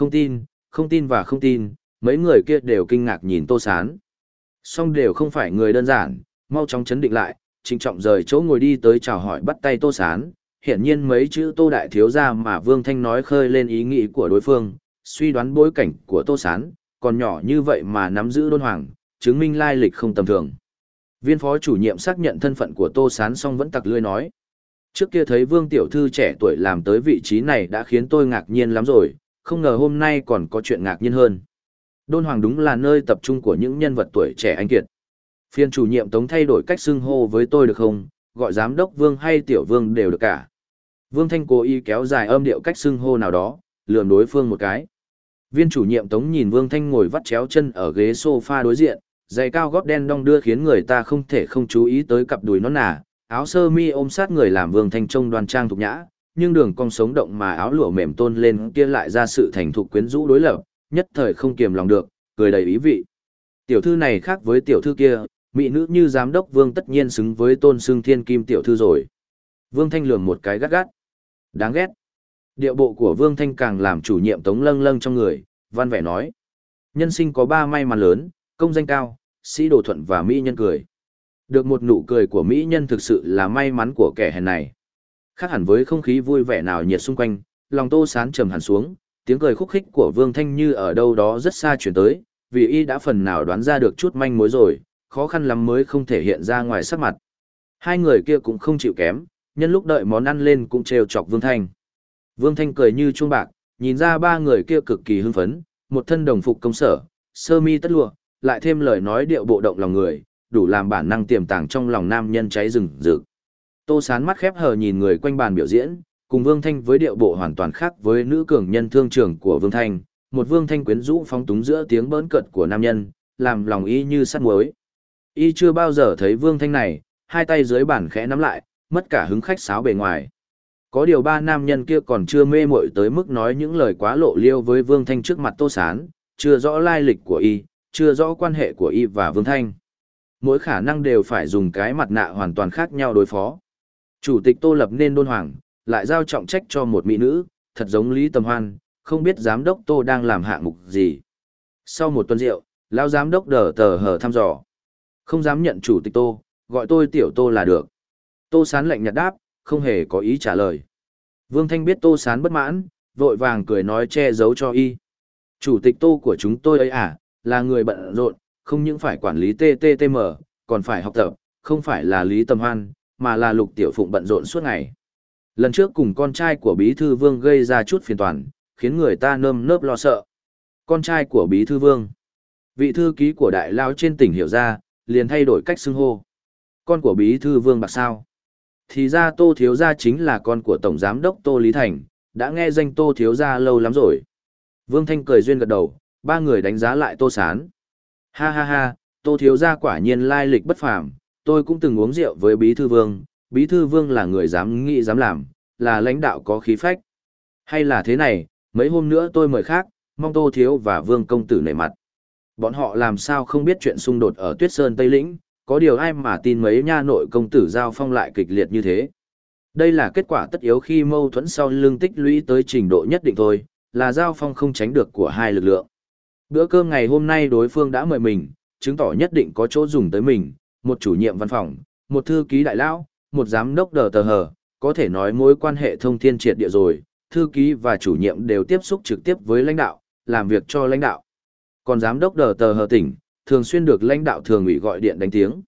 Không tin, không tin và không tin, mấy người kia đều kinh ngạc nhìn Tô Sán. Song đều không phải người đơn giản, mau chóng chấn định lại, trịnh trọng rời chỗ ngồi đi tới chào hỏi bắt tay Tô Sán. Hiển nhiên mấy chữ Tô Đại Thiếu ra mà Vương Thanh nói khơi lên ý nghĩ của đối phương, suy đoán bối cảnh của Tô Sán, còn nhỏ như vậy mà nắm giữ đôn hoàng, chứng minh lai lịch không tầm thường. Viên phó chủ nhiệm xác nhận thân phận của Tô Sán xong vẫn tặc lươi nói. Trước kia thấy Vương Tiểu Thư trẻ tuổi làm tới vị trí này đã khiến tôi ngạc nhiên lắm rồi, không ngờ hôm nay còn có chuyện ngạc nhiên hơn. Đôn Hoàng đúng là nơi tập trung của những nhân vật tuổi trẻ anh kiệt. Phiên chủ nhiệm Tống thay đổi cách xưng hô với tôi được không, gọi giám đốc Vương hay Tiểu Vương đều được cả. Vương Thanh cố ý kéo dài âm điệu cách xưng hô nào đó, lườm đối phương một cái. Viên chủ nhiệm Tống nhìn Vương Thanh ngồi vắt chéo chân ở ghế sofa đối diện, giày cao gót đen đong đưa khiến người ta không thể không chú ý tới cặp đùi nó nà, áo sơ mi ôm sát người làm Vương Thanh trông đoan trang thục nhã, nhưng đường cong sống động mà áo lụa mềm tôn lên kia lại ra sự thành thục quyến rũ đối lập, nhất thời không kiềm lòng được, cười đầy ý vị. Tiểu thư này khác với tiểu thư kia, mỹ nữ như giám đốc Vương tất nhiên xứng với tôn xương thiên kim tiểu thư rồi. Vương Thanh lườm một cái gắt gắt. Đáng ghét. Điệu bộ của Vương Thanh càng làm chủ nhiệm tống lâng lâng trong người, văn vẻ nói. Nhân sinh có ba may mắn lớn, công danh cao, sĩ đồ thuận và mỹ nhân cười. Được một nụ cười của mỹ nhân thực sự là may mắn của kẻ hèn này. Khác hẳn với không khí vui vẻ nào nhiệt xung quanh, lòng tô sán trầm hẳn xuống, tiếng cười khúc khích của Vương Thanh như ở đâu đó rất xa chuyển tới, vì y đã phần nào đoán ra được chút manh mối rồi, khó khăn lắm mới không thể hiện ra ngoài sắc mặt. Hai người kia cũng không chịu kém, nhân lúc đợi món ăn lên cũng trêu chọc Vương Thanh. Vương Thanh cười như chuông bạc, nhìn ra ba người kia cực kỳ hưng phấn, một thân đồng phục công sở, sơ mi tất lụa, lại thêm lời nói điệu bộ động lòng người, đủ làm bản năng tiềm tàng trong lòng nam nhân cháy rừng rực. Tô Sán mắt khép hờ nhìn người quanh bàn biểu diễn, cùng Vương Thanh với điệu bộ hoàn toàn khác với nữ cường nhân thương trưởng của Vương Thanh, một Vương Thanh quyến rũ phóng túng giữa tiếng bỡn cợt của nam nhân, làm lòng y như sắt muối. Y chưa bao giờ thấy Vương Thanh này, hai tay dưới bàn khẽ nắm lại, mất cả hứng khách sáo bề ngoài. Có điều ba nam nhân kia còn chưa mê muội tới mức nói những lời quá lộ liêu với Vương Thanh trước mặt Tô Sán, chưa rõ lai lịch của y, chưa rõ quan hệ của y và Vương Thanh. Mỗi khả năng đều phải dùng cái mặt nạ hoàn toàn khác nhau đối phó. Chủ tịch Tô lập nên đôn hoàng, lại giao trọng trách cho một mỹ nữ, thật giống Lý Tầm Hoan, không biết giám đốc Tô đang làm hạng mục gì. Sau một tuần rượu, lão giám đốc đờ tờ hờ thăm dò. Không dám nhận chủ tịch Tô, gọi tôi tiểu Tô là được. Tô sán lạnh nhạt đáp, không hề có ý trả lời. Vương Thanh biết Tô Sán bất mãn, vội vàng cười nói che giấu cho y. Chủ tịch Tô của chúng tôi ấy à, là người bận rộn, không những phải quản lý TTTM, còn phải học tập, không phải là Lý Tầm Hoan, mà là Lục Tiểu Phụng bận rộn suốt ngày. Lần trước cùng con trai của Bí Thư Vương gây ra chút phiền toàn, khiến người ta nơm nớp lo sợ. Con trai của Bí Thư Vương. Vị thư ký của đại lao trên tỉnh hiểu ra, liền thay đổi cách xưng hô. Con của Bí Thư Vương bạc sao? thì ra Tô Thiếu Gia chính là con của Tổng Giám đốc Tô Lý Thành, đã nghe danh Tô Thiếu Gia lâu lắm rồi. Vương Thanh cười duyên gật đầu, ba người đánh giá lại Tô Sán. Ha ha ha, Tô Thiếu Gia quả nhiên lai lịch bất phàm, tôi cũng từng uống rượu với Bí Thư Vương, Bí Thư Vương là người dám nghĩ dám làm, là lãnh đạo có khí phách. Hay là thế này, mấy hôm nữa tôi mời khác, mong Tô Thiếu và Vương Công Tử nể mặt. Bọn họ làm sao không biết chuyện xung đột ở Tuyết Sơn Tây Lĩnh, có điều ai mà tin mấy nha nội công tử giao phong lại kịch liệt như thế. Đây là kết quả tất yếu khi mâu thuẫn sau lưng tích lũy tới trình độ nhất định thôi, là giao phong không tránh được của hai lực lượng. Bữa cơm ngày hôm nay đối phương đã mời mình, chứng tỏ nhất định có chỗ dùng tới mình, một chủ nhiệm văn phòng, một thư ký đại lão, một giám đốc đờ tờ hờ, có thể nói mối quan hệ thông thiên triệt địa rồi, thư ký và chủ nhiệm đều tiếp xúc trực tiếp với lãnh đạo, làm việc cho lãnh đạo. Còn giám đốc đờ tờ hờ tỉnh, thường xuyên được lãnh đạo thường ủy gọi điện đánh tiếng.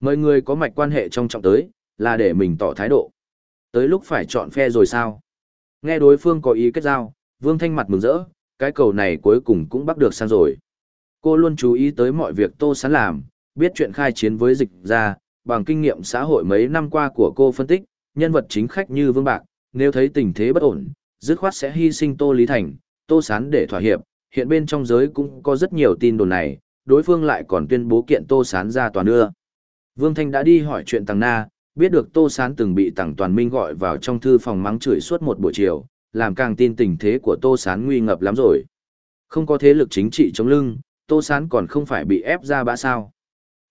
Mời người có mạch quan hệ trong trọng tới, là để mình tỏ thái độ. Tới lúc phải chọn phe rồi sao? Nghe đối phương có ý kết giao, Vương Thanh mặt mừng rỡ, cái cầu này cuối cùng cũng bắt được sang rồi. Cô luôn chú ý tới mọi việc Tô Sán làm, biết chuyện khai chiến với dịch ra, bằng kinh nghiệm xã hội mấy năm qua của cô phân tích, nhân vật chính khách như Vương Bạc, nếu thấy tình thế bất ổn, dứt khoát sẽ hy sinh Tô Lý Thành, Tô Sán để thỏa hiệp, hiện bên trong giới cũng có rất nhiều tin đồn này, đối phương lại còn tuyên bố kiện Tô Sán ra toàn ưa. Vương Thanh đã đi hỏi chuyện Tằng Na, biết được Tô Sán từng bị Tằng Toàn Minh gọi vào trong thư phòng mắng chửi suốt một buổi chiều, làm càng tin tình thế của Tô Sán nguy ngập lắm rồi. Không có thế lực chính trị chống lưng, Tô Sán còn không phải bị ép ra bã sao.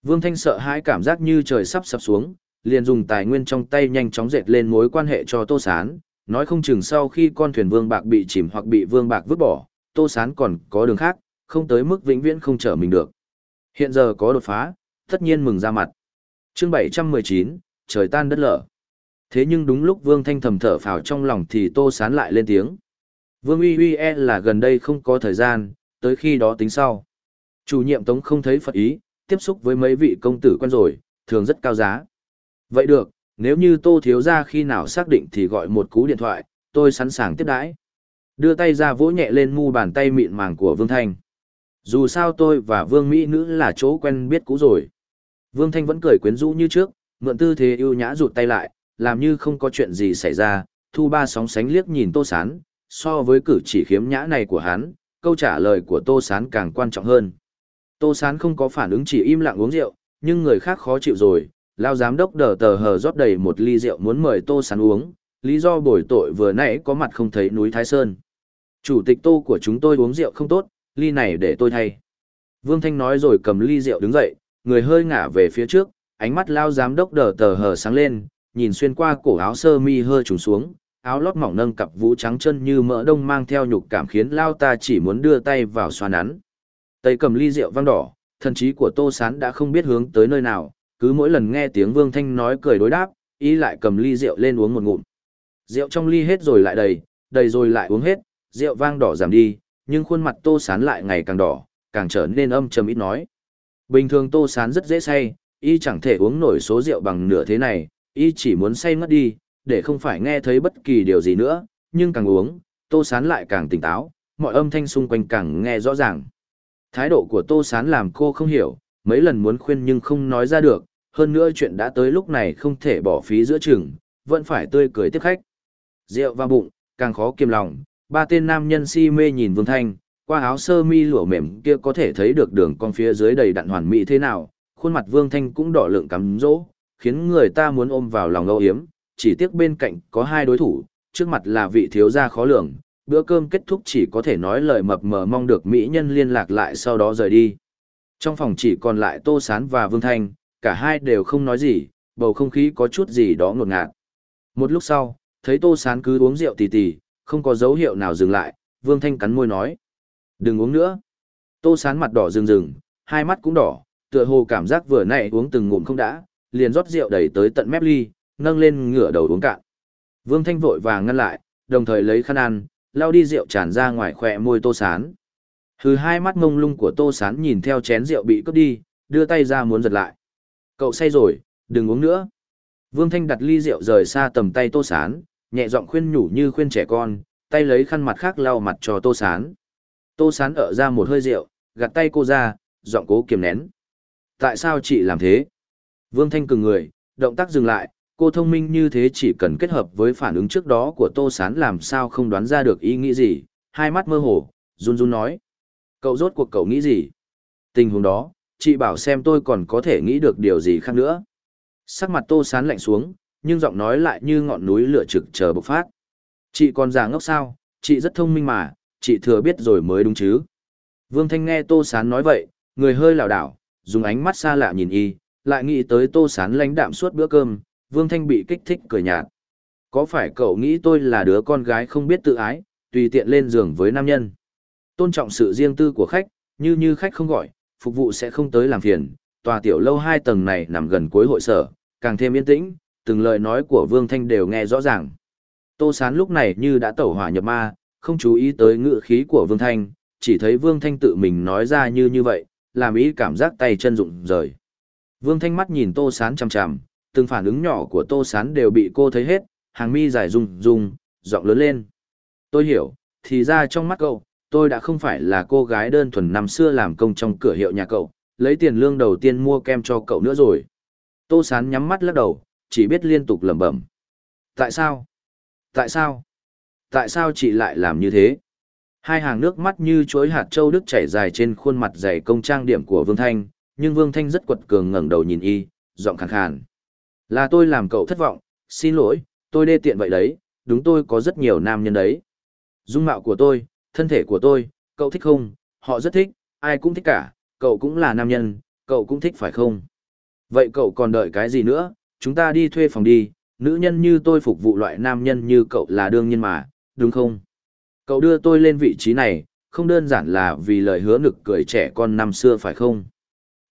Vương Thanh sợ hãi cảm giác như trời sắp sập xuống, liền dùng tài nguyên trong tay nhanh chóng dệt lên mối quan hệ cho Tô Sán, nói không chừng sau khi con thuyền Vương Bạc bị chìm hoặc bị Vương Bạc vứt bỏ, Tô Sán còn có đường khác, không tới mức vĩnh viễn không trở mình được. Hiện giờ có đột phá, tất nhiên mừng ra mặt. chương 719, trời tan đất lở. Thế nhưng đúng lúc Vương Thanh thầm thở phào trong lòng thì Tô Sán lại lên tiếng. Vương uy uy e là gần đây không có thời gian, tới khi đó tính sau. Chủ nhiệm Tống không thấy Phật ý, tiếp xúc với mấy vị công tử quen rồi, thường rất cao giá. Vậy được, nếu như Tô Thiếu ra khi nào xác định thì gọi một cú điện thoại, tôi sẵn sàng tiếp đãi. Đưa tay ra vỗ nhẹ lên mu bàn tay mịn màng của Vương Thanh. Dù sao tôi và Vương Mỹ Nữ là chỗ quen biết cũ rồi. Vương Thanh vẫn cười quyến rũ như trước, mượn tư thế ưu nhã rụt tay lại, làm như không có chuyện gì xảy ra, thu ba sóng sánh liếc nhìn Tô Sán, so với cử chỉ khiếm nhã này của hắn, câu trả lời của Tô Sán càng quan trọng hơn. Tô Sán không có phản ứng chỉ im lặng uống rượu, nhưng người khác khó chịu rồi, lao giám đốc đờ tờ hờ rót đầy một ly rượu muốn mời Tô Sán uống, lý do bồi tội vừa nãy có mặt không thấy núi Thái Sơn. Chủ tịch Tô của chúng tôi uống rượu không tốt, ly này để tôi thay. Vương Thanh nói rồi cầm ly rượu đứng dậy, người hơi ngả về phía trước, ánh mắt lao giám đốc đờ tờ hờ sáng lên, nhìn xuyên qua cổ áo sơ mi hơi trùng xuống, áo lót mỏng nâng cặp vũ trắng chân như mỡ đông mang theo nhục cảm khiến lao ta chỉ muốn đưa tay vào xoa nắn. Tây cầm ly rượu vang đỏ, thần trí của Tô Sán đã không biết hướng tới nơi nào, cứ mỗi lần nghe tiếng Vương Thanh nói cười đối đáp, y lại cầm ly rượu lên uống một ngụm. Rượu trong ly hết rồi lại đầy, đầy rồi lại uống hết, rượu vang đỏ giảm đi, nhưng khuôn mặt Tô Sán lại ngày càng đỏ, càng trở nên âm trầm ít nói. Bình thường Tô Sán rất dễ say, y chẳng thể uống nổi số rượu bằng nửa thế này, y chỉ muốn say ngất đi, để không phải nghe thấy bất kỳ điều gì nữa, nhưng càng uống, Tô Sán lại càng tỉnh táo, mọi âm thanh xung quanh càng nghe rõ ràng. Thái độ của Tô Sán làm cô không hiểu, mấy lần muốn khuyên nhưng không nói ra được, hơn nữa chuyện đã tới lúc này không thể bỏ phí giữa chừng, vẫn phải tươi cười tiếp khách. Rượu vào bụng, càng khó kiềm lòng, ba tên nam nhân si mê nhìn Vương Thanh, qua áo sơ mi lụa mềm kia có thể thấy được đường con phía dưới đầy đặn hoàn mỹ thế nào, khuôn mặt Vương Thanh cũng đỏ lượng cắm rỗ, khiến người ta muốn ôm vào lòng âu yếm, chỉ tiếc bên cạnh có hai đối thủ, trước mặt là vị thiếu gia khó lường, bữa cơm kết thúc chỉ có thể nói lời mập mờ mong được mỹ nhân liên lạc lại sau đó rời đi. Trong phòng chỉ còn lại Tô Sán và Vương Thanh, cả hai đều không nói gì, bầu không khí có chút gì đó ngột ngạt. Một lúc sau, thấy Tô Sán cứ uống rượu tì tì, không có dấu hiệu nào dừng lại, Vương Thanh cắn môi nói. Đừng uống nữa. Tô Sán mặt đỏ rừng rừng, hai mắt cũng đỏ, tựa hồ cảm giác vừa nãy uống từng ngụm không đã, liền rót rượu đẩy tới tận mép ly, nâng lên ngửa đầu uống cạn. Vương Thanh vội vàng ngăn lại, đồng thời lấy khăn ăn, lao đi rượu tràn ra ngoài khỏe môi Tô Sán. Hừ hai mắt ngông lung của Tô Sán nhìn theo chén rượu bị cướp đi, đưa tay ra muốn giật lại. Cậu say rồi, đừng uống nữa. Vương Thanh đặt ly rượu rời xa tầm tay Tô Sán, nhẹ giọng khuyên nhủ như khuyên trẻ con, tay lấy khăn mặt khác lau mặt cho Tô Sán. Tô Sán ở ra một hơi rượu, gạt tay cô ra, giọng cố kiềm nén. Tại sao chị làm thế? Vương Thanh cừng người, động tác dừng lại, cô thông minh như thế chỉ cần kết hợp với phản ứng trước đó của Tô Sán làm sao không đoán ra được ý nghĩ gì, hai mắt mơ hồ, run run nói. Cậu rốt cuộc cậu nghĩ gì? Tình huống đó, chị bảo xem tôi còn có thể nghĩ được điều gì khác nữa. Sắc mặt Tô Sán lạnh xuống, nhưng giọng nói lại như ngọn núi lửa trực chờ bộc phát. Chị còn già ngốc sao, chị rất thông minh mà, chị thừa biết rồi mới đúng chứ. Vương Thanh nghe Tô Sán nói vậy, người hơi lảo đảo, dùng ánh mắt xa lạ nhìn y, lại nghĩ tới Tô Sán lãnh đạm suốt bữa cơm, Vương Thanh bị kích thích cười nhạt. Có phải cậu nghĩ tôi là đứa con gái không biết tự ái, tùy tiện lên giường với nam nhân? Tôn trọng sự riêng tư của khách, như như khách không gọi, phục vụ sẽ không tới làm phiền. Tòa tiểu lâu hai tầng này nằm gần cuối hội sở, càng thêm yên tĩnh, từng lời nói của Vương Thanh đều nghe rõ ràng. Tô Sán lúc này như đã tẩu hỏa nhập ma, không chú ý tới ngữ khí của Vương Thanh, chỉ thấy Vương Thanh tự mình nói ra như như vậy, làm ý cảm giác tay chân rụng rời. Vương Thanh mắt nhìn Tô Sán chằm chằm, từng phản ứng nhỏ của Tô Sán đều bị cô thấy hết, hàng mi dài rung rung, giọng lớn lên. Tôi hiểu, thì ra trong mắt cậu, tôi đã không phải là cô gái đơn thuần năm xưa làm công trong cửa hiệu nhà cậu, lấy tiền lương đầu tiên mua kem cho cậu nữa rồi. Tô Sán nhắm mắt lắc đầu, chỉ biết liên tục lẩm bẩm. Tại sao? Tại sao? Tại sao chị lại làm như thế? Hai hàng nước mắt như chuối hạt châu đức chảy dài trên khuôn mặt dày công trang điểm của Vương Thanh, nhưng Vương Thanh rất quật cường ngẩng đầu nhìn y, giọng khàn khàn. Là tôi làm cậu thất vọng, xin lỗi, tôi đê tiện vậy đấy, đúng tôi có rất nhiều nam nhân đấy. Dung mạo của tôi, thân thể của tôi, cậu thích không? Họ rất thích, ai cũng thích cả, cậu cũng là nam nhân, cậu cũng thích phải không? Vậy cậu còn đợi cái gì nữa, chúng ta đi thuê phòng đi, nữ nhân như tôi phục vụ loại nam nhân như cậu là đương nhiên mà, đúng không? Cậu đưa tôi lên vị trí này, không đơn giản là vì lời hứa nực cười trẻ con năm xưa phải không?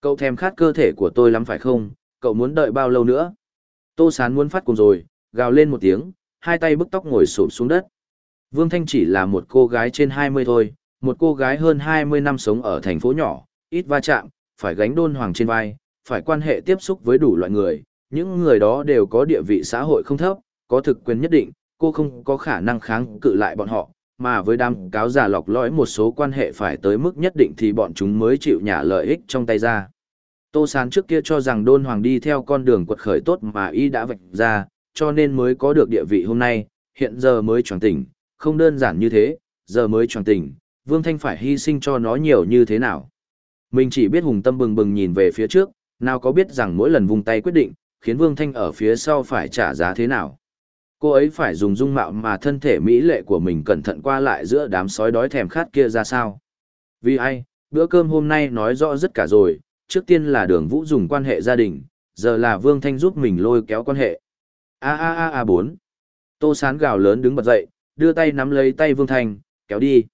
Cậu thèm khát cơ thể của tôi lắm phải không? Cậu muốn đợi bao lâu nữa? Tô Sán muốn phát cùng rồi, gào lên một tiếng, hai tay bức tóc ngồi sụp xuống đất. Vương Thanh chỉ là một cô gái trên 20 thôi, một cô gái hơn 20 năm sống ở thành phố nhỏ, ít va chạm, phải gánh đôn hoàng trên vai, phải quan hệ tiếp xúc với đủ loại người, những người đó đều có địa vị xã hội không thấp, có thực quyền nhất định, cô không có khả năng kháng cự lại bọn họ, mà với đám cáo già lọc lõi một số quan hệ phải tới mức nhất định thì bọn chúng mới chịu nhả lợi ích trong tay ra. Tô Sán trước kia cho rằng Đôn Hoàng đi theo con đường quật khởi tốt mà y đã vạch ra, cho nên mới có được địa vị hôm nay, hiện giờ mới tròn tỉnh, không đơn giản như thế, giờ mới tròn tỉnh, Vương Thanh phải hy sinh cho nó nhiều như thế nào. Mình chỉ biết hùng tâm bừng bừng nhìn về phía trước, nào có biết rằng mỗi lần vung tay quyết định, khiến Vương Thanh ở phía sau phải trả giá thế nào. Cô ấy phải dùng dung mạo mà thân thể mỹ lệ của mình cẩn thận qua lại giữa đám sói đói thèm khát kia ra sao. Vì ai, bữa cơm hôm nay nói rõ rất cả rồi, trước tiên là đường vũ dùng quan hệ gia đình, giờ là Vương Thanh giúp mình lôi kéo quan hệ. A a a a bốn. Tô Sán gào lớn đứng bật dậy, đưa tay nắm lấy tay Vương Thanh, kéo đi.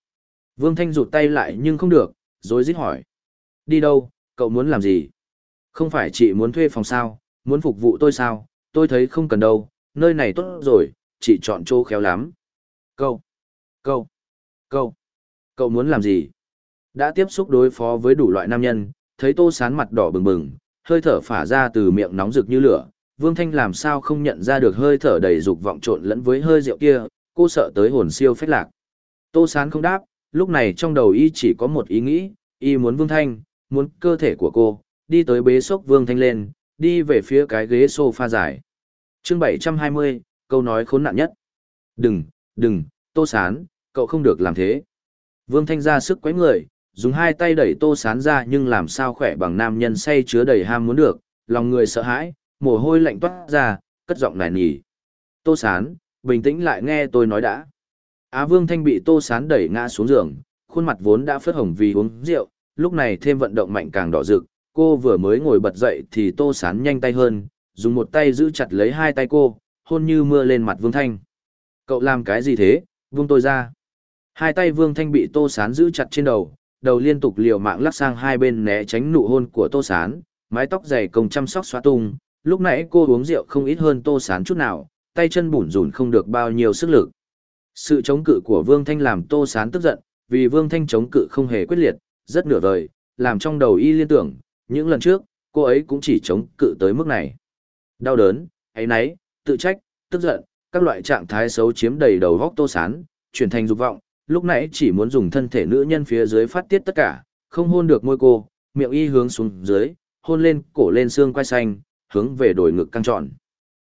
Vương Thanh rụt tay lại nhưng không được, rồi rít hỏi. Đi đâu, cậu muốn làm gì? Không phải chị muốn thuê phòng sao, muốn phục vụ tôi sao, tôi thấy không cần đâu, nơi này tốt rồi, chị chọn chỗ khéo lắm. Cậu, cậu, cậu, cậu muốn làm gì? Đã tiếp xúc đối phó với đủ loại nam nhân, thấy tô sán mặt đỏ bừng bừng, hơi thở phả ra từ miệng nóng rực như lửa. Vương Thanh làm sao không nhận ra được hơi thở đầy dục vọng trộn lẫn với hơi rượu kia, cô sợ tới hồn siêu phách lạc. Tô sán không đáp, lúc này trong đầu y chỉ có một ý nghĩ, y muốn Vương Thanh, muốn cơ thể của cô, đi tới bế sốc Vương Thanh lên, đi về phía cái ghế sofa dài. chương 720, câu nói khốn nạn nhất. Đừng, đừng, Tô Sán, cậu không được làm thế. Vương Thanh ra sức quấy người, dùng hai tay đẩy Tô Sán ra nhưng làm sao khỏe bằng nam nhân say chứa đầy ham muốn được, lòng người sợ hãi, mồ hôi lạnh toát ra, cất giọng nài nỉ. Tô Sán, bình tĩnh lại nghe tôi nói đã. Á Vương Thanh bị Tô Sán đẩy ngã xuống giường, khuôn mặt vốn đã phớt hồng vì uống rượu, lúc này thêm vận động mạnh càng đỏ rực, cô vừa mới ngồi bật dậy thì Tô Sán nhanh tay hơn, dùng một tay giữ chặt lấy hai tay cô, hôn như mưa lên mặt Vương Thanh. Cậu làm cái gì thế, vung tôi ra. Hai tay Vương Thanh bị Tô Sán giữ chặt trên đầu, đầu liên tục liều mạng lắc sang hai bên né tránh nụ hôn của Tô Sán, mái tóc dày công chăm sóc xóa tung, lúc nãy cô uống rượu không ít hơn Tô Sán chút nào, tay chân bủn rủn không được bao nhiêu sức lực. Sự chống cự của Vương Thanh làm Tô Sán tức giận, vì Vương Thanh chống cự không hề quyết liệt, rất nửa vời, làm trong đầu y liên tưởng, những lần trước, cô ấy cũng chỉ chống cự tới mức này. Đau đớn, ấy nấy, tự trách, tức giận, các loại trạng thái xấu chiếm đầy đầu góc Tô Sán, chuyển thành dục vọng, lúc nãy chỉ muốn dùng thân thể nữ nhân phía dưới phát tiết tất cả, không hôn được môi cô, miệng y hướng xuống dưới, hôn lên, cổ lên xương quai xanh, hướng về đồi ngực căng trọn.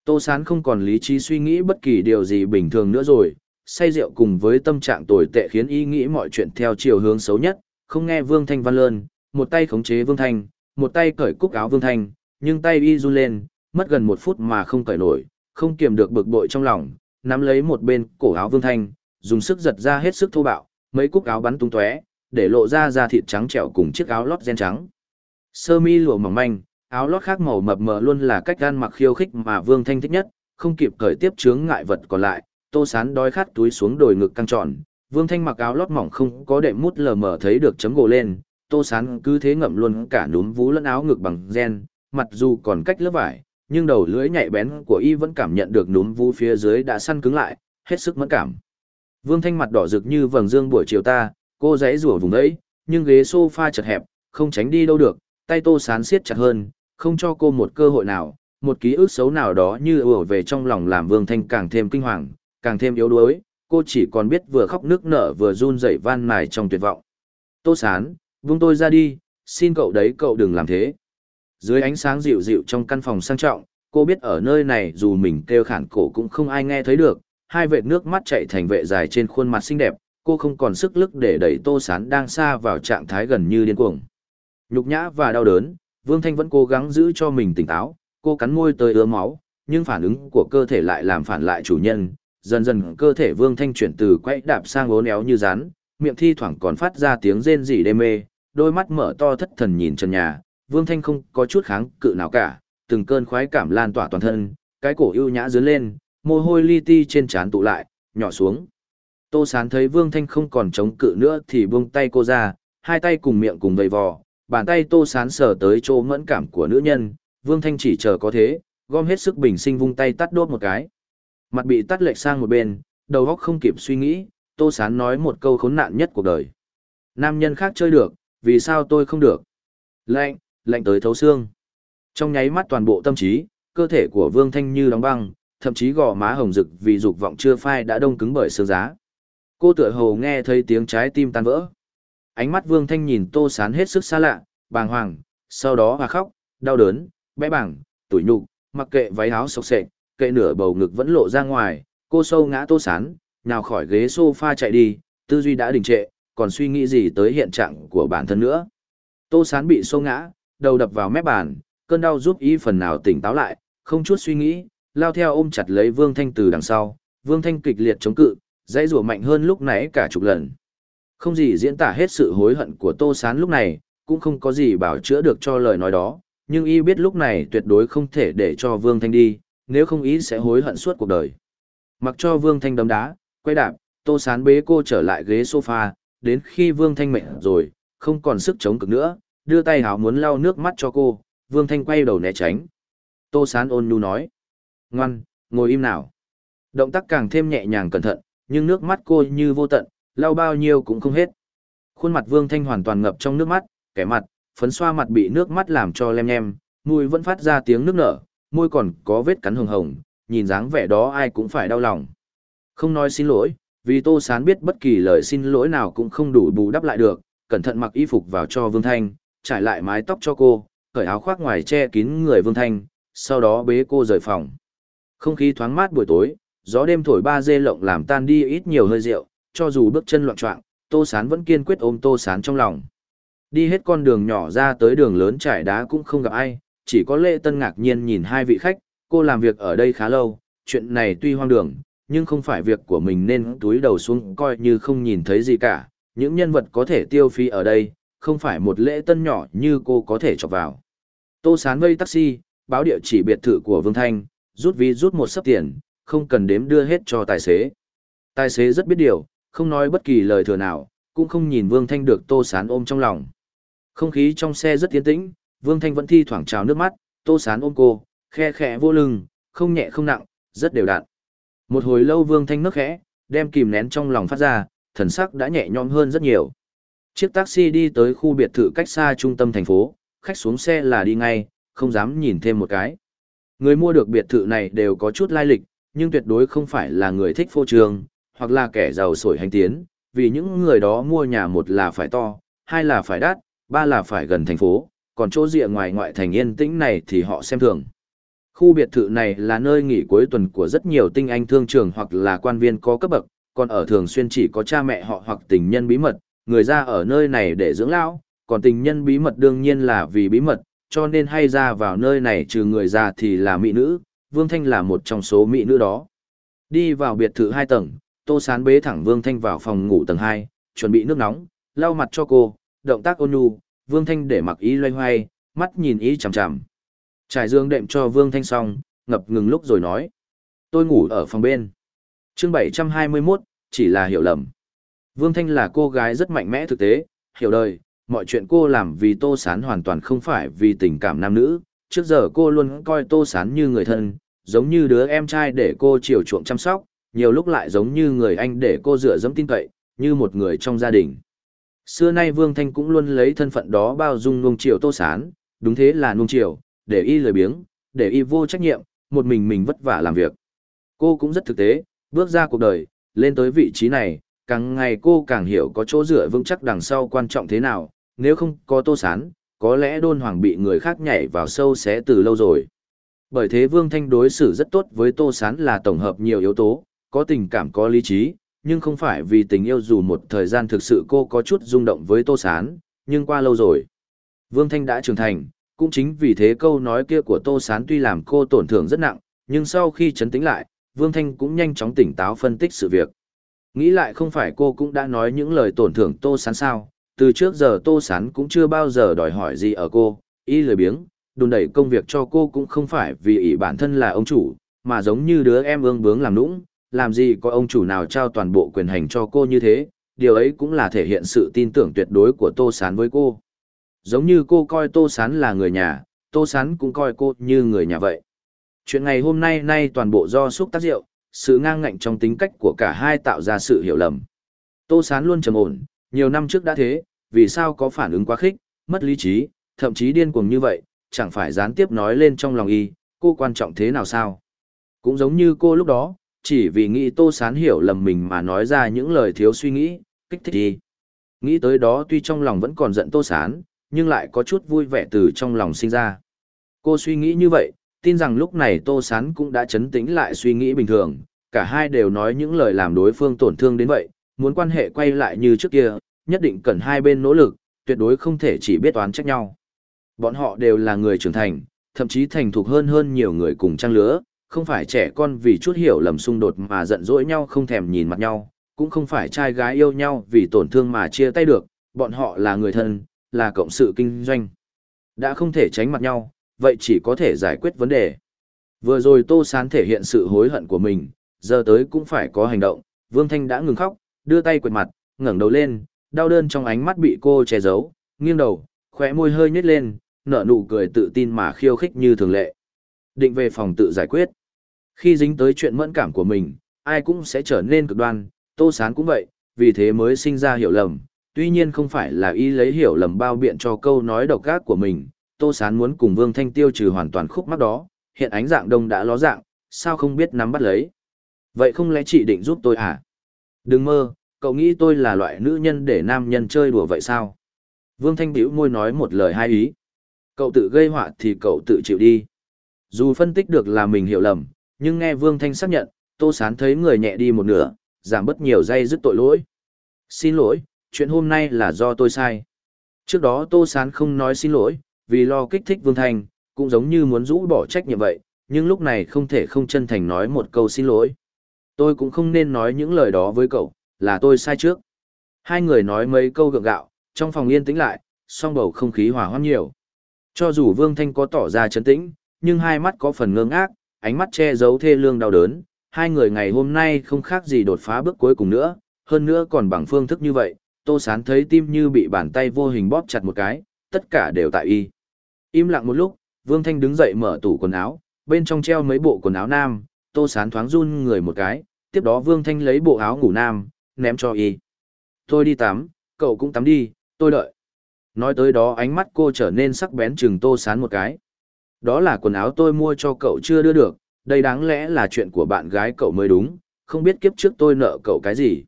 Tô Sán không còn lý trí suy nghĩ bất kỳ điều gì bình thường nữa rồi, say rượu cùng với tâm trạng tồi tệ khiến y nghĩ mọi chuyện theo chiều hướng xấu nhất, không nghe Vương Thanh văn lơn, một tay khống chế Vương Thanh, một tay cởi cúc áo Vương Thanh, nhưng tay y run lên, mất gần một phút mà không cởi nổi, không kiềm được bực bội trong lòng, nắm lấy một bên cổ áo Vương Thanh, dùng sức giật ra hết sức thô bạo, mấy cúc áo bắn tung tóe, để lộ ra da thịt trắng trẻo cùng chiếc áo lót ren trắng. Sơ mi lụa mỏng manh, áo lót khác màu mập mờ luôn là cách gan mặc khiêu khích mà Vương Thanh thích nhất, không kịp cởi tiếp chướng ngại vật còn lại, Tô Sán đói khát túi xuống đồi ngực căng tròn, Vương Thanh mặc áo lót mỏng không có đệm mút lờ mờ thấy được chấm gồ lên, Tô Sán cứ thế ngậm luôn cả núm vú lẫn áo ngực bằng gen, mặc dù còn cách lớp vải, nhưng đầu lưỡi nhạy bén của y vẫn cảm nhận được núm vú phía dưới đã săn cứng lại, hết sức mẫn cảm. Vương Thanh mặt đỏ rực như vầng dương buổi chiều ta, cô dãy rủa vùng đấy, nhưng ghế sofa chật hẹp, không tránh đi đâu được, tay Tô Sán siết chặt hơn, không cho cô một cơ hội nào, một ký ức xấu nào đó như ùa về trong lòng làm Vương Thanh càng thêm kinh hoàng, càng thêm yếu đuối, cô chỉ còn biết vừa khóc nước nở vừa run rẩy van nài trong tuyệt vọng. Tô Sán, vung tôi ra đi, xin cậu đấy cậu đừng làm thế. Dưới ánh sáng dịu dịu trong căn phòng sang trọng, cô biết ở nơi này dù mình kêu khản cổ cũng không ai nghe thấy được, hai vệt nước mắt chạy thành vệ dài trên khuôn mặt xinh đẹp, cô không còn sức lực để đẩy Tô Sán đang xa vào trạng thái gần như điên cuồng. Nhục nhã và đau đớn, Vương Thanh vẫn cố gắng giữ cho mình tỉnh táo, cô cắn môi tới ứa máu, nhưng phản ứng của cơ thể lại làm phản lại chủ nhân, dần dần cơ thể Vương Thanh chuyển từ quay đạp sang ốn éo như rắn, miệng thi thoảng còn phát ra tiếng rên rỉ đê mê, đôi mắt mở to thất thần nhìn trần nhà, Vương Thanh không có chút kháng cự nào cả, từng cơn khoái cảm lan tỏa toàn thân, cái cổ ưu nhã dướn lên, mồ hôi li ti trên trán tụ lại, nhỏ xuống. Tô Sán thấy Vương Thanh không còn chống cự nữa thì buông tay cô ra, hai tay cùng miệng cùng vầy vò, bàn tay Tô Sán sờ tới chỗ mẫn cảm của nữ nhân, Vương Thanh chỉ chờ có thế, gom hết sức bình sinh vung tay tắt đốt một cái. Mặt bị tắt lệch sang một bên, đầu óc không kịp suy nghĩ, Tô Sán nói một câu khốn nạn nhất cuộc đời. Nam nhân khác chơi được, vì sao tôi không được? Lạnh, lạnh tới thấu xương. Trong nháy mắt toàn bộ tâm trí, cơ thể của Vương Thanh như đóng băng, thậm chí gò má hồng rực vì dục vọng chưa phai đã đông cứng bởi sương giá. Cô tựa hồ nghe thấy tiếng trái tim tan vỡ. Ánh mắt Vương Thanh nhìn Tô Sán hết sức xa lạ, bàng hoàng, sau đó hòa khóc, đau đớn, bẽ bảng, tủi nhục, mặc kệ váy áo sộc sệ, kệ nửa bầu ngực vẫn lộ ra ngoài, cô sâu ngã Tô Sán, nào khỏi ghế sofa chạy đi, tư duy đã đình trệ, còn suy nghĩ gì tới hiện trạng của bản thân nữa. Tô Sán bị sâu ngã, đầu đập vào mép bàn, cơn đau giúp ý phần nào tỉnh táo lại, không chút suy nghĩ, lao theo ôm chặt lấy Vương Thanh từ đằng sau, Vương Thanh kịch liệt chống cự, dãy rủa mạnh hơn lúc nãy cả chục lần. Không gì diễn tả hết sự hối hận của Tô Sán lúc này, cũng không có gì bảo chữa được cho lời nói đó, nhưng y biết lúc này tuyệt đối không thể để cho Vương Thanh đi, nếu không ý sẽ hối hận suốt cuộc đời. Mặc cho Vương Thanh đấm đá, quay đạp, Tô Sán bế cô trở lại ghế sofa, đến khi Vương Thanh mệt rồi, không còn sức chống cực nữa, đưa tay háo muốn lau nước mắt cho cô, Vương Thanh quay đầu né tránh. Tô Sán ôn nhu nói, ngoan, ngồi im nào. Động tác càng thêm nhẹ nhàng cẩn thận, nhưng nước mắt cô như vô tận, lau bao nhiêu cũng không hết. Khuôn mặt Vương Thanh hoàn toàn ngập trong nước mắt, kẻ mặt, phấn xoa mặt bị nước mắt làm cho lem nhem, mùi vẫn phát ra tiếng nước nở, môi còn có vết cắn hồng hồng, nhìn dáng vẻ đó ai cũng phải đau lòng. Không nói xin lỗi, vì Tô Sán biết bất kỳ lời xin lỗi nào cũng không đủ bù đắp lại được, cẩn thận mặc y phục vào cho Vương Thanh, trải lại mái tóc cho cô, cởi áo khoác ngoài che kín người Vương Thanh, sau đó bế cô rời phòng. Không khí thoáng mát buổi tối, gió đêm thổi ba dê lộng làm tan đi ít nhiều hơi rượu, cho dù bước chân loạn trọng, Tô Sán vẫn kiên quyết ôm Tô Sán trong lòng. Đi hết con đường nhỏ ra tới đường lớn trải đá cũng không gặp ai, chỉ có Lệ Tân ngạc nhiên nhìn hai vị khách, cô làm việc ở đây khá lâu, chuyện này tuy hoang đường, nhưng không phải việc của mình nên túi đầu xuống coi như không nhìn thấy gì cả. Những nhân vật có thể tiêu phí ở đây, không phải một lễ tân nhỏ như cô có thể chọc vào. Tô Sán vây taxi, báo địa chỉ biệt thự của Vương Thanh, rút ví rút một sấp tiền, không cần đếm đưa hết cho tài xế. Tài xế rất biết điều, không nói bất kỳ lời thừa nào, cũng không nhìn Vương Thanh được Tô Sán ôm trong lòng. Không khí trong xe rất tiến tĩnh, Vương Thanh vẫn thi thoảng trào nước mắt, Tô Sán ôm cô, khe khẽ vô lưng, không nhẹ không nặng, rất đều đặn. Một hồi lâu Vương Thanh nức khẽ, đem kìm nén trong lòng phát ra, thần sắc đã nhẹ nhõm hơn rất nhiều. Chiếc taxi đi tới khu biệt thự cách xa trung tâm thành phố, khách xuống xe là đi ngay, không dám nhìn thêm một cái. Người mua được biệt thự này đều có chút lai lịch, nhưng tuyệt đối không phải là người thích phô trương hoặc là kẻ giàu sổi hành tiến, vì những người đó mua nhà một là phải to, hai là phải đắt, ba là phải gần thành phố, còn chỗ rìa ngoài ngoại thành yên tĩnh này thì họ xem thường. Khu biệt thự này là nơi nghỉ cuối tuần của rất nhiều tinh anh thương trường hoặc là quan viên có cấp bậc, còn ở thường xuyên chỉ có cha mẹ họ hoặc tình nhân bí mật, người ra ở nơi này để dưỡng lão, còn tình nhân bí mật đương nhiên là vì bí mật, cho nên hay ra vào nơi này trừ người già thì là mỹ nữ, Vương Thanh là một trong số mỹ nữ đó. Đi vào biệt thự hai tầng, Tô Sán bế thẳng Vương Thanh vào phòng ngủ tầng 2, chuẩn bị nước nóng, lau mặt cho cô, động tác ôn nhu, Vương Thanh để mặc ý loay hoay, mắt nhìn ý chằm chằm. Trải dương đệm cho Vương Thanh xong, ngập ngừng lúc rồi nói. Tôi ngủ ở phòng bên. chương 721, chỉ là hiểu lầm. Vương Thanh là cô gái rất mạnh mẽ thực tế, hiểu đời, mọi chuyện cô làm vì Tô Sán hoàn toàn không phải vì tình cảm nam nữ. Trước giờ cô luôn coi Tô Sán như người thân, giống như đứa em trai để cô chiều chuộng chăm sóc, nhiều lúc lại giống như người anh để cô dựa dẫm tin cậy, như một người trong gia đình. Xưa nay Vương Thanh cũng luôn lấy thân phận đó bao dung nuông chiều Tô Sán, đúng thế là nuông chiều, để y lười biếng, để y vô trách nhiệm, một mình mình vất vả làm việc. Cô cũng rất thực tế, bước ra cuộc đời, lên tới vị trí này, càng ngày cô càng hiểu có chỗ dựa vững chắc đằng sau quan trọng thế nào, nếu không có Tô Sán, có lẽ đôn hoàng bị người khác nhảy vào sâu xé từ lâu rồi. Bởi thế Vương Thanh đối xử rất tốt với Tô Sán là tổng hợp nhiều yếu tố, có tình cảm có lý trí, nhưng không phải vì tình yêu dù một thời gian thực sự cô có chút rung động với Tô Sán, nhưng qua lâu rồi. Vương Thanh đã trưởng thành, cũng chính vì thế câu nói kia của Tô Sán tuy làm cô tổn thương rất nặng, nhưng sau khi chấn tĩnh lại, Vương Thanh cũng nhanh chóng tỉnh táo phân tích sự việc. Nghĩ lại không phải cô cũng đã nói những lời tổn thương Tô Sán sao, từ trước giờ Tô Sán cũng chưa bao giờ đòi hỏi gì ở cô, y lười biếng, đùn đẩy công việc cho cô cũng không phải vì ỷ bản thân là ông chủ, mà giống như đứa em ương bướng làm lũng. làm gì có ông chủ nào trao toàn bộ quyền hành cho cô như thế, điều ấy cũng là thể hiện sự tin tưởng tuyệt đối của Tô Sán với cô. Giống như cô coi Tô Sán là người nhà, Tô Sán cũng coi cô như người nhà vậy. Chuyện ngày hôm nay nay toàn bộ do xúc tác rượu, sự ngang ngạnh trong tính cách của cả hai tạo ra sự hiểu lầm. Tô Sán luôn trầm ổn, nhiều năm trước đã thế, vì sao có phản ứng quá khích, mất lý trí, thậm chí điên cuồng như vậy, chẳng phải gián tiếp nói lên trong lòng y, cô quan trọng thế nào sao? Cũng giống như cô lúc đó, chỉ vì nghĩ Tô Sán hiểu lầm mình mà nói ra những lời thiếu suy nghĩ, kích thích y. Nghĩ tới đó tuy trong lòng vẫn còn giận Tô Sán, nhưng lại có chút vui vẻ từ trong lòng sinh ra. Cô suy nghĩ như vậy, tin rằng lúc này Tô Sán cũng đã chấn tĩnh lại suy nghĩ bình thường, cả hai đều nói những lời làm đối phương tổn thương đến vậy, muốn quan hệ quay lại như trước kia, nhất định cần hai bên nỗ lực, tuyệt đối không thể chỉ biết toán trách nhau. Bọn họ đều là người trưởng thành, thậm chí thành thục hơn hơn nhiều người cùng trang lứa, không phải trẻ con vì chút hiểu lầm xung đột mà giận dỗi nhau không thèm nhìn mặt nhau, cũng không phải trai gái yêu nhau vì tổn thương mà chia tay được, bọn họ là người thân, là cộng sự kinh doanh. Đã không thể tránh mặt nhau, vậy chỉ có thể giải quyết vấn đề. Vừa rồi Tô Sán thể hiện sự hối hận của mình, giờ tới cũng phải có hành động, Vương Thanh đã ngừng khóc, đưa tay quệt mặt, ngẩng đầu lên, đau đơn trong ánh mắt bị cô che giấu, nghiêng đầu, khóe môi hơi nhếch lên, nở nụ cười tự tin mà khiêu khích như thường lệ. Định về phòng tự giải quyết. Khi dính tới chuyện mẫn cảm của mình, ai cũng sẽ trở nên cực đoan, Tô Sán cũng vậy, vì thế mới sinh ra hiểu lầm. Tuy nhiên không phải là ý lấy hiểu lầm bao biện cho câu nói độc ác của mình, Tô Sán muốn cùng Vương Thanh tiêu trừ hoàn toàn khúc mắc đó, hiện ánh dạng đông đã ló dạng, sao không biết nắm bắt lấy. Vậy không lẽ chị định giúp tôi à? Đừng mơ, cậu nghĩ tôi là loại nữ nhân để nam nhân chơi đùa vậy sao? Vương Thanh bĩu môi nói một lời hai ý. Cậu tự gây họa thì cậu tự chịu đi. Dù phân tích được là mình hiểu lầm, nhưng nghe Vương Thanh xác nhận, Tô Sán thấy người nhẹ đi một nửa, giảm bớt nhiều dây dứt tội lỗi. Xin lỗi, chuyện hôm nay là do tôi sai. Trước đó Tô Sán không nói xin lỗi, vì lo kích thích Vương Thanh, cũng giống như muốn rũ bỏ trách nhiệm vậy, nhưng lúc này không thể không chân thành nói một câu xin lỗi. Tôi cũng không nên nói những lời đó với cậu, là tôi sai trước. Hai người nói mấy câu gượng gạo, trong phòng yên tĩnh lại, song bầu không khí hòa hoãn nhiều. Cho dù Vương Thanh có tỏ ra chấn tĩnh, nhưng hai mắt có phần ngơ ngác, ánh mắt che giấu thê lương đau đớn. Hai người ngày hôm nay không khác gì đột phá bước cuối cùng nữa, hơn nữa còn bằng phương thức như vậy, Tô Sán thấy tim như bị bàn tay vô hình bóp chặt một cái, tất cả đều tại y. Im lặng một lúc, Vương Thanh đứng dậy mở tủ quần áo, bên trong treo mấy bộ quần áo nam, Tô Sán thoáng run người một cái, tiếp đó Vương Thanh lấy bộ áo ngủ nam, ném cho y. Tôi đi tắm, cậu cũng tắm đi, tôi đợi. Nói tới đó ánh mắt cô trở nên sắc bén chừng Tô Sán một cái. Đó là quần áo tôi mua cho cậu chưa đưa được, đây đáng lẽ là chuyện của bạn gái cậu mới đúng, không biết kiếp trước tôi nợ cậu cái gì.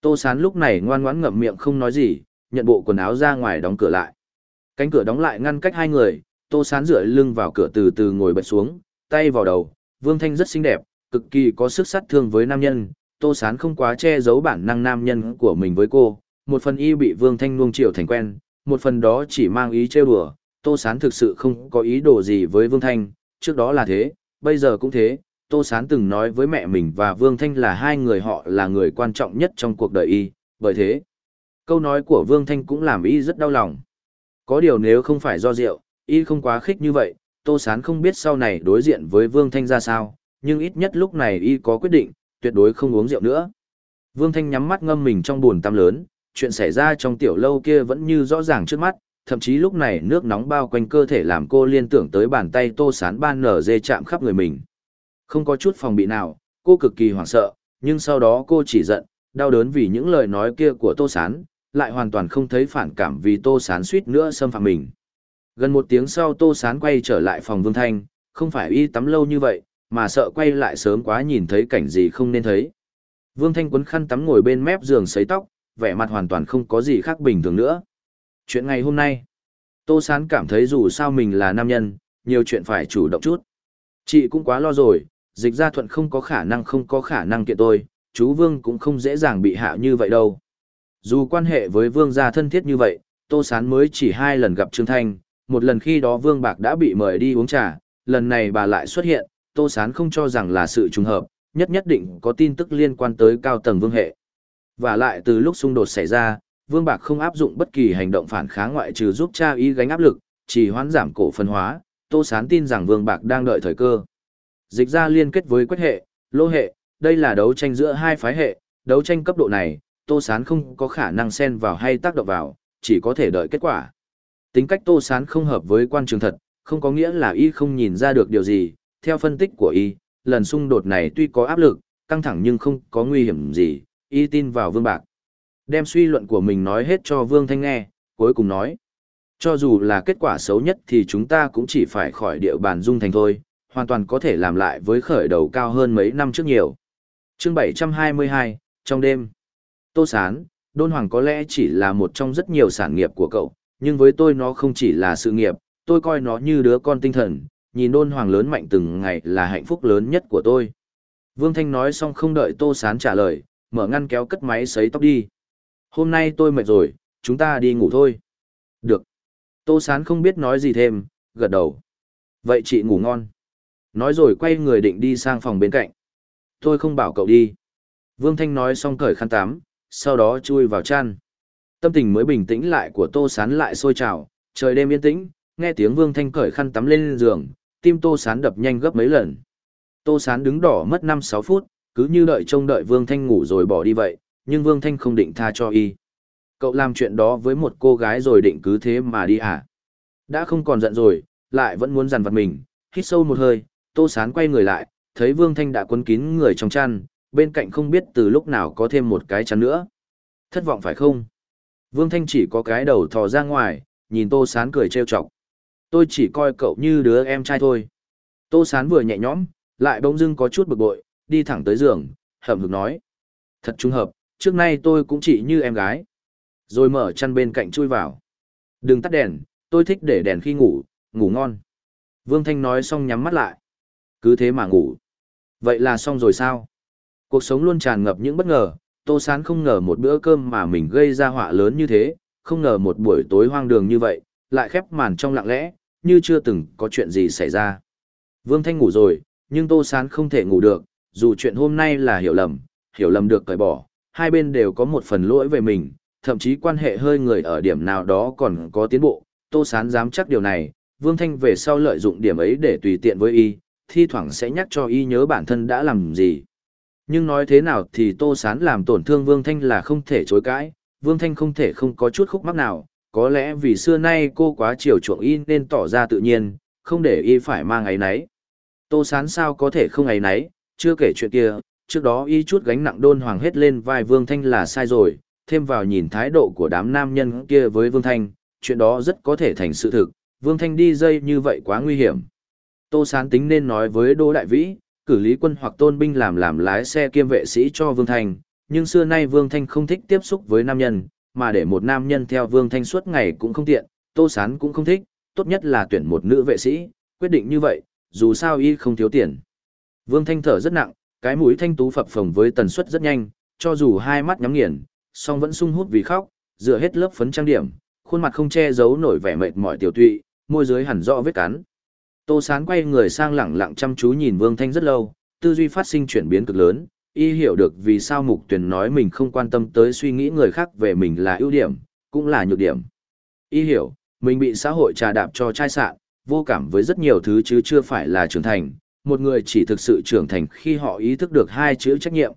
Tô Sán lúc này ngoan ngoãn ngậm miệng không nói gì, nhận bộ quần áo ra ngoài đóng cửa lại. Cánh cửa đóng lại ngăn cách hai người, Tô Sán dựa lưng vào cửa từ từ ngồi bật xuống, tay vào đầu, Vương Thanh rất xinh đẹp, cực kỳ có sức sát thương với nam nhân, Tô Sán không quá che giấu bản năng nam nhân của mình với cô, một phần y bị Vương Thanh nuông chiều thành quen, một phần đó chỉ mang ý trêu đùa, Tô Sán thực sự không có ý đồ gì với Vương Thanh, trước đó là thế, bây giờ cũng thế, Tô Sán từng nói với mẹ mình và Vương Thanh là hai người họ là người quan trọng nhất trong cuộc đời y, bởi thế, câu nói của Vương Thanh cũng làm y rất đau lòng. Có điều nếu không phải do rượu, y không quá khích như vậy, Tô Sán không biết sau này đối diện với Vương Thanh ra sao, nhưng ít nhất lúc này y có quyết định, tuyệt đối không uống rượu nữa. Vương Thanh nhắm mắt ngâm mình trong buồn tắm lớn, chuyện xảy ra trong tiểu lâu kia vẫn như rõ ràng trước mắt, thậm chí lúc này nước nóng bao quanh cơ thể làm cô liên tưởng tới bàn tay Tô Sán ban nở dê chạm khắp người mình. Không có chút phòng bị nào, cô cực kỳ hoảng sợ, nhưng sau đó cô chỉ giận, đau đớn vì những lời nói kia của Tô Sán, lại hoàn toàn không thấy phản cảm vì Tô Sán suýt nữa xâm phạm mình. Gần một tiếng sau Tô Sán quay trở lại phòng Vương Thanh, không phải y tắm lâu như vậy, mà sợ quay lại sớm quá nhìn thấy cảnh gì không nên thấy. Vương Thanh quấn khăn tắm ngồi bên mép giường sấy tóc, vẻ mặt hoàn toàn không có gì khác bình thường nữa. Chuyện ngày hôm nay, Tô Sán cảm thấy dù sao mình là nam nhân, nhiều chuyện phải chủ động chút. Chị cũng quá lo rồi, dịch gia thuận không có khả năng không có khả năng kiện tôi, chú Vương cũng không dễ dàng bị hạ như vậy đâu. Dù quan hệ với Vương gia thân thiết như vậy, Tô Sán mới chỉ hai lần gặp Trương Thanh, một lần khi đó Vương Bạc đã bị mời đi uống trà, lần này bà lại xuất hiện, Tô Sán không cho rằng là sự trùng hợp, nhất nhất định có tin tức liên quan tới cao tầng Vương hệ. Và lại từ lúc xung đột xảy ra, Vương Bạc không áp dụng bất kỳ hành động phản kháng ngoại trừ giúp cha ý gánh áp lực, chỉ hoãn giảm cổ phân hóa, Tô Sán tin rằng Vương Bạc đang đợi thời cơ. Dịch ra liên kết với quách hệ, lô hệ, đây là đấu tranh giữa hai phái hệ, đấu tranh cấp độ này, Tô Sán không có khả năng xen vào hay tác động vào, chỉ có thể đợi kết quả. Tính cách Tô Sán không hợp với quan trường thật, không có nghĩa là y không nhìn ra được điều gì, theo phân tích của y, lần xung đột này tuy có áp lực, căng thẳng nhưng không có nguy hiểm gì, y tin vào Vương Bạc. Đem suy luận của mình nói hết cho Vương Thanh nghe, cuối cùng nói. Cho dù là kết quả xấu nhất thì chúng ta cũng chỉ phải khỏi địa bàn dung thành thôi, hoàn toàn có thể làm lại với khởi đầu cao hơn mấy năm trước nhiều. chương 722, trong đêm. Tô Sán, Đôn Hoàng có lẽ chỉ là một trong rất nhiều sản nghiệp của cậu, nhưng với tôi nó không chỉ là sự nghiệp, tôi coi nó như đứa con tinh thần, nhìn ôn Hoàng lớn mạnh từng ngày là hạnh phúc lớn nhất của tôi. Vương Thanh nói xong không đợi Tô Sán trả lời, mở ngăn kéo cất máy sấy tóc đi. Hôm nay tôi mệt rồi, chúng ta đi ngủ thôi. Được. Tô Sán không biết nói gì thêm, gật đầu. Vậy chị ngủ ngon. Nói rồi quay người định đi sang phòng bên cạnh. Tôi không bảo cậu đi. Vương Thanh nói xong cởi khăn tắm, sau đó chui vào chăn. Tâm tình mới bình tĩnh lại của Tô Sán lại sôi trào, trời đêm yên tĩnh, nghe tiếng Vương Thanh cởi khăn tắm lên giường, tim Tô Sán đập nhanh gấp mấy lần. Tô Sán đứng đỏ mất 5-6 phút, cứ như đợi trông đợi Vương Thanh ngủ rồi bỏ đi vậy, nhưng Vương Thanh không định tha cho y. Cậu làm chuyện đó với một cô gái rồi định cứ thế mà đi à? Đã không còn giận rồi, lại vẫn muốn dằn vặt mình, hít sâu một hơi, Tô Sán quay người lại, thấy Vương Thanh đã quấn kín người trong chăn, bên cạnh không biết từ lúc nào có thêm một cái chăn nữa. Thất vọng phải không? Vương Thanh chỉ có cái đầu thò ra ngoài, nhìn Tô Sán cười trêu chọc. Tôi chỉ coi cậu như đứa em trai thôi. Tô Sán vừa nhẹ nhõm, lại bỗng dưng có chút bực bội, đi thẳng tới giường, hậm hực nói. Thật trùng hợp, trước nay tôi cũng chỉ như em gái. Rồi mở chăn bên cạnh chui vào. Đừng tắt đèn, tôi thích để đèn khi ngủ, ngủ ngon. Vương Thanh nói xong nhắm mắt lại. Cứ thế mà ngủ. Vậy là xong rồi sao? Cuộc sống luôn tràn ngập những bất ngờ, Tô Sán không ngờ một bữa cơm mà mình gây ra họa lớn như thế, không ngờ một buổi tối hoang đường như vậy, lại khép màn trong lặng lẽ, như chưa từng có chuyện gì xảy ra. Vương Thanh ngủ rồi, nhưng Tô Sán không thể ngủ được, dù chuyện hôm nay là hiểu lầm, hiểu lầm được cởi bỏ, hai bên đều có một phần lỗi về mình, thậm chí quan hệ hơi người ở điểm nào đó còn có tiến bộ, Tô Sán dám chắc điều này, Vương Thanh về sau lợi dụng điểm ấy để tùy tiện với y, thi thoảng sẽ nhắc cho y nhớ bản thân đã làm gì. Nhưng nói thế nào thì Tô Sán làm tổn thương Vương Thanh là không thể chối cãi, Vương Thanh không thể không có chút khúc mắc nào, có lẽ vì xưa nay cô quá chiều chuộng y nên tỏ ra tự nhiên, không để y phải mang ấy nấy. Tô Sán sao có thể không ấy nấy, chưa kể chuyện kia, trước đó y chút gánh nặng đôn hoàng hết lên vai Vương Thanh là sai rồi, thêm vào nhìn thái độ của đám nam nhân kia với Vương Thanh, chuyện đó rất có thể thành sự thực, Vương Thanh đi dây như vậy quá nguy hiểm. Tô Sán tính nên nói với Đỗ Đại Vĩ, cử lý quân hoặc tôn binh làm làm lái xe kiêm vệ sĩ cho Vương Thanh, nhưng xưa nay Vương Thanh không thích tiếp xúc với nam nhân, mà để một nam nhân theo Vương Thanh suốt ngày cũng không tiện, Tô Sán cũng không thích, tốt nhất là tuyển một nữ vệ sĩ, quyết định như vậy, dù sao y không thiếu tiền. Vương Thanh thở rất nặng, cái mũi thanh tú phập phồng với tần suất rất nhanh, cho dù hai mắt nhắm nghiền, song vẫn sung hút vì khóc, dựa hết lớp phấn trang điểm, khuôn mặt không che giấu nổi vẻ mệt mỏi tiểu tụy, môi dưới hẳn rõ vết cắn. Tô Sán quay người sang lẳng lặng chăm chú nhìn Vương Thanh rất lâu, tư duy phát sinh chuyển biến cực lớn, y hiểu được vì sao Mục Tuyền nói mình không quan tâm tới suy nghĩ người khác về mình là ưu điểm, cũng là nhược điểm. Y hiểu, mình bị xã hội trà đạp cho chai sạn, vô cảm với rất nhiều thứ chứ chưa phải là trưởng thành, một người chỉ thực sự trưởng thành khi họ ý thức được hai chữ trách nhiệm.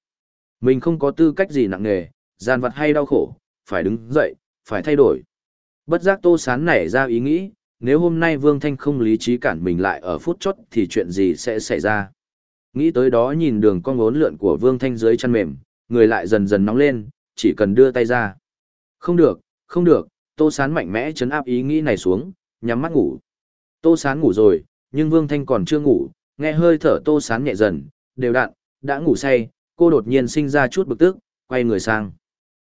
Mình không có tư cách gì nặng nề, gian vặt hay đau khổ, phải đứng dậy, phải thay đổi. Bất giác Tô Sán nảy ra ý nghĩ, nếu hôm nay Vương Thanh không lý trí cản mình lại ở phút chót thì chuyện gì sẽ xảy ra. Nghĩ tới đó nhìn đường con ngốn lượn của Vương Thanh dưới chân mềm, người lại dần dần nóng lên, chỉ cần đưa tay ra. Không được, không được, Tô Sán mạnh mẽ chấn áp ý nghĩ này xuống, nhắm mắt ngủ. Tô Sán ngủ rồi, nhưng Vương Thanh còn chưa ngủ, nghe hơi thở Tô Sán nhẹ dần, đều đặn, đã ngủ say, cô đột nhiên sinh ra chút bực tức, quay người sang.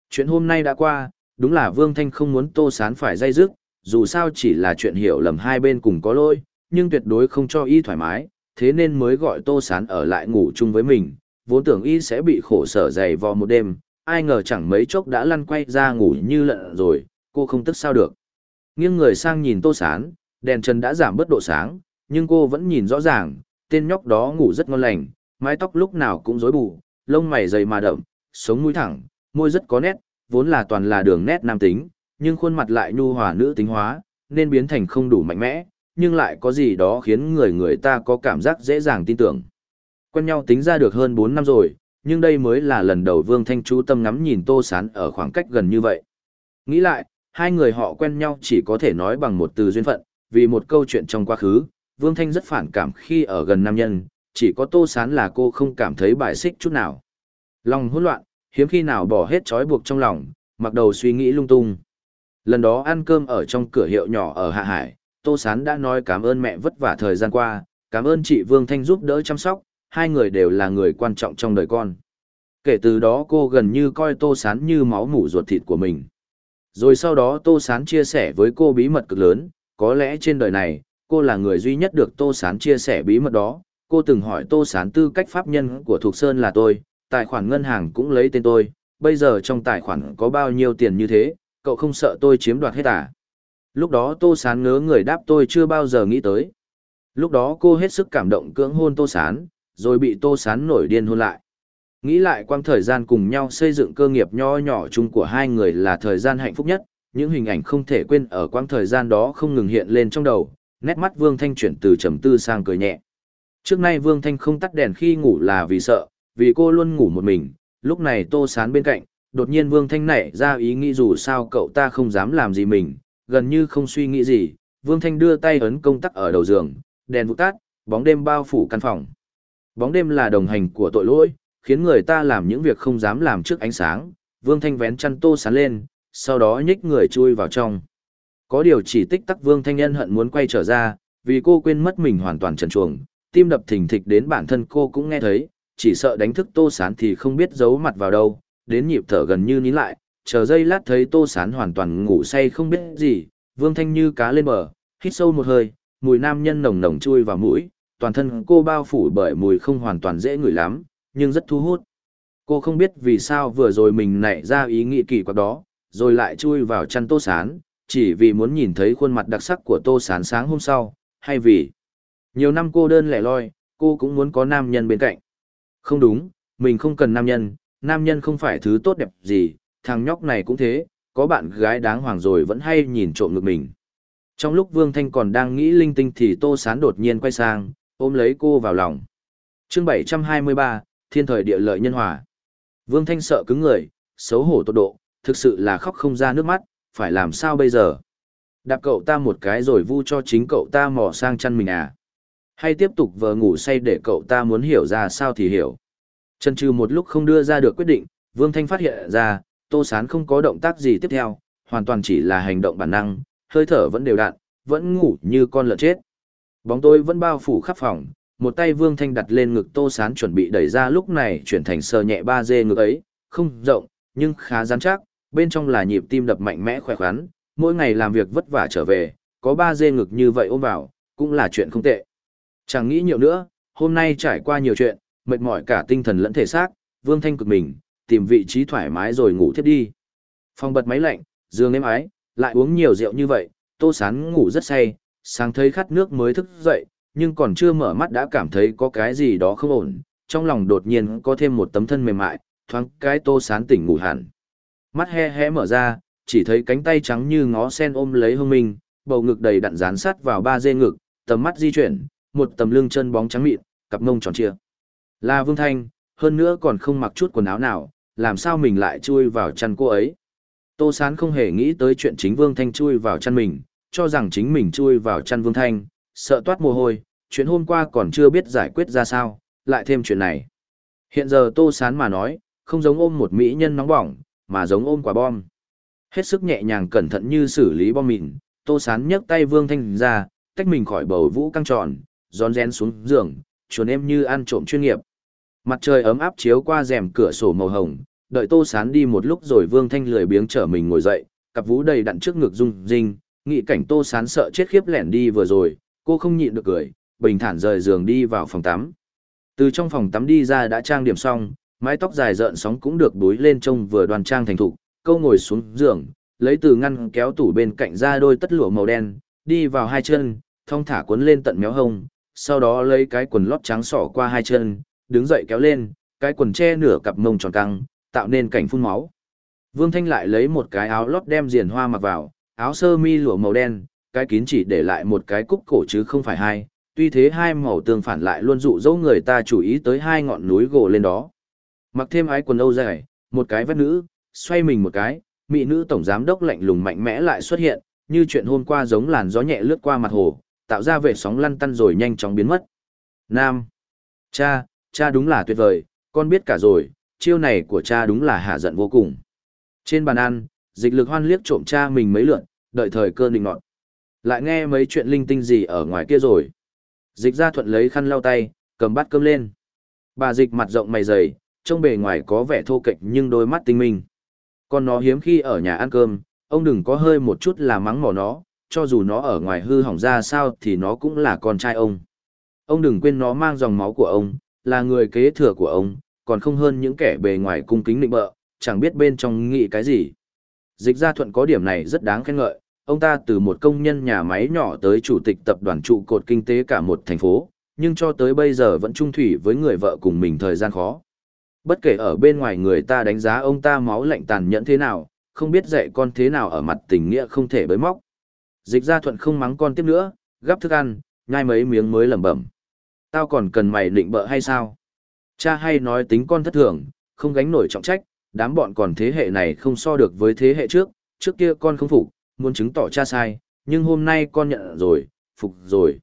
Chuyện hôm nay đã qua, đúng là Vương Thanh không muốn Tô Sán phải dây dứt, dù sao chỉ là chuyện hiểu lầm hai bên cùng có lỗi, nhưng tuyệt đối không cho y thoải mái, thế nên mới gọi Tô Sán ở lại ngủ chung với mình, vốn tưởng y sẽ bị khổ sở dày vò một đêm, ai ngờ chẳng mấy chốc đã lăn quay ra ngủ như lợn rồi, cô không tức sao được. Nghiêng người sang nhìn Tô Sán, đèn chân đã giảm bớt độ sáng, nhưng cô vẫn nhìn rõ ràng, tên nhóc đó ngủ rất ngon lành, mái tóc lúc nào cũng rối bù, lông mày dày mà đậm, sống mũi thẳng, môi rất có nét, vốn là toàn là đường nét nam tính, nhưng khuôn mặt lại nhu hòa nữ tính hóa, nên biến thành không đủ mạnh mẽ, nhưng lại có gì đó khiến người người ta có cảm giác dễ dàng tin tưởng. Quen nhau tính ra được hơn 4 năm rồi, nhưng đây mới là lần đầu Vương Thanh chú tâm ngắm nhìn Tô Sán ở khoảng cách gần như vậy. Nghĩ lại, hai người họ quen nhau chỉ có thể nói bằng một từ duyên phận, vì một câu chuyện trong quá khứ, Vương Thanh rất phản cảm khi ở gần nam nhân, chỉ có Tô Sán là cô không cảm thấy bài xích chút nào. Lòng hỗn loạn, hiếm khi nào bỏ hết trói buộc trong lòng, mặc đầu suy nghĩ lung tung. Lần đó ăn cơm ở trong cửa hiệu nhỏ ở Hạ Hải, Tô Sán đã nói cảm ơn mẹ vất vả thời gian qua, cảm ơn chị Vương Thanh giúp đỡ chăm sóc, hai người đều là người quan trọng trong đời con. Kể từ đó cô gần như coi Tô Sán như máu mủ ruột thịt của mình. Rồi sau đó Tô Sán chia sẻ với cô bí mật cực lớn, có lẽ trên đời này, cô là người duy nhất được Tô Sán chia sẻ bí mật đó. Cô từng hỏi Tô Sán tư cách pháp nhân của Thục Sơn là tôi, tài khoản ngân hàng cũng lấy tên tôi, bây giờ trong tài khoản có bao nhiêu tiền như thế, cậu không sợ tôi chiếm đoạt hết à? Lúc đó Tô Sán ngớ người đáp tôi chưa bao giờ nghĩ tới. Lúc đó cô hết sức cảm động cưỡng hôn Tô Sán, rồi bị Tô Sán nổi điên hôn lại. Nghĩ lại quang thời gian cùng nhau xây dựng cơ nghiệp nho nhỏ chung của hai người là thời gian hạnh phúc nhất, những hình ảnh không thể quên ở quang thời gian đó không ngừng hiện lên trong đầu, nét mắt Vương Thanh chuyển từ trầm tư sang cười nhẹ. Trước nay Vương Thanh không tắt đèn khi ngủ là vì sợ, vì cô luôn ngủ một mình, lúc này Tô Sán bên cạnh, đột nhiên Vương Thanh nảy ra ý nghĩ dù sao cậu ta không dám làm gì mình, gần như không suy nghĩ gì, Vương Thanh đưa tay ấn công tắc ở đầu giường, đèn vụt tắt, bóng đêm bao phủ căn phòng. Bóng đêm là đồng hành của tội lỗi, khiến người ta làm những việc không dám làm trước ánh sáng. Vương Thanh vén chăn tô sán lên, sau đó nhích người chui vào trong. Có điều chỉ tích tắc Vương Thanh nhân hận muốn quay trở ra, vì cô quên mất mình hoàn toàn trần chuồng, tim đập thình thịch đến bản thân cô cũng nghe thấy, chỉ sợ đánh thức tô sán thì không biết giấu mặt vào đâu, đến nhịp thở gần như nín lại, chờ giây lát thấy tô sán hoàn toàn ngủ say không biết gì, Vương Thanh như cá lên bờ, hít sâu một hơi, mùi nam nhân nồng nồng chui vào mũi, toàn thân cô bao phủ bởi mùi không hoàn toàn dễ ngửi lắm, nhưng rất thu hút. Cô không biết vì sao vừa rồi mình nảy ra ý nghĩ kỳ quặc đó, rồi lại chui vào chăn tô sán, chỉ vì muốn nhìn thấy khuôn mặt đặc sắc của tô sán sáng hôm sau, hay vì nhiều năm cô đơn lẻ loi, cô cũng muốn có nam nhân bên cạnh. Không đúng, mình không cần nam nhân, nam nhân không phải thứ tốt đẹp gì, thằng nhóc này cũng thế, có bạn gái đáng hoàng rồi vẫn hay nhìn trộm ngực mình. Trong lúc Vương Thanh còn đang nghĩ linh tinh thì Tô Sán đột nhiên quay sang, ôm lấy cô vào lòng. chương 723, Thiên thời địa lợi nhân hòa. Vương Thanh sợ cứng người, xấu hổ tột độ, thực sự là khóc không ra nước mắt, phải làm sao bây giờ? Đạp cậu ta một cái rồi vu cho chính cậu ta mò sang chăn mình à? Hay tiếp tục vờ ngủ say để cậu ta muốn hiểu ra sao thì hiểu? Chân trừ một lúc không đưa ra được quyết định, Vương Thanh phát hiện ra, Tô Sán không có động tác gì tiếp theo, hoàn toàn chỉ là hành động bản năng, hơi thở vẫn đều đặn, vẫn ngủ như con lợn chết. Bóng tối vẫn bao phủ khắp phòng, một tay Vương Thanh đặt lên ngực Tô Sán chuẩn bị đẩy ra lúc này chuyển thành sờ nhẹ ba dê ngực ấy, không rộng, nhưng khá rắn chắc, bên trong là nhịp tim đập mạnh mẽ khỏe khoắn, mỗi ngày làm việc vất vả trở về, có ba dê ngực như vậy ôm vào, cũng là chuyện không tệ. Chẳng nghĩ nhiều nữa, hôm nay trải qua nhiều chuyện, mệt mỏi cả tinh thần lẫn thể xác, Vương Thanh cực mình, tìm vị trí thoải mái rồi ngủ thiếp đi. Phòng bật máy lạnh, giường êm ái, lại uống nhiều rượu như vậy, Tô Sán ngủ rất say, sáng thấy khát nước mới thức dậy, nhưng còn chưa mở mắt đã cảm thấy có cái gì đó không ổn, trong lòng đột nhiên có thêm một tấm thân mềm mại, thoáng cái Tô Sán tỉnh ngủ hẳn. Mắt he hé mở ra, chỉ thấy cánh tay trắng như ngó sen ôm lấy hông mình, bầu ngực đầy đặn dán sát vào ba dê ngực, tầm mắt di chuyển, một tầm lưng chân bóng trắng mịn, cặp mông tròn trịa. Là Vương Thanh, hơn nữa còn không mặc chút quần áo nào, làm sao mình lại chui vào chăn cô ấy. Tô Sán không hề nghĩ tới chuyện chính Vương Thanh chui vào chăn mình, cho rằng chính mình chui vào chăn Vương Thanh, sợ toát mồ hôi, chuyện hôm qua còn chưa biết giải quyết ra sao, lại thêm chuyện này. Hiện giờ Tô Sán mà nói, không giống ôm một mỹ nhân nóng bỏng, mà giống ôm quả bom. Hết sức nhẹ nhàng cẩn thận như xử lý bom mịn, Tô Sán nhấc tay Vương Thanh ra, tách mình khỏi bầu vũ căng tròn, rón rén xuống giường, chuồn em như ăn trộm chuyên nghiệp. Mặt trời ấm áp chiếu qua rèm cửa sổ màu hồng, đợi Tô Sán đi một lúc rồi Vương Thanh lười biếng trở mình ngồi dậy, cặp vú đầy đặn trước ngực rung rinh, Nghị cảnh Tô Sán sợ chết khiếp lẻn đi vừa rồi, cô không nhịn được cười, bình thản rời giường đi vào phòng tắm. Từ trong phòng tắm đi ra đã trang điểm xong, mái tóc dài rợn sóng cũng được đuối lên trông vừa đoan trang thành thục, câu ngồi xuống giường, lấy từ ngăn kéo tủ bên cạnh ra đôi tất lụa màu đen, đi vào hai chân, thong thả cuốn lên tận méo hông, sau đó lấy cái quần lót trắng sỏ qua hai chân, đứng dậy kéo lên, cái quần che nửa cặp mông tròn căng, tạo nên cảnh phun máu. Vương Thanh lại lấy một cái áo lót đem diền hoa mặc vào, áo sơ mi lụa màu đen, cái kín chỉ để lại một cái cúc cổ chứ không phải hai, tuy thế hai màu tương phản lại luôn dụ dỗ người ta chú ý tới hai ngọn núi gồ lên đó. Mặc thêm ái quần âu dài, một cái vét nữ, xoay mình một cái, mỹ nữ tổng giám đốc lạnh lùng mạnh mẽ lại xuất hiện, như chuyện hôm qua giống làn gió nhẹ lướt qua mặt hồ, tạo ra vẻ sóng lăn tăn rồi nhanh chóng biến mất. Nam. Cha, cha đúng là tuyệt vời, con biết cả rồi, chiêu này của cha đúng là hạ giận vô cùng. Trên bàn ăn, dịch lực hoan liếc trộm cha mình mấy lượn, đợi thời cơ định nọt. Lại nghe mấy chuyện linh tinh gì ở ngoài kia rồi. Dịch ra thuận lấy khăn lau tay, cầm bát cơm lên. Bà dịch mặt rộng mày dày, trông bề ngoài có vẻ thô kệch nhưng đôi mắt tinh minh. Con nó hiếm khi ở nhà ăn cơm, ông đừng có hơi một chút là mắng mỏ nó, cho dù nó ở ngoài hư hỏng ra sao thì nó cũng là con trai ông. Ông đừng quên nó mang dòng máu của ông, là người kế thừa của ông, còn không hơn những kẻ bề ngoài cung kính định bợ, chẳng biết bên trong nghĩ cái gì. Dịch gia thuận có điểm này rất đáng khen ngợi, ông ta từ một công nhân nhà máy nhỏ tới chủ tịch tập đoàn trụ cột kinh tế cả một thành phố, nhưng cho tới bây giờ vẫn trung thủy với người vợ cùng mình thời gian khó. Bất kể ở bên ngoài người ta đánh giá ông ta máu lạnh tàn nhẫn thế nào, không biết dạy con thế nào ở mặt tình nghĩa không thể bới móc. Dịch gia thuận không mắng con tiếp nữa, gắp thức ăn, nhai mấy miếng mới lẩm bẩm. Tao còn cần mày định bợ hay sao? Cha hay nói tính con thất thường, không gánh nổi trọng trách, đám bọn còn thế hệ này không so được với thế hệ trước, trước kia con không phục, muốn chứng tỏ cha sai, nhưng hôm nay con nhận rồi, phục rồi.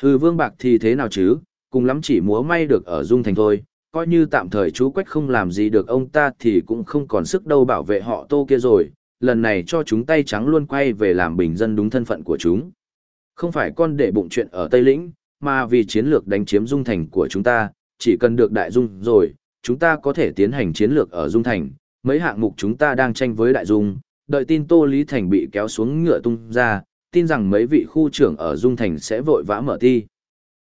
Hừ vương bạc thì thế nào chứ, cùng lắm chỉ múa may được ở dung thành thôi, coi như tạm thời chú Quách không làm gì được ông ta thì cũng không còn sức đâu bảo vệ họ tô kia rồi, lần này cho chúng tay trắng luôn quay về làm bình dân đúng thân phận của chúng. Không phải con để bụng chuyện ở Tây Lĩnh, mà vì chiến lược đánh chiếm dung thành của chúng ta, chỉ cần được đại dung rồi, chúng ta có thể tiến hành chiến lược ở dung thành, mấy hạng mục chúng ta đang tranh với đại dung, đợi tin Tô Lý Thành bị kéo xuống ngựa tung ra, tin rằng mấy vị khu trưởng ở dung thành sẽ vội vã mở thi.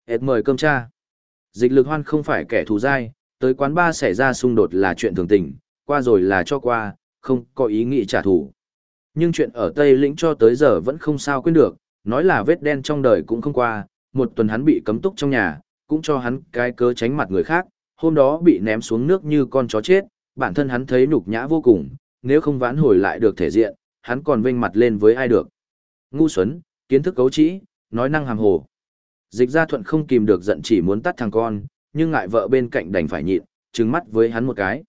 Hết mời cơm cha. Dịch lực hoan không phải kẻ thù dai, tới quán ba xảy ra xung đột là chuyện thường tình, qua rồi là cho qua, không có ý nghĩ trả thù. Nhưng chuyện ở Tây Lĩnh cho tới giờ vẫn không sao quên được, nói là vết đen trong đời cũng không qua, một tuần hắn bị cấm túc trong nhà, cũng cho hắn cái cớ tránh mặt người khác, hôm đó bị ném xuống nước như con chó chết, bản thân hắn thấy nhục nhã vô cùng, nếu không vãn hồi lại được thể diện, hắn còn vênh mặt lên với ai được. Ngu xuẩn, kiến thức cấu trĩ, nói năng hàm hồ. Dịch gia thuận không kìm được giận chỉ muốn tắt thằng con, nhưng ngại vợ bên cạnh đành phải nhịn, trừng mắt với hắn một cái.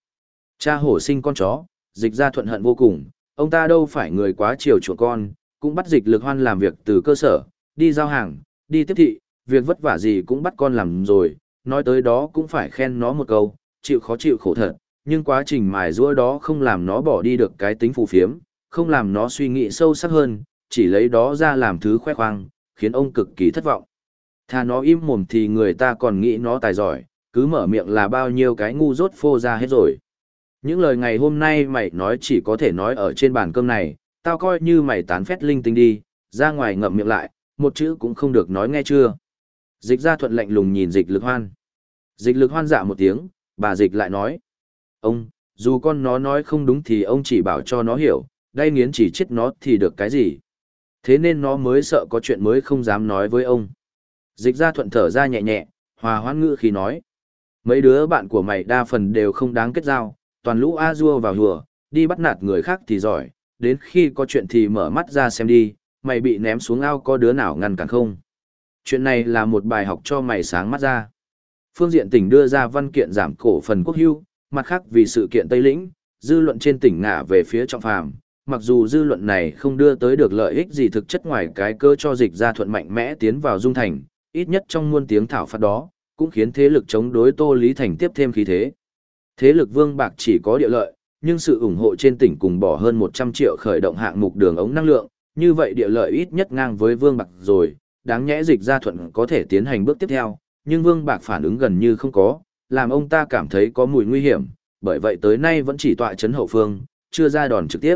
Cha hổ sinh con chó, dịch gia thuận hận vô cùng, ông ta đâu phải người quá chiều chuộng con, cũng bắt dịch lực hoan làm việc từ cơ sở, đi giao hàng, đi tiếp thị, việc vất vả gì cũng bắt con làm rồi, nói tới đó cũng phải khen nó một câu, chịu khó chịu khổ thật, nhưng quá trình mài rũa đó không làm nó bỏ đi được cái tính phù phiếm, không làm nó suy nghĩ sâu sắc hơn, chỉ lấy đó ra làm thứ khoe khoang, khiến ông cực kỳ thất vọng. Thà nó im mồm thì người ta còn nghĩ nó tài giỏi, cứ mở miệng là bao nhiêu cái ngu dốt phô ra hết rồi. Những lời ngày hôm nay mày nói chỉ có thể nói ở trên bàn cơm này, tao coi như mày tán phét linh tinh đi, ra ngoài ngậm miệng lại, một chữ cũng không được nói nghe chưa. Dịch ra thuận lạnh lùng nhìn dịch lực hoan. Dịch lực hoan dạ một tiếng, bà dịch lại nói. Ông, dù con nó nói không đúng thì ông chỉ bảo cho nó hiểu, đây nghiến chỉ chết nó thì được cái gì. Thế nên nó mới sợ có chuyện mới không dám nói với ông. Dịch ra thuận thở ra nhẹ nhẹ, hòa hoãn ngữ khi nói. Mấy đứa bạn của mày đa phần đều không đáng kết giao, toàn lũ a dua vào hùa, đi bắt nạt người khác thì giỏi, đến khi có chuyện thì mở mắt ra xem đi, mày bị ném xuống ao có đứa nào ngăn cản không? Chuyện này là một bài học cho mày sáng mắt ra. Phương diện tỉnh đưa ra văn kiện giảm cổ phần quốc hưu, mặt khác vì sự kiện Tây Lĩnh, dư luận trên tỉnh ngả về phía trọng phàm. Mặc dù dư luận này không đưa tới được lợi ích gì thực chất ngoài cái cơ cho dịch ra thuận mạnh mẽ tiến vào dung thành, ít nhất trong muôn tiếng thảo phạt đó, cũng khiến thế lực chống đối Tô Lý Thành tiếp thêm khí thế. Thế lực Vương Bạc chỉ có địa lợi, nhưng sự ủng hộ trên tỉnh cùng bỏ hơn 100 triệu khởi động hạng mục đường ống năng lượng, như vậy địa lợi ít nhất ngang với Vương Bạc rồi, đáng nhẽ dịch gia thuận có thể tiến hành bước tiếp theo, nhưng Vương Bạc phản ứng gần như không có, làm ông ta cảm thấy có mùi nguy hiểm, bởi vậy tới nay vẫn chỉ tọa chấn hậu phương, chưa ra đòn trực tiếp.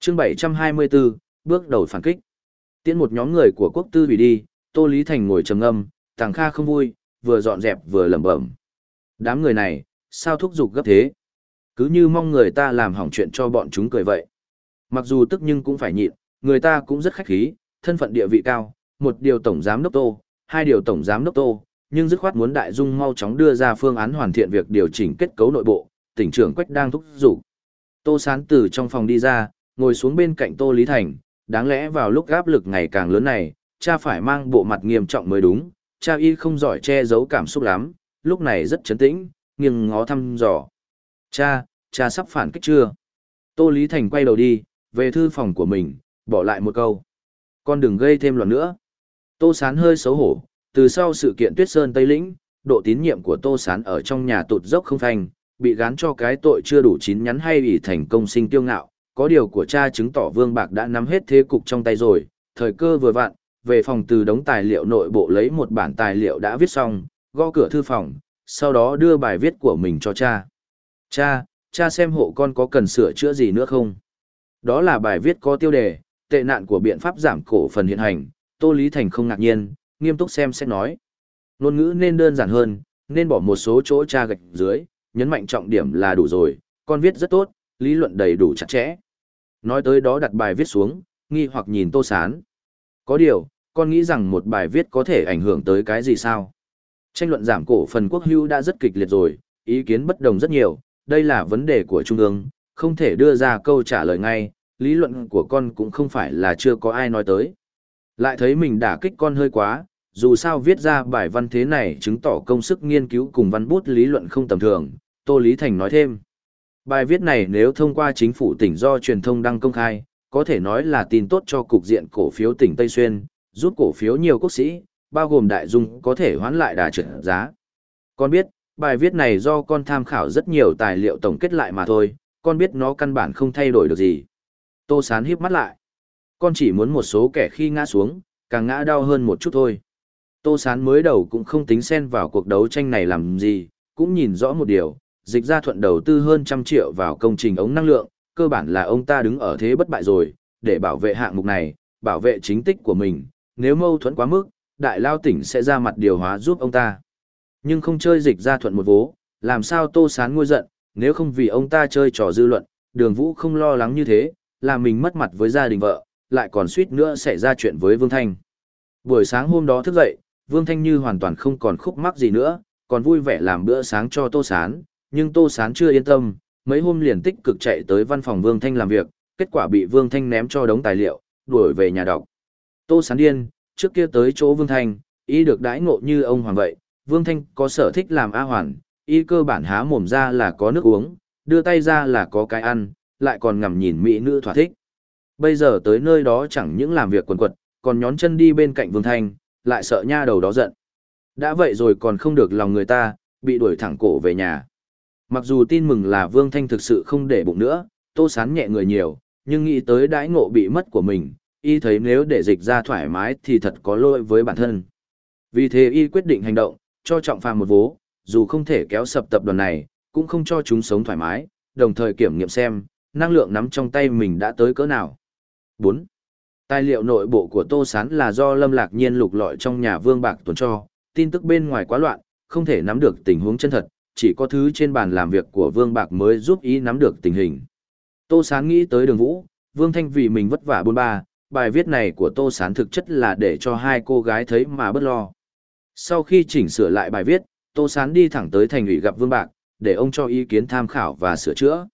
Chương 724, bước đầu phản kích. Tiến một nhóm người của quốc tư bị đi, Tô Lý Thành ngồi trầm ngâm, Tàng Kha không vui, vừa dọn dẹp vừa lẩm bẩm. Đám người này, sao thúc giục gấp thế? Cứ như mong người ta làm hỏng chuyện cho bọn chúng cười vậy. Mặc dù tức nhưng cũng phải nhịn, người ta cũng rất khách khí, thân phận địa vị cao, một điều tổng giám đốc tô, hai điều tổng giám đốc tô, nhưng dứt khoát muốn đại dung mau chóng đưa ra phương án hoàn thiện việc điều chỉnh kết cấu nội bộ, tỉnh trưởng Quách đang thúc giục. Tô Sán từ trong phòng đi ra, ngồi xuống bên cạnh Tô Lý Thành, đáng lẽ vào lúc áp lực ngày càng lớn này, cha phải mang bộ mặt nghiêm trọng mới đúng, cha y không giỏi che giấu cảm xúc lắm, lúc này rất chấn tĩnh, nghiêng ngó thăm dò. Cha, cha sắp phản kích chưa? Tô Lý Thành quay đầu đi, về thư phòng của mình, bỏ lại một câu. Con đừng gây thêm loạn nữa. Tô Sán hơi xấu hổ, từ sau sự kiện Tuyết Sơn Tây Lĩnh, độ tín nhiệm của Tô Sán ở trong nhà tụt dốc không phanh, bị gán cho cái tội chưa đủ chín nhắn hay ủy thành công sinh tiêu ngạo. Có điều của cha chứng tỏ Vương Bạc đã nắm hết thế cục trong tay rồi, thời cơ vừa vặn, về phòng từ đống tài liệu nội bộ lấy một bản tài liệu đã viết xong, gõ cửa thư phòng, sau đó đưa bài viết của mình cho cha. Cha, cha xem hộ con có cần sửa chữa gì nữa không? Đó là bài viết có tiêu đề, tệ nạn của biện pháp giảm cổ phần hiện hành, Tô Lý Thành không ngạc nhiên, nghiêm túc xem xét nói. Ngôn ngữ nên đơn giản hơn, nên bỏ một số chỗ tra gạch dưới, nhấn mạnh trọng điểm là đủ rồi, con viết rất tốt, lý luận đầy đủ chặt chẽ. Nói tới đó đặt bài viết xuống, nghi hoặc nhìn Tô Sán. Có điều, con nghĩ rằng một bài viết có thể ảnh hưởng tới cái gì sao? Tranh luận giảm cổ phần quốc hữu đã rất kịch liệt rồi, ý kiến bất đồng rất nhiều, đây là vấn đề của Trung ương, không thể đưa ra câu trả lời ngay, lý luận của con cũng không phải là chưa có ai nói tới. Lại thấy mình đả kích con hơi quá, dù sao viết ra bài văn thế này chứng tỏ công sức nghiên cứu cùng văn bút lý luận không tầm thường, Tô Lý Thành nói thêm. Bài viết này nếu thông qua chính phủ tỉnh do truyền thông đăng công khai, có thể nói là tin tốt cho cục diện cổ phiếu tỉnh Tây Xuyên, rút cổ phiếu nhiều quốc sĩ, bao gồm đại dung có thể hoán lại đà trưởng giá. Con biết, bài viết này do con tham khảo rất nhiều tài liệu tổng kết lại mà thôi, con biết nó căn bản không thay đổi được gì. Tô Sán híp mắt lại. Con chỉ muốn một số kẻ khi ngã xuống, càng ngã đau hơn một chút thôi. Tô Sán mới đầu cũng không tính xen vào cuộc đấu tranh này làm gì, cũng nhìn rõ một điều, dịch ra thuận đầu tư hơn trăm triệu vào công trình ống năng lượng, cơ bản là ông ta đứng ở thế bất bại rồi, để bảo vệ hạng mục này, bảo vệ chính tích của mình, nếu mâu thuẫn quá mức, đại lao tỉnh sẽ ra mặt điều hóa giúp ông ta. Nhưng không chơi dịch ra thuận một vố, làm sao Tô Sán ngôi giận, nếu không vì ông ta chơi trò dư luận, đường vũ không lo lắng như thế, là mình mất mặt với gia đình vợ, lại còn suýt nữa xảy ra chuyện với Vương Thanh. Buổi sáng hôm đó thức dậy, Vương Thanh Như hoàn toàn không còn khúc mắc gì nữa, còn vui vẻ làm bữa sáng cho Tô Sán, nhưng Tô Sán chưa yên tâm, mấy hôm liền tích cực chạy tới văn phòng Vương Thanh làm việc, kết quả bị Vương Thanh ném cho đống tài liệu, đuổi về nhà đọc. Tô Sán điên, trước kia tới chỗ Vương Thanh, y được đãi ngộ như ông hoàng vậy, Vương Thanh có sở thích làm A hoàn, y cơ bản há mồm ra là có nước uống, đưa tay ra là có cái ăn, lại còn ngầm nhìn mỹ nữ thỏa thích. Bây giờ tới nơi đó chẳng những làm việc quần quật, còn nhón chân đi bên cạnh Vương Thanh, lại sợ nha đầu đó giận. Đã vậy rồi còn không được lòng người ta, bị đuổi thẳng cổ về nhà. Mặc dù tin mừng là Vương Thanh thực sự không để bụng nữa, tô sán nhẹ người nhiều, nhưng nghĩ tới đãi ngộ bị mất của mình, y thấy nếu để dịch ra thoải mái thì thật có lỗi với bản thân. Vì thế y quyết định hành động, cho trọng phàm một vố, dù không thể kéo sập tập đoàn này, cũng không cho chúng sống thoải mái, đồng thời kiểm nghiệm xem, năng lượng nắm trong tay mình đã tới cỡ nào. 4. Tài liệu nội bộ của Tô Sán là do Lâm Lạc Nhiên lục lọi trong nhà Vương Bạc tuần cho, tin tức bên ngoài quá loạn, không thể nắm được tình huống chân thật, chỉ có thứ trên bàn làm việc của Vương Bạc mới giúp ý nắm được tình hình. Tô Sán nghĩ tới đường vũ, Vương Thanh vì mình vất vả bôn ba, bài viết này của Tô Sán thực chất là để cho hai cô gái thấy mà bất lo. Sau khi chỉnh sửa lại bài viết, Tô Sán đi thẳng tới thành ủy gặp Vương Bạc, để ông cho ý kiến tham khảo và sửa chữa.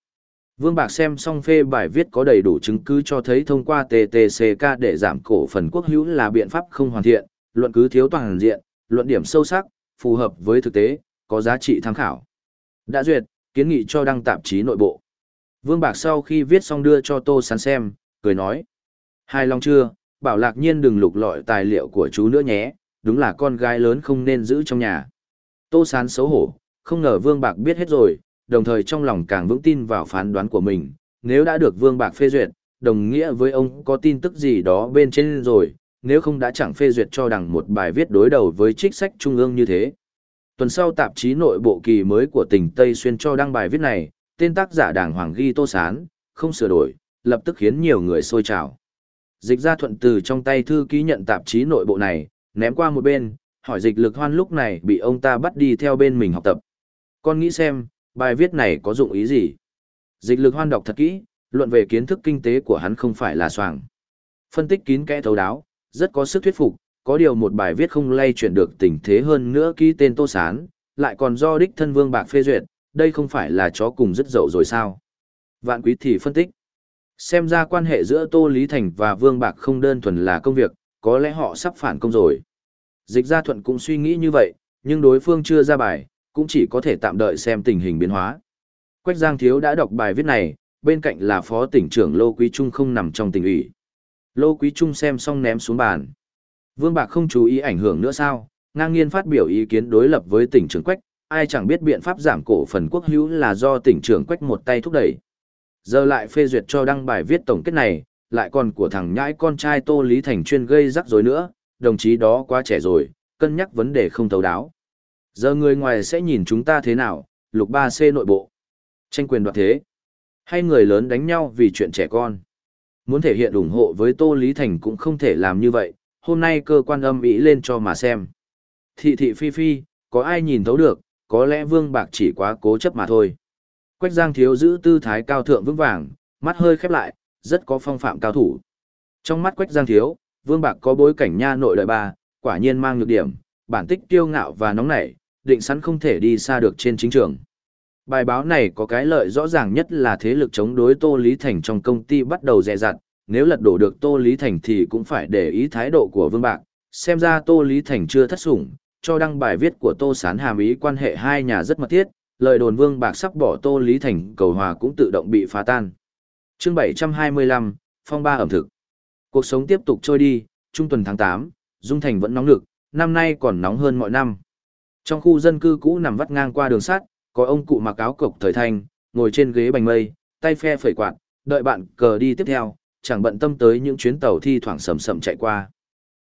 Vương Bạc xem xong phê bài viết có đầy đủ chứng cứ cho thấy thông qua TTCK để giảm cổ phần quốc hữu là biện pháp không hoàn thiện, luận cứ thiếu toàn diện, luận điểm sâu sắc, phù hợp với thực tế, có giá trị tham khảo. Đã duyệt, kiến nghị cho đăng tạp chí nội bộ. Vương Bạc sau khi viết xong đưa cho Tô Sán xem, cười nói. Hai lòng chưa, bảo lạc nhiên đừng lục lọi tài liệu của chú nữa nhé, đúng là con gái lớn không nên giữ trong nhà. Tô Sán xấu hổ, không ngờ Vương Bạc biết hết rồi, đồng thời trong lòng càng vững tin vào phán đoán của mình, nếu đã được Vương Bạc phê duyệt, đồng nghĩa với ông có tin tức gì đó bên trên rồi, nếu không đã chẳng phê duyệt cho đằng một bài viết đối đầu với trích sách trung ương như thế. Tuần sau tạp chí nội bộ kỳ mới của tỉnh Tây Xuyên cho đăng bài viết này, tên tác giả đảng Hoàng ghi Tô Sán, không sửa đổi, lập tức khiến nhiều người sôi trào. Dịch ra thuận từ trong tay thư ký nhận tạp chí nội bộ này, ném qua một bên, hỏi dịch lực hoan lúc này bị ông ta bắt đi theo bên mình học tập. Con nghĩ xem, bài viết này có dụng ý gì? Dịch lực hoan đọc thật kỹ, luận về kiến thức kinh tế của hắn không phải là soàng. Phân tích kín kẽ thấu đáo, rất có sức thuyết phục, có điều một bài viết không lay chuyển được tình thế hơn nữa ký tên Tô Sán, lại còn do đích thân Vương Bạc phê duyệt, đây không phải là chó cùng rất dậu rồi sao? Vạn quý thì phân tích. Xem ra quan hệ giữa Tô Lý Thành và Vương Bạc không đơn thuần là công việc, có lẽ họ sắp phản công rồi. Dịch gia thuận cũng suy nghĩ như vậy, nhưng đối phương chưa ra bài, cũng chỉ có thể tạm đợi xem tình hình biến hóa. Quách Giang Thiếu đã đọc bài viết này, bên cạnh là phó tỉnh trưởng Lô Quý Trung không nằm trong tỉnh ủy. Lô Quý Trung xem xong ném xuống bàn. Vương Bạc không chú ý ảnh hưởng nữa sao, ngang nghiên phát biểu ý kiến đối lập với tỉnh trưởng Quách, ai chẳng biết biện pháp giảm cổ phần quốc hữu là do tỉnh trưởng Quách một tay thúc đẩy. Giờ lại phê duyệt cho đăng bài viết tổng kết này, lại còn của thằng nhãi con trai Tô Lý Thành chuyên gây rắc rối nữa, đồng chí đó quá trẻ rồi, cân nhắc vấn đề không thấu đáo. Giờ người ngoài sẽ nhìn chúng ta thế nào, lục 3C nội bộ. Tranh quyền đoạt thế. Hay người lớn đánh nhau vì chuyện trẻ con. Muốn thể hiện ủng hộ với Tô Lý Thành cũng không thể làm như vậy, hôm nay cơ quan âm ý lên cho mà xem. Thị thị phi phi, có ai nhìn thấu được, có lẽ Vương Bạc chỉ quá cố chấp mà thôi. Quách Giang Thiếu giữ tư thái cao thượng vững vàng, mắt hơi khép lại, rất có phong phạm cao thủ. Trong mắt Quách Giang Thiếu, Vương Bạc có bối cảnh nha nội đời ba, quả nhiên mang nhược điểm, bản tích kiêu ngạo và nóng nảy, định sẵn không thể đi xa được trên chính trường. Bài báo này có cái lợi rõ ràng nhất là thế lực chống đối Tô Lý Thành trong công ty bắt đầu dè dặt, nếu lật đổ được Tô Lý Thành thì cũng phải để ý thái độ của Vương Bạc, xem ra Tô Lý Thành chưa thất sủng, cho đăng bài viết của Tô Sán hàm ý quan hệ hai nhà rất mật thiết, lời đồn Vương Bạc sắp bỏ Tô Lý Thành cầu hòa cũng tự động bị phá tan. Chương 725, Phong ba ẩm thực. Cuộc sống tiếp tục trôi đi, trung tuần tháng 8, Dung Thành vẫn nóng lực, năm nay còn nóng hơn mọi năm. Trong khu dân cư cũ nằm vắt ngang qua đường sắt, có ông cụ mặc áo cộc thời thanh, ngồi trên ghế bành mây, tay phe phẩy quạt, đợi bạn cờ đi tiếp theo, chẳng bận tâm tới những chuyến tàu thi thoảng sầm sầm chạy qua.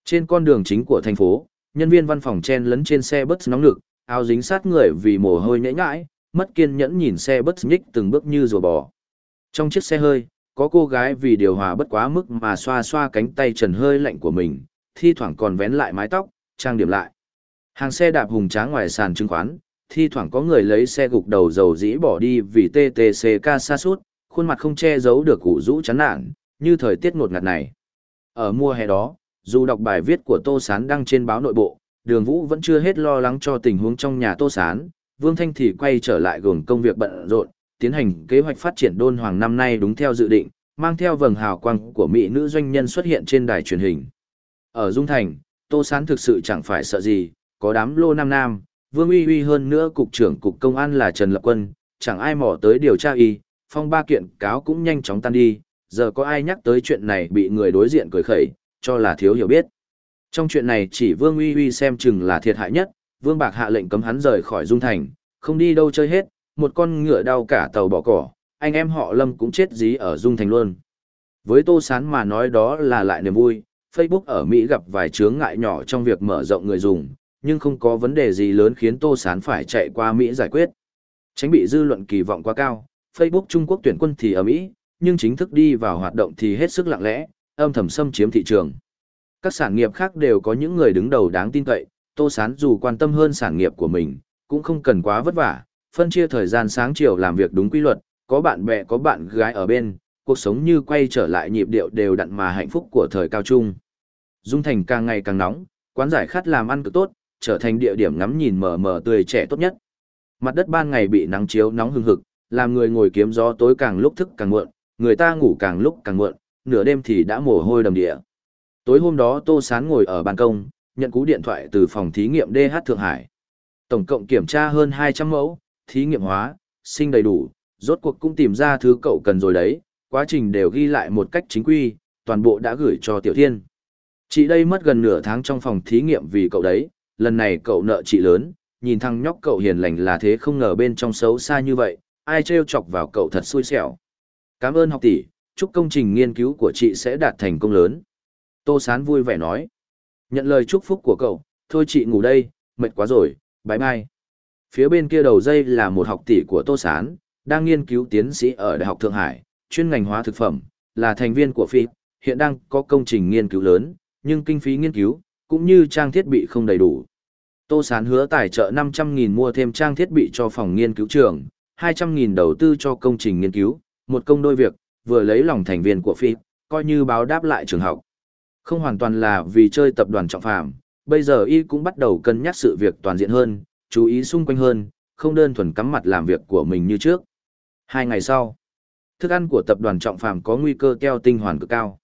Trên con đường chính của thành phố, nhân viên văn phòng chen lấn trên xe bus nóng lực, áo dính sát người vì mồ hôi nhễ nhãi, mất kiên nhẫn nhìn xe bus nhích từng bước như rùa bò. Trong chiếc xe hơi, có cô gái vì điều hòa bất quá mức mà xoa xoa cánh tay trần hơi lạnh của mình, thi thoảng còn vén lại mái tóc, trang điểm lại. Hàng xe đạp hùng tráng ngoài sàn chứng khoán, thi thoảng có người lấy xe gục đầu dầu dĩ bỏ đi vì TTCK xa suốt, khuôn mặt không che giấu được củ rũ chán nản, như thời tiết ngột ngạt này. Ở mùa hè đó, dù đọc bài viết của Tô Sán đăng trên báo nội bộ, đường vũ vẫn chưa hết lo lắng cho tình huống trong nhà Tô Sán, Vương Thanh thì quay trở lại gồm công việc bận rộn, tiến hành kế hoạch phát triển đôn hoàng năm nay đúng theo dự định, mang theo vầng hào quang của mỹ nữ doanh nhân xuất hiện trên đài truyền hình. Ở Dung Thành, Tô Sán thực sự chẳng phải sợ gì, có đám lô nam nam, Vương Uy Uy hơn nữa cục trưởng cục công an là Trần Lập Quân, chẳng ai mò tới điều tra y, phong ba kiện cáo cũng nhanh chóng tan đi, giờ có ai nhắc tới chuyện này bị người đối diện cười khẩy, cho là thiếu hiểu biết. Trong chuyện này chỉ Vương Uy Uy xem chừng là thiệt hại nhất, Vương Bạc hạ lệnh cấm hắn rời khỏi Dung Thành, không đi đâu chơi hết, một con ngựa đau cả tàu bỏ cỏ, anh em họ Lâm cũng chết dí ở Dung Thành luôn. Với Tô Sán mà nói đó là lại niềm vui, Facebook ở Mỹ gặp vài chướng ngại nhỏ trong việc mở rộng người dùng, nhưng không có vấn đề gì lớn khiến Tô Sán phải chạy qua Mỹ giải quyết. Tránh bị dư luận kỳ vọng quá cao, Facebook Trung Quốc tuyển quân thì ở Mỹ, nhưng chính thức đi vào hoạt động thì hết sức lặng lẽ, âm thầm xâm chiếm thị trường. Các sản nghiệp khác đều có những người đứng đầu đáng tin cậy, Tô Sán dù quan tâm hơn sản nghiệp của mình, cũng không cần quá vất vả, phân chia thời gian sáng chiều làm việc đúng quy luật, có bạn bè có bạn gái ở bên, cuộc sống như quay trở lại nhịp điệu đều đặn mà hạnh phúc của thời cao trung. Dung Thành càng ngày càng nóng, quán giải khát làm ăn cực tốt, trở thành địa điểm ngắm nhìn mờ mờ tươi trẻ tốt nhất. Mặt đất ban ngày bị nắng chiếu nóng hừng hực, làm người ngồi kiếm gió tối càng lúc thức càng muộn, người ta ngủ càng lúc càng muộn, nửa đêm thì đã mồ hôi đầm địa. Tối hôm đó Tô Sán ngồi ở ban công, nhận cú điện thoại từ phòng thí nghiệm DH Thượng Hải. Tổng cộng kiểm tra hơn 200 mẫu, thí nghiệm hóa, sinh đầy đủ, rốt cuộc cũng tìm ra thứ cậu cần rồi đấy, quá trình đều ghi lại một cách chính quy, toàn bộ đã gửi cho Tiểu Thiên. Chị đây mất gần nửa tháng trong phòng thí nghiệm vì cậu đấy, lần này cậu nợ chị lớn, nhìn thằng nhóc cậu hiền lành là thế không ngờ bên trong xấu xa như vậy, ai trêu chọc vào cậu thật xui xẻo. Cảm ơn học tỷ, chúc công trình nghiên cứu của chị sẽ đạt thành công lớn. Tô Sán vui vẻ nói. Nhận lời chúc phúc của cậu, thôi chị ngủ đây, mệt quá rồi, bye bye. Phía bên kia đầu dây là một học tỷ của Tô Sán, đang nghiên cứu tiến sĩ ở Đại học Thượng Hải, chuyên ngành hóa thực phẩm, là thành viên của phi, hiện đang có công trình nghiên cứu lớn, nhưng kinh phí nghiên cứu, cũng như trang thiết bị không đầy đủ. Tô Sán hứa tài trợ 500.000 mua thêm trang thiết bị cho phòng nghiên cứu trường, 200.000 đầu tư cho công trình nghiên cứu, một công đôi việc, vừa lấy lòng thành viên của phi, coi như báo đáp lại trường học. Không hoàn toàn là vì chơi tập đoàn trọng phạm, bây giờ y cũng bắt đầu cân nhắc sự việc toàn diện hơn, chú ý xung quanh hơn, không đơn thuần cắm mặt làm việc của mình như trước. Hai ngày sau, thức ăn của tập đoàn trọng phạm có nguy cơ keo tinh hoàn cực cao.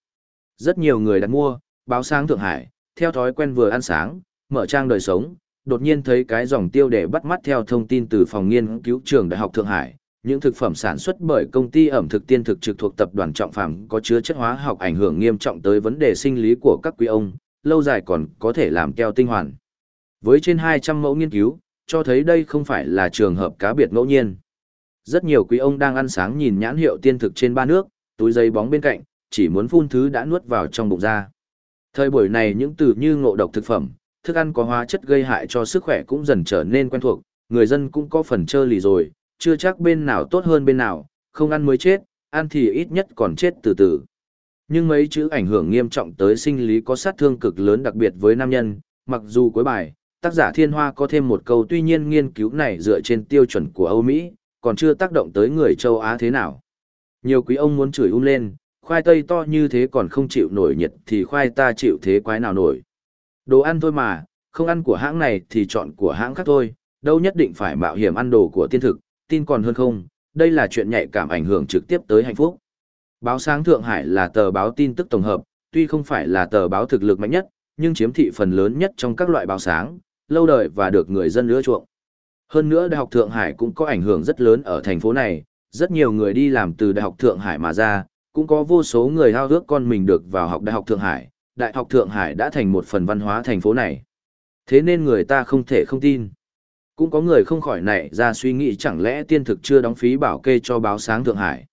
Rất nhiều người đặt mua, báo sáng Thượng Hải, theo thói quen vừa ăn sáng, mở trang đời sống, đột nhiên thấy cái dòng tiêu đề bắt mắt theo thông tin từ phòng nghiên cứu trường Đại học Thượng Hải, những thực phẩm sản xuất bởi công ty ẩm thực tiên thực trực thuộc tập đoàn trọng phàm có chứa chất hóa học ảnh hưởng nghiêm trọng tới vấn đề sinh lý của các quý ông, lâu dài còn có thể làm keo tinh hoàn. Với trên 200 mẫu nghiên cứu, cho thấy đây không phải là trường hợp cá biệt ngẫu nhiên. Rất nhiều quý ông đang ăn sáng nhìn nhãn hiệu tiên thực trên ba nước, túi giấy bóng bên cạnh, chỉ muốn phun thứ đã nuốt vào trong bụng ra. Thời buổi này những từ như ngộ độc thực phẩm, thức ăn có hóa chất gây hại cho sức khỏe cũng dần trở nên quen thuộc, người dân cũng có phần trơ lì rồi, chưa chắc bên nào tốt hơn bên nào, không ăn mới chết, ăn thì ít nhất còn chết từ từ. Nhưng mấy chữ ảnh hưởng nghiêm trọng tới sinh lý có sát thương cực lớn đặc biệt với nam nhân, mặc dù cuối bài, tác giả Thiên Hoa có thêm một câu tuy nhiên nghiên cứu này dựa trên tiêu chuẩn của Âu Mỹ, còn chưa tác động tới người châu Á thế nào. Nhiều quý ông muốn chửi um lên, khoai tây to như thế còn không chịu nổi nhiệt thì khoai ta chịu thế quái nào nổi. Đồ ăn thôi mà, không ăn của hãng này thì chọn của hãng khác thôi, đâu nhất định phải mạo hiểm ăn đồ của tiên thực, tin còn hơn không, đây là chuyện nhạy cảm ảnh hưởng trực tiếp tới hạnh phúc. Báo sáng Thượng Hải là tờ báo tin tức tổng hợp, tuy không phải là tờ báo thực lực mạnh nhất, nhưng chiếm thị phần lớn nhất trong các loại báo sáng, lâu đời và được người dân ưa chuộng. Hơn nữa Đại học Thượng Hải cũng có ảnh hưởng rất lớn ở thành phố này, rất nhiều người đi làm từ Đại học Thượng Hải mà ra, cũng có vô số người hao ước con mình được vào học Đại học Thượng Hải, Đại học Thượng Hải đã thành một phần văn hóa thành phố này. Thế nên người ta không thể không tin. Cũng có người không khỏi nảy ra suy nghĩ chẳng lẽ tiên thực chưa đóng phí bảo kê cho báo sáng Thượng Hải.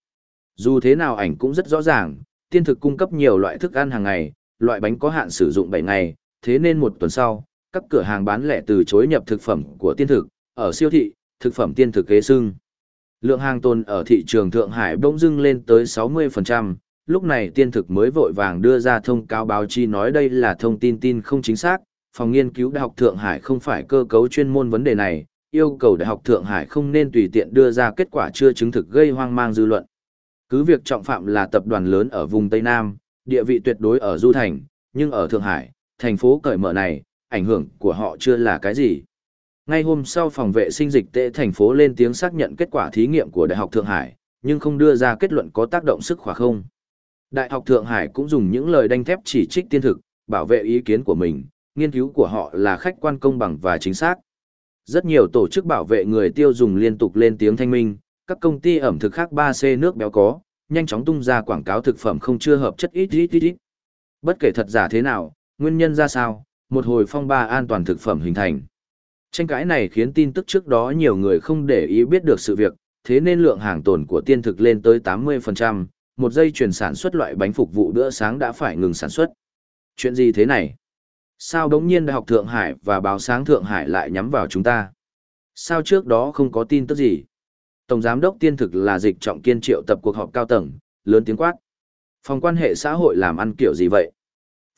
Dù thế nào ảnh cũng rất rõ ràng, tiên thực cung cấp nhiều loại thức ăn hàng ngày, loại bánh có hạn sử dụng 7 ngày, thế nên một tuần sau, các cửa hàng bán lẻ từ chối nhập thực phẩm của tiên thực, ở siêu thị, thực phẩm tiên thực kế sưng. Lượng hàng tồn ở thị trường Thượng Hải bỗng dưng lên tới 60%, lúc này tiên thực mới vội vàng đưa ra thông cáo báo chí nói đây là thông tin tin không chính xác, phòng nghiên cứu Đại học Thượng Hải không phải cơ cấu chuyên môn vấn đề này, yêu cầu Đại học Thượng Hải không nên tùy tiện đưa ra kết quả chưa chứng thực gây hoang mang dư luận. Cứ việc trọng phạm là tập đoàn lớn ở vùng Tây Nam, địa vị tuyệt đối ở Du Thành, nhưng ở Thượng Hải, thành phố cởi mở này, ảnh hưởng của họ chưa là cái gì. Ngay hôm sau phòng vệ sinh dịch tễ thành phố lên tiếng xác nhận kết quả thí nghiệm của Đại học Thượng Hải, nhưng không đưa ra kết luận có tác động sức khỏe không. Đại học Thượng Hải cũng dùng những lời đanh thép chỉ trích tiên thực, bảo vệ ý kiến của mình, nghiên cứu của họ là khách quan công bằng và chính xác. Rất nhiều tổ chức bảo vệ người tiêu dùng liên tục lên tiếng thanh minh, các công ty ẩm thực khác 3C nước béo có, nhanh chóng tung ra quảng cáo thực phẩm không chưa hợp chất ít ít ít ít. Bất kể thật giả thế nào, nguyên nhân ra sao, một hồi phong ba an toàn thực phẩm hình thành. Tranh cãi này khiến tin tức trước đó nhiều người không để ý biết được sự việc, thế nên lượng hàng tồn của tiên thực lên tới 80%, một dây chuyển sản xuất loại bánh phục vụ bữa sáng đã phải ngừng sản xuất. Chuyện gì thế này? Sao đống nhiên Đại học Thượng Hải và báo sáng Thượng Hải lại nhắm vào chúng ta? Sao trước đó không có tin tức gì? Tổng giám đốc tiên thực là dịch trọng kiên triệu tập cuộc họp cao tầng, lớn tiếng quát. Phòng quan hệ xã hội làm ăn kiểu gì vậy?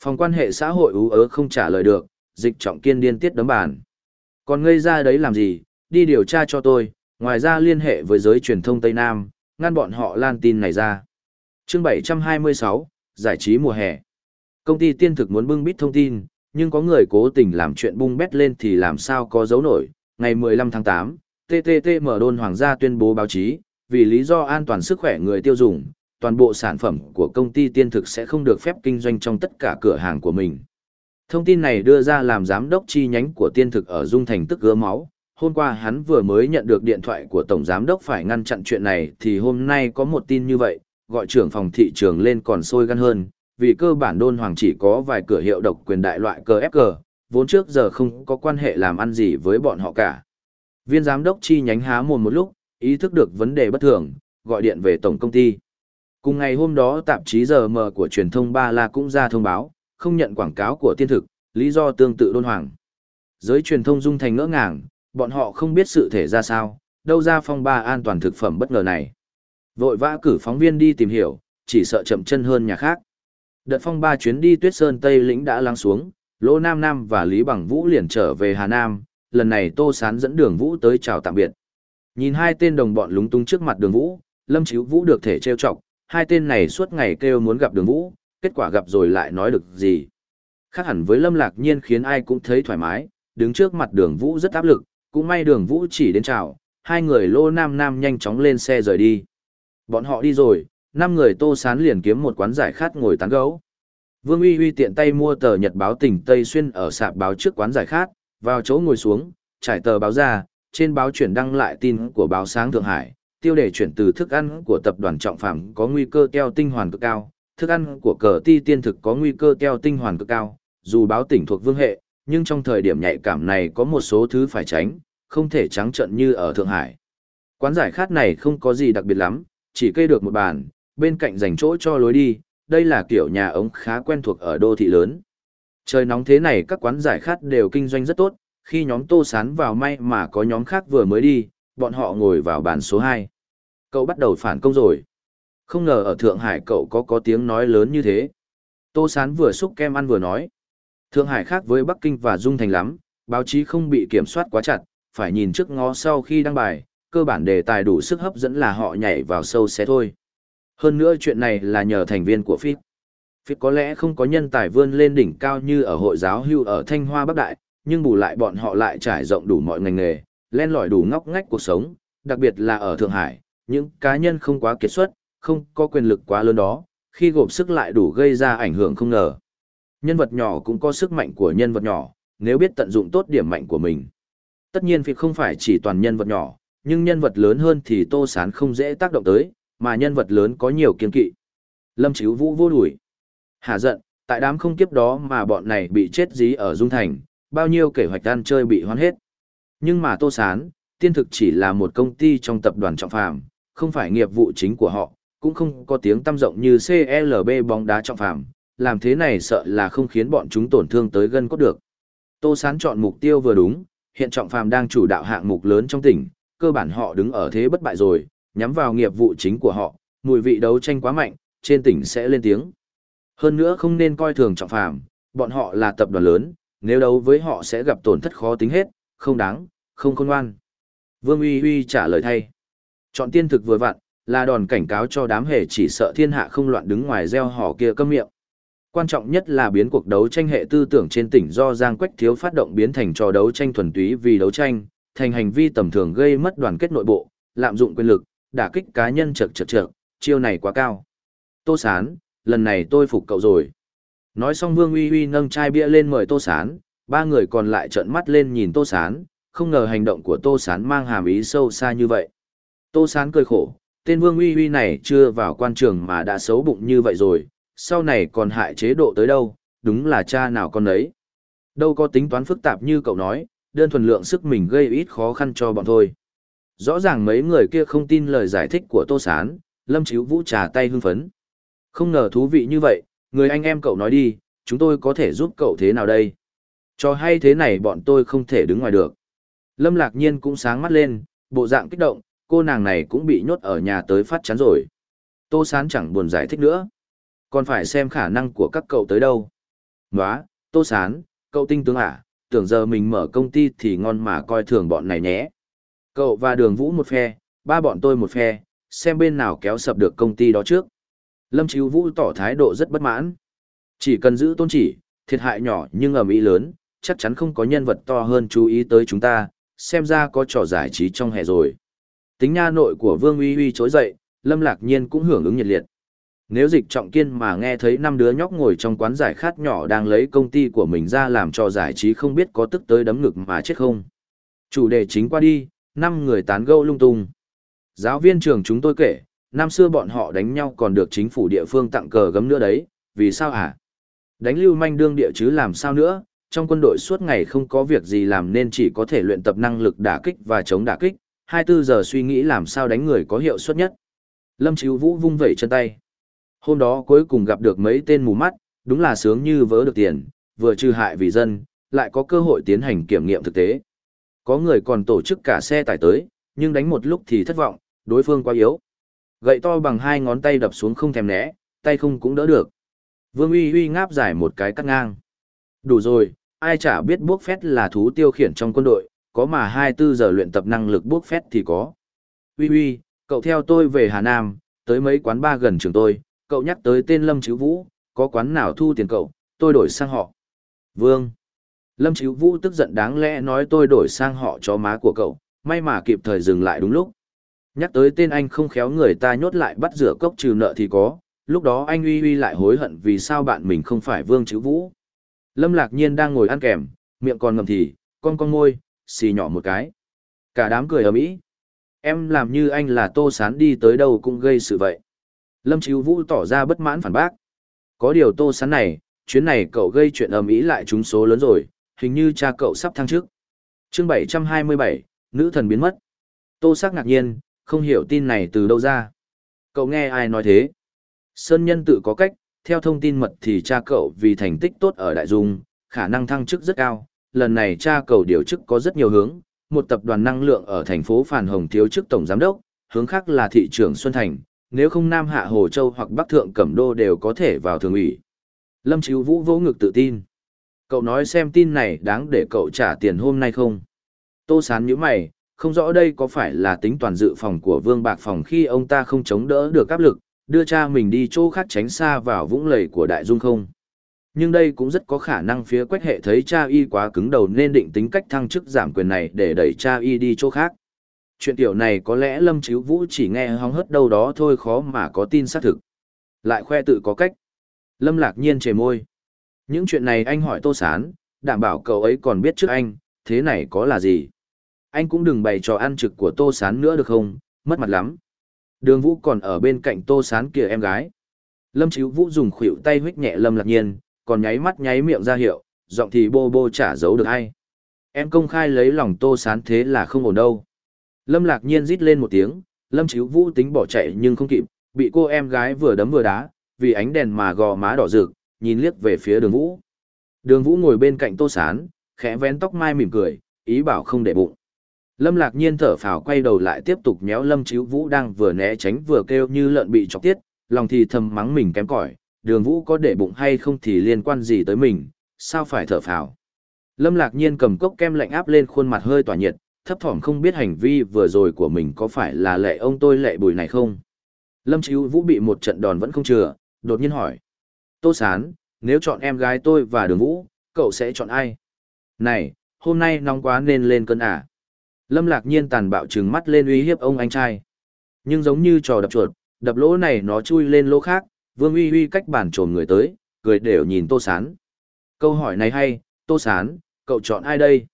Phòng quan hệ xã hội ú ớ không trả lời được, dịch trọng kiên điên tiết đấm bàn. Còn ngây ra đấy làm gì, đi điều tra cho tôi, ngoài ra liên hệ với giới truyền thông Tây Nam, ngăn bọn họ lan tin này ra. chương 726, giải trí mùa hè. Công ty tiên thực muốn bưng bít thông tin, nhưng có người cố tình làm chuyện bung bét lên thì làm sao có dấu nổi. Ngày 15 tháng 8, TTT mở đôn hoàng gia tuyên bố báo chí, vì lý do an toàn sức khỏe người tiêu dùng, toàn bộ sản phẩm của công ty tiên thực sẽ không được phép kinh doanh trong tất cả cửa hàng của mình. Thông tin này đưa ra làm giám đốc chi nhánh của tiên thực ở Dung Thành tức gỡ máu. Hôm qua hắn vừa mới nhận được điện thoại của Tổng Giám đốc phải ngăn chặn chuyện này thì hôm nay có một tin như vậy, gọi trưởng phòng thị trường lên còn sôi gan hơn, vì cơ bản đôn hoàng chỉ có vài cửa hiệu độc quyền đại loại cờ vốn trước giờ không có quan hệ làm ăn gì với bọn họ cả. Viên giám đốc chi nhánh há mồm một lúc, ý thức được vấn đề bất thường, gọi điện về tổng công ty. Cùng ngày hôm đó tạp chí giờ mờ của truyền thông Ba La cũng ra thông báo, không nhận quảng cáo của tiên thực, lý do tương tự đôn hoàng. Giới truyền thông dung thành ngỡ ngàng, bọn họ không biết sự thể ra sao, đâu ra phong ba an toàn thực phẩm bất ngờ này. Vội vã cử phóng viên đi tìm hiểu, chỉ sợ chậm chân hơn nhà khác. Đợt phong ba chuyến đi tuyết sơn Tây lĩnh đã lắng xuống, Lỗ Nam Nam và Lý Bằng Vũ liền trở về Hà Nam, lần này Tô Sán dẫn đường Vũ tới chào tạm biệt. Nhìn hai tên đồng bọn lúng túng trước mặt đường Vũ, Lâm Chíu Vũ được thể trêu chọc, hai tên này suốt ngày kêu muốn gặp đường Vũ, kết quả gặp rồi lại nói được gì. Khác hẳn với Lâm Lạc Nhiên khiến ai cũng thấy thoải mái, đứng trước mặt đường Vũ rất áp lực, cũng may đường Vũ chỉ đến chào, hai người lô nam nam nhanh chóng lên xe rời đi. Bọn họ đi rồi, năm người tô sán liền kiếm một quán giải khát ngồi tán gấu. Vương Uy Uy tiện tay mua tờ nhật báo tỉnh Tây Xuyên ở sạp báo trước quán giải khát, vào chỗ ngồi xuống, trải tờ báo ra, trên báo chuyển đăng lại tin của báo sáng Thượng Hải, tiêu đề chuyển từ thức ăn của tập đoàn trọng phạm có nguy cơ keo tinh hoàn cực cao, thức ăn của cờ ti tiên thực có nguy cơ keo tinh hoàn cực cao, dù báo tỉnh thuộc vương hệ, nhưng trong thời điểm nhạy cảm này có một số thứ phải tránh, không thể trắng trận như ở Thượng Hải. Quán giải khát này không có gì đặc biệt lắm, chỉ cây được một bàn, bên cạnh dành chỗ cho lối đi, đây là kiểu nhà ống khá quen thuộc ở đô thị lớn. Trời nóng thế này các quán giải khát đều kinh doanh rất tốt, khi nhóm tô sán vào may mà có nhóm khác vừa mới đi, bọn họ ngồi vào bàn số 2. Cậu bắt đầu phản công rồi. Không ngờ ở Thượng Hải cậu có có tiếng nói lớn như thế. Tô sán vừa xúc kem ăn vừa nói. Thượng Hải khác với Bắc Kinh và Dung Thành lắm, báo chí không bị kiểm soát quá chặt, phải nhìn trước ngó sau khi đăng bài, cơ bản đề tài đủ sức hấp dẫn là họ nhảy vào sâu xé thôi. Hơn nữa chuyện này là nhờ thành viên của FIP. FIP có lẽ không có nhân tài vươn lên đỉnh cao như ở hội giáo hưu ở Thanh Hoa Bắc Đại, nhưng bù lại bọn họ lại trải rộng đủ mọi ngành nghề, len lỏi đủ ngóc ngách cuộc sống, đặc biệt là ở Thượng Hải, những cá nhân không quá kiệt xuất, không có quyền lực quá lớn đó, khi gộp sức lại đủ gây ra ảnh hưởng không ngờ. Nhân vật nhỏ cũng có sức mạnh của nhân vật nhỏ, nếu biết tận dụng tốt điểm mạnh của mình. Tất nhiên việc không phải chỉ toàn nhân vật nhỏ, nhưng nhân vật lớn hơn thì Tô Sán không dễ tác động tới, mà nhân vật lớn có nhiều kiên kỵ. Lâm Chíu Vũ vô đuổi. Hà giận, tại đám không kiếp đó mà bọn này bị chết dí ở Dung Thành, bao nhiêu kế hoạch ăn chơi bị hoán hết. Nhưng mà Tô Sán, tiên thực chỉ là một công ty trong tập đoàn trọng phàm, không phải nghiệp vụ chính của họ, cũng không có tiếng tăm rộng như CLB bóng đá trọng phàm, làm thế này sợ là không khiến bọn chúng tổn thương tới gân cốt được. Tô Sán chọn mục tiêu vừa đúng, hiện trọng phàm đang chủ đạo hạng mục lớn trong tỉnh, cơ bản họ đứng ở thế bất bại rồi, nhắm vào nghiệp vụ chính của họ, mùi vị đấu tranh quá mạnh, trên tỉnh sẽ lên tiếng. Hơn nữa không nên coi thường trọng phàm, bọn họ là tập đoàn lớn, nếu đấu với họ sẽ gặp tổn thất khó tính hết, không đáng, không khôn ngoan. Vương Uy Uy trả lời thay. Chọn tiên thực vừa vặn, là đòn cảnh cáo cho đám hề chỉ sợ thiên hạ không loạn đứng ngoài gieo hò kia câm miệng. Quan trọng nhất là biến cuộc đấu tranh hệ tư tưởng trên tỉnh do Giang Quách Thiếu phát động biến thành trò đấu tranh thuần túy vì đấu tranh, thành hành vi tầm thường gây mất đoàn kết nội bộ, lạm dụng quyền lực, đả kích cá nhân chật chật chật, chiêu này quá cao. Tô Sán, lần này tôi phục cậu rồi. Nói xong Vương Uy Uy nâng chai bia lên mời Tô Sán, ba người còn lại trợn mắt lên nhìn Tô Sán, không ngờ hành động của Tô Sán mang hàm ý sâu xa như vậy. Tô Sán cười khổ, tên Vương Uy Uy này chưa vào quan trường mà đã xấu bụng như vậy rồi, sau này còn hại chế độ tới đâu, đúng là cha nào con đấy. Đâu có tính toán phức tạp như cậu nói, đơn thuần lượng sức mình gây ít khó khăn cho bọn thôi. Rõ ràng mấy người kia không tin lời giải thích của Tô Sán, Lâm Chíu Vũ trà tay hưng phấn. Không ngờ thú vị như vậy, người anh em cậu nói đi, chúng tôi có thể giúp cậu thế nào đây? Cho hay thế này bọn tôi không thể đứng ngoài được. Lâm Lạc Nhiên cũng sáng mắt lên, bộ dạng kích động, cô nàng này cũng bị nhốt ở nhà tới phát chán rồi. Tô Sán chẳng buồn giải thích nữa. Còn phải xem khả năng của các cậu tới đâu. Nóa, Tô Sán, cậu tinh tướng à, tưởng giờ mình mở công ty thì ngon mà coi thường bọn này nhé. Cậu và đường vũ một phe, ba bọn tôi một phe, xem bên nào kéo sập được công ty đó trước. Lâm Chíu Vũ tỏ thái độ rất bất mãn. Chỉ cần giữ tôn chỉ, thiệt hại nhỏ nhưng ở mỹ lớn, chắc chắn không có nhân vật to hơn chú ý tới chúng ta, xem ra có trò giải trí trong hè rồi. Tính nha nội của Vương Uy Uy trỗi dậy, Lâm Lạc Nhiên cũng hưởng ứng nhiệt liệt. Nếu dịch trọng kiên mà nghe thấy năm đứa nhóc ngồi trong quán giải khát nhỏ đang lấy công ty của mình ra làm trò giải trí không biết có tức tới đấm ngực mà chết không. Chủ đề chính qua đi, năm người tán gẫu lung tung. Giáo viên trường chúng tôi kể, năm xưa bọn họ đánh nhau còn được chính phủ địa phương tặng cờ gấm nữa đấy, vì sao hả? Đánh lưu manh đương địa chứ làm sao nữa, trong quân đội suốt ngày không có việc gì làm nên chỉ có thể luyện tập năng lực đả kích và chống đả kích, 24 giờ suy nghĩ làm sao đánh người có hiệu suất nhất. Lâm Chíu Vũ vung vẩy chân tay. Hôm đó cuối cùng gặp được mấy tên mù mắt, đúng là sướng như vỡ được tiền, vừa trừ hại vì dân, lại có cơ hội tiến hành kiểm nghiệm thực tế. Có người còn tổ chức cả xe tải tới, nhưng đánh một lúc thì thất vọng, đối phương quá yếu. Gậy to bằng hai ngón tay đập xuống không thèm né, tay không cũng đỡ được. Vương uy uy ngáp giải một cái cắt ngang. Đủ rồi, ai chả biết bước phét là thú tiêu khiển trong quân đội, có mà 24 giờ luyện tập năng lực bước phét thì có. Uy uy, cậu theo tôi về Hà Nam, tới mấy quán ba gần trường tôi, cậu nhắc tới tên Lâm Chữ Vũ, có quán nào thu tiền cậu, tôi đổi sang họ. Vương. Lâm Chíu Vũ tức giận đáng lẽ nói tôi đổi sang họ cho má của cậu, may mà kịp thời dừng lại đúng lúc. Nhắc tới tên anh không khéo người ta nhốt lại bắt rửa cốc trừ nợ thì có, lúc đó anh uy uy lại hối hận vì sao bạn mình không phải Vương Chíu Vũ. Lâm Lạc Nhiên đang ngồi ăn kèm, miệng còn ngầm thì, con con môi, xì nhỏ một cái. Cả đám cười ầm ĩ. Em làm như anh là Tô Sán đi tới đâu cũng gây sự vậy. Lâm Chíu Vũ tỏ ra bất mãn phản bác. Có điều Tô Sán này, chuyến này cậu gây chuyện ầm ĩ lại trúng số lớn rồi, hình như cha cậu sắp thăng chức. chương 727, nữ thần biến mất. Tô sắc ngạc nhiên, không hiểu tin này từ đâu ra. Cậu nghe ai nói thế? Sơn nhân tự có cách, theo thông tin mật thì cha cậu vì thành tích tốt ở Đại Dung, khả năng thăng chức rất cao. Lần này cha cầu điều chức có rất nhiều hướng, một tập đoàn năng lượng ở thành phố Phàn Hồng thiếu chức tổng giám đốc, hướng khác là thị trưởng Xuân Thành, nếu không Nam Hạ Hồ Châu hoặc Bắc Thượng Cẩm Đô đều có thể vào thường ủy. Lâm Chíu Vũ vỗ ngực tự tin. Cậu nói xem tin này đáng để cậu trả tiền hôm nay không? Tô sán như mày, không rõ đây có phải là tính toàn dự phòng của Vương Bạc Phòng khi ông ta không chống đỡ được áp lực, đưa cha mình đi chỗ khác tránh xa vào vũng lầy của Đại Dung không? Nhưng đây cũng rất có khả năng phía quách hệ thấy cha y quá cứng đầu nên định tính cách thăng chức giảm quyền này để đẩy cha y đi chỗ khác. Chuyện tiểu này có lẽ Lâm Chíu Vũ chỉ nghe hóng hớt đâu đó thôi khó mà có tin xác thực. Lại khoe tự có cách. Lâm lạc nhiên chề môi. Những chuyện này anh hỏi Tô Sán, đảm bảo cậu ấy còn biết trước anh, thế này có là gì? Anh cũng đừng bày trò ăn trực của Tô Sán nữa được không, mất mặt lắm. Đường Vũ còn ở bên cạnh Tô Sán kìa em gái. Lâm Chíu Vũ dùng khuỷu tay huých nhẹ Lâm lạc nhiên, còn nháy mắt nháy miệng ra hiệu, giọng thì bô bô trả giấu được hay. Em công khai lấy lòng Tô Sán thế là không ổn đâu. Lâm lạc nhiên rít lên một tiếng, Lâm Chíu Vũ tính bỏ chạy nhưng không kịp, bị cô em gái vừa đấm vừa đá, vì ánh đèn mà gò má đỏ rực, nhìn liếc về phía đường vũ. Đường vũ ngồi bên cạnh tô sán, khẽ vén tóc mai mỉm cười, ý bảo không để bụng. Lâm lạc nhiên thở phào quay đầu lại tiếp tục méo lâm chíu vũ đang vừa né tránh vừa kêu như lợn bị chọc tiết, lòng thì thầm mắng mình kém cỏi đường vũ có để bụng hay không thì liên quan gì tới mình, sao phải thở phào. Lâm lạc nhiên cầm cốc kem lạnh áp lên khuôn mặt hơi tỏa nhiệt, thấp thỏm không biết hành vi vừa rồi của mình có phải là lệ ông tôi lệ bùi này không. Lâm chíu vũ bị một trận đòn vẫn không chừa, đột nhiên hỏi. Tô Sán, nếu chọn em gái tôi và đường vũ, cậu sẽ chọn ai? Này, hôm nay nóng quá nên lên cơn à? Lâm lạc nhiên tàn bạo trừng mắt lên uy hiếp ông anh trai. Nhưng giống như trò đập chuột, đập lỗ này nó chui lên lỗ khác, vương uy uy cách bản trồn người tới, cười đều nhìn Tô Sán. Câu hỏi này hay, Tô Sán, cậu chọn ai đây?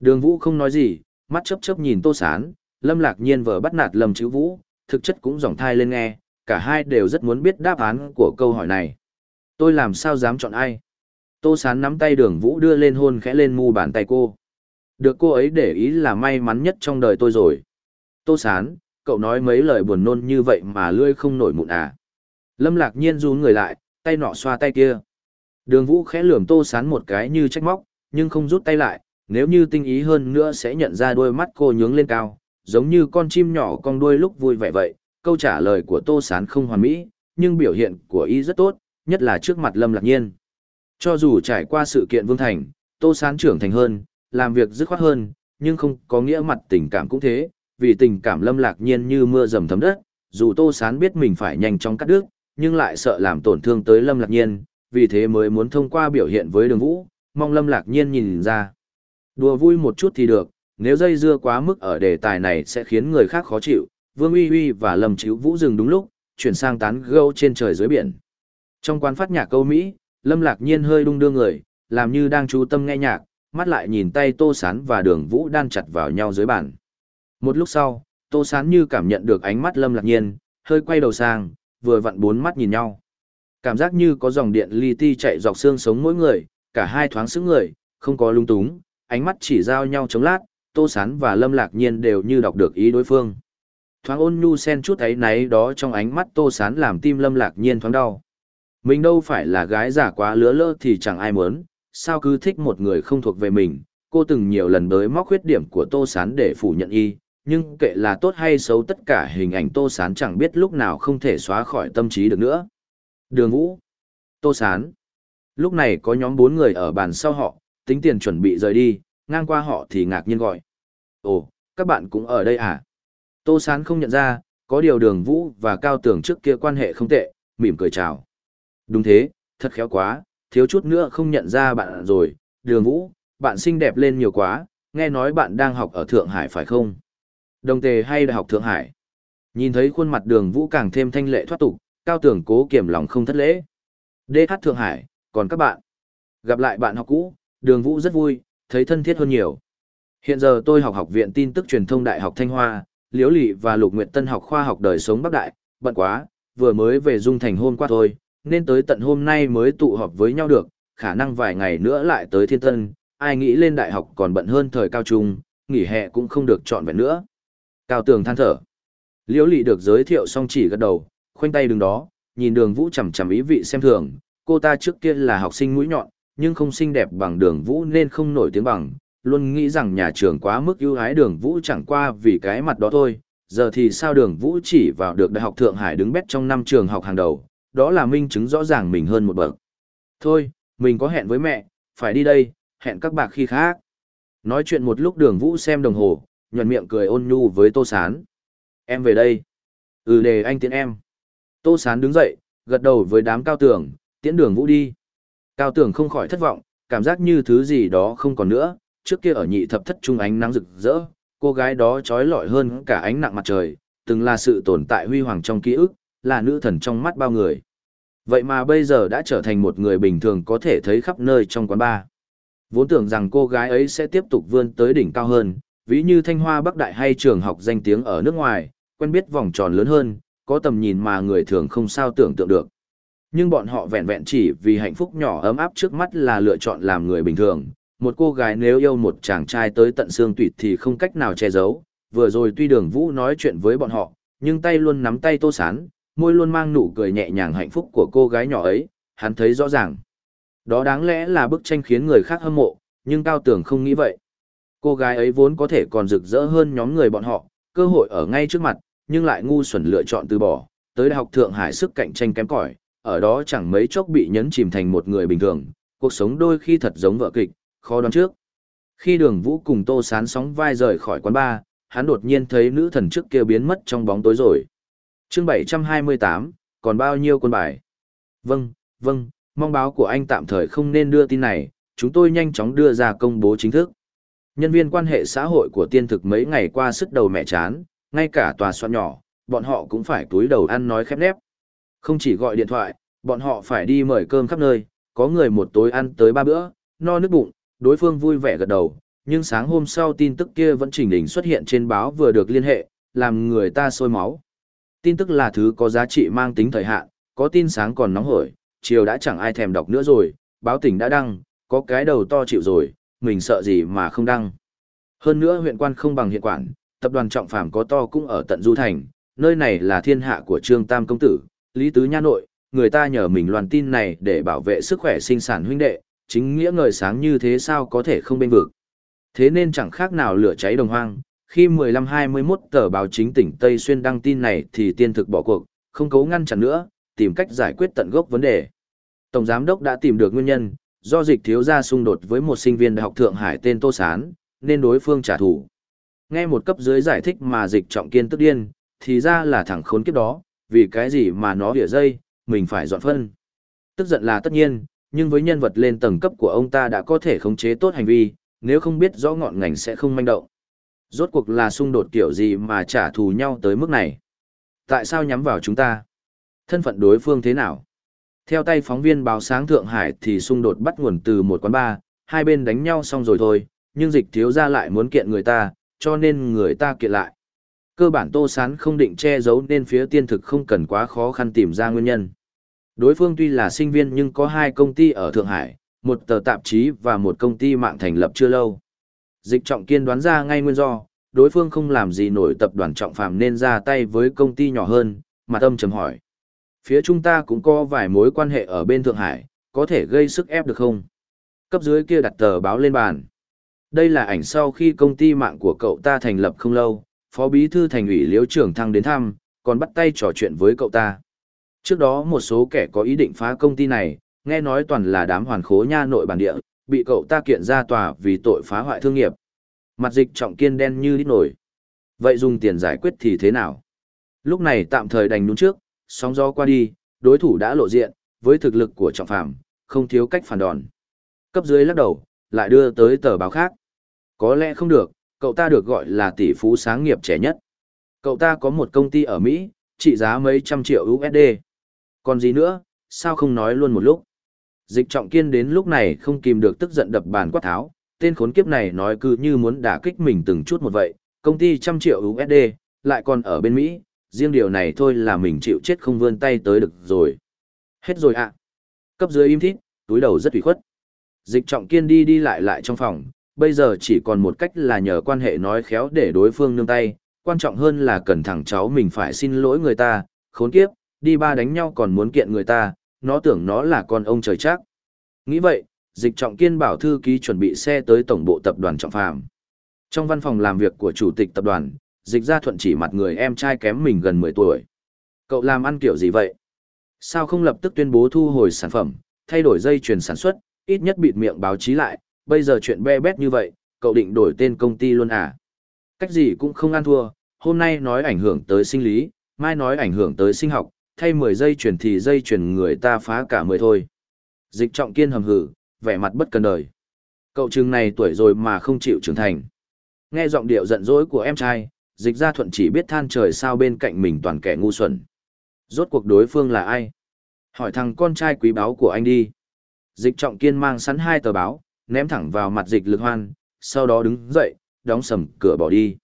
Đường Vũ không nói gì, mắt chấp chấp nhìn Tô Sán, Lâm Lạc Nhiên vờ bắt nạt Lâm Chữ Vũ, thực chất cũng dòng thai lên nghe, cả hai đều rất muốn biết đáp án của câu hỏi này. Tôi làm sao dám chọn ai? Tô Sán nắm tay đường vũ đưa lên hôn khẽ lên mu bàn tay cô. Được cô ấy để ý là may mắn nhất trong đời tôi rồi. Tô Sán, cậu nói mấy lời buồn nôn như vậy mà lươi không nổi mụn à. Lâm lạc nhiên run người lại, tay nọ xoa tay kia. Đường vũ khẽ lườm Tô Sán một cái như trách móc, nhưng không rút tay lại, nếu như tinh ý hơn nữa sẽ nhận ra đôi mắt cô nhướng lên cao, giống như con chim nhỏ cong đuôi lúc vui vẻ vậy, câu trả lời của Tô Sán không hoàn mỹ, nhưng biểu hiện của y rất tốt, nhất là trước mặt Lâm Lạc Nhiên. Cho dù trải qua sự kiện Vương Thành, Tô Sán trưởng thành hơn, làm việc dứt khoát hơn, nhưng không có nghĩa mặt tình cảm cũng thế, vì tình cảm Lâm Lạc Nhiên như mưa dầm thấm đất, dù Tô Sán biết mình phải nhanh chóng cắt đứt, nhưng lại sợ làm tổn thương tới Lâm Lạc Nhiên, vì thế mới muốn thông qua biểu hiện với Đường Vũ, mong Lâm Lạc Nhiên nhìn ra. Đùa vui một chút thì được, nếu dây dưa quá mức ở đề tài này sẽ khiến người khác khó chịu, Vương Uy Uy và Lâm Chíu Vũ dừng đúng lúc, chuyển sang tán gẫu trên trời dưới biển. Trong quán phát nhạc câu Mỹ, Lâm Lạc Nhiên hơi đung đưa người, làm như đang chú tâm nghe nhạc, mắt lại nhìn tay Tô Sán và Đường Vũ đan chặt vào nhau dưới bàn. Một lúc sau, Tô Sán như cảm nhận được ánh mắt Lâm Lạc Nhiên, hơi quay đầu sang, vừa vặn bốn mắt nhìn nhau. Cảm giác như có dòng điện li ti chạy dọc xương sống mỗi người, cả hai thoáng sức người, không có lung túng, ánh mắt chỉ giao nhau chống lát, Tô Sán và Lâm Lạc Nhiên đều như đọc được ý đối phương. Thoáng ôn nhu sen chút ấy náy đó trong ánh mắt Tô Sán làm tim Lâm Lạc Nhiên thoáng đau. Mình đâu phải là gái giả quá lứa lỡ thì chẳng ai muốn, sao cứ thích một người không thuộc về mình. Cô từng nhiều lần đới móc khuyết điểm của Tô Sán để phủ nhận y, nhưng kệ là tốt hay xấu tất cả hình ảnh Tô Sán chẳng biết lúc nào không thể xóa khỏi tâm trí được nữa. Đường Vũ, Tô Sán. Lúc này có nhóm bốn người ở bàn sau họ, tính tiền chuẩn bị rời đi, ngang qua họ thì ngạc nhiên gọi. Ồ, các bạn cũng ở đây à? Tô Sán không nhận ra, có điều đường Vũ và Cao Tường trước kia quan hệ không tệ, mỉm cười chào. Đúng thế, thật khéo quá, thiếu chút nữa không nhận ra bạn rồi, đường Vũ, bạn xinh đẹp lên nhiều quá, nghe nói bạn đang học ở Thượng Hải phải không? Đồng tề hay Đại học Thượng Hải? Nhìn thấy khuôn mặt đường Vũ càng thêm thanh lệ thoát tục, Cao Tường cố kiểm lòng không thất lễ. DH Thượng Hải, còn các bạn? Gặp lại bạn học cũ, đường Vũ rất vui, thấy thân thiết hơn nhiều. Hiện giờ tôi học học viện tin tức truyền thông Đại học Thanh Hoa, Liễu Lị và Lục Nguyệt Tân học khoa học đời sống Bắc Đại, bận quá, vừa mới về Dung Thành hôm qua thôi, nên tới tận hôm nay mới tụ họp với nhau được, khả năng vài ngày nữa lại tới Thiên Tân, ai nghĩ lên đại học còn bận hơn thời cao trung, nghỉ hè cũng không được chọn vẹn nữa. Cao Tường than thở. Liễu Lị được giới thiệu xong chỉ gật đầu, khoanh tay đứng đó, nhìn Đường Vũ chằm chằm ý vị xem thường, cô ta trước kia là học sinh mũi nhọn, nhưng không xinh đẹp bằng Đường Vũ nên không nổi tiếng bằng, luôn nghĩ rằng nhà trường quá mức ưu ái Đường Vũ chẳng qua vì cái mặt đó thôi, giờ thì sao Đường Vũ chỉ vào được Đại học Thượng Hải đứng bét trong năm trường học hàng đầu, đó là minh chứng rõ ràng mình hơn một bậc. Thôi, mình có hẹn với mẹ, phải đi đây, hẹn các bạc khi khác. Nói chuyện một lúc đường vũ xem đồng hồ, nhuận miệng cười ôn nhu với Tô Sán. Em về đây. Ừ để anh tiễn em. Tô Sán đứng dậy, gật đầu với đám cao tường, tiễn đường vũ đi. Cao tường không khỏi thất vọng, cảm giác như thứ gì đó không còn nữa, trước kia ở nhị thập thất trung ánh nắng rực rỡ, cô gái đó trói lọi hơn cả ánh nặng mặt trời, từng là sự tồn tại huy hoàng trong ký ức, là nữ thần trong mắt bao người. Vậy mà bây giờ đã trở thành một người bình thường có thể thấy khắp nơi trong quán bar. Vốn tưởng rằng cô gái ấy sẽ tiếp tục vươn tới đỉnh cao hơn, ví như Thanh Hoa Bắc Đại hay trường học danh tiếng ở nước ngoài, quen biết vòng tròn lớn hơn, có tầm nhìn mà người thường không sao tưởng tượng được. Nhưng bọn họ vẹn vẹn chỉ vì hạnh phúc nhỏ ấm áp trước mắt là lựa chọn làm người bình thường. Một cô gái nếu yêu một chàng trai tới tận xương tủy thì không cách nào che giấu. Vừa rồi tuy đường vũ nói chuyện với bọn họ, nhưng tay luôn nắm tay tô sán, môi luôn mang nụ cười nhẹ nhàng hạnh phúc của cô gái nhỏ ấy, hắn thấy rõ ràng. Đó đáng lẽ là bức tranh khiến người khác hâm mộ, nhưng Cao Tường không nghĩ vậy. Cô gái ấy vốn có thể còn rực rỡ hơn nhóm người bọn họ, cơ hội ở ngay trước mặt, nhưng lại ngu xuẩn lựa chọn từ bỏ, tới Đại học Thượng Hải sức cạnh tranh kém cỏi, ở đó chẳng mấy chốc bị nhấn chìm thành một người bình thường, cuộc sống đôi khi thật giống vợ kịch, khó đoán trước. Khi đường vũ cùng tô sán sóng vai rời khỏi quán bar, hắn đột nhiên thấy nữ thần trước kia biến mất trong bóng tối rồi chương 728, còn bao nhiêu quân bài? Vâng, vâng, mong báo của anh tạm thời không nên đưa tin này, chúng tôi nhanh chóng đưa ra công bố chính thức. Nhân viên quan hệ xã hội của tiên thực mấy ngày qua sức đầu mẹ chán, ngay cả tòa soạn nhỏ, bọn họ cũng phải túi đầu ăn nói khép nép. Không chỉ gọi điện thoại, bọn họ phải đi mời cơm khắp nơi, có người một tối ăn tới ba bữa, no nước bụng, đối phương vui vẻ gật đầu, nhưng sáng hôm sau tin tức kia vẫn chỉnh đỉnh xuất hiện trên báo vừa được liên hệ, làm người ta sôi máu. Tin tức là thứ có giá trị mang tính thời hạn, có tin sáng còn nóng hổi, chiều đã chẳng ai thèm đọc nữa rồi, báo tỉnh đã đăng, có cái đầu to chịu rồi, mình sợ gì mà không đăng. Hơn nữa huyện quan không bằng hiện quản, tập đoàn trọng phàm có to cũng ở tận Du Thành, nơi này là thiên hạ của Trương Tam Công Tử, Lý Tứ Nha Nội, người ta nhờ mình loàn tin này để bảo vệ sức khỏe sinh sản huynh đệ, chính nghĩa ngời sáng như thế sao có thể không bên vực. Thế nên chẳng khác nào lửa cháy đồng hoang, khi 15-21 tờ báo chính tỉnh Tây Xuyên đăng tin này thì tiên thực bỏ cuộc, không cố ngăn chặn nữa, tìm cách giải quyết tận gốc vấn đề. Tổng giám đốc đã tìm được nguyên nhân, do dịch thiếu gia xung đột với một sinh viên đại học Thượng Hải tên Tô Sán, nên đối phương trả thù. Nghe một cấp dưới giải thích mà dịch trọng kiên tức điên, thì ra là thằng khốn kiếp đó, vì cái gì mà nó địa dây, mình phải dọn phân. Tức giận là tất nhiên, nhưng với nhân vật lên tầng cấp của ông ta đã có thể khống chế tốt hành vi, nếu không biết rõ ngọn ngành sẽ không manh động. Rốt cuộc là xung đột kiểu gì mà trả thù nhau tới mức này? Tại sao nhắm vào chúng ta? Thân phận đối phương thế nào? Theo tay phóng viên báo sáng Thượng Hải thì xung đột bắt nguồn từ một quán bar, hai bên đánh nhau xong rồi thôi, nhưng dịch thiếu ra lại muốn kiện người ta, cho nên người ta kiện lại. Cơ bản Tô Sán không định che giấu nên phía tiên thực không cần quá khó khăn tìm ra nguyên nhân. Đối phương tuy là sinh viên nhưng có hai công ty ở Thượng Hải, một tờ tạp chí và một công ty mạng thành lập chưa lâu. Dịch trọng kiên đoán ra ngay nguyên do, đối phương không làm gì nổi tập đoàn trọng phàm nên ra tay với công ty nhỏ hơn, mà tâm chấm hỏi. Phía chúng ta cũng có vài mối quan hệ ở bên Thượng Hải, có thể gây sức ép được không? Cấp dưới kia đặt tờ báo lên bàn. Đây là ảnh sau khi công ty mạng của cậu ta thành lập không lâu, phó bí thư thành ủy liễu trưởng thăng đến thăm, còn bắt tay trò chuyện với cậu ta. Trước đó một số kẻ có ý định phá công ty này, nghe nói toàn là đám hoàn khố nha nội bản địa, bị cậu ta kiện ra tòa vì tội phá hoại thương nghiệp. Mặt dịch trọng kiên đen như đít nổi. Vậy dùng tiền giải quyết thì thế nào? Lúc này tạm thời đành đúng trước, sóng gió qua đi, đối thủ đã lộ diện, với thực lực của trọng phạm, không thiếu cách phản đòn. Cấp dưới lắc đầu, lại đưa tới tờ báo khác. Có lẽ không được, cậu ta được gọi là tỷ phú sáng nghiệp trẻ nhất. Cậu ta có một công ty ở Mỹ, trị giá mấy trăm triệu USD. Còn gì nữa, sao không nói luôn một lúc? Dịch trọng kiên đến lúc này không kìm được tức giận đập bàn quát tháo, tên khốn kiếp này nói cứ như muốn đả kích mình từng chút một vậy, công ty trăm triệu USD, lại còn ở bên Mỹ, riêng điều này thôi là mình chịu chết không vươn tay tới được rồi. Hết rồi ạ. Cấp dưới im thít, túi đầu rất ủy khuất. Dịch trọng kiên đi đi lại lại trong phòng, bây giờ chỉ còn một cách là nhờ quan hệ nói khéo để đối phương nương tay, quan trọng hơn là cần thẳng cháu mình phải xin lỗi người ta, khốn kiếp, đi ba đánh nhau còn muốn kiện người ta, nó tưởng nó là con ông trời chắc. Nghĩ vậy, dịch trọng kiên bảo thư ký chuẩn bị xe tới tổng bộ tập đoàn trọng phạm Trong văn phòng làm việc của chủ tịch tập đoàn, dịch ra thuận chỉ mặt người em trai kém mình gần 10 tuổi. Cậu làm ăn kiểu gì vậy? Sao không lập tức tuyên bố thu hồi sản phẩm, thay đổi dây chuyền sản xuất, ít nhất bịt miệng báo chí lại, bây giờ chuyện be bét như vậy, cậu định đổi tên công ty luôn à? Cách gì cũng không ăn thua, hôm nay nói ảnh hưởng tới sinh lý, mai nói ảnh hưởng tới sinh học, thay 10 dây chuyền thì dây chuyền người ta phá cả 10 thôi. Dịch trọng kiên hầm hử, vẻ mặt bất cần đời. Cậu chừng này tuổi rồi mà không chịu trưởng thành. Nghe giọng điệu giận dỗi của em trai, dịch gia thuận chỉ biết than trời sao bên cạnh mình toàn kẻ ngu xuẩn. Rốt cuộc đối phương là ai? Hỏi thằng con trai quý báu của anh đi. Dịch trọng kiên mang sẵn hai tờ báo, ném thẳng vào mặt dịch lực hoan, sau đó đứng dậy, đóng sầm cửa bỏ đi.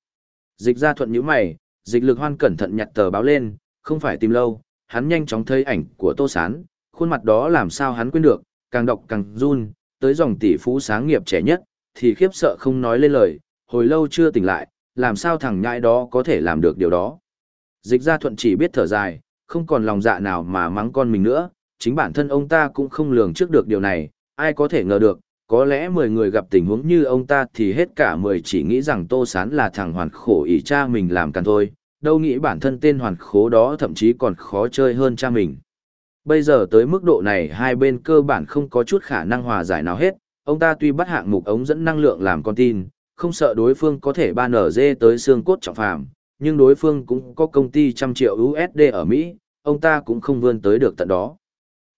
Dịch gia thuận nhíu mày, dịch lực hoan cẩn thận nhặt tờ báo lên, không phải tìm lâu, hắn nhanh chóng thấy ảnh của tô sán, khuôn mặt đó làm sao hắn quên được, càng đọc càng run, tới dòng tỷ phú sáng nghiệp trẻ nhất, thì khiếp sợ không nói lên lời, hồi lâu chưa tỉnh lại, làm sao thằng nhãi đó có thể làm được điều đó. Dịch gia thuận chỉ biết thở dài, không còn lòng dạ nào mà mắng con mình nữa, chính bản thân ông ta cũng không lường trước được điều này, ai có thể ngờ được, có lẽ 10 người gặp tình huống như ông ta thì hết cả 10 chỉ nghĩ rằng Tô Sán là thằng hoàn khổ ý cha mình làm càng thôi, đâu nghĩ bản thân tên hoàn khố đó thậm chí còn khó chơi hơn cha mình. Bây giờ tới mức độ này hai bên cơ bản không có chút khả năng hòa giải nào hết, ông ta tuy bắt hạng mục ống dẫn năng lượng làm con tin, không sợ đối phương có thể ban ở dê tới xương cốt trọng phàm, nhưng đối phương cũng có công ty trăm triệu USD ở Mỹ, ông ta cũng không vươn tới được tận đó.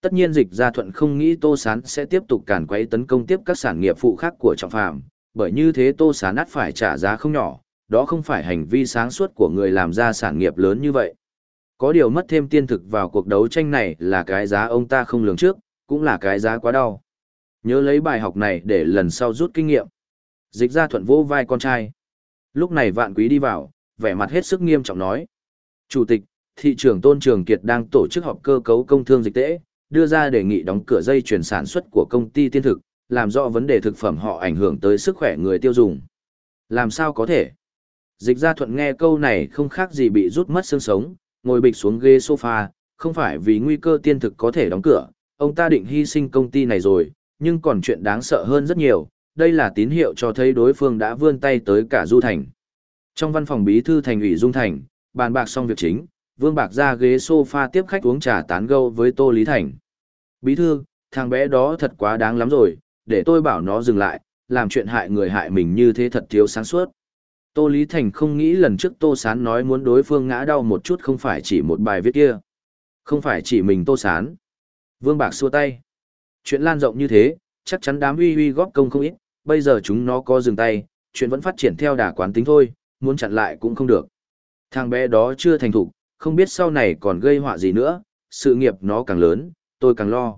Tất nhiên dịch gia thuận không nghĩ Tô Sán sẽ tiếp tục cản quấy tấn công tiếp các sản nghiệp phụ khác của trọng phàm, bởi như thế Tô Sán át phải trả giá không nhỏ, đó không phải hành vi sáng suốt của người làm ra sản nghiệp lớn như vậy. Có điều mất thêm tiên thực vào cuộc đấu tranh này là cái giá ông ta không lường trước, cũng là cái giá quá đau. Nhớ lấy bài học này để lần sau rút kinh nghiệm. Dịch ra thuận vô vai con trai. Lúc này vạn quý đi vào, vẻ mặt hết sức nghiêm trọng nói. Chủ tịch, thị trưởng Tôn Trường Kiệt đang tổ chức họp cơ cấu công thương dịch tễ, đưa ra đề nghị đóng cửa dây chuyển sản xuất của công ty tiên thực, làm rõ vấn đề thực phẩm họ ảnh hưởng tới sức khỏe người tiêu dùng. Làm sao có thể? Dịch ra thuận nghe câu này không khác gì bị rút mất xương sống, ngồi bịch xuống ghế sofa, không phải vì nguy cơ tiên thực có thể đóng cửa, ông ta định hy sinh công ty này rồi, nhưng còn chuyện đáng sợ hơn rất nhiều, đây là tín hiệu cho thấy đối phương đã vươn tay tới cả Du Thành. Trong văn phòng bí thư thành ủy Dung Thành, bàn bạc xong việc chính, Vương Bạc ra ghế sofa tiếp khách uống trà tán gẫu với Tô Lý Thành. Bí thư, thằng bé đó thật quá đáng lắm rồi, để tôi bảo nó dừng lại, làm chuyện hại người hại mình như thế thật thiếu sáng suốt. Tô Lý Thành không nghĩ lần trước Tô Sán nói muốn đối phương ngã đau một chút không phải chỉ một bài viết kia. Không phải chỉ mình Tô Sán. Vương Bạc xua tay. Chuyện lan rộng như thế, chắc chắn đám uy uy góp công không ít, bây giờ chúng nó có dừng tay, chuyện vẫn phát triển theo đà quán tính thôi, muốn chặn lại cũng không được. Thằng bé đó chưa thành thục, không biết sau này còn gây họa gì nữa, sự nghiệp nó càng lớn, tôi càng lo.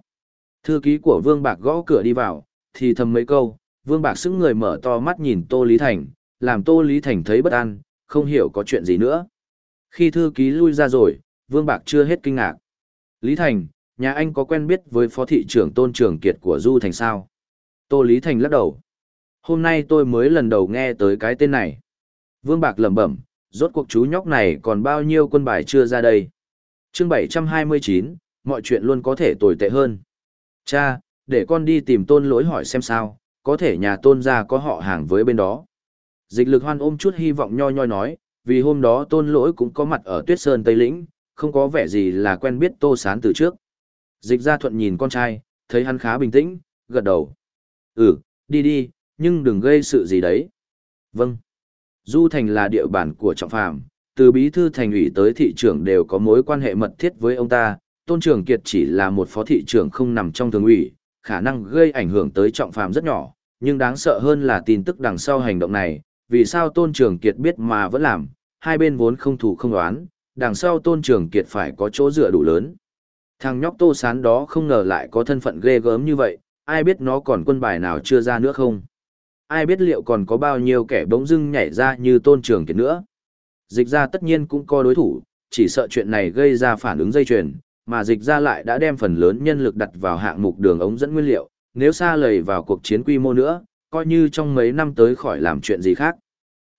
Thư ký của Vương Bạc gõ cửa đi vào, thì thầm mấy câu, Vương Bạc xứng người mở to mắt nhìn Tô Lý Thành, làm Tô Lý Thành thấy bất an, không hiểu có chuyện gì nữa. Khi thư ký lui ra rồi, Vương Bạc chưa hết kinh ngạc. Lý Thành, nhà anh có quen biết với phó thị trưởng Tôn Trường Kiệt của Du Thành sao? Tô Lý Thành lắc đầu. Hôm nay tôi mới lần đầu nghe tới cái tên này. Vương Bạc lẩm bẩm, rốt cuộc chú nhóc này còn bao nhiêu quân bài chưa ra đây. chương 729, mọi chuyện luôn có thể tồi tệ hơn. Cha, để con đi tìm tôn lỗi hỏi xem sao, có thể nhà tôn gia có họ hàng với bên đó. Dịch lực hoan ôm chút hy vọng nho nhoi nói, vì hôm đó tôn lỗi cũng có mặt ở tuyết sơn Tây Lĩnh, không có vẻ gì là quen biết tô sán từ trước. Dịch gia thuận nhìn con trai, thấy hắn khá bình tĩnh, gật đầu. Ừ, đi đi, nhưng đừng gây sự gì đấy. Vâng. Du Thành là địa bàn của Trọng Phàm, từ bí thư thành ủy tới thị trưởng đều có mối quan hệ mật thiết với ông ta. Tôn Trường Kiệt chỉ là một phó thị trưởng không nằm trong thường ủy, khả năng gây ảnh hưởng tới Trọng Phàm rất nhỏ, nhưng đáng sợ hơn là tin tức đằng sau hành động này, vì sao Tôn Trường Kiệt biết mà vẫn làm, hai bên vốn không thủ không đoán, đằng sau Tôn Trường Kiệt phải có chỗ dựa đủ lớn. Thằng nhóc Tô Sán đó không ngờ lại có thân phận ghê gớm như vậy, ai biết nó còn quân bài nào chưa ra nữa không? Ai biết liệu còn có bao nhiêu kẻ bỗng dưng nhảy ra như Tôn Trường Kiệt nữa? Dịch ra tất nhiên cũng có đối thủ, chỉ sợ chuyện này gây ra phản ứng dây chuyền, mà dịch ra lại đã đem phần lớn nhân lực đặt vào hạng mục đường ống dẫn nguyên liệu, nếu xa lầy vào cuộc chiến quy mô nữa, coi như trong mấy năm tới khỏi làm chuyện gì khác.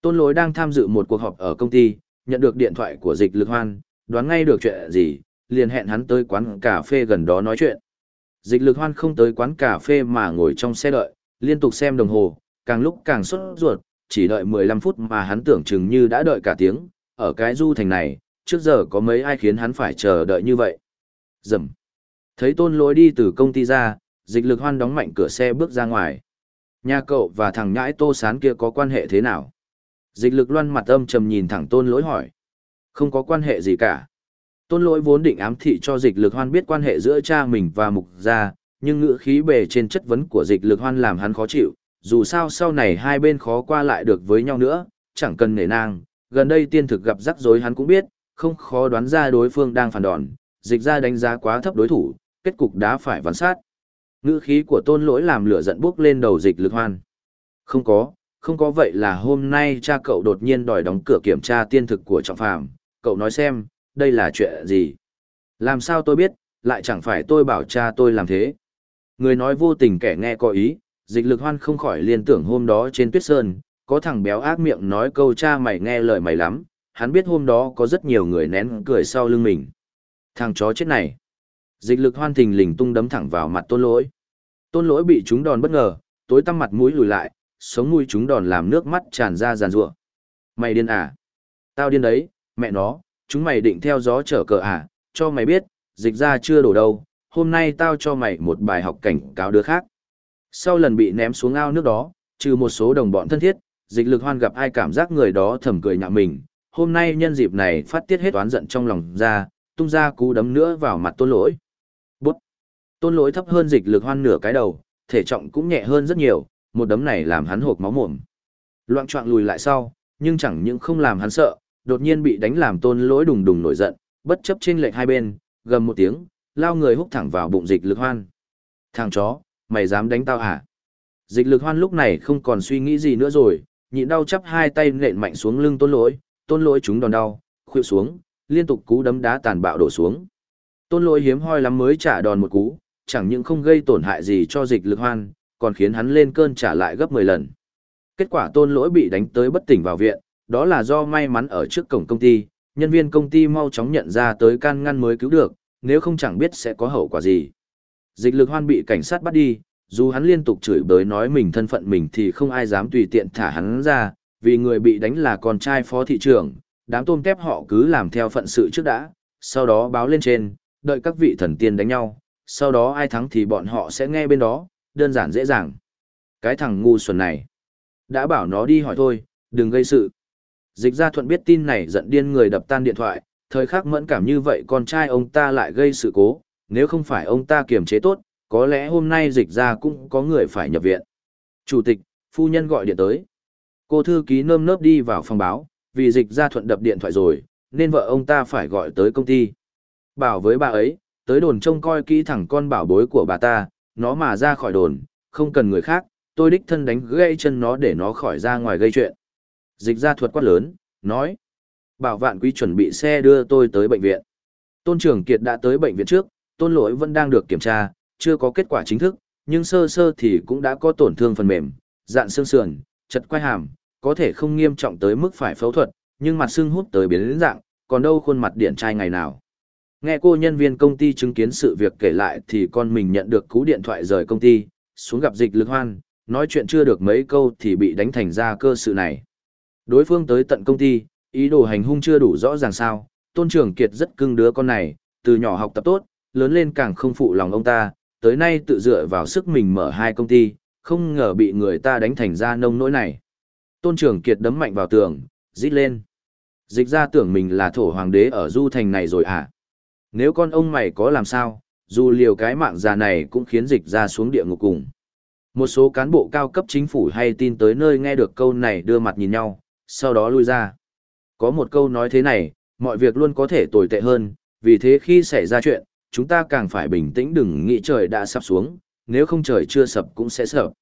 Tôn lối đang tham dự một cuộc họp ở công ty, nhận được điện thoại của dịch lực hoan, đoán ngay được chuyện gì, liền hẹn hắn tới quán cà phê gần đó nói chuyện. Dịch lực hoan không tới quán cà phê mà ngồi trong xe đợi, liên tục xem đồng hồ, càng lúc càng sốt ruột, chỉ đợi 15 phút mà hắn tưởng chừng như đã đợi cả tiếng, ở cái du thành này, trước giờ có mấy ai khiến hắn phải chờ đợi như vậy. Dầm. Thấy tôn lối đi từ công ty ra, dịch lực hoan đóng mạnh cửa xe bước ra ngoài. Nhà cậu và thằng nhãi tô sán kia có quan hệ thế nào? Dịch lực loan mặt âm trầm nhìn thẳng tôn lỗi hỏi. Không có quan hệ gì cả. Tôn lỗi vốn định ám thị cho dịch lực hoan biết quan hệ giữa cha mình và mục gia, nhưng ngữ khí bề trên chất vấn của dịch lực hoan làm hắn khó chịu, dù sao sau này hai bên khó qua lại được với nhau nữa, chẳng cần nể nang, gần đây tiên thực gặp rắc rối hắn cũng biết, không khó đoán ra đối phương đang phản đòn, dịch ra đánh giá quá thấp đối thủ, kết cục đã phải vắn sát. Ngữ khí của tôn lỗi làm lửa giận bốc lên đầu dịch lực hoan. Không có, không có vậy là hôm nay cha cậu đột nhiên đòi đóng cửa kiểm tra tiên thực của trọng phàm, cậu nói xem, đây là chuyện gì? Làm sao tôi biết, lại chẳng phải tôi bảo cha tôi làm thế. Người nói vô tình kẻ nghe có ý, dịch lực hoan không khỏi liên tưởng hôm đó trên tuyết sơn, có thằng béo ác miệng nói câu cha mày nghe lời mày lắm, hắn biết hôm đó có rất nhiều người nén cười sau lưng mình. Thằng chó chết này. Dịch lực hoan thình lình tung đấm thẳng vào mặt tôn lỗi. Tôn lỗi bị chúng đòn bất ngờ, tối tăm mặt mũi lùi lại, sống mũi chúng đòn làm nước mắt tràn ra giàn rủa. Mày điên à? Tao điên đấy, mẹ nó, chúng mày định theo gió trở cờ à, cho mày biết, dịch ra chưa đổ đâu, hôm nay tao cho mày một bài học cảnh cáo đứa khác. Sau lần bị ném xuống ao nước đó, trừ một số đồng bọn thân thiết, dịch lực hoan gặp ai cảm giác người đó thầm cười nhạo mình, hôm nay nhân dịp này phát tiết hết oán giận trong lòng ra, tung ra cú đấm nữa vào mặt tôn lỗi. Bút! Tôn lỗi thấp hơn dịch lực hoan nửa cái đầu, thể trọng cũng nhẹ hơn rất nhiều, một đấm này làm hắn hộp máu mồm. Loạn trọng lùi lại sau, nhưng chẳng những không làm hắn sợ, đột nhiên bị đánh làm tôn lỗi đùng đùng nổi giận, bất chấp trên lệch hai bên, gầm một tiếng, lao người húc thẳng vào bụng dịch lực hoan. Thằng chó, mày dám đánh tao hả? Dịch lực hoan lúc này không còn suy nghĩ gì nữa rồi, nhịn đau chắp hai tay nện mạnh xuống lưng tôn lỗi, tôn lỗi chúng đòn đau, khuỵu xuống, liên tục cú đấm đá tàn bạo đổ xuống. Tôn lỗi hiếm hoi lắm mới trả đòn một cú, chẳng những không gây tổn hại gì cho dịch lực hoan, còn khiến hắn lên cơn trả lại gấp 10 lần. Kết quả tôn lỗi bị đánh tới bất tỉnh vào viện, đó là do may mắn ở trước cổng công ty, nhân viên công ty mau chóng nhận ra tới can ngăn mới cứu được, nếu không chẳng biết sẽ có hậu quả gì. Dịch lực hoan bị cảnh sát bắt đi, dù hắn liên tục chửi bới nói mình thân phận mình thì không ai dám tùy tiện thả hắn ra, vì người bị đánh là con trai phó thị trưởng, đám tôm tép họ cứ làm theo phận sự trước đã, sau đó báo lên trên, đợi các vị thần tiên đánh nhau, sau đó ai thắng thì bọn họ sẽ nghe bên đó, đơn giản dễ dàng. Cái thằng ngu xuẩn này, đã bảo nó đi hỏi thôi, đừng gây sự. Dịch ra thuận biết tin này giận điên người đập tan điện thoại, thời khắc mẫn cảm như vậy con trai ông ta lại gây sự cố, nếu không phải ông ta kiềm chế tốt, có lẽ hôm nay dịch ra cũng có người phải nhập viện. Chủ tịch, phu nhân gọi điện tới. Cô thư ký nơm nớp đi vào phòng báo, vì dịch ra thuận đập điện thoại rồi, nên vợ ông ta phải gọi tới công ty. Bảo với bà ấy, tới đồn trông coi kỹ thẳng con bảo bối của bà ta, nó mà ra khỏi đồn, không cần người khác, tôi đích thân đánh gãy chân nó để nó khỏi ra ngoài gây chuyện. Dịch ra thuật quát lớn, nói. Bảo vạn quý chuẩn bị xe đưa tôi tới bệnh viện. Tôn trưởng Kiệt đã tới bệnh viện trước, tôn lỗi vẫn đang được kiểm tra, chưa có kết quả chính thức, nhưng sơ sơ thì cũng đã có tổn thương phần mềm, dạn xương sườn, chật quai hàm, có thể không nghiêm trọng tới mức phải phẫu thuật, nhưng mặt xương hút tới biến dạng, còn đâu khuôn mặt điện trai ngày nào. Nghe cô nhân viên công ty chứng kiến sự việc kể lại thì con mình nhận được cú điện thoại rời công ty, xuống gặp dịch lực hoan, nói chuyện chưa được mấy câu thì bị đánh thành ra cơ sự này. Đối phương tới tận công ty, ý đồ hành hung chưa đủ rõ ràng sao, tôn trưởng kiệt rất cưng đứa con này, từ nhỏ học tập tốt, lớn lên càng không phụ lòng ông ta, tới nay tự dựa vào sức mình mở hai công ty, không ngờ bị người ta đánh thành ra nông nỗi này. Tôn trưởng kiệt đấm mạnh vào tường, rít lên. Dịch ra tưởng mình là thổ hoàng đế ở du thành này rồi à? Nếu con ông mày có làm sao, dù liều cái mạng già này cũng khiến dịch ra xuống địa ngục cùng. Một số cán bộ cao cấp chính phủ hay tin tới nơi nghe được câu này đưa mặt nhìn nhau, sau đó lui ra. Có một câu nói thế này, mọi việc luôn có thể tồi tệ hơn, vì thế khi xảy ra chuyện, chúng ta càng phải bình tĩnh đừng nghĩ trời đã sập xuống, nếu không trời chưa sập cũng sẽ sập.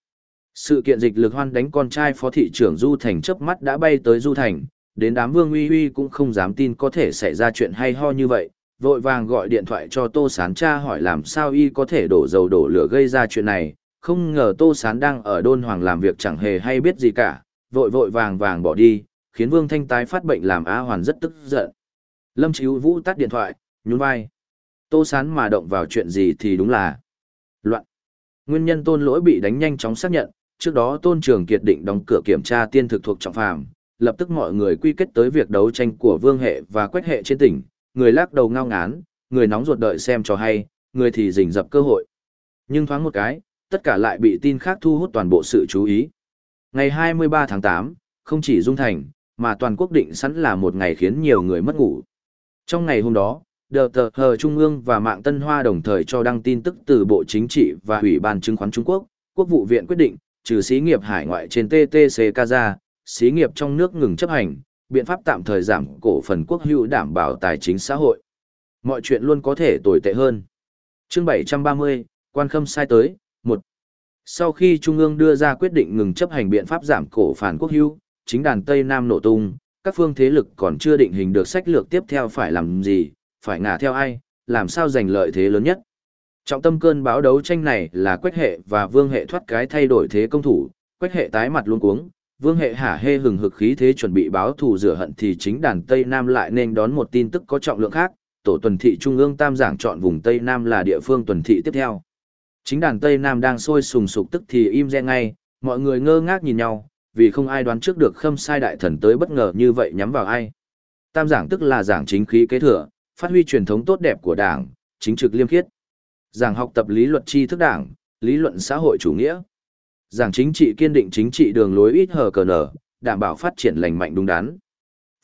Sự kiện dịch lực hoan đánh con trai phó thị trưởng Du Thành chớp mắt đã bay tới Du Thành, đến đám Vương Uy Uy cũng không dám tin có thể xảy ra chuyện hay ho như vậy, vội vàng gọi điện thoại cho Tô Sán cha hỏi làm sao y có thể đổ dầu đổ lửa gây ra chuyện này, không ngờ Tô Sán đang ở đôn hoàng làm việc chẳng hề hay biết gì cả, vội vội vàng vàng bỏ đi, khiến Vương Thanh tái phát bệnh làm A Hoàn rất tức giận. Lâm Chíu Vũ tắt điện thoại, nhún vai. Tô Sán mà động vào chuyện gì thì đúng là loạn. Nguyên nhân tôn lỗi bị đánh nhanh chóng xác nhận, trước đó tôn trường kiệt định đóng cửa kiểm tra tiên thực thuộc trọng phàm, lập tức mọi người quy kết tới việc đấu tranh của vương hệ và quách hệ trên tỉnh, người lắc đầu ngao ngán, người nóng ruột đợi xem cho hay, người thì rình dập cơ hội. Nhưng thoáng một cái, tất cả lại bị tin khác thu hút toàn bộ sự chú ý. Ngày 23 tháng 8, không chỉ Dung Thành, mà toàn quốc định sẵn là một ngày khiến nhiều người mất ngủ. Trong ngày hôm đó, Đờ Tờ Hờ Trung ương và Mạng Tân Hoa đồng thời cho đăng tin tức từ Bộ Chính trị và Ủy ban Chứng khoán Trung Quốc, Quốc vụ viện quyết định, trừ xí nghiệp hải ngoại trên TTC Kaza, xí nghiệp trong nước ngừng chấp hành, biện pháp tạm thời giảm cổ phần quốc hữu đảm bảo tài chính xã hội. Mọi chuyện luôn có thể tồi tệ hơn. Chương 730, quan khâm sai tới, 1. Sau khi Trung ương đưa ra quyết định ngừng chấp hành biện pháp giảm cổ phản quốc hữu, chính đàn Tây Nam nổ tung, các phương thế lực còn chưa định hình được sách lược tiếp theo phải làm gì, phải ngả theo ai, làm sao giành lợi thế lớn nhất. Trọng tâm cơn báo đấu tranh này là quách hệ và vương hệ thoát cái thay đổi thế công thủ, quách hệ tái mặt luôn cuống, vương hệ hả hê hừng hực khí thế chuẩn bị báo thù rửa hận thì chính đàn Tây Nam lại nên đón một tin tức có trọng lượng khác, tổ tuần thị trung ương tam giảng chọn vùng Tây Nam là địa phương tuần thị tiếp theo. Chính đàn Tây Nam đang sôi sùng sục tức thì im re ngay, mọi người ngơ ngác nhìn nhau, vì không ai đoán trước được khâm sai đại thần tới bất ngờ như vậy nhắm vào ai. Tam giảng tức là giảng chính khí kế thừa, phát huy truyền thống tốt đẹp của đảng, chính trực liêm khiết. Giảng học tập lý luật tri thức đảng, lý luận xã hội chủ nghĩa. Giảng chính trị kiên định chính trị đường lối ít hờ cờ nở, đảm bảo phát triển lành mạnh đúng đắn.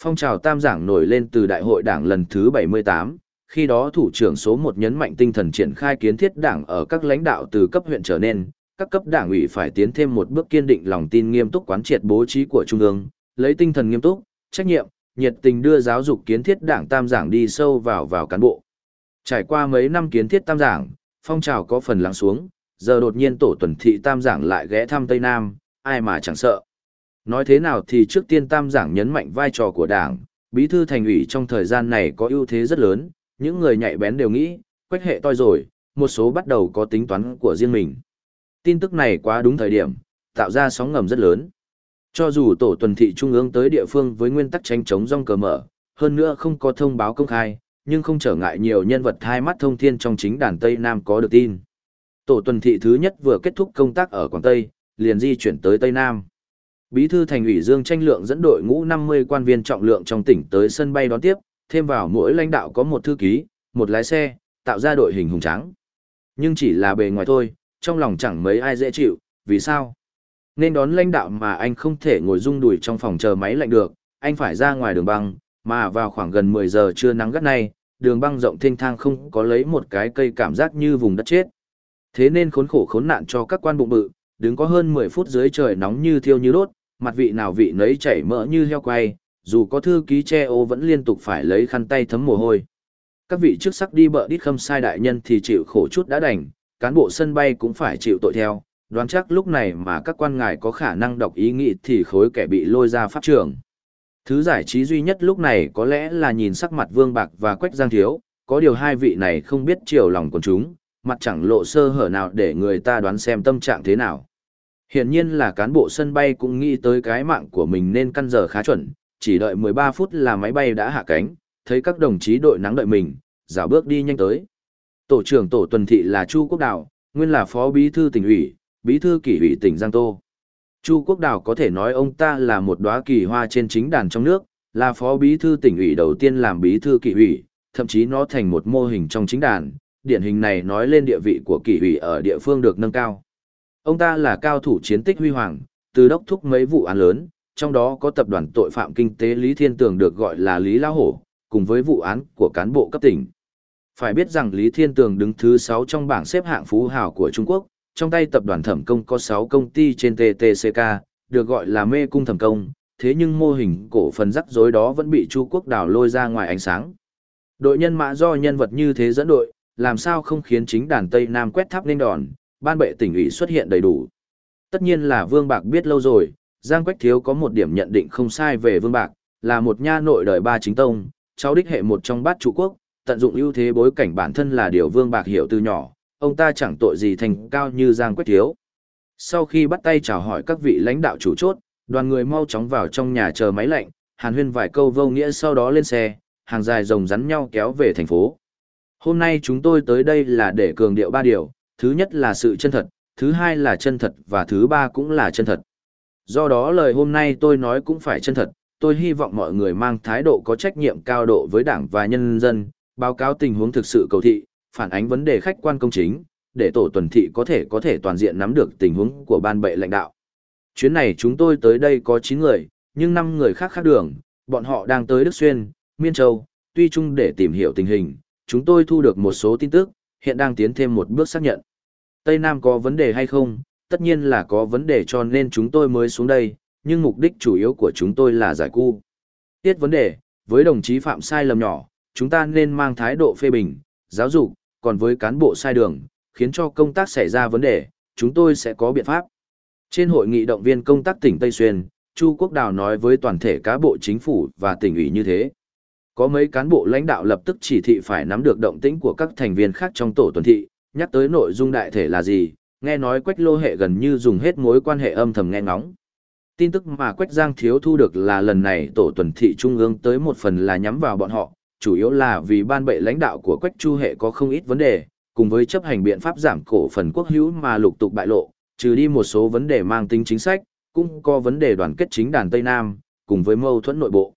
Phong trào tam giảng nổi lên từ đại hội đảng lần thứ 78, khi đó thủ trưởng số 1 nhấn mạnh tinh thần triển khai kiến thiết đảng ở các lãnh đạo từ cấp huyện trở nên, các cấp đảng ủy phải tiến thêm một bước kiên định lòng tin nghiêm túc quán triệt bố trí của trung ương, lấy tinh thần nghiêm túc, trách nhiệm, nhiệt tình đưa giáo dục kiến thiết đảng tam giảng đi sâu vào vào cán bộ. Trải qua mấy năm kiến thiết tam giảng, phong trào có phần lắng xuống, giờ đột nhiên tổ tuần thị tam giảng lại ghé thăm Tây Nam, ai mà chẳng sợ. Nói thế nào thì trước tiên tam giảng nhấn mạnh vai trò của đảng, bí thư thành ủy trong thời gian này có ưu thế rất lớn, những người nhạy bén đều nghĩ, quách hệ toi rồi, một số bắt đầu có tính toán của riêng mình. Tin tức này quá đúng thời điểm, tạo ra sóng ngầm rất lớn. Cho dù tổ tuần thị trung ương tới địa phương với nguyên tắc tranh chống rong cờ mở, hơn nữa không có thông báo công khai, nhưng không trở ngại nhiều nhân vật hai mắt thông thiên trong chính đàn Tây Nam có được tin. Tổ tuần thị thứ nhất vừa kết thúc công tác ở Quảng Tây, liền di chuyển tới Tây Nam. Bí thư thành ủy Dương Tranh Lượng dẫn đội ngũ 50 quan viên trọng lượng trong tỉnh tới sân bay đón tiếp, thêm vào mỗi lãnh đạo có một thư ký, một lái xe, tạo ra đội hình hùng tráng. Nhưng chỉ là bề ngoài thôi, trong lòng chẳng mấy ai dễ chịu, vì sao? Nên đón lãnh đạo mà anh không thể ngồi rung đùi trong phòng chờ máy lạnh được, anh phải ra ngoài đường băng, mà vào khoảng gần 10 giờ trưa nắng gắt này, đường băng rộng thênh thang không có lấy một cái cây cảm giác như vùng đất chết. Thế nên khốn khổ khốn nạn cho các quan bụng bự, đứng có hơn 10 phút dưới trời nóng như thiêu như đốt, mặt vị nào vị nấy chảy mỡ như heo quay, dù có thư ký che ô vẫn liên tục phải lấy khăn tay thấm mồ hôi. Các vị trước sắc đi bợ đít khâm sai đại nhân thì chịu khổ chút đã đành, cán bộ sân bay cũng phải chịu tội theo, đoán chắc lúc này mà các quan ngài có khả năng đọc ý nghĩ thì khối kẻ bị lôi ra pháp trường. Thứ giải trí duy nhất lúc này có lẽ là nhìn sắc mặt Vương Bạc và Quách Giang Thiếu, có điều hai vị này không biết chiều lòng của chúng, mặt chẳng lộ sơ hở nào để người ta đoán xem tâm trạng thế nào. Hiển nhiên là cán bộ sân bay cũng nghĩ tới cái mạng của mình nên căn giờ khá chuẩn, chỉ đợi 13 phút là máy bay đã hạ cánh, thấy các đồng chí đội nắng đợi mình, dạo bước đi nhanh tới. Tổ trưởng tổ tuần thị là Chu Quốc Đào, nguyên là phó bí thư tỉnh ủy, bí thư kỷ ủy tỉnh Giang Tô. Chu Quốc Đào có thể nói ông ta là một đóa kỳ hoa trên chính đàn trong nước, là phó bí thư tỉnh ủy đầu tiên làm bí thư kỷ ủy, thậm chí nó thành một mô hình trong chính đàn, điển hình này nói lên địa vị của kỷ ủy ở địa phương được nâng cao. Ông ta là cao thủ chiến tích huy hoàng, từ đốc thúc mấy vụ án lớn, trong đó có tập đoàn tội phạm kinh tế Lý Thiên Tường được gọi là Lý Lao Hổ, cùng với vụ án của cán bộ cấp tỉnh. Phải biết rằng Lý Thiên Tường đứng thứ 6 trong bảng xếp hạng phú hào của Trung Quốc, trong tay tập đoàn thẩm công có 6 công ty trên TTCK, được gọi là mê cung thẩm công, thế nhưng mô hình cổ phần rắc rối đó vẫn bị Chu Quốc đảo lôi ra ngoài ánh sáng. Đội nhân mã do nhân vật như thế dẫn đội, làm sao không khiến chính đàn Tây Nam quét tháp nên đòn, ban bệ tỉnh ủy xuất hiện đầy đủ. Tất nhiên là Vương Bạc biết lâu rồi, Giang Quách Thiếu có một điểm nhận định không sai về Vương Bạc, là một nha nội đời ba chính tông, cháu đích hệ một trong bát trụ quốc, tận dụng ưu thế bối cảnh bản thân là điều Vương Bạc hiểu từ nhỏ, ông ta chẳng tội gì thành cao như Giang Quách Thiếu. Sau khi bắt tay chào hỏi các vị lãnh đạo chủ chốt, đoàn người mau chóng vào trong nhà chờ máy lạnh, hàn huyên vài câu vô nghĩa sau đó lên xe, hàng dài rồng rắn nhau kéo về thành phố. Hôm nay chúng tôi tới đây là để cường điệu ba điều, thứ nhất là sự chân thật, thứ hai là chân thật và thứ ba cũng là chân thật. Do đó lời hôm nay tôi nói cũng phải chân thật, tôi hy vọng mọi người mang thái độ có trách nhiệm cao độ với đảng và nhân dân, báo cáo tình huống thực sự cầu thị, phản ánh vấn đề khách quan công chính, để tổ tuần thị có thể có thể toàn diện nắm được tình huống của ban bệ lãnh đạo. Chuyến này chúng tôi tới đây có 9 người, nhưng 5 người khác khác đường, bọn họ đang tới Đức Xuyên, Miên Châu, tuy chung để tìm hiểu tình hình, chúng tôi thu được một số tin tức, hiện đang tiến thêm một bước xác nhận. Tây Nam có vấn đề hay không? Tất nhiên là có vấn đề cho nên chúng tôi mới xuống đây, nhưng mục đích chủ yếu của chúng tôi là giải cu. Tiết vấn đề, với đồng chí phạm sai lầm nhỏ, chúng ta nên mang thái độ phê bình, giáo dục, còn với cán bộ sai đường, khiến cho công tác xảy ra vấn đề, chúng tôi sẽ có biện pháp. Trên hội nghị động viên công tác tỉnh Tây Xuyên, Chu Quốc Đào nói với toàn thể cá bộ chính phủ và tỉnh ủy như thế. Có mấy cán bộ lãnh đạo lập tức chỉ thị phải nắm được động tĩnh của các thành viên khác trong tổ tuần thị, nhắc tới nội dung đại thể là gì, nghe nói Quách Lô Hệ gần như dùng hết mối quan hệ âm thầm nghe ngóng. Tin tức mà Quách Giang thiếu thu được là lần này tổ tuần thị trung ương tới một phần là nhắm vào bọn họ, chủ yếu là vì ban bệ lãnh đạo của Quách Chu Hệ có không ít vấn đề, cùng với chấp hành biện pháp giảm cổ phần quốc hữu mà lục tục bại lộ, trừ đi một số vấn đề mang tính chính sách, cũng có vấn đề đoàn kết chính đàn Tây Nam, cùng với mâu thuẫn nội bộ.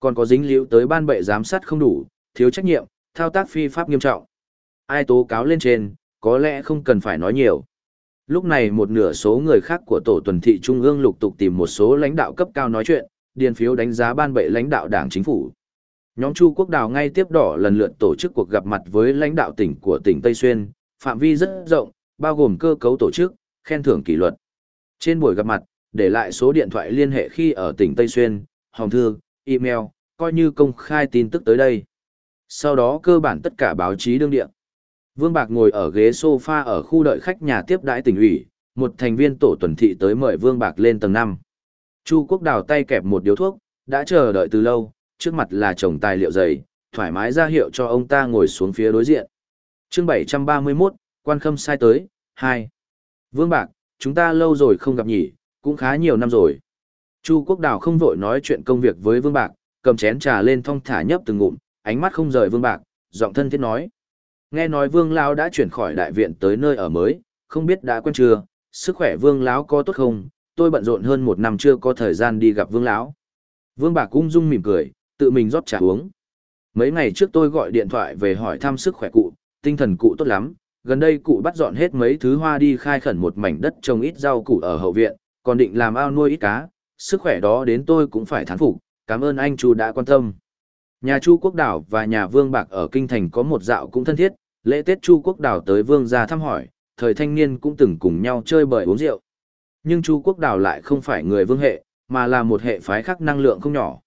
Còn có dính liễu tới ban bệ giám sát không đủ, thiếu trách nhiệm, thao tác phi pháp nghiêm trọng. Ai tố cáo lên trên, có lẽ không cần phải nói nhiều. Lúc này một nửa số người khác của tổ tuần thị trung ương lục tục tìm một số lãnh đạo cấp cao nói chuyện, điền phiếu đánh giá ban bệ lãnh đạo đảng chính phủ. Nhóm Chu Quốc Đào ngay tiếp đỏ lần lượt tổ chức cuộc gặp mặt với lãnh đạo tỉnh của tỉnh Tây Xuyên, phạm vi rất rộng, bao gồm cơ cấu tổ chức, khen thưởng kỷ luật. Trên buổi gặp mặt, để lại số điện thoại liên hệ khi ở tỉnh Tây Xuyên, hồng thư, email, coi như công khai tin tức tới đây. Sau đó cơ bản tất cả báo chí đương địa. Vương Bạc ngồi ở ghế sofa ở khu đợi khách nhà tiếp đãi tỉnh ủy, một thành viên tổ tuần thị tới mời Vương Bạc lên tầng 5. Chu Quốc Đào tay kẹp một điếu thuốc, đã chờ đợi từ lâu, trước mặt là chồng tài liệu dày, thoải mái ra hiệu cho ông ta ngồi xuống phía đối diện. chương 731, quan khâm sai tới, 2. Vương Bạc, chúng ta lâu rồi không gặp nhỉ, cũng khá nhiều năm rồi. Chu Quốc Đào không vội nói chuyện công việc với Vương Bạc, cầm chén trà lên thong thả nhấp từng ngụm, ánh mắt không rời Vương Bạc, giọng thân thiết nói. Nghe nói Vương Lão đã chuyển khỏi đại viện tới nơi ở mới, không biết đã quen chưa, sức khỏe Vương Lão có tốt không, tôi bận rộn hơn một năm chưa có thời gian đi gặp Vương Lão. Vương Bạc cũng dung mỉm cười, tự mình rót trà uống. Mấy ngày trước tôi gọi điện thoại về hỏi thăm sức khỏe cụ, tinh thần cụ tốt lắm, gần đây cụ bắt dọn hết mấy thứ hoa đi khai khẩn một mảnh đất trồng ít rau củ ở hậu viện, còn định làm ao nuôi ít cá, sức khỏe đó đến tôi cũng phải thán phục, cảm ơn anh Chu đã quan tâm. Nhà Chu Quốc Đảo và nhà Vương Bạc ở Kinh Thành có một dạo cũng thân thiết, lễ Tết Chu Quốc Đảo tới Vương gia thăm hỏi, thời thanh niên cũng từng cùng nhau chơi bời uống rượu. Nhưng Chu Quốc Đảo lại không phải người vương hệ, mà là một hệ phái khác năng lượng không nhỏ.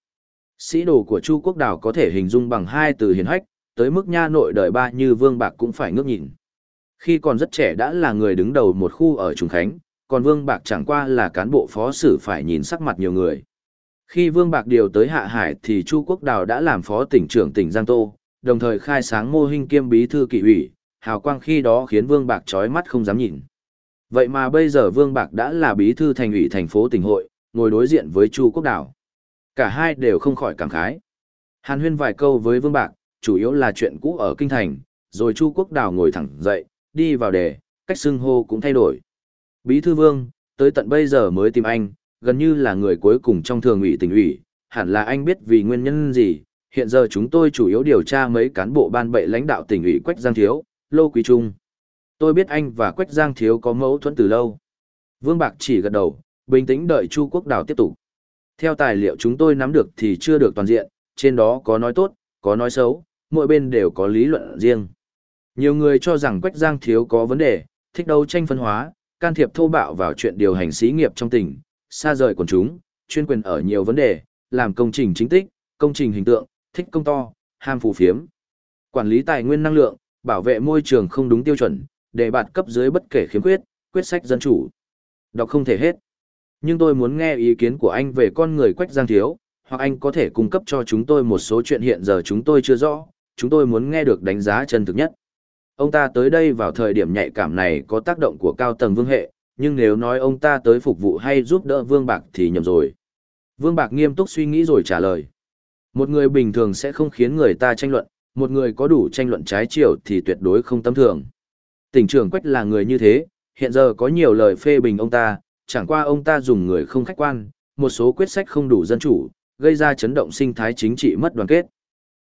Sĩ đồ của Chu Quốc Đảo có thể hình dung bằng hai từ hiền hách, tới mức nha nội đời ba như Vương Bạc cũng phải ngước nhìn. Khi còn rất trẻ đã là người đứng đầu một khu ở Trùng Khánh, còn Vương Bạc chẳng qua là cán bộ phó sử phải nhìn sắc mặt nhiều người. Khi Vương Bạc điều tới Hạ Hải thì Chu Quốc Đào đã làm phó tỉnh trưởng tỉnh Giang Tô, đồng thời khai sáng mô hình kiêm bí thư kỷ ủy, hào quang khi đó khiến Vương Bạc chói mắt không dám nhìn. Vậy mà bây giờ Vương Bạc đã là bí thư thành ủy thành phố tỉnh hội, ngồi đối diện với Chu Quốc Đào. Cả hai đều không khỏi cảm khái. Hàn huyên vài câu với Vương Bạc, chủ yếu là chuyện cũ ở Kinh Thành, rồi Chu Quốc Đào ngồi thẳng dậy, đi vào đề, cách xưng hô cũng thay đổi. Bí thư Vương, tới tận bây giờ mới tìm anh, gần như là người cuối cùng trong thường ủy tỉnh ủy, hẳn là anh biết vì nguyên nhân gì. Hiện giờ chúng tôi chủ yếu điều tra mấy cán bộ ban bệ lãnh đạo tỉnh ủy Quách Giang Thiếu, Lô Quý Trung. Tôi biết anh và Quách Giang Thiếu có mâu thuẫn từ lâu. Vương Bạc chỉ gật đầu, bình tĩnh đợi Chu Quốc Đào tiếp tục. Theo tài liệu chúng tôi nắm được thì chưa được toàn diện, trên đó có nói tốt, có nói xấu, mỗi bên đều có lý luận riêng. Nhiều người cho rằng Quách Giang Thiếu có vấn đề, thích đấu tranh phân hóa, can thiệp thô bạo vào chuyện điều hành xí nghiệp trong tỉnh, xa rời quần chúng, chuyên quyền ở nhiều vấn đề, làm công trình chính tích, công trình hình tượng, thích công to, ham phù phiếm. Quản lý tài nguyên năng lượng, bảo vệ môi trường không đúng tiêu chuẩn, đề bạt cấp dưới bất kể khiếm khuyết, quyết sách dân chủ. Đọc không thể hết. Nhưng tôi muốn nghe ý kiến của anh về con người Quách Giang Thiếu, hoặc anh có thể cung cấp cho chúng tôi một số chuyện hiện giờ chúng tôi chưa rõ, chúng tôi muốn nghe được đánh giá chân thực nhất. Ông ta tới đây vào thời điểm nhạy cảm này có tác động của cao tầng vương hệ, nhưng nếu nói ông ta tới phục vụ hay giúp đỡ Vương Bạc thì nhầm rồi. Vương Bạc nghiêm túc suy nghĩ rồi trả lời. Một người bình thường sẽ không khiến người ta tranh luận, một người có đủ tranh luận trái chiều thì tuyệt đối không tâm thường. Tỉnh trưởng Quách là người như thế, hiện giờ có nhiều lời phê bình ông ta, chẳng qua ông ta dùng người không khách quan, một số quyết sách không đủ dân chủ, gây ra chấn động sinh thái chính trị mất đoàn kết.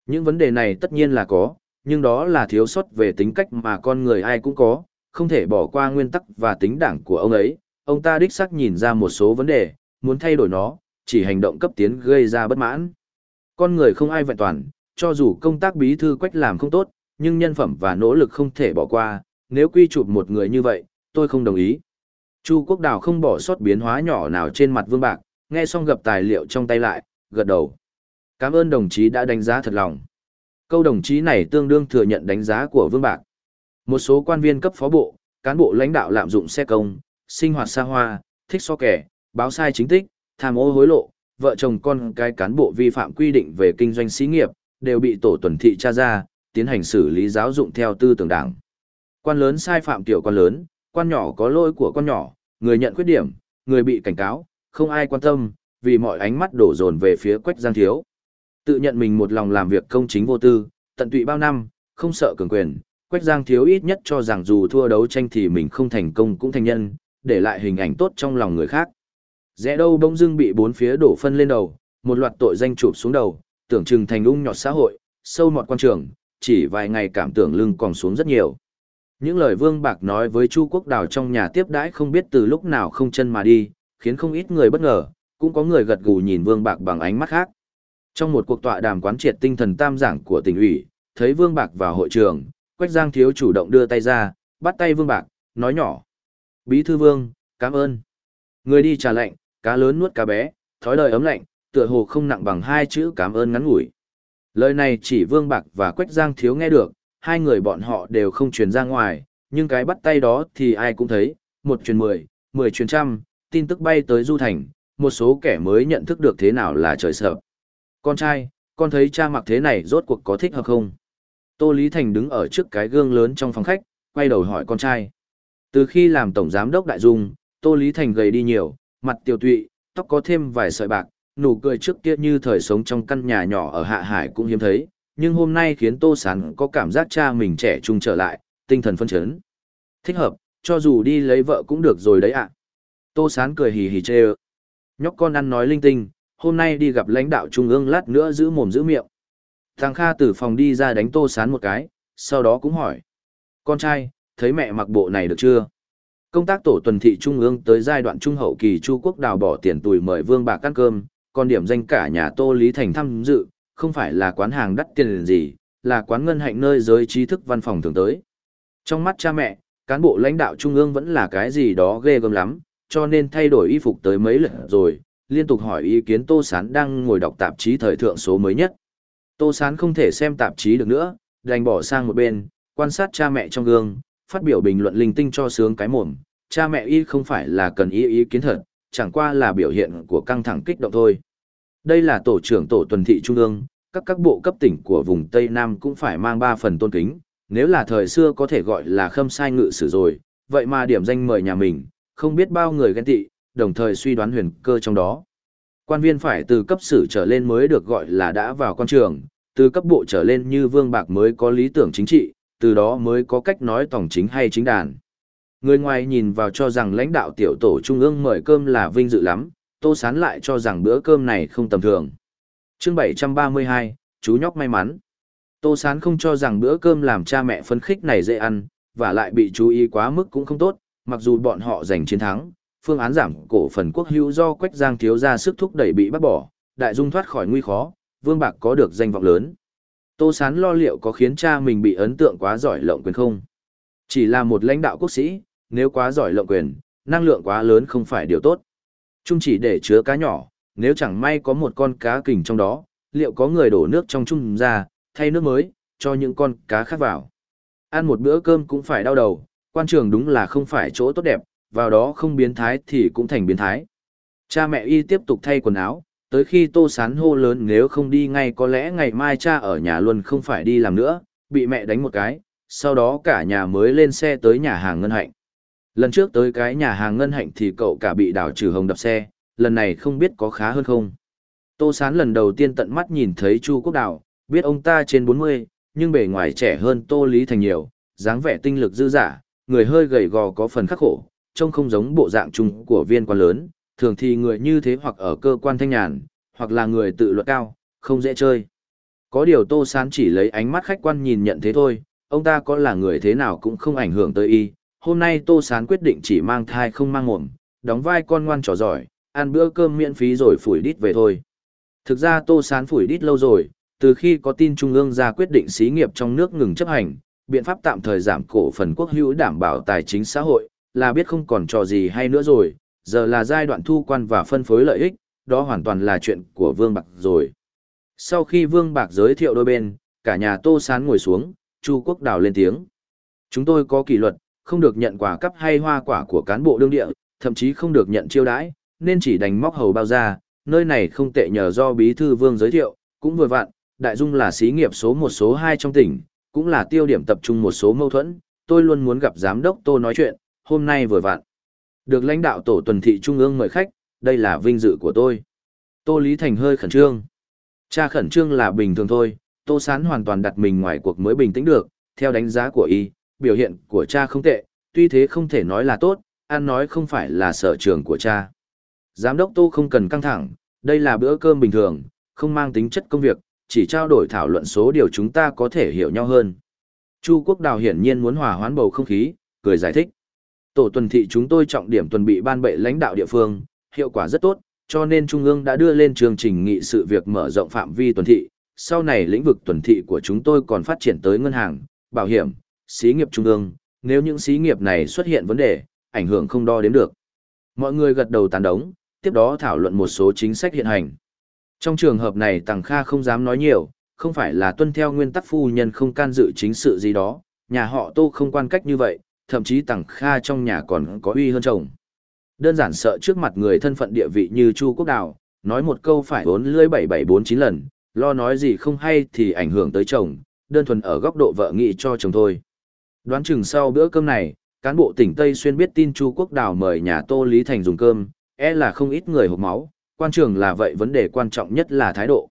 Những vấn đề này tất nhiên là có, nhưng đó là thiếu sót về tính cách mà con người ai cũng có, không thể bỏ qua nguyên tắc và tính đảng của ông ấy. Ông ta đích xác nhìn ra một số vấn đề, muốn thay đổi nó, chỉ hành động cấp tiến gây ra bất mãn. Con người không ai vẹn toàn, cho dù công tác bí thư quách làm không tốt, nhưng nhân phẩm và nỗ lực không thể bỏ qua, nếu quy chụp một người như vậy, tôi không đồng ý. Chu Quốc Đào không bỏ sót biến hóa nhỏ nào trên mặt Vương Bạc, nghe xong gặp tài liệu trong tay lại, gật đầu. Cảm ơn đồng chí đã đánh giá thật lòng. Câu đồng chí này tương đương thừa nhận đánh giá của Vương Bạc. Một số quan viên cấp phó bộ, cán bộ lãnh đạo lạm dụng xe công, sinh hoạt xa hoa, thích so kẻ, báo sai chính tích, tham ô hối lộ, vợ chồng con cái cán bộ vi phạm quy định về kinh doanh xí nghiệp, đều bị tổ tuần thị tra ra, tiến hành xử lý giáo dụng theo tư tưởng đảng. Quan lớn sai phạm tiểu quan lớn, quan nhỏ có lỗi của con nhỏ, người nhận khuyết điểm, người bị cảnh cáo, không ai quan tâm, vì mọi ánh mắt đổ dồn về phía Quách Giang Thiếu. Tự nhận mình một lòng làm việc công chính vô tư, tận tụy bao năm, không sợ cường quyền, Quách Giang Thiếu ít nhất cho rằng dù thua đấu tranh thì mình không thành công cũng thành nhân, để lại hình ảnh tốt trong lòng người khác. Rẽ đâu bỗng dưng bị bốn phía đổ phân lên đầu, một loạt tội danh chụp xuống đầu, tưởng chừng thành ung nhọt xã hội, sâu mọt quan trường, chỉ vài ngày cảm tưởng lưng còn xuống rất nhiều. Những lời Vương Bạc nói với Chu Quốc Đào trong nhà tiếp đãi không biết từ lúc nào không chân mà đi, khiến không ít người bất ngờ, cũng có người gật gù nhìn Vương Bạc bằng ánh mắt khác. Trong một cuộc tọa đàm quán triệt tinh thần tam giảng của tỉnh ủy, thấy Vương Bạc vào hội trường, Quách Giang Thiếu chủ động đưa tay ra, bắt tay Vương Bạc, nói nhỏ. Bí thư Vương, cảm ơn. Người đi trà lạnh, cá lớn nuốt cá bé, thói lời ấm lạnh, tựa hồ không nặng bằng hai chữ cảm ơn ngắn ngủi. Lời này chỉ Vương Bạc và Quách Giang Thiếu nghe được, hai người bọn họ đều không truyền ra ngoài, nhưng cái bắt tay đó thì ai cũng thấy, một truyền mười, mười truyền trăm, tin tức bay tới Du Thành, một số kẻ mới nhận thức được thế nào là trời sợ. Con trai, con thấy cha mặc thế này rốt cuộc có thích hợp không? Tô Lý Thành đứng ở trước cái gương lớn trong phòng khách, quay đầu hỏi con trai. Từ khi làm tổng giám đốc đại dung, Tô Lý Thành gầy đi nhiều, mặt tiêu tụy, tóc có thêm vài sợi bạc, nụ cười trước kia như thời sống trong căn nhà nhỏ ở Hạ Hải cũng hiếm thấy, nhưng hôm nay khiến Tô Sán có cảm giác cha mình trẻ trung trở lại, tinh thần phân chấn. Thích hợp, cho dù đi lấy vợ cũng được rồi đấy ạ. Tô Sán cười hì hì chê ơ. Nhóc con ăn nói linh tinh, hôm nay đi gặp lãnh đạo trung ương lát nữa giữ mồm giữ miệng. Thằng Kha từ phòng đi ra đánh Tô Sán một cái, sau đó cũng hỏi. Con trai, thấy mẹ mặc bộ này được chưa? Công tác tổ tuần thị trung ương tới giai đoạn trung hậu kỳ Chu Quốc đào bỏ tiền tuổi mời Vương Bạc ăn cơm, còn điểm danh cả nhà Tô Lý Thành tham dự, không phải là quán hàng đắt tiền gì, là quán ngân hạnh nơi giới trí thức văn phòng thường tới. Trong mắt cha mẹ, cán bộ lãnh đạo trung ương vẫn là cái gì đó ghê gớm lắm, cho nên thay đổi y phục tới mấy lần rồi, liên tục hỏi ý kiến Tô Sán đang ngồi đọc tạp chí thời thượng số mới nhất. Tô Sán không thể xem tạp chí được nữa, đành bỏ sang một bên, quan sát cha mẹ trong gương, phát biểu bình luận linh tinh cho sướng cái mồm. Cha mẹ y không phải là cần ý ý kiến thật, chẳng qua là biểu hiện của căng thẳng kích động thôi. Đây là tổ trưởng tổ tuần thị trung ương, các các bộ cấp tỉnh của vùng Tây Nam cũng phải mang ba phần tôn kính, nếu là thời xưa có thể gọi là khâm sai ngự sử rồi, vậy mà điểm danh mời nhà mình, không biết bao người ghen tị, đồng thời suy đoán huyền cơ trong đó. Quan viên phải từ cấp sử trở lên mới được gọi là đã vào quan trường, từ cấp bộ trở lên như vương bạc mới có lý tưởng chính trị, từ đó mới có cách nói tổng chính hay chính đàn. Người ngoài nhìn vào cho rằng lãnh đạo tiểu tổ trung ương mời cơm là vinh dự lắm, Tô Sán lại cho rằng bữa cơm này không tầm thường chương 732, chú nhóc may mắn. Tô Sán không cho rằng bữa cơm làm cha mẹ phấn khích này dễ ăn, và lại bị chú ý quá mức cũng không tốt, mặc dù bọn họ giành chiến thắng, phương án giảm cổ phần quốc hữu do Quách Giang thiếu ra sức thúc đẩy bị bắt bỏ, đại dung thoát khỏi nguy khó, Vương Bạc có được danh vọng lớn. Tô Sán lo liệu có khiến cha mình bị ấn tượng quá giỏi lộng quyền không? Chỉ là một lãnh đạo quốc sĩ, nếu quá giỏi lộng quyền, năng lượng quá lớn không phải điều tốt. Chung chỉ để chứa cá nhỏ, nếu chẳng may có một con cá kình trong đó, liệu có người đổ nước trong chung ra, thay nước mới, cho những con cá khác vào. Ăn một bữa cơm cũng phải đau đầu, quan trường đúng là không phải chỗ tốt đẹp, vào đó không biến thái thì cũng thành biến thái. Cha mẹ y tiếp tục thay quần áo, Tới khi Tô Sán hô lớn nếu không đi ngay có lẽ ngày mai cha ở nhà luôn không phải đi làm nữa, bị mẹ đánh một cái, sau đó cả nhà mới lên xe tới nhà hàng ngân hạnh. Lần trước tới cái nhà hàng ngân hạnh thì cậu cả bị đảo trừ hồng đập xe, lần này không biết có khá hơn không. Tô Sán lần đầu tiên tận mắt nhìn thấy Chu Quốc Đào, biết ông ta trên 40, nhưng bề ngoài trẻ hơn Tô Lý Thành nhiều, dáng vẻ tinh lực dư dả, người hơi gầy gò có phần khắc khổ, trông không giống bộ dạng chung của viên quan lớn, thường thì người như thế hoặc ở cơ quan thanh nhàn, hoặc là người tự luật cao, không dễ chơi. Có điều Tô Sán chỉ lấy ánh mắt khách quan nhìn nhận thế thôi, ông ta có là người thế nào cũng không ảnh hưởng tới y. Hôm nay Tô Sán quyết định chỉ mang thai không mang mồm, đóng vai con ngoan trò giỏi, ăn bữa cơm miễn phí rồi phủi đít về thôi. Thực ra Tô Sán phủi đít lâu rồi, từ khi có tin Trung ương ra quyết định xí nghiệp trong nước ngừng chấp hành, biện pháp tạm thời giảm cổ phần quốc hữu đảm bảo tài chính xã hội, là biết không còn trò gì hay nữa rồi, giờ là giai đoạn thu quan và phân phối lợi ích, đó hoàn toàn là chuyện của Vương Bạc rồi. Sau khi Vương Bạc giới thiệu đôi bên, cả nhà Tô Sán ngồi xuống, Chu Quốc Đào lên tiếng. Chúng tôi có kỷ luật, không được nhận quà cấp hay hoa quả của cán bộ đương địa, thậm chí không được nhận chiêu đãi, nên chỉ đánh móc hầu bao ra, nơi này không tệ nhờ do bí thư Vương giới thiệu, cũng vừa vặn, Đại Dung là xí nghiệp số một số hai trong tỉnh, cũng là tiêu điểm tập trung một số mâu thuẫn, tôi luôn muốn gặp giám đốc Tô nói chuyện, hôm nay vừa vặn. Được lãnh đạo tổ tuần thị trung ương mời khách, đây là vinh dự của tôi. Tô Lý Thành hơi khẩn trương. Cha khẩn trương là bình thường thôi, Tô Sán hoàn toàn đặt mình ngoài cuộc mới bình tĩnh được, theo đánh giá của y, biểu hiện của cha không tệ, tuy thế không thể nói là tốt, ăn nói không phải là sở trường của cha. Giám đốc Tô không cần căng thẳng, đây là bữa cơm bình thường, không mang tính chất công việc, chỉ trao đổi thảo luận số điều chúng ta có thể hiểu nhau hơn. Chu Quốc Đào hiển nhiên muốn hòa hoãn bầu không khí, cười giải thích. Tổ tuần thị chúng tôi trọng điểm tuần bị ban bệ lãnh đạo địa phương, hiệu quả rất tốt, cho nên Trung ương đã đưa lên chương trình nghị sự việc mở rộng phạm vi tuần thị. Sau này lĩnh vực tuần thị của chúng tôi còn phát triển tới ngân hàng, bảo hiểm, xí nghiệp trung ương, nếu những xí nghiệp này xuất hiện vấn đề, ảnh hưởng không đo đếm được. Mọi người gật đầu tán đống, tiếp đó thảo luận một số chính sách hiện hành. Trong trường hợp này Tằng Kha không dám nói nhiều, không phải là tuân theo nguyên tắc phu nhân không can dự chính sự gì đó, nhà họ Tô không quan cách như vậy, thậm chí Tằng Kha trong nhà còn có uy hơn chồng. Đơn giản sợ trước mặt người thân phận địa vị như Chu Quốc Đào, nói một câu phải bốn lưỡi bảy bảy bốn chín lần, lo nói gì không hay thì ảnh hưởng tới chồng, đơn thuần ở góc độ vợ nghị cho chồng thôi. Đoán chừng sau bữa cơm này, cán bộ tỉnh Tây Xuyên biết tin Chu Quốc Đào mời nhà Tô Lý Thành dùng cơm, e là không ít người hộp máu, quan trường là vậy vấn đề quan trọng nhất là thái độ.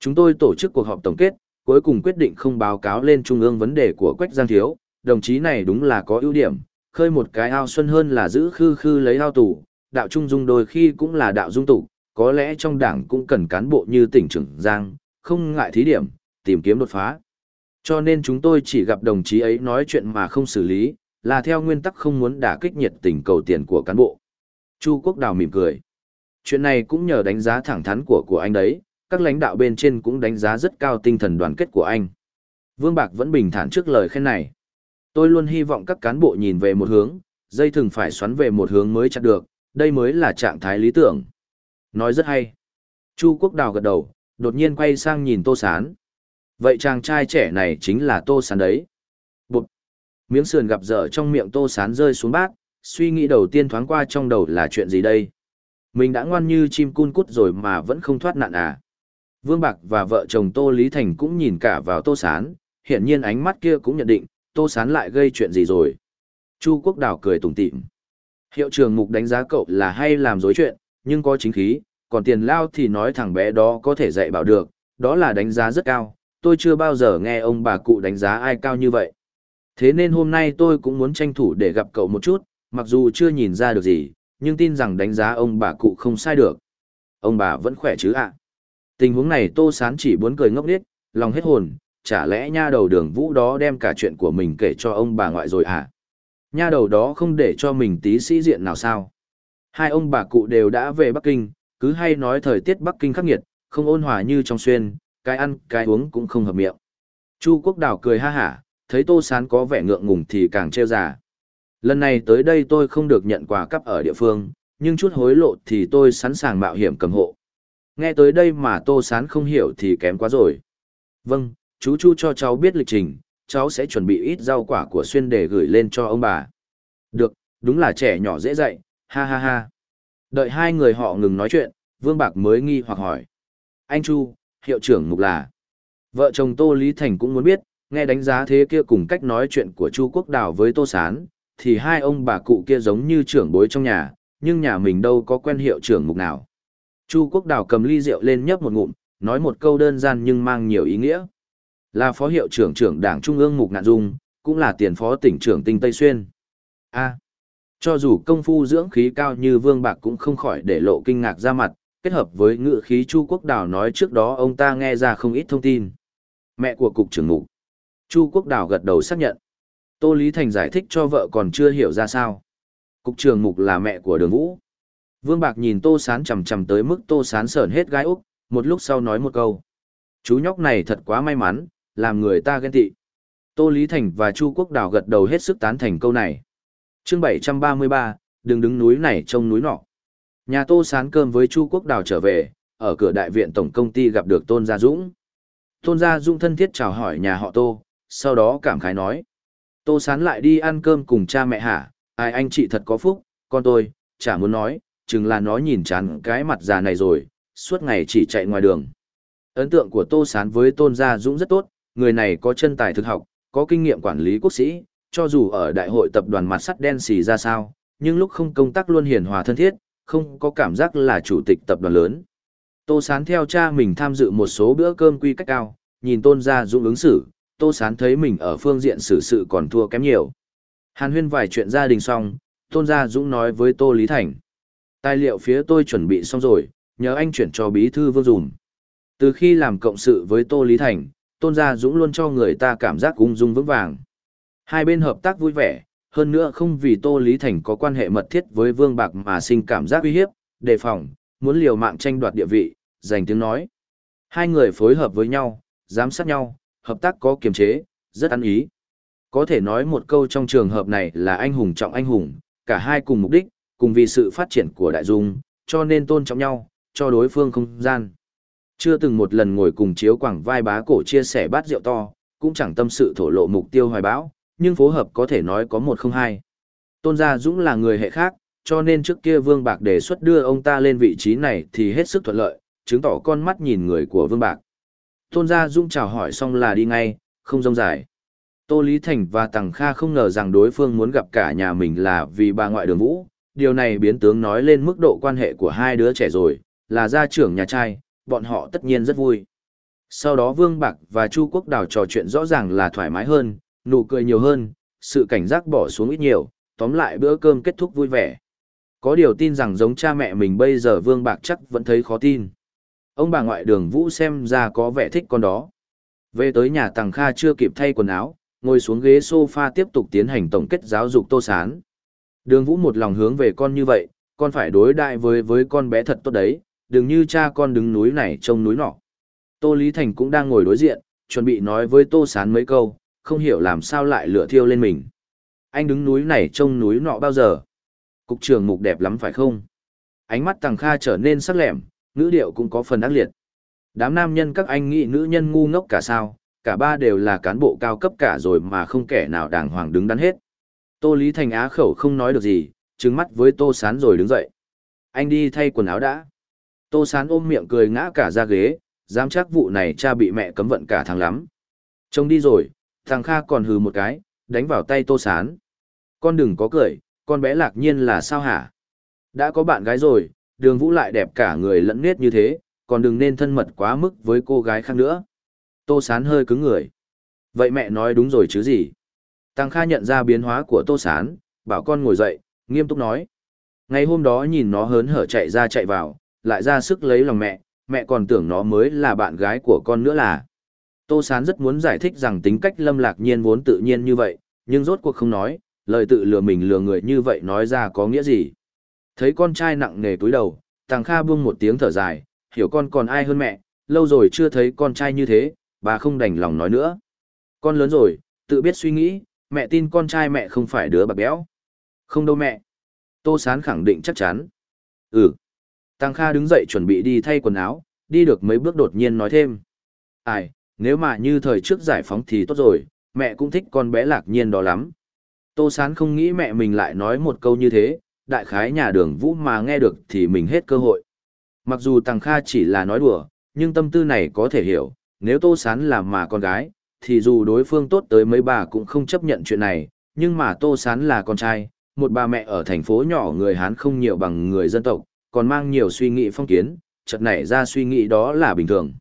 Chúng tôi tổ chức cuộc họp tổng kết, cuối cùng quyết định không báo cáo lên trung ương vấn đề của Quách Giang Thiếu, đồng chí này đúng là có ưu điểm, khơi một cái ao xuân hơn là giữ khư khư lấy ao tù, đạo trung dung đôi khi cũng là đạo dung tụ, có lẽ trong đảng cũng cần cán bộ như tỉnh trưởng Giang, không ngại thí điểm, tìm kiếm đột phá. Cho nên chúng tôi chỉ gặp đồng chí ấy nói chuyện mà không xử lý, là theo nguyên tắc không muốn đả kích nhiệt tình cầu tiền của cán bộ. Chu Quốc Đào mỉm cười. Chuyện này cũng nhờ đánh giá thẳng thắn của của anh đấy, các lãnh đạo bên trên cũng đánh giá rất cao tinh thần đoàn kết của anh. Vương Bạc vẫn bình thản trước lời khen này. Tôi luôn hy vọng các cán bộ nhìn về một hướng, dây thừng phải xoắn về một hướng mới chặt được, đây mới là trạng thái lý tưởng. Nói rất hay. Chu Quốc Đào gật đầu, đột nhiên quay sang nhìn Tô Sán. Vậy chàng trai trẻ này chính là Tô Sán đấy. Bụt. Miếng sườn gặp dở trong miệng Tô Sán rơi xuống bát, suy nghĩ đầu tiên thoáng qua trong đầu là chuyện gì đây? Mình đã ngoan như chim cun cút rồi mà vẫn không thoát nạn à? Vương Bạc và vợ chồng Tô Lý Thành cũng nhìn cả vào Tô Sán, hiện nhiên ánh mắt kia cũng nhận định, Tô Sán lại gây chuyện gì rồi. Chu Quốc Đào cười tủm tỉm. Hiệu trường mục đánh giá cậu là hay làm dối chuyện, nhưng có chính khí, còn tiền lao thì nói thằng bé đó có thể dạy bảo được, đó là đánh giá rất cao, tôi chưa bao giờ nghe ông bà cụ đánh giá ai cao như vậy. Thế nên hôm nay tôi cũng muốn tranh thủ để gặp cậu một chút, mặc dù chưa nhìn ra được gì, nhưng tin rằng đánh giá ông bà cụ không sai được. Ông bà vẫn khỏe chứ ạ? Tình huống này Tô Sán chỉ muốn cười ngốc nghếch, lòng hết hồn, chả lẽ nha đầu đường vũ đó đem cả chuyện của mình kể cho ông bà ngoại rồi à? Nha đầu đó không để cho mình tí sĩ diện nào sao? Hai ông bà cụ đều đã về Bắc Kinh, cứ hay nói thời tiết Bắc Kinh khắc nghiệt, không ôn hòa như trong xuyên, cái ăn, cái uống cũng không hợp miệng. Chu Quốc Đào cười ha hả, thấy Tô Sán có vẻ ngượng ngùng thì càng trêu già. Lần này tới đây tôi không được nhận quà cấp ở địa phương, nhưng chút hối lộ thì tôi sẵn sàng mạo hiểm cầm hộ. Nghe tới đây mà Tô Sán không hiểu thì kém quá rồi. Vâng, chú Chu cho cháu biết lịch trình, cháu sẽ chuẩn bị ít rau quả của xuyên để gửi lên cho ông bà. Được, đúng là trẻ nhỏ dễ dạy, ha ha ha. Đợi hai người họ ngừng nói chuyện, Vương Bạc mới nghi hoặc hỏi. Anh Chu, hiệu trưởng ngục là. Vợ chồng Tô Lý Thành cũng muốn biết, nghe đánh giá thế kia cùng cách nói chuyện của Chu Quốc Đào với Tô Sán, thì hai ông bà cụ kia giống như trưởng bối trong nhà, nhưng nhà mình đâu có quen hiệu trưởng mục nào. Chu Quốc Đào cầm ly rượu lên nhấp một ngụm, nói một câu đơn giản nhưng mang nhiều ý nghĩa. Là phó hiệu trưởng trưởng đảng Trung ương Mục Ngạn Dung, cũng là tiền phó tỉnh trưởng Tinh Tây Xuyên. A. cho dù công phu dưỡng khí cao như Vương Bạc cũng không khỏi để lộ kinh ngạc ra mặt, kết hợp với ngữ khí Chu Quốc Đào nói trước đó ông ta nghe ra không ít thông tin. Mẹ của cục trưởng Mục. Chu Quốc Đào gật đầu xác nhận. Tô Lý Thành giải thích cho vợ còn chưa hiểu ra sao. Cục trưởng Mục là mẹ của Đường Vũ. Vương Bạc nhìn Tô Sán chầm chầm tới mức Tô Sán sởn hết gai úc, một lúc sau nói một câu. Chú nhóc này thật quá may mắn, làm người ta ghen tị. Tô Lý Thành và Chu Quốc Đào gật đầu hết sức tán thành câu này. chương 733, đừng đứng núi này trông núi nọ. Nhà Tô Sán cơm với Chu Quốc Đào trở về, ở cửa đại viện tổng công ty gặp được Tôn Gia Dũng. Tôn Gia Dũng thân thiết chào hỏi nhà họ Tô, sau đó cảm khái nói. Tô Sán lại đi ăn cơm cùng cha mẹ hả, ai anh chị thật có phúc, con tôi, chả muốn nói, chừng là nó nhìn chán cái mặt già này rồi, suốt ngày chỉ chạy ngoài đường. Ấn tượng của Tô Sán với Tôn Gia Dũng rất tốt, người này có chân tài thực học, có kinh nghiệm quản lý quốc sĩ, cho dù ở đại hội tập đoàn mặt sắt đen xì ra sao, nhưng lúc không công tác luôn hiền hòa thân thiết, không có cảm giác là chủ tịch tập đoàn lớn. Tô Sán theo cha mình tham dự một số bữa cơm quy cách cao, nhìn Tôn Gia Dũng ứng xử, Tô Sán thấy mình ở phương diện xử sự còn thua kém nhiều. Hàn huyên vài chuyện gia đình xong, Tôn Gia Dũng nói với Tô Lý Thành. Tài liệu phía tôi chuẩn bị xong rồi, nhờ anh chuyển cho bí thư vương dùm. Từ khi làm cộng sự với Tô Lý Thành, Tôn Gia Dũng luôn cho người ta cảm giác ung dung vững vàng. Hai bên hợp tác vui vẻ, hơn nữa không vì Tô Lý Thành có quan hệ mật thiết với Vương Bạc mà sinh cảm giác uy hiếp, đề phòng, muốn liều mạng tranh đoạt địa vị, giành tiếng nói. Hai người phối hợp với nhau, giám sát nhau, hợp tác có kiềm chế, rất ăn ý. Có thể nói một câu trong trường hợp này là anh hùng trọng anh hùng, cả hai cùng mục đích, cùng vì sự phát triển của đại dung, cho nên tôn trọng nhau, cho đối phương không gian. Chưa từng một lần ngồi cùng chiếu quảng vai bá cổ chia sẻ bát rượu to, cũng chẳng tâm sự thổ lộ mục tiêu hoài bão, nhưng phối hợp có thể nói có một không hai. Tôn Gia Dũng là người hệ khác, cho nên trước kia Vương Bạc đề xuất đưa ông ta lên vị trí này thì hết sức thuận lợi, chứng tỏ con mắt nhìn người của Vương Bạc. Tôn Gia Dũng chào hỏi xong là đi ngay, không rông dài. Tô Lý Thành và Tằng Kha không ngờ rằng đối phương muốn gặp cả nhà mình là vì bà ngoại đường vũ, điều này biến tướng nói lên mức độ quan hệ của hai đứa trẻ rồi, là gia trưởng nhà trai, bọn họ tất nhiên rất vui. Sau đó Vương Bạc và Chu Quốc Đào trò chuyện rõ ràng là thoải mái hơn, nụ cười nhiều hơn, sự cảnh giác bỏ xuống ít nhiều, tóm lại bữa cơm kết thúc vui vẻ. Có điều tin rằng giống cha mẹ mình bây giờ Vương Bạc chắc vẫn thấy khó tin. Ông bà ngoại đường Vũ xem ra có vẻ thích con đó. Về tới nhà Tằng Kha chưa kịp thay quần áo, ngồi xuống ghế sofa tiếp tục tiến hành tổng kết giáo dục Tô Sán. Đường Vũ một lòng hướng về con như vậy, con phải đối đại với với con bé thật tốt đấy, đừng như cha con đứng núi này trông núi nọ. Tô Lý Thành cũng đang ngồi đối diện, chuẩn bị nói với Tô Sán mấy câu, không hiểu làm sao lại lửa thiêu lên mình. Anh đứng núi này trông núi nọ bao giờ? Cục trưởng mục đẹp lắm phải không? Ánh mắt Tằng Kha trở nên sắc lẹm, ngữ điệu cũng có phần ác liệt. Đám nam nhân các anh nghĩ nữ nhân ngu ngốc cả sao, cả ba đều là cán bộ cao cấp cả rồi mà không kẻ nào đàng hoàng đứng đắn hết. Tô Lý Thành á khẩu không nói được gì, trừng mắt với Tô Sán rồi đứng dậy. Anh đi thay quần áo đã. Tô Sán ôm miệng cười ngã cả ra ghế, dám chắc vụ này cha bị mẹ cấm vận cả tháng lắm. Trông đi rồi, thằng Kha còn hừ một cái, đánh vào tay Tô Sán. Con đừng có cười, con bé lạc nhiên là sao hả? Đã có bạn gái rồi, đường vũ lại đẹp cả người lẫn nết như thế, còn đừng nên thân mật quá mức với cô gái khác nữa. Tô Sán hơi cứng người. Vậy mẹ nói đúng rồi chứ gì? Tăng Kha nhận ra biến hóa của Tô Sán, bảo con ngồi dậy, nghiêm túc nói. Ngày hôm đó nhìn nó hớn hở chạy ra chạy vào, lại ra sức lấy lòng mẹ, mẹ còn tưởng nó mới là bạn gái của con nữa là. Tô Sán rất muốn giải thích rằng tính cách lâm lạc nhiên vốn tự nhiên như vậy, nhưng rốt cuộc không nói, lời tự lừa mình lừa người như vậy nói ra có nghĩa gì. Thấy con trai nặng nề túi đầu, Tàng Kha buông một tiếng thở dài, hiểu con còn ai hơn mẹ, lâu rồi chưa thấy con trai như thế, bà không đành lòng nói nữa. Con lớn rồi, tự biết suy nghĩ, mẹ tin con trai mẹ không phải đứa bạc béo. Không đâu mẹ. Tô Sán khẳng định chắc chắn. Ừ. Tàng Kha đứng dậy chuẩn bị đi thay quần áo, đi được mấy bước đột nhiên nói thêm. Ai, nếu mà như thời trước giải phóng thì tốt rồi, mẹ cũng thích con bé lạc nhiên đó lắm. Tô Sán không nghĩ mẹ mình lại nói một câu như thế, đại khái nhà đường vũ mà nghe được thì mình hết cơ hội. Mặc dù Tằng Kha chỉ là nói đùa, nhưng tâm tư này có thể hiểu, nếu Tô Sán là mà con gái, thì dù đối phương tốt tới mấy bà cũng không chấp nhận chuyện này, nhưng mà Tô Sán là con trai, một bà mẹ ở thành phố nhỏ người Hán không nhiều bằng người dân tộc, còn mang nhiều suy nghĩ phong kiến, chợt nảy ra suy nghĩ đó là bình thường.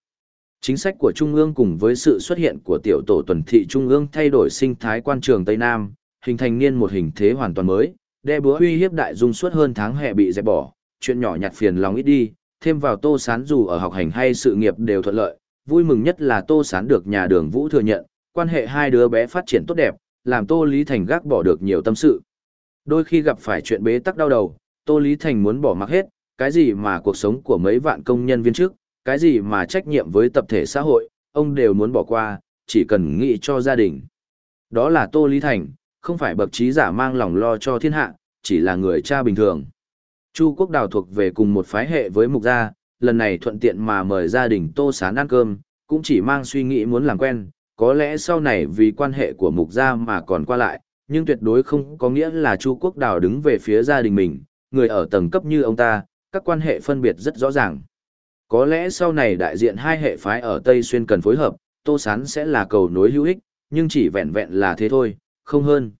Chính sách của Trung ương cùng với sự xuất hiện của tiểu tổ tuần thị Trung ương thay đổi sinh thái quan trường Tây Nam, hình thành niên một hình thế hoàn toàn mới, đe búa uy hiếp đại dung suốt hơn tháng hè bị dẹp bỏ, chuyện nhỏ nhặt phiền lòng ít đi, thêm vào Tô Sán dù ở học hành hay sự nghiệp đều thuận lợi, vui mừng nhất là Tô Sán được nhà đường Vũ thừa nhận, quan hệ hai đứa bé phát triển tốt đẹp, làm Tô Lý Thành gác bỏ được nhiều tâm sự. Đôi khi gặp phải chuyện bế tắc đau đầu, Tô Lý Thành muốn bỏ mặc hết, cái gì mà cuộc sống của mấy vạn công nhân viên trước, cái gì mà trách nhiệm với tập thể xã hội, ông đều muốn bỏ qua, chỉ cần nghĩ cho gia đình. Đó là Tô Lý Thành, không phải bậc trí giả mang lòng lo cho thiên hạ, chỉ là người cha bình thường. Chu Quốc Đào thuộc về cùng một phái hệ với Mục Gia, lần này thuận tiện mà mời gia đình Tô Sán ăn cơm, cũng chỉ mang suy nghĩ muốn làm quen, có lẽ sau này vì quan hệ của Mục Gia mà còn qua lại, nhưng tuyệt đối không có nghĩa là Chu Quốc Đào đứng về phía gia đình mình, người ở tầng cấp như ông ta, các quan hệ phân biệt rất rõ ràng. Có lẽ sau này đại diện hai hệ phái ở Tây Xuyên cần phối hợp, Tô Sán sẽ là cầu nối hữu ích, nhưng chỉ vẹn vẹn là thế thôi, không hơn.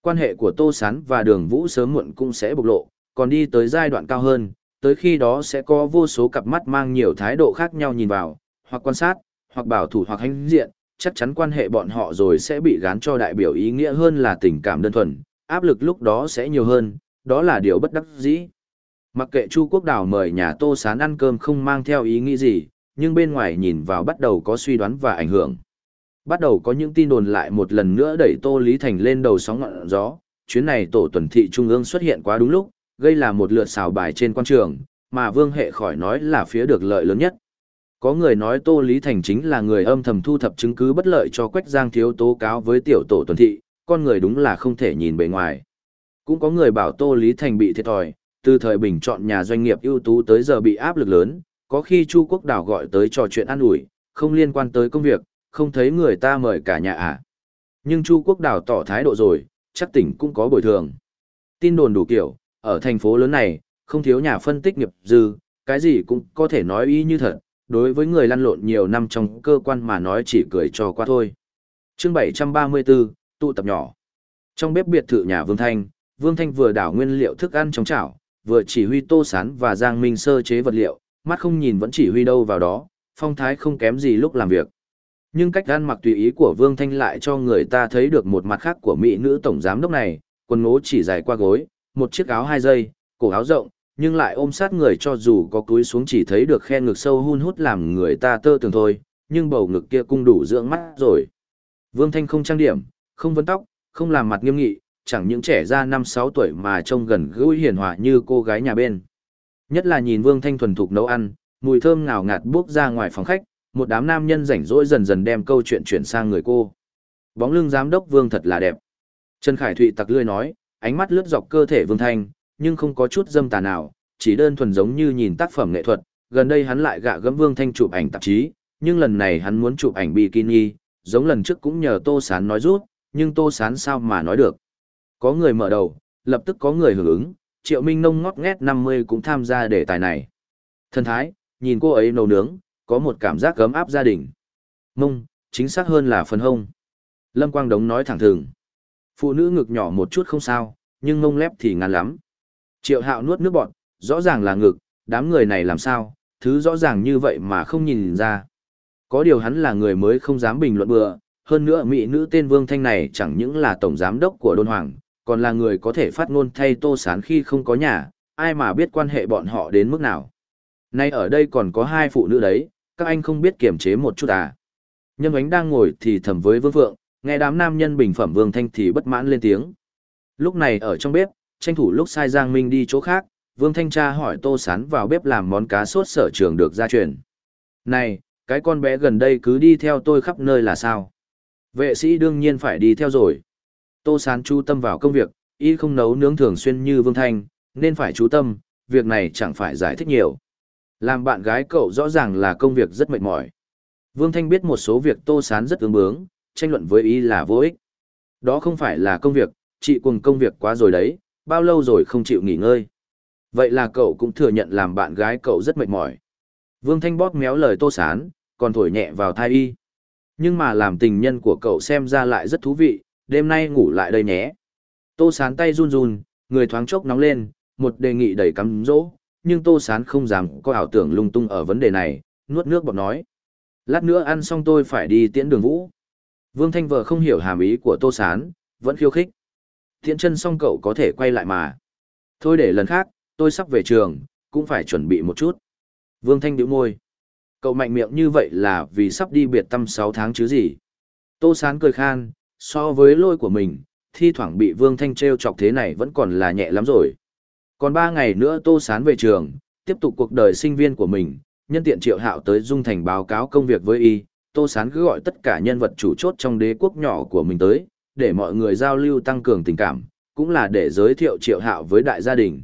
Quan hệ của Tô Sán và Đường Vũ sớm muộn cũng sẽ bộc lộ, còn đi tới giai đoạn cao hơn, tới khi đó sẽ có vô số cặp mắt mang nhiều thái độ khác nhau nhìn vào, hoặc quan sát, hoặc bảo thủ hoặc hành diện, chắc chắn quan hệ bọn họ rồi sẽ bị gán cho đại biểu ý nghĩa hơn là tình cảm đơn thuần, áp lực lúc đó sẽ nhiều hơn, đó là điều bất đắc dĩ. Mặc kệ Chu Quốc Đào mời nhà Tô Sán ăn cơm không mang theo ý nghĩ gì, nhưng bên ngoài nhìn vào bắt đầu có suy đoán và ảnh hưởng. Bắt đầu có những tin đồn lại một lần nữa đẩy Tô Lý Thành lên đầu sóng ngọn gió, chuyến này tổ tuần thị trung ương xuất hiện quá đúng lúc, gây là một lượt xào bài trên quan trường, mà Vương Hệ khỏi nói là phía được lợi lớn nhất. Có người nói Tô Lý Thành chính là người âm thầm thu thập chứng cứ bất lợi cho Quách Giang Thiếu tố cáo với tiểu tổ tuần thị, con người đúng là không thể nhìn bề ngoài. Cũng có người bảo Tô Lý Thành bị thiệt thòi, từ thời bình chọn nhà doanh nghiệp ưu tú tới giờ bị áp lực lớn, có khi Chu Quốc Đào gọi tới trò chuyện ăn ủi, không liên quan tới công việc, không thấy người ta mời cả nhà à. Nhưng Chu Quốc Đào tỏ thái độ rồi, chắc tỉnh cũng có bồi thường. Tin đồn đủ kiểu, ở thành phố lớn này, không thiếu nhà phân tích nghiệp dư, cái gì cũng có thể nói y như thật, đối với người lăn lộn nhiều năm trong cơ quan mà nói chỉ cười cho qua thôi. chương 734, tụ tập nhỏ. Trong bếp biệt thự nhà Vương Thanh, Vương Thanh vừa đảo nguyên liệu thức ăn trong chảo, vừa chỉ huy tô sán và giang minh sơ chế vật liệu, mắt không nhìn vẫn chỉ huy đâu vào đó, phong thái không kém gì lúc làm việc. Nhưng cách ăn mặc tùy ý của Vương Thanh lại cho người ta thấy được một mặt khác của mỹ nữ tổng giám đốc này, quần ngố chỉ dài qua gối, một chiếc áo hai dây, cổ áo rộng, nhưng lại ôm sát người cho dù có cúi xuống chỉ thấy được khe ngực sâu hun hút làm người ta tơ tưởng thôi, nhưng bầu ngực kia cung đủ dưỡng mắt rồi. Vương Thanh không trang điểm, không vấn tóc, không làm mặt nghiêm nghị, chẳng những trẻ ra 5-6 tuổi mà trông gần gũi hiền hòa như cô gái nhà bên. Nhất là nhìn Vương Thanh thuần thục nấu ăn, mùi thơm ngào ngạt bước ra ngoài phòng khách, một đám nam nhân rảnh rỗi dần dần đem câu chuyện chuyển sang người cô. Bóng lưng giám đốc Vương thật là đẹp. Trần Khải Thụy tặc lươi nói, ánh mắt lướt dọc cơ thể Vương Thanh, nhưng không có chút dâm tà nào, chỉ đơn thuần giống như nhìn tác phẩm nghệ thuật. Gần đây hắn lại gạ gẫm Vương Thanh chụp ảnh tạp chí, nhưng lần này hắn muốn chụp ảnh bikini, giống lần trước cũng nhờ Tô Sán nói rút, nhưng Tô Sán sao mà nói được. Có người mở đầu, lập tức có người hưởng ứng, Triệu Minh Nông ngót nghét 50 cũng tham gia đề tài này. Thân thái, nhìn cô ấy nấu nướng, có một cảm giác gấm áp gia đình. Mông, chính xác hơn là phần hông. Lâm Quang Đống nói thẳng thường. Phụ nữ ngực nhỏ một chút không sao, nhưng mông lép thì ngắn lắm. Triệu hạo nuốt nước bọt, rõ ràng là ngực, đám người này làm sao, thứ rõ ràng như vậy mà không nhìn ra. Có điều hắn là người mới không dám bình luận bừa, hơn nữa mỹ nữ tên Vương Thanh này chẳng những là tổng giám đốc của Đôn Hoàng, còn là người có thể phát ngôn thay Tô Sán khi không có nhà, ai mà biết quan hệ bọn họ đến mức nào. Nay ở đây còn có hai phụ nữ đấy, các anh không biết kiềm chế một chút à. Nhân ánh đang ngồi thì thầm với Vương Phượng, nghe đám nam nhân bình phẩm Vương Thanh thì bất mãn lên tiếng. Lúc này ở trong bếp, tranh thủ lúc sai Giang Minh đi chỗ khác, Vương Thanh tra hỏi Tô Sán vào bếp làm món cá sốt sở trường được gia truyền. Này, cái con bé gần đây cứ đi theo tôi khắp nơi là sao? Vệ sĩ đương nhiên phải đi theo rồi. Tô Sán chú tâm vào công việc, y không nấu nướng thường xuyên như Vương Thanh, nên phải chú tâm, việc này chẳng phải giải thích nhiều. Làm bạn gái cậu rõ ràng là công việc rất mệt mỏi. Vương Thanh biết một số việc Tô Sán rất ứng bướng, tranh luận với y là vô ích. Đó không phải là công việc, chị cùng công việc quá rồi đấy, bao lâu rồi không chịu nghỉ ngơi. Vậy là cậu cũng thừa nhận làm bạn gái cậu rất mệt mỏi. Vương Thanh bóp méo lời Tô Sán, còn thổi nhẹ vào thai y. Nhưng mà làm tình nhân của cậu xem ra lại rất thú vị, đêm nay ngủ lại đây nhé. Tô Sán tay run run, người thoáng chốc nóng lên, một đề nghị đầy cắm dỗ, nhưng Tô Sán không dám có ảo tưởng lung tung ở vấn đề này, nuốt nước bọt nói. Lát nữa ăn xong tôi phải đi tiễn đường vũ. Vương Thanh vợ không hiểu hàm ý của Tô Sán, vẫn khiêu khích. Tiễn chân xong cậu có thể quay lại mà. Thôi để lần khác, tôi sắp về trường, cũng phải chuẩn bị một chút. Vương Thanh điệu môi. Cậu mạnh miệng như vậy là vì sắp đi biệt tâm 6 tháng chứ gì. Tô Sán cười khan, so với lôi của mình, thi thoảng bị Vương Thanh treo chọc thế này vẫn còn là nhẹ lắm rồi. Còn 3 ngày nữa Tô Sán về trường, tiếp tục cuộc đời sinh viên của mình, nhân tiện triệu hạo tới Dung Thành báo cáo công việc với y, Tô Sán cứ gọi tất cả nhân vật chủ chốt trong đế quốc nhỏ của mình tới, để mọi người giao lưu tăng cường tình cảm, cũng là để giới thiệu triệu hạo với đại gia đình.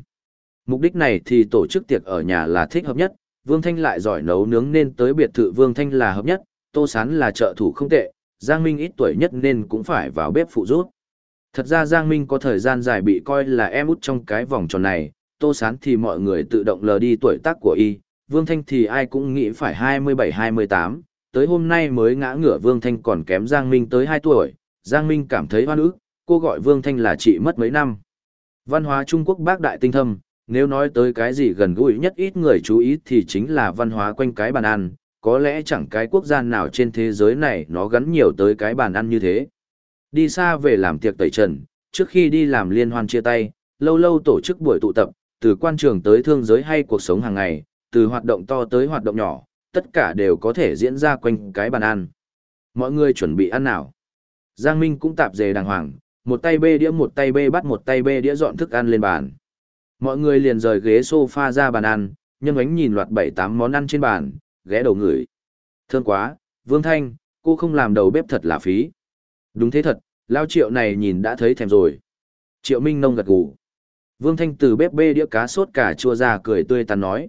Mục đích này thì tổ chức tiệc ở nhà là thích hợp nhất, Vương Thanh lại giỏi nấu nướng nên tới biệt thự Vương Thanh là hợp nhất, Tô Sán là trợ thủ không tệ, Giang Minh ít tuổi nhất nên cũng phải vào bếp phụ rút. Thật ra Giang Minh có thời gian dài bị coi là em út trong cái vòng tròn này, Tô Sán thì mọi người tự động lờ đi tuổi tác của y, Vương Thanh thì ai cũng nghĩ phải 27-28, tới hôm nay mới ngã ngửa Vương Thanh còn kém Giang Minh tới 2 tuổi, Giang Minh cảm thấy hoan ức, cô gọi Vương Thanh là chị mất mấy năm. Văn hóa Trung Quốc bác đại tinh thâm, nếu nói tới cái gì gần gũi nhất ít người chú ý thì chính là văn hóa quanh cái bàn ăn, có lẽ chẳng cái quốc gia nào trên thế giới này nó gắn nhiều tới cái bàn ăn như thế. Đi xa về làm tiệc tẩy trần, trước khi đi làm liên hoan chia tay, lâu lâu tổ chức buổi tụ tập, từ quan trường tới thương giới hay cuộc sống hàng ngày, từ hoạt động to tới hoạt động nhỏ, tất cả đều có thể diễn ra quanh cái bàn ăn. Mọi người chuẩn bị ăn nào. Giang Minh cũng tạp dề đàng hoàng, một tay bê đĩa một tay bê bắt một tay bê đĩa dọn thức ăn lên bàn. Mọi người liền rời ghế sofa ra bàn ăn, nhân ánh nhìn loạt bảy tám món ăn trên bàn, ghé đầu ngửi. Thương quá, Vương Thanh, cô không làm đầu bếp thật là phí. Đúng thế thật, lao triệu này nhìn đã thấy thèm rồi. Triệu Minh Nông gật gù. Vương Thanh từ bếp bê đĩa cá sốt cà chua ra cười tươi tắn nói.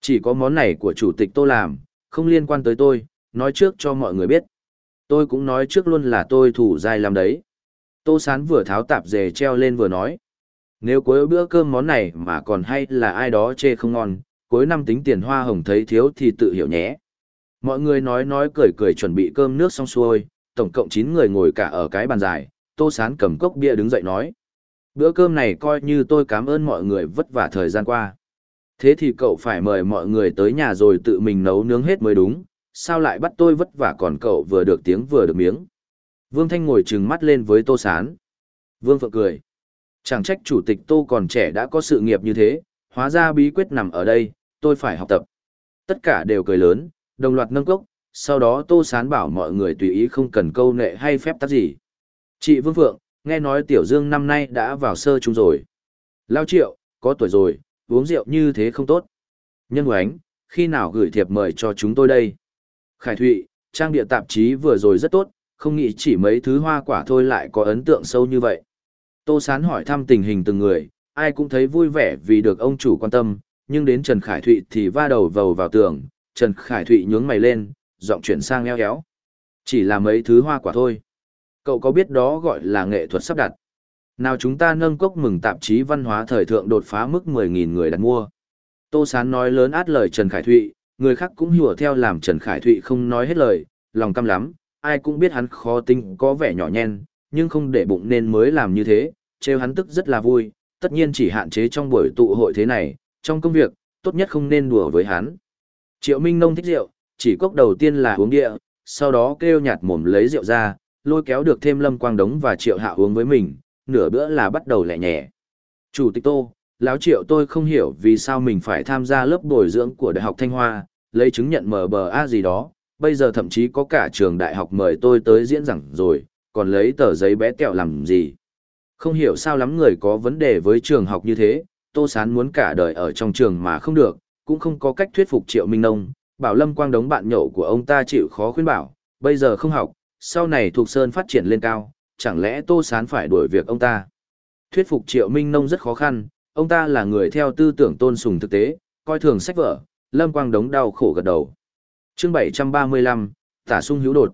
Chỉ có món này của chủ tịch tô làm, không liên quan tới tôi, nói trước cho mọi người biết. Tôi cũng nói trước luôn là tôi thủ dai làm đấy. Tô Sán vừa tháo tạp dề treo lên vừa nói. Nếu cuối bữa cơm món này mà còn hay là ai đó chê không ngon, cuối năm tính tiền hoa hồng thấy thiếu thì tự hiểu nhé. Mọi người nói nói cười cười chuẩn bị cơm nước xong xuôi, tổng cộng 9 người ngồi cả ở cái bàn dài, Tô Sán cầm cốc bia đứng dậy nói. Bữa cơm này coi như tôi cảm ơn mọi người vất vả thời gian qua. Thế thì cậu phải mời mọi người tới nhà rồi tự mình nấu nướng hết mới đúng, sao lại bắt tôi vất vả còn cậu vừa được tiếng vừa được miếng. Vương Thanh ngồi trừng mắt lên với Tô Sán. Vương Phượng cười. Chẳng trách chủ tịch Tô còn trẻ đã có sự nghiệp như thế, hóa ra bí quyết nằm ở đây, tôi phải học tập. Tất cả đều cười lớn, đồng loạt nâng cốc, sau đó Tô Sán bảo mọi người tùy ý không cần câu nệ hay phép tắc gì. Chị Vương Phượng, nghe nói Tiểu Dương năm nay đã vào sơ trung rồi. Lao Triệu, có tuổi rồi, uống rượu như thế không tốt. Nhân Oánh, khi nào gửi thiệp mời cho chúng tôi đây? Khải Thụy, trang địa tạp chí vừa rồi rất tốt, không nghĩ chỉ mấy thứ hoa quả thôi lại có ấn tượng sâu như vậy. Tô Sán hỏi thăm tình hình từng người, ai cũng thấy vui vẻ vì được ông chủ quan tâm, nhưng đến Trần Khải Thụy thì va đầu vầu vào tường, Trần Khải Thụy nhướng mày lên, giọng chuyển sang eo éo. Chỉ là mấy thứ hoa quả thôi. Cậu có biết đó gọi là nghệ thuật sắp đặt. Nào chúng ta nâng cốc mừng tạp chí văn hóa thời thượng đột phá mức 10.000 người đặt mua. Tô Sán nói lớn át lời Trần Khải Thụy, người khác cũng hùa theo làm Trần Khải Thụy không nói hết lời, lòng căm lắm, ai cũng biết hắn khó tinh có vẻ nhỏ nhen, nhưng không để bụng nên mới làm như thế, trêu hắn tức rất là vui, tất nhiên chỉ hạn chế trong buổi tụ hội thế này, trong công việc, tốt nhất không nên đùa với hắn. Triệu Minh Nông thích rượu, chỉ cốc đầu tiên là uống địa, sau đó kêu nhạt mồm lấy rượu ra, lôi kéo được thêm Lâm Quang Đống và Triệu Hạ uống với mình, nửa bữa là bắt đầu lẹ nhẹ. Chủ tịch Tô, lão Triệu tôi không hiểu vì sao mình phải tham gia lớp bồi dưỡng của Đại học Thanh Hoa, lấy chứng nhận MBA gì đó, bây giờ thậm chí có cả trường đại học mời tôi tới diễn giảng rồi, còn lấy tờ giấy bé kẹo làm gì. Không hiểu sao lắm người có vấn đề với trường học như thế, Tô Sán muốn cả đời ở trong trường mà không được, cũng không có cách thuyết phục Triệu Minh Nông, bảo Lâm Quang đống bạn nhậu của ông ta chịu khó khuyên bảo, bây giờ không học, sau này thuộc Sơn phát triển lên cao, chẳng lẽ Tô Sán phải đuổi việc ông ta. Thuyết phục Triệu Minh Nông rất khó khăn, ông ta là người theo tư tưởng tôn sùng thực tế, coi thường sách vở, Lâm Quang đống đau khổ gật đầu. chương 735, Tả sung hữu đột.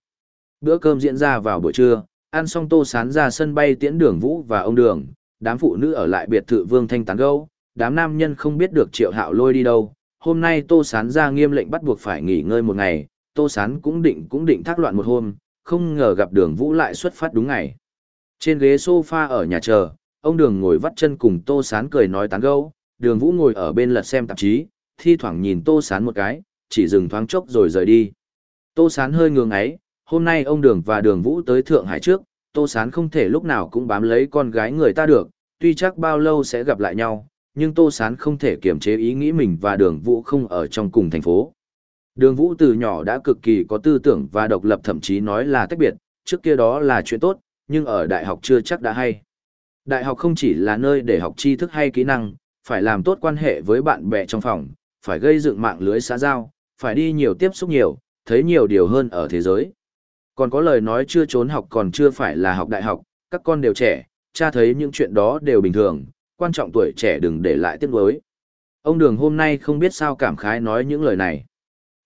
Bữa cơm diễn ra vào buổi trưa, ăn xong tô sán ra sân bay tiễn đường vũ và ông đường, đám phụ nữ ở lại biệt thự Vương Thanh tán gâu, đám nam nhân không biết được triệu hạo lôi đi đâu. Hôm nay Tô Sán ra nghiêm lệnh bắt buộc phải nghỉ ngơi một ngày, Tô Sán cũng định cũng định thác loạn một hôm, không ngờ gặp đường vũ lại xuất phát đúng ngày. Trên ghế sofa ở nhà chờ, ông đường ngồi vắt chân cùng Tô Sán cười nói tán gẫu, đường vũ ngồi ở bên lật xem tạp chí, thi thoảng nhìn Tô Sán một cái, chỉ dừng thoáng chốc rồi rời đi. Tô Sán hơi ngường ấy, hôm nay ông đường và đường vũ tới Thượng Hải trước, Tô Sán không thể lúc nào cũng bám lấy con gái người ta được, tuy chắc bao lâu sẽ gặp lại nhau, nhưng Tô Sán không thể kiềm chế ý nghĩ mình và đường vũ không ở trong cùng thành phố. Đường vũ từ nhỏ đã cực kỳ có tư tưởng và độc lập thậm chí nói là tách biệt, trước kia đó là chuyện tốt, nhưng ở đại học chưa chắc đã hay. Đại học không chỉ là nơi để học tri thức hay kỹ năng, phải làm tốt quan hệ với bạn bè trong phòng, phải gây dựng mạng lưới xã giao, phải đi nhiều tiếp xúc nhiều, thấy nhiều điều hơn ở thế giới. Còn có lời nói chưa trốn học còn chưa phải là học đại học, các con đều trẻ, cha thấy những chuyện đó đều bình thường, quan trọng tuổi trẻ đừng để lại tiếc nuối. Ông Đường hôm nay không biết sao cảm khái nói những lời này.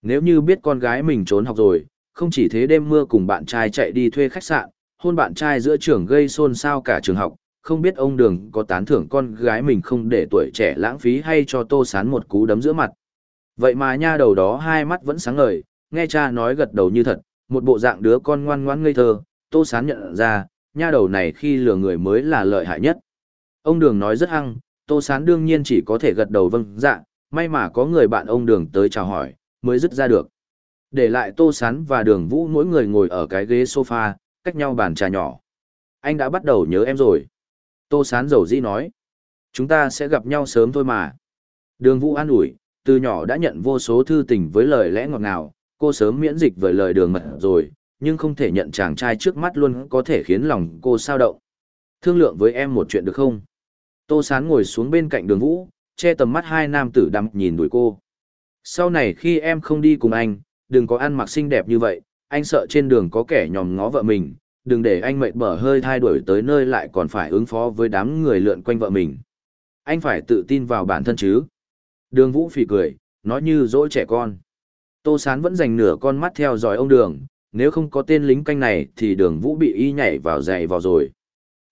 Nếu như biết con gái mình trốn học rồi, không chỉ thế đêm mưa cùng bạn trai chạy đi thuê khách sạn, hôn bạn trai giữa trường gây xôn xao cả trường học, không biết ông Đường có tán thưởng con gái mình không để tuổi trẻ lãng phí hay cho Tô Sán một cú đấm giữa mặt. Vậy mà nha đầu đó hai mắt vẫn sáng ngời, nghe cha nói gật đầu như thật, một bộ dạng đứa con ngoan ngoãn ngây thơ, Tô Sán nhận ra, nha đầu này khi lừa người mới là lợi hại nhất. Ông Đường nói rất hăng, Tô Sán đương nhiên chỉ có thể gật đầu vâng dạ, may mà có người bạn ông Đường tới chào hỏi, mới dứt ra được. Để lại Tô Sán và Đường Vũ mỗi người ngồi ở cái ghế sofa, cách nhau bàn trà nhỏ. Anh đã bắt đầu nhớ em rồi. Tô Sán dầu di nói. Chúng ta sẽ gặp nhau sớm thôi mà. Đường Vũ an ủi, từ nhỏ đã nhận vô số thư tình với lời lẽ ngọt ngào, cô sớm miễn dịch với lời đường mật rồi, nhưng không thể nhận chàng trai trước mắt luôn có thể khiến lòng cô sao động. Thương lượng với em một chuyện được không? Tô Sán ngồi xuống bên cạnh đường Vũ, che tầm mắt hai nam tử đắm nhìn đuổi cô. Sau này khi em không đi cùng anh, đừng có ăn mặc xinh đẹp như vậy, anh sợ trên đường có kẻ nhòm ngó vợ mình, đừng để anh mệt bở hơi thay đổi tới nơi lại còn phải ứng phó với đám người lượn quanh vợ mình. Anh phải tự tin vào bản thân chứ. Đường Vũ phì cười, nói như dỗ trẻ con. Tô Sán vẫn dành nửa con mắt theo dõi ông Đường, nếu không có tên lính canh này thì đường Vũ bị y nhảy vào giày vào rồi.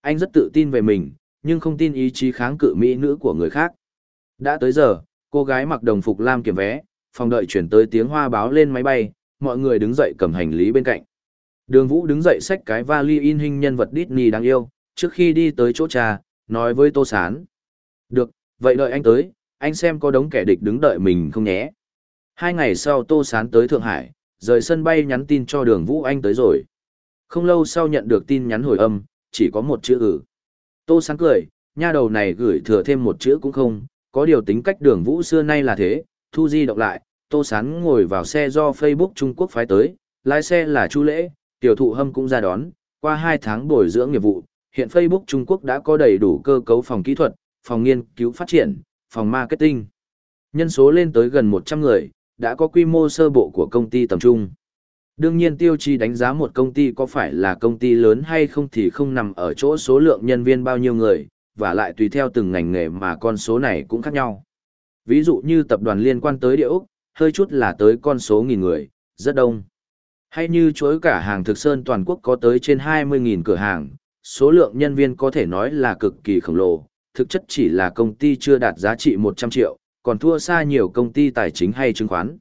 Anh rất tự tin về mình, nhưng không tin ý chí kháng cự mỹ nữ của người khác. Đã tới giờ, cô gái mặc đồng phục lam kiểm vé, phòng đợi chuyển tới tiếng hoa báo lên máy bay, mọi người đứng dậy cầm hành lý bên cạnh. Đường Vũ đứng dậy xách cái vali in hình nhân vật Disney đáng yêu, trước khi đi tới chỗ trà, nói với Tô Sán. Được, vậy đợi anh tới, anh xem có đống kẻ địch đứng đợi mình không nhé. Hai ngày sau Tô Sán tới Thượng Hải, rời sân bay nhắn tin cho đường Vũ Anh tới rồi. Không lâu sau nhận được tin nhắn hồi âm, chỉ có một chữ ừ. Tô sáng cười, nha đầu này gửi thừa thêm một chữ cũng không, có điều tính cách đường Vũ xưa nay là thế, thu di động lại, Tô Sán ngồi vào xe do Facebook Trung Quốc phái tới, lái xe là Chu Lễ, tiểu thụ hâm cũng ra đón, qua hai tháng bồi dưỡng nghiệp vụ, hiện Facebook Trung Quốc đã có đầy đủ cơ cấu phòng kỹ thuật, phòng nghiên cứu phát triển, phòng marketing. Nhân số lên tới gần 100 người, đã có quy mô sơ bộ của công ty tầm trung. Đương nhiên tiêu chí đánh giá một công ty có phải là công ty lớn hay không thì không nằm ở chỗ số lượng nhân viên bao nhiêu người, và lại tùy theo từng ngành nghề mà con số này cũng khác nhau. Ví dụ như tập đoàn liên quan tới địa Úc, hơi chút là tới con số nghìn người, rất đông. Hay như chuỗi cả hàng thực sơn toàn quốc có tới trên 20.000 cửa hàng, số lượng nhân viên có thể nói là cực kỳ khổng lồ, thực chất chỉ là công ty chưa đạt giá trị 100 triệu, còn thua xa nhiều công ty tài chính hay chứng khoán.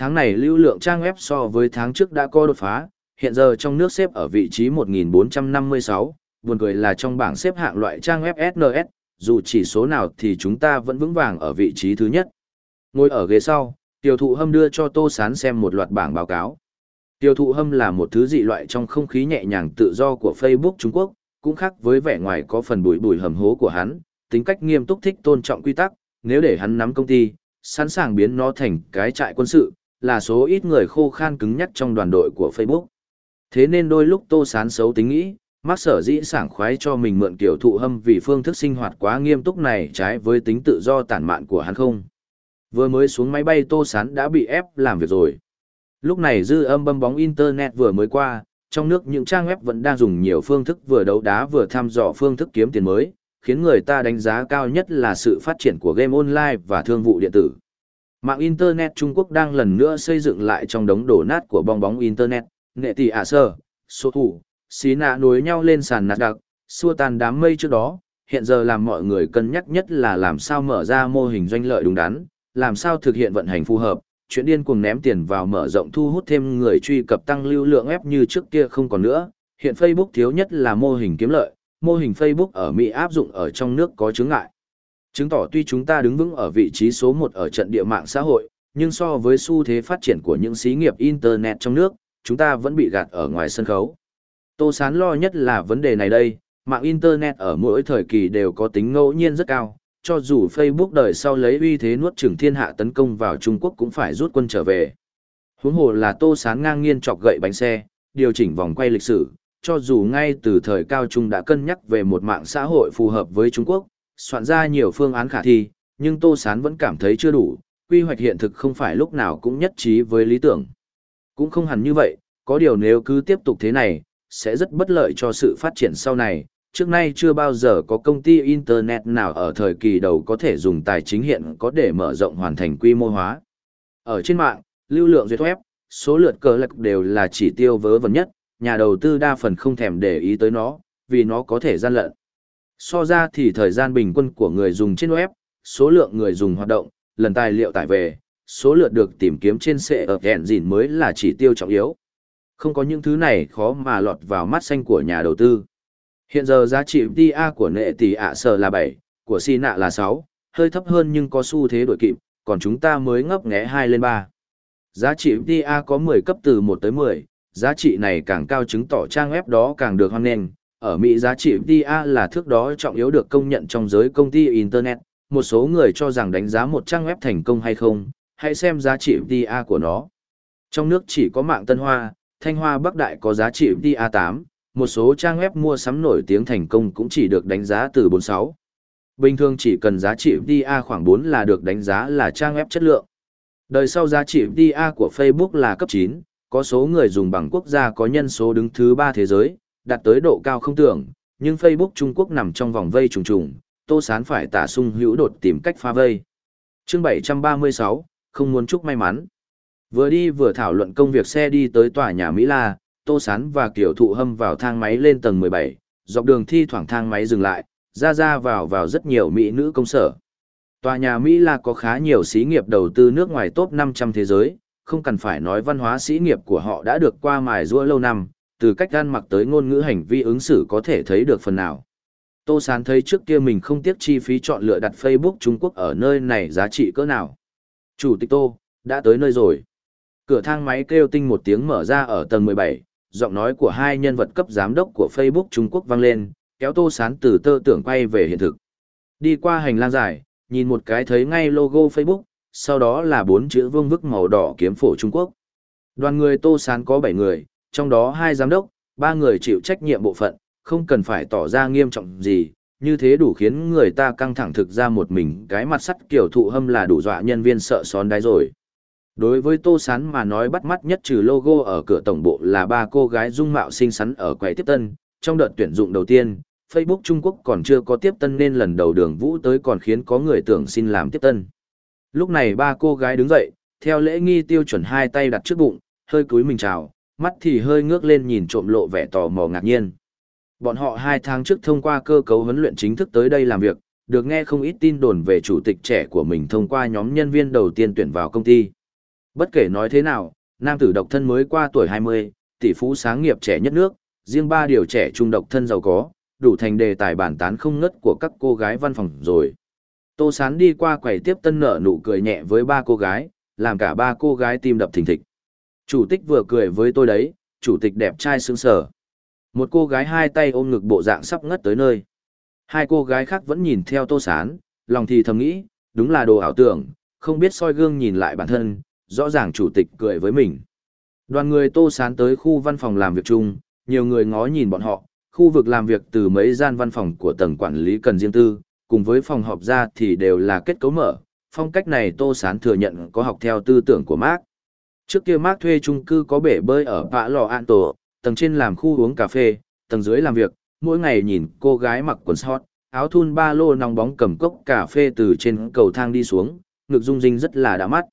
Tháng này lưu lượng trang web so với tháng trước đã có đột phá, hiện giờ trong nước xếp ở vị trí 1456, buồn cười là trong bảng xếp hạng loại trang web SNS, dù chỉ số nào thì chúng ta vẫn vững vàng ở vị trí thứ nhất. Ngồi ở ghế sau, tiểu thụ hâm đưa cho Tô Sán xem một loạt bảng báo cáo. Tiểu thụ hâm là một thứ dị loại trong không khí nhẹ nhàng tự do của Facebook Trung Quốc, cũng khác với vẻ ngoài có phần bụi bùi hầm hố của hắn, tính cách nghiêm túc thích tôn trọng quy tắc, nếu để hắn nắm công ty, sẵn sàng biến nó thành cái trại quân sự, là số ít người khô khan cứng nhắc trong đoàn đội của Facebook. Thế nên đôi lúc Tô Sán xấu tính nghĩ, mắc sở dĩ sảng khoái cho mình mượn kiểu thụ hâm vì phương thức sinh hoạt quá nghiêm túc này trái với tính tự do tản mạn của hắn không. Vừa mới xuống máy bay Tô Sán đã bị ép làm việc rồi. Lúc này dư âm bâm bóng Internet vừa mới qua, trong nước những trang web vẫn đang dùng nhiều phương thức vừa đấu đá vừa thăm dò phương thức kiếm tiền mới, khiến người ta đánh giá cao nhất là sự phát triển của game online và thương vụ điện tử. Mạng Internet Trung Quốc đang lần nữa xây dựng lại trong đống đổ nát của bong bóng Internet, nghệ tỷ ả sơ, số thủ, xí nạ nối nhau lên sàn nạt đặc, xua tan đám mây trước đó, hiện giờ làm mọi người cân nhắc nhất là làm sao mở ra mô hình doanh lợi đúng đắn, làm sao thực hiện vận hành phù hợp, chuyện điên cuồng ném tiền vào mở rộng thu hút thêm người truy cập tăng lưu lượng ép như trước kia không còn nữa. Hiện Facebook thiếu nhất là mô hình kiếm lợi, mô hình Facebook ở Mỹ áp dụng ở trong nước có chứng ngại. Chứng tỏ tuy chúng ta đứng vững ở vị trí số 1 ở trận địa mạng xã hội, nhưng so với xu thế phát triển của những xí nghiệp Internet trong nước, chúng ta vẫn bị gạt ở ngoài sân khấu. Tô Sán lo nhất là vấn đề này đây, mạng Internet ở mỗi thời kỳ đều có tính ngẫu nhiên rất cao, cho dù Facebook đời sau lấy uy thế nuốt chửng thiên hạ tấn công vào Trung Quốc cũng phải rút quân trở về. Huống hồ là Tô Sán ngang nhiên chọc gậy bánh xe, điều chỉnh vòng quay lịch sử, cho dù ngay từ thời cao trung đã cân nhắc về một mạng xã hội phù hợp với Trung Quốc, soạn ra nhiều phương án khả thi, nhưng Tô Sán vẫn cảm thấy chưa đủ, quy hoạch hiện thực không phải lúc nào cũng nhất trí với lý tưởng. Cũng không hẳn như vậy, có điều nếu cứ tiếp tục thế này, sẽ rất bất lợi cho sự phát triển sau này. Trước nay chưa bao giờ có công ty Internet nào ở thời kỳ đầu có thể dùng tài chính hiện có để mở rộng hoàn thành quy mô hóa. Ở trên mạng, lưu lượng duyệt web, số lượt cờ lạc đều là chỉ tiêu vớ vẩn nhất, nhà đầu tư đa phần không thèm để ý tới nó, vì nó có thể gian lận. So ra thì thời gian bình quân của người dùng trên web, số lượng người dùng hoạt động, lần tài liệu tải về, số lượt được tìm kiếm trên sệ ở kẹn dìn mới là chỉ tiêu trọng yếu. Không có những thứ này khó mà lọt vào mắt xanh của nhà đầu tư. Hiện giờ giá trị DA của nệ tỷ ạ sở là 7, của si nạ là 6, hơi thấp hơn nhưng có xu thế đổi kịp, còn chúng ta mới ngấp nghé 2 lên 3. Giá trị DA có 10 cấp từ 1 tới 10, giá trị này càng cao chứng tỏ trang web đó càng được hoan nghênh. Ở Mỹ giá trị DA là thước đó trọng yếu được công nhận trong giới công ty Internet. Một số người cho rằng đánh giá một trang web thành công hay không, hãy xem giá trị DA của nó. Trong nước chỉ có mạng Tân Hoa, Thanh Hoa Bắc Đại có giá trị DA8, một số trang web mua sắm nổi tiếng thành công cũng chỉ được đánh giá từ 46. Bình thường chỉ cần giá trị DA khoảng 4 là được đánh giá là trang web chất lượng. Đời sau giá trị DA của Facebook là cấp 9, có số người dùng bằng quốc gia có nhân số đứng thứ 3 thế giới, đạt tới độ cao không tưởng, nhưng Facebook Trung Quốc nằm trong vòng vây trùng trùng, Tô Sán phải tả sung hữu đột tìm cách phá vây. Chương 736, không muốn chúc may mắn. Vừa đi vừa thảo luận công việc xe đi tới tòa nhà Mỹ La, Tô Sán và Kiều Thụ hâm vào thang máy lên tầng 17, dọc đường thi thoảng thang máy dừng lại, ra ra vào vào rất nhiều mỹ nữ công sở. Tòa nhà Mỹ La có khá nhiều xí nghiệp đầu tư nước ngoài top 500 thế giới, không cần phải nói văn hóa sĩ nghiệp của họ đã được qua mài rũa lâu năm, từ cách ăn mặc tới ngôn ngữ hành vi ứng xử có thể thấy được phần nào. Tô Sán thấy trước kia mình không tiếc chi phí chọn lựa đặt Facebook Trung Quốc ở nơi này giá trị cỡ nào. Chủ tịch Tô, đã tới nơi rồi. Cửa thang máy kêu tinh một tiếng mở ra ở tầng 17, giọng nói của hai nhân vật cấp giám đốc của Facebook Trung Quốc vang lên, kéo Tô Sán từ tơ tưởng quay về hiện thực. Đi qua hành lang dài, nhìn một cái thấy ngay logo Facebook, sau đó là bốn chữ vương vức màu đỏ kiếm phổ Trung Quốc. Đoàn người Tô Sán có 7 người, trong đó hai giám đốc, ba người chịu trách nhiệm bộ phận, không cần phải tỏ ra nghiêm trọng gì, như thế đủ khiến người ta căng thẳng thực ra một mình cái mặt sắt kiểu thụ hâm là đủ dọa nhân viên sợ són đáy rồi. Đối với Tô Sán mà nói bắt mắt nhất trừ logo ở cửa tổng bộ là ba cô gái dung mạo xinh xắn ở quầy tiếp tân, trong đợt tuyển dụng đầu tiên, Facebook Trung Quốc còn chưa có tiếp tân nên lần đầu đường vũ tới còn khiến có người tưởng xin làm tiếp tân. Lúc này ba cô gái đứng dậy, theo lễ nghi tiêu chuẩn hai tay đặt trước bụng, hơi cúi mình chào, mắt thì hơi ngước lên nhìn trộm lộ vẻ tò mò ngạc nhiên. Bọn họ hai tháng trước thông qua cơ cấu huấn luyện chính thức tới đây làm việc, được nghe không ít tin đồn về chủ tịch trẻ của mình thông qua nhóm nhân viên đầu tiên tuyển vào công ty. Bất kể nói thế nào, nam tử độc thân mới qua tuổi 20, tỷ phú sáng nghiệp trẻ nhất nước, riêng ba điều trẻ trung độc thân giàu có, đủ thành đề tài bản tán không ngất của các cô gái văn phòng rồi. Tô Sán đi qua quầy tiếp tân nở nụ cười nhẹ với ba cô gái, làm cả ba cô gái tim đập thình thịch. Chủ tịch vừa cười với tôi đấy, chủ tịch đẹp trai sướng sở. Một cô gái hai tay ôm ngực bộ dạng sắp ngất tới nơi. Hai cô gái khác vẫn nhìn theo Tô Sán, lòng thì thầm nghĩ, đúng là đồ ảo tưởng, không biết soi gương nhìn lại bản thân, rõ ràng chủ tịch cười với mình. Đoàn người Tô Sán tới khu văn phòng làm việc chung, nhiều người ngó nhìn bọn họ, khu vực làm việc từ mấy gian văn phòng của tầng quản lý cần riêng tư, cùng với phòng họp ra thì đều là kết cấu mở. Phong cách này Tô Sán thừa nhận có học theo tư tưởng của Mark. Trước kia Mark thuê chung cư có bể bơi ở Pạ Lò An Tổ, tầng trên làm khu uống cà phê, tầng dưới làm việc, mỗi ngày nhìn cô gái mặc quần short, áo thun ba lô nong bóng cầm cốc cà phê từ trên cầu thang đi xuống, ngực rung rinh rất là đã mắt.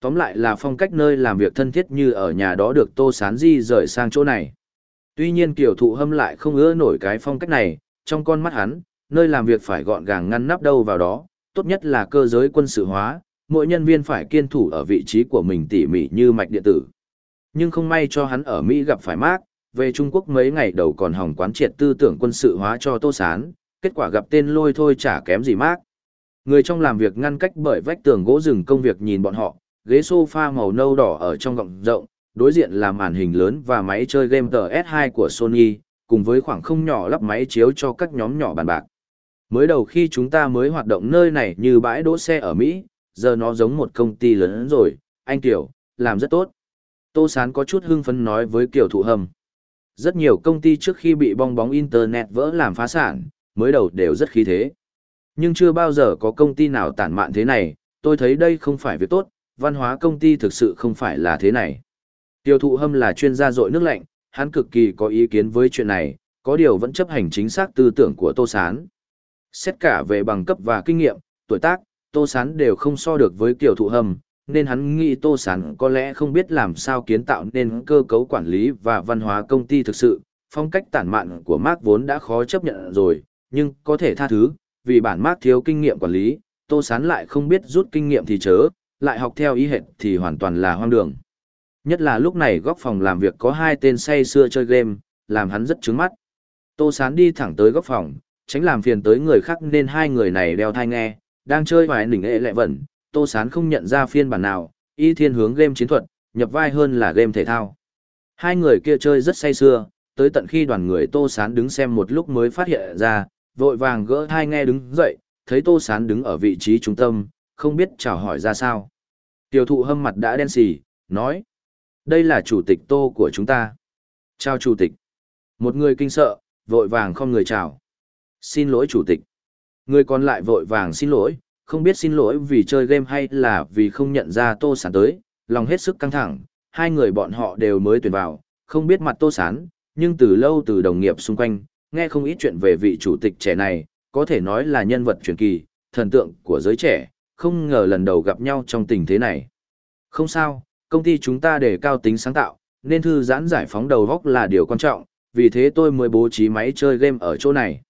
Tóm lại là phong cách nơi làm việc thân thiết như ở nhà đó được Tô Sán di rời sang chỗ này. Tuy nhiên kiểu thụ hâm lại không ưa nổi cái phong cách này, trong con mắt hắn, nơi làm việc phải gọn gàng ngăn nắp đâu vào đó, tốt nhất là cơ giới quân sự hóa, mỗi nhân viên phải kiên thủ ở vị trí của mình tỉ mỉ như mạch điện tử. Nhưng không may cho hắn ở Mỹ gặp phải Mark, về Trung Quốc mấy ngày đầu còn hỏng quán triệt tư tưởng quân sự hóa cho Tô Sán, kết quả gặp tên lôi thôi chả kém gì Mark. Người trong làm việc ngăn cách bởi vách tường gỗ rừng công việc nhìn bọn họ, ghế sofa màu nâu đỏ ở trong gọng rộng, đối diện là màn hình lớn và máy chơi game TS2 của Sony, cùng với khoảng không nhỏ lắp máy chiếu cho các nhóm nhỏ bàn bạc. Mới đầu khi chúng ta mới hoạt động nơi này như bãi đỗ xe ở Mỹ, giờ nó giống một công ty lớn rồi, anh Kiều, làm rất tốt. Tô Sán có chút hưng phấn nói với Kiều Thụ Hầm. Rất nhiều công ty trước khi bị bong bóng Internet vỡ làm phá sản, mới đầu đều rất khí thế. Nhưng chưa bao giờ có công ty nào tản mạn thế này, tôi thấy đây không phải việc tốt, văn hóa công ty thực sự không phải là thế này. Tiêu thụ hâm là chuyên gia dội nước lạnh, hắn cực kỳ có ý kiến với chuyện này, có điều vẫn chấp hành chính xác tư tưởng của Tô Sán. Xét cả về bằng cấp và kinh nghiệm, tuổi tác, Tô Sán đều không so được với Kiều Thụ Hâm, nên hắn nghĩ Tô Sán có lẽ không biết làm sao kiến tạo nên cơ cấu quản lý và văn hóa công ty thực sự. Phong cách tản mạn của Mark vốn đã khó chấp nhận rồi, nhưng có thể tha thứ, vì bản Mark thiếu kinh nghiệm quản lý, Tô Sán lại không biết rút kinh nghiệm thì chớ, lại học theo ý hệt thì hoàn toàn là hoang đường. Nhất là lúc này góc phòng làm việc có hai tên say xưa chơi game, làm hắn rất trứng mắt. Tô Sán đi thẳng tới góc phòng, tránh làm phiền tới người khác nên hai người này đeo thai nghe, đang chơi vài đỉnh ệ lẹ vẩn, Tô Sán không nhận ra phiên bản nào, y thiên hướng game chiến thuật, nhập vai hơn là game thể thao. Hai người kia chơi rất say sưa, tới tận khi đoàn người Tô Sán đứng xem một lúc mới phát hiện ra, vội vàng gỡ hai nghe đứng dậy, thấy Tô Sán đứng ở vị trí trung tâm, không biết chào hỏi ra sao. Tiểu thụ hâm mặt đã đen xì, nói. Đây là chủ tịch Tô của chúng ta. Chào chủ tịch. Một người kinh sợ, vội vàng không người chào. Xin lỗi chủ tịch. Người còn lại vội vàng xin lỗi, không biết xin lỗi vì chơi game hay là vì không nhận ra Tô Sán tới, lòng hết sức căng thẳng, hai người bọn họ đều mới tuyển vào, không biết mặt Tô Sán, nhưng từ lâu từ đồng nghiệp xung quanh, nghe không ít chuyện về vị chủ tịch trẻ này, có thể nói là nhân vật truyền kỳ, thần tượng của giới trẻ, không ngờ lần đầu gặp nhau trong tình thế này. Không sao, công ty chúng ta đề cao tính sáng tạo, nên thư giãn giải phóng đầu góc là điều quan trọng, vì thế tôi mới bố trí máy chơi game ở chỗ này.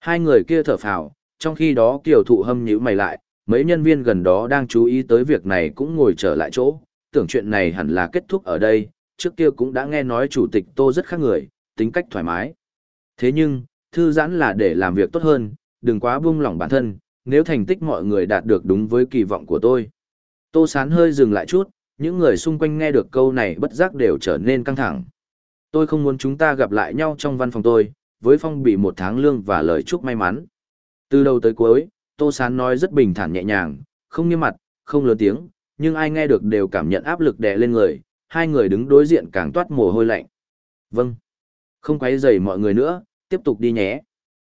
Hai người kia thở phào, trong khi đó Kiều Thụ hâm nhíu mày lại, mấy nhân viên gần đó đang chú ý tới việc này cũng ngồi trở lại chỗ, tưởng chuyện này hẳn là kết thúc ở đây, trước kia cũng đã nghe nói chủ tịch Tô rất khác người, tính cách thoải mái. Thế nhưng, thư giãn là để làm việc tốt hơn, đừng quá buông lỏng bản thân, nếu thành tích mọi người đạt được đúng với kỳ vọng của tôi. Tô Sán hơi dừng lại chút, những người xung quanh nghe được câu này bất giác đều trở nên căng thẳng. Tôi không muốn chúng ta gặp lại nhau trong văn phòng tôi, với phong bị một tháng lương và lời chúc may mắn. Từ đầu tới cuối, Tô Sán nói rất bình thản nhẹ nhàng, không nghiêm mặt, không lớn tiếng, nhưng ai nghe được đều cảm nhận áp lực đè lên người, hai người đứng đối diện càng toát mồ hôi lạnh. Vâng. Không quấy rầy mọi người nữa, tiếp tục đi nhé.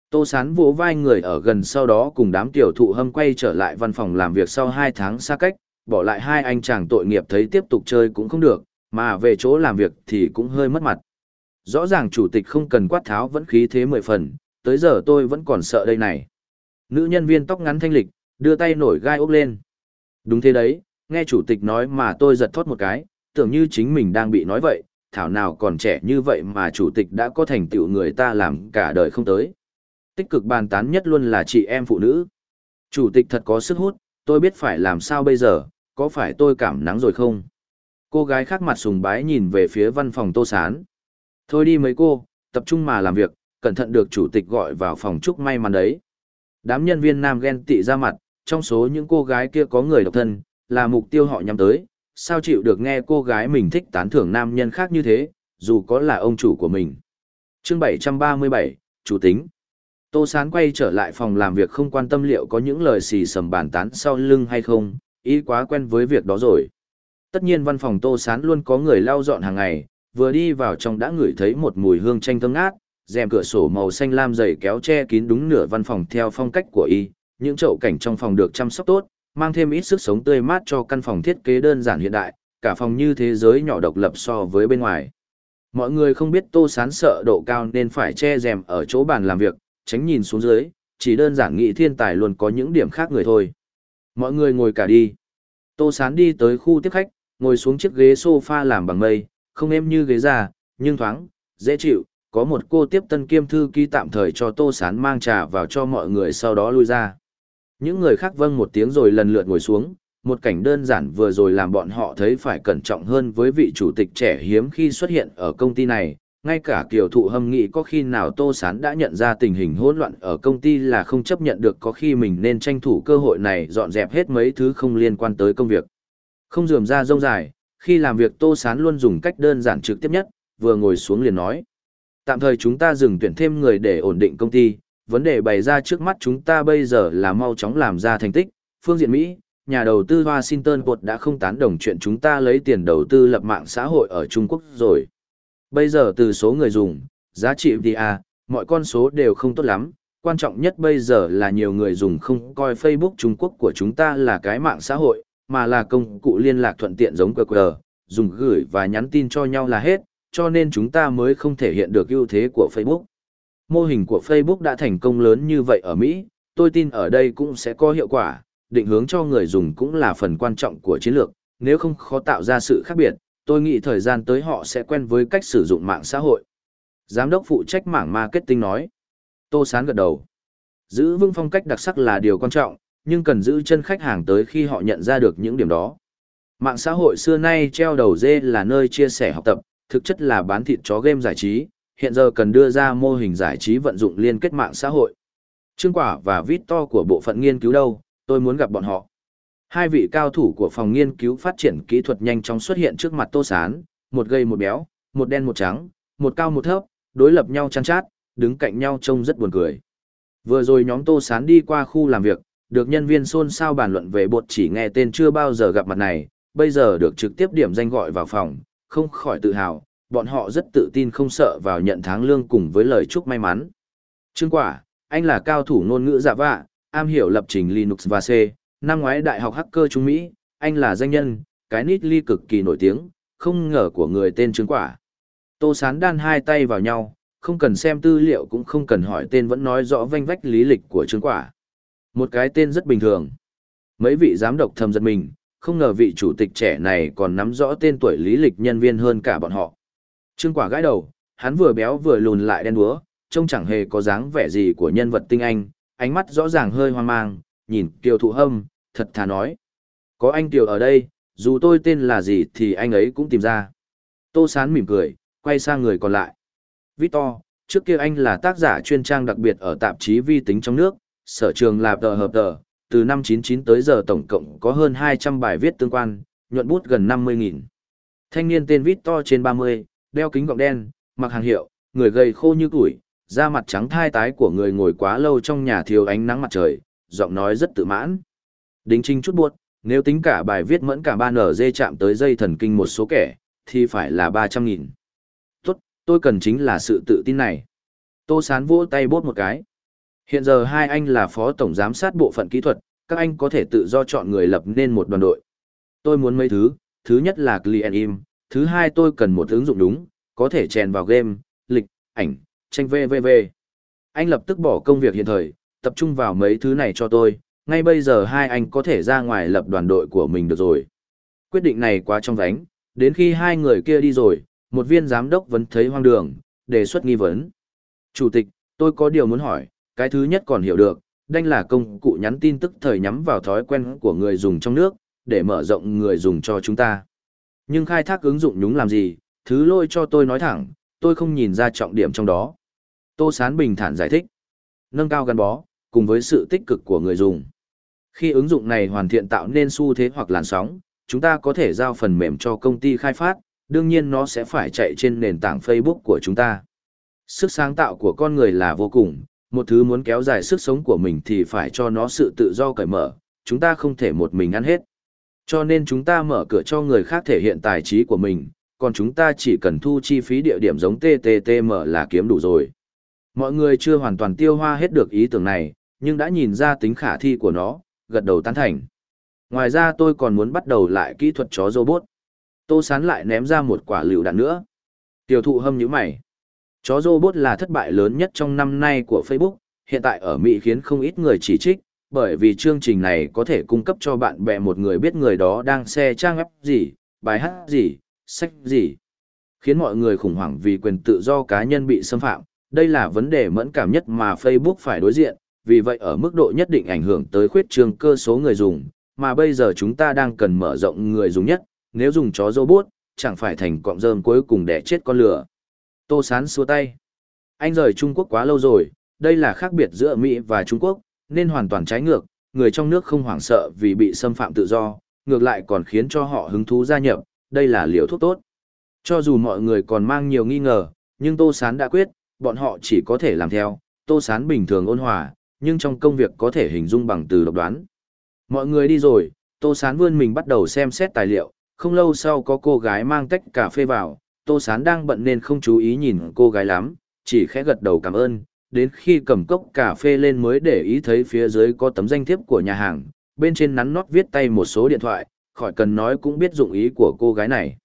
Tô Sán vỗ vai người ở gần sau đó cùng đám tiểu thụ hâm quay trở lại văn phòng làm việc sau hai tháng xa cách, bỏ lại hai anh chàng tội nghiệp thấy tiếp tục chơi cũng không được, mà về chỗ làm việc thì cũng hơi mất mặt. Rõ ràng chủ tịch không cần quát tháo vẫn khí thế mười phần, tới giờ tôi vẫn còn sợ đây này. Nữ nhân viên tóc ngắn thanh lịch, đưa tay nổi gai ốc lên. Đúng thế đấy, nghe chủ tịch nói mà tôi giật thót một cái, tưởng như chính mình đang bị nói vậy, thảo nào còn trẻ như vậy mà chủ tịch đã có thành tựu người ta làm cả đời không tới. Tích cực bàn tán nhất luôn là chị em phụ nữ. Chủ tịch thật có sức hút, tôi biết phải làm sao bây giờ, có phải tôi cảm nắng rồi không? Cô gái khác mặt sùng bái nhìn về phía văn phòng tô sán. Thôi đi mấy cô, tập trung mà làm việc, cẩn thận được chủ tịch gọi vào phòng chúc may mắn đấy. Đám nhân viên nam ghen tị ra mặt, trong số những cô gái kia có người độc thân, là mục tiêu họ nhắm tới, sao chịu được nghe cô gái mình thích tán thưởng nam nhân khác như thế, dù có là ông chủ của mình. Chương 737, Chủ tính Tô Sán quay trở lại phòng làm việc không quan tâm liệu có những lời xì sầm bàn tán sau lưng hay không, ý quá quen với việc đó rồi. Tất nhiên văn phòng Tô Sán luôn có người lau dọn hàng ngày, vừa đi vào trong đã ngửi thấy một mùi hương chanh thơm ngát, rèm cửa sổ màu xanh lam dày kéo che kín đúng nửa văn phòng theo phong cách của y, những chậu cảnh trong phòng được chăm sóc tốt, mang thêm ít sức sống tươi mát cho căn phòng thiết kế đơn giản hiện đại, cả phòng như thế giới nhỏ độc lập so với bên ngoài. Mọi người không biết Tô Sán sợ độ cao nên phải che rèm ở chỗ bàn làm việc, tránh nhìn xuống dưới, chỉ đơn giản nghĩ thiên tài luôn có những điểm khác người thôi. Mọi người ngồi cả đi. Tô Sán đi tới khu tiếp khách, ngồi xuống chiếc ghế sofa làm bằng mây, không êm như ghế già, nhưng thoáng, dễ chịu, có một cô tiếp tân kiêm thư ký tạm thời cho Tô Sán mang trà vào cho mọi người sau đó lui ra. Những người khác vâng một tiếng rồi lần lượt ngồi xuống, một cảnh đơn giản vừa rồi làm bọn họ thấy phải cẩn trọng hơn với vị chủ tịch trẻ hiếm khi xuất hiện ở công ty này. Ngay cả kiều thụ hâm nghị có khi nào Tô Sán đã nhận ra tình hình hỗn loạn ở công ty là không chấp nhận được có khi mình nên tranh thủ cơ hội này dọn dẹp hết mấy thứ không liên quan tới công việc. Không dườm ra rông dài, khi làm việc Tô Sán luôn dùng cách đơn giản trực tiếp nhất, vừa ngồi xuống liền nói. Tạm thời chúng ta dừng tuyển thêm người để ổn định công ty, vấn đề bày ra trước mắt chúng ta bây giờ là mau chóng làm ra thành tích. Phương diện Mỹ, nhà đầu tư Washington Cột đã không tán đồng chuyện chúng ta lấy tiền đầu tư lập mạng xã hội ở Trung Quốc rồi. Bây giờ từ số người dùng, giá trị à, mọi con số đều không tốt lắm. Quan trọng nhất bây giờ là nhiều người dùng không coi Facebook Trung Quốc của chúng ta là cái mạng xã hội, mà là công cụ liên lạc thuận tiện giống QR, dùng gửi và nhắn tin cho nhau là hết, cho nên chúng ta mới không thể hiện được ưu thế của Facebook. Mô hình của Facebook đã thành công lớn như vậy ở Mỹ, tôi tin ở đây cũng sẽ có hiệu quả, định hướng cho người dùng cũng là phần quan trọng của chiến lược, nếu không khó tạo ra sự khác biệt, tôi nghĩ thời gian tới họ sẽ quen với cách sử dụng mạng xã hội. Giám đốc phụ trách mảng marketing nói. Tô Sán gật đầu. Giữ vững phong cách đặc sắc là điều quan trọng, nhưng cần giữ chân khách hàng tới khi họ nhận ra được những điểm đó. Mạng xã hội xưa nay treo đầu dê là nơi chia sẻ học tập, thực chất là bán thịt chó game giải trí, hiện giờ cần đưa ra mô hình giải trí vận dụng liên kết mạng xã hội. Trương Quả và Victor của bộ phận nghiên cứu đâu, tôi muốn gặp bọn họ. Hai vị cao thủ của phòng nghiên cứu phát triển kỹ thuật nhanh chóng xuất hiện trước mặt Tô Sán, một gầy một béo, một đen một trắng, một cao một thấp, đối lập nhau chăn chát, đứng cạnh nhau trông rất buồn cười. Vừa rồi nhóm Tô Sán đi qua khu làm việc, được nhân viên xôn xao bàn luận về bột chỉ nghe tên chưa bao giờ gặp mặt này, bây giờ được trực tiếp điểm danh gọi vào phòng, không khỏi tự hào, bọn họ rất tự tin không sợ vào nhận tháng lương cùng với lời chúc may mắn. Trương Quả, anh là cao thủ ngôn ngữ giả vạ, am hiểu lập trình Linux và C, năm ngoái đại học hacker Trung Mỹ, anh là danh nhân, cái nít ly cực kỳ nổi tiếng, không ngờ của người tên Trương Quả. Tô Sán đan hai tay vào nhau, không cần xem tư liệu cũng không cần hỏi tên vẫn nói rõ vanh vách lý lịch của Trương Quả. Một cái tên rất bình thường. Mấy vị giám đốc thầm giật mình, không ngờ vị chủ tịch trẻ này còn nắm rõ tên tuổi lý lịch nhân viên hơn cả bọn họ. Trương quả gãi đầu, hắn vừa béo vừa lùn lại đen đúa, trông chẳng hề có dáng vẻ gì của nhân vật tinh anh, ánh mắt rõ ràng hơi hoang mang, nhìn Kiều Thụ Hâm, thật thà nói. Có anh Kiều ở đây, dù tôi tên là gì thì anh ấy cũng tìm ra. Tô Sán mỉm cười, quay sang người còn lại. Victor, trước kia anh là tác giả chuyên trang đặc biệt ở tạp chí vi tính trong nước, sở trường là tờ hợp tờ, từ năm 99 tới giờ tổng cộng có hơn 200 bài viết tương quan, nhuận bút gần 50.000. Thanh niên tên Victor trên 30, đeo kính gọng đen, mặc hàng hiệu, người gầy khô như củi, da mặt trắng thai tái của người ngồi quá lâu trong nhà thiếu ánh nắng mặt trời, giọng nói rất tự mãn. Đính trinh chút buộc, nếu tính cả bài viết mẫn cả ba nở chạm tới dây thần kinh một số kẻ, thì phải là 300.000. Tốt, tôi cần chính là sự tự tin này. Tô sán vỗ tay bốt một cái. Hiện giờ hai anh là phó tổng giám sát bộ phận kỹ thuật, các anh có thể tự do chọn người lập nên một đoàn đội. Tôi muốn mấy thứ, thứ nhất là client im, thứ hai tôi cần một ứng dụng đúng, có thể chèn vào game, lịch, ảnh, tranh VVV. Anh lập tức bỏ công việc hiện thời, tập trung vào mấy thứ này cho tôi, ngay bây giờ hai anh có thể ra ngoài lập đoàn đội của mình được rồi. Quyết định này quá trong vánh, đến khi hai người kia đi rồi, một viên giám đốc vẫn thấy hoang đường, đề xuất nghi vấn. Chủ tịch, tôi có điều muốn hỏi, cái thứ nhất còn hiểu được, đanh là công cụ nhắn tin tức thời nhắm vào thói quen của người dùng trong nước, để mở rộng người dùng cho chúng ta. Nhưng khai thác ứng dụng nhúng làm gì, thứ lôi cho tôi nói thẳng, tôi không nhìn ra trọng điểm trong đó. Tô Sán bình thản giải thích. Nâng cao gắn bó, cùng với sự tích cực của người dùng. Khi ứng dụng này hoàn thiện tạo nên xu thế hoặc làn sóng, chúng ta có thể giao phần mềm cho công ty khai phát, đương nhiên nó sẽ phải chạy trên nền tảng Facebook của chúng ta. Sức sáng tạo của con người là vô cùng, một thứ muốn kéo dài sức sống của mình thì phải cho nó sự tự do cởi mở, chúng ta không thể một mình ăn hết. Cho nên chúng ta mở cửa cho người khác thể hiện tài trí của mình, còn chúng ta chỉ cần thu chi phí địa điểm giống TTTM là kiếm đủ rồi. Mọi người chưa hoàn toàn tiêu hoa hết được ý tưởng này, nhưng đã nhìn ra tính khả thi của nó, gật đầu tán thành. Ngoài ra tôi còn muốn bắt đầu lại kỹ thuật chó robot. Tô sán lại ném ra một quả lựu đạn nữa. Tiểu thụ hâm như mày. Chó robot là thất bại lớn nhất trong năm nay của Facebook, hiện tại ở Mỹ khiến không ít người chỉ trích, bởi vì chương trình này có thể cung cấp cho bạn bè một người biết người đó đang xe trang web gì, bài hát gì, sách gì. Khiến mọi người khủng hoảng vì quyền tự do cá nhân bị xâm phạm, đây là vấn đề mẫn cảm nhất mà Facebook phải đối diện, vì vậy ở mức độ nhất định ảnh hưởng tới khuyết trường cơ số người dùng, mà bây giờ chúng ta đang cần mở rộng người dùng nhất, nếu dùng chó robot, chẳng phải thành cọng rơm cuối cùng để chết con lửa. Tô Sán xua tay. Anh rời Trung Quốc quá lâu rồi, đây là khác biệt giữa Mỹ và Trung Quốc, nên hoàn toàn trái ngược, người trong nước không hoảng sợ vì bị xâm phạm tự do, ngược lại còn khiến cho họ hứng thú gia nhập, đây là liều thuốc tốt. Cho dù mọi người còn mang nhiều nghi ngờ, nhưng Tô Sán đã quyết, bọn họ chỉ có thể làm theo, Tô Sán bình thường ôn hòa, nhưng trong công việc có thể hình dung bằng từ độc đoán. Mọi người đi rồi, Tô Sán vươn mình bắt đầu xem xét tài liệu, không lâu sau có cô gái mang tách cà phê vào, Tô Sán đang bận nên không chú ý nhìn cô gái lắm, chỉ khẽ gật đầu cảm ơn, đến khi cầm cốc cà phê lên mới để ý thấy phía dưới có tấm danh thiếp của nhà hàng, bên trên nắn nót viết tay một số điện thoại, khỏi cần nói cũng biết dụng ý của cô gái này.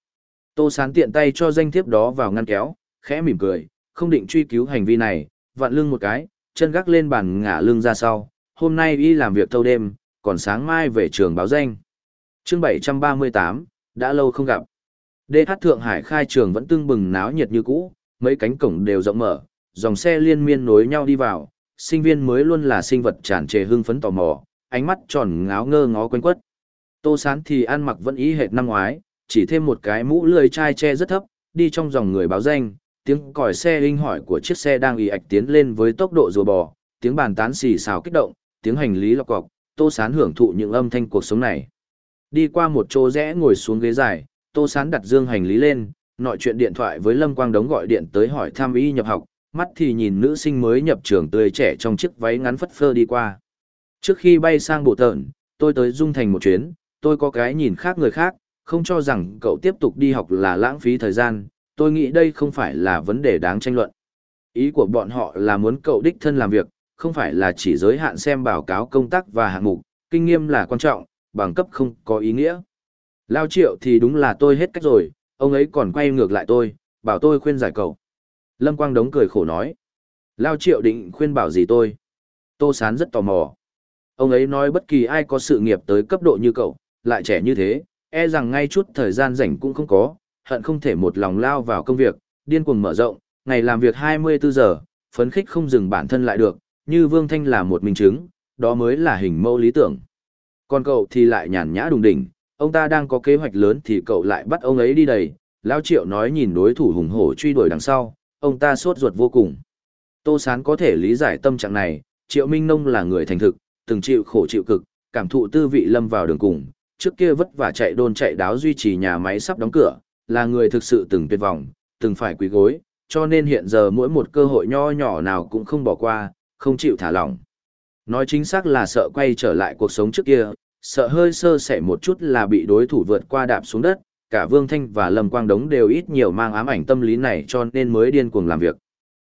Tô Sán tiện tay cho danh thiếp đó vào ngăn kéo, khẽ mỉm cười, không định truy cứu hành vi này, vặn lưng một cái, chân gác lên bàn ngả lưng ra sau, hôm nay y làm việc thâu đêm, còn sáng mai về trường báo danh. chương 738, đã lâu không gặp. DH Thượng Hải khai trường vẫn tưng bừng náo nhiệt như cũ, mấy cánh cổng đều rộng mở, dòng xe liên miên nối nhau đi vào, sinh viên mới luôn là sinh vật tràn trề hưng phấn tò mò, ánh mắt tròn ngáo ngơ ngó quanh quất. Tô Sán thì ăn mặc vẫn ý hệt năm ngoái, chỉ thêm một cái mũ lười chai che rất thấp, đi trong dòng người báo danh, tiếng còi xe linh hỏi của chiếc xe đang ì ạch tiến lên với tốc độ rùa bò, tiếng bàn tán xì xào kích động, tiếng hành lý lọc cọc, Tô Sán hưởng thụ những âm thanh cuộc sống này. Đi qua một chỗ rẽ ngồi xuống ghế dài, Tô Sán đặt dương hành lý lên, nội chuyện điện thoại với Lâm Quang Đống gọi điện tới hỏi thăm y nhập học, mắt thì nhìn nữ sinh mới nhập trường tươi trẻ trong chiếc váy ngắn phất phơ đi qua. Trước khi bay sang bộ tợn, tôi tới Dung Thành một chuyến, tôi có cái nhìn khác người khác, không cho rằng cậu tiếp tục đi học là lãng phí thời gian, tôi nghĩ đây không phải là vấn đề đáng tranh luận. Ý của bọn họ là muốn cậu đích thân làm việc, không phải là chỉ giới hạn xem báo cáo công tác và hạng mục, kinh nghiệm là quan trọng, bằng cấp không có ý nghĩa. Lao triệu thì đúng là tôi hết cách rồi, ông ấy còn quay ngược lại tôi, bảo tôi khuyên giải cậu. Lâm Quang Đống cười khổ nói. Lao triệu định khuyên bảo gì tôi? Tô Sán rất tò mò. Ông ấy nói bất kỳ ai có sự nghiệp tới cấp độ như cậu, lại trẻ như thế, e rằng ngay chút thời gian rảnh cũng không có, hận không thể một lòng lao vào công việc, điên cuồng mở rộng, ngày làm việc 24 giờ, phấn khích không dừng bản thân lại được, như Vương Thanh là một minh chứng, đó mới là hình mẫu lý tưởng. Còn cậu thì lại nhàn nhã đùng đỉnh, ông ta đang có kế hoạch lớn thì cậu lại bắt ông ấy đi đầy, Lao Triệu nói nhìn đối thủ hùng hổ truy đuổi đằng sau, ông ta sốt ruột vô cùng. Tô Sán có thể lý giải tâm trạng này, Triệu Minh Nông là người thành thực, từng chịu khổ chịu cực, cảm thụ tư vị lâm vào đường cùng, trước kia vất vả chạy đôn chạy đáo duy trì nhà máy sắp đóng cửa, là người thực sự từng tuyệt vọng, từng phải quỳ gối, cho nên hiện giờ mỗi một cơ hội nho nhỏ nào cũng không bỏ qua, không chịu thả lỏng. Nói chính xác là sợ quay trở lại cuộc sống trước kia, sợ hơi sơ sẻ một chút là bị đối thủ vượt qua đạp xuống đất, cả Vương Thanh và Lâm Quang Đống đều ít nhiều mang ám ảnh tâm lý này cho nên mới điên cuồng làm việc.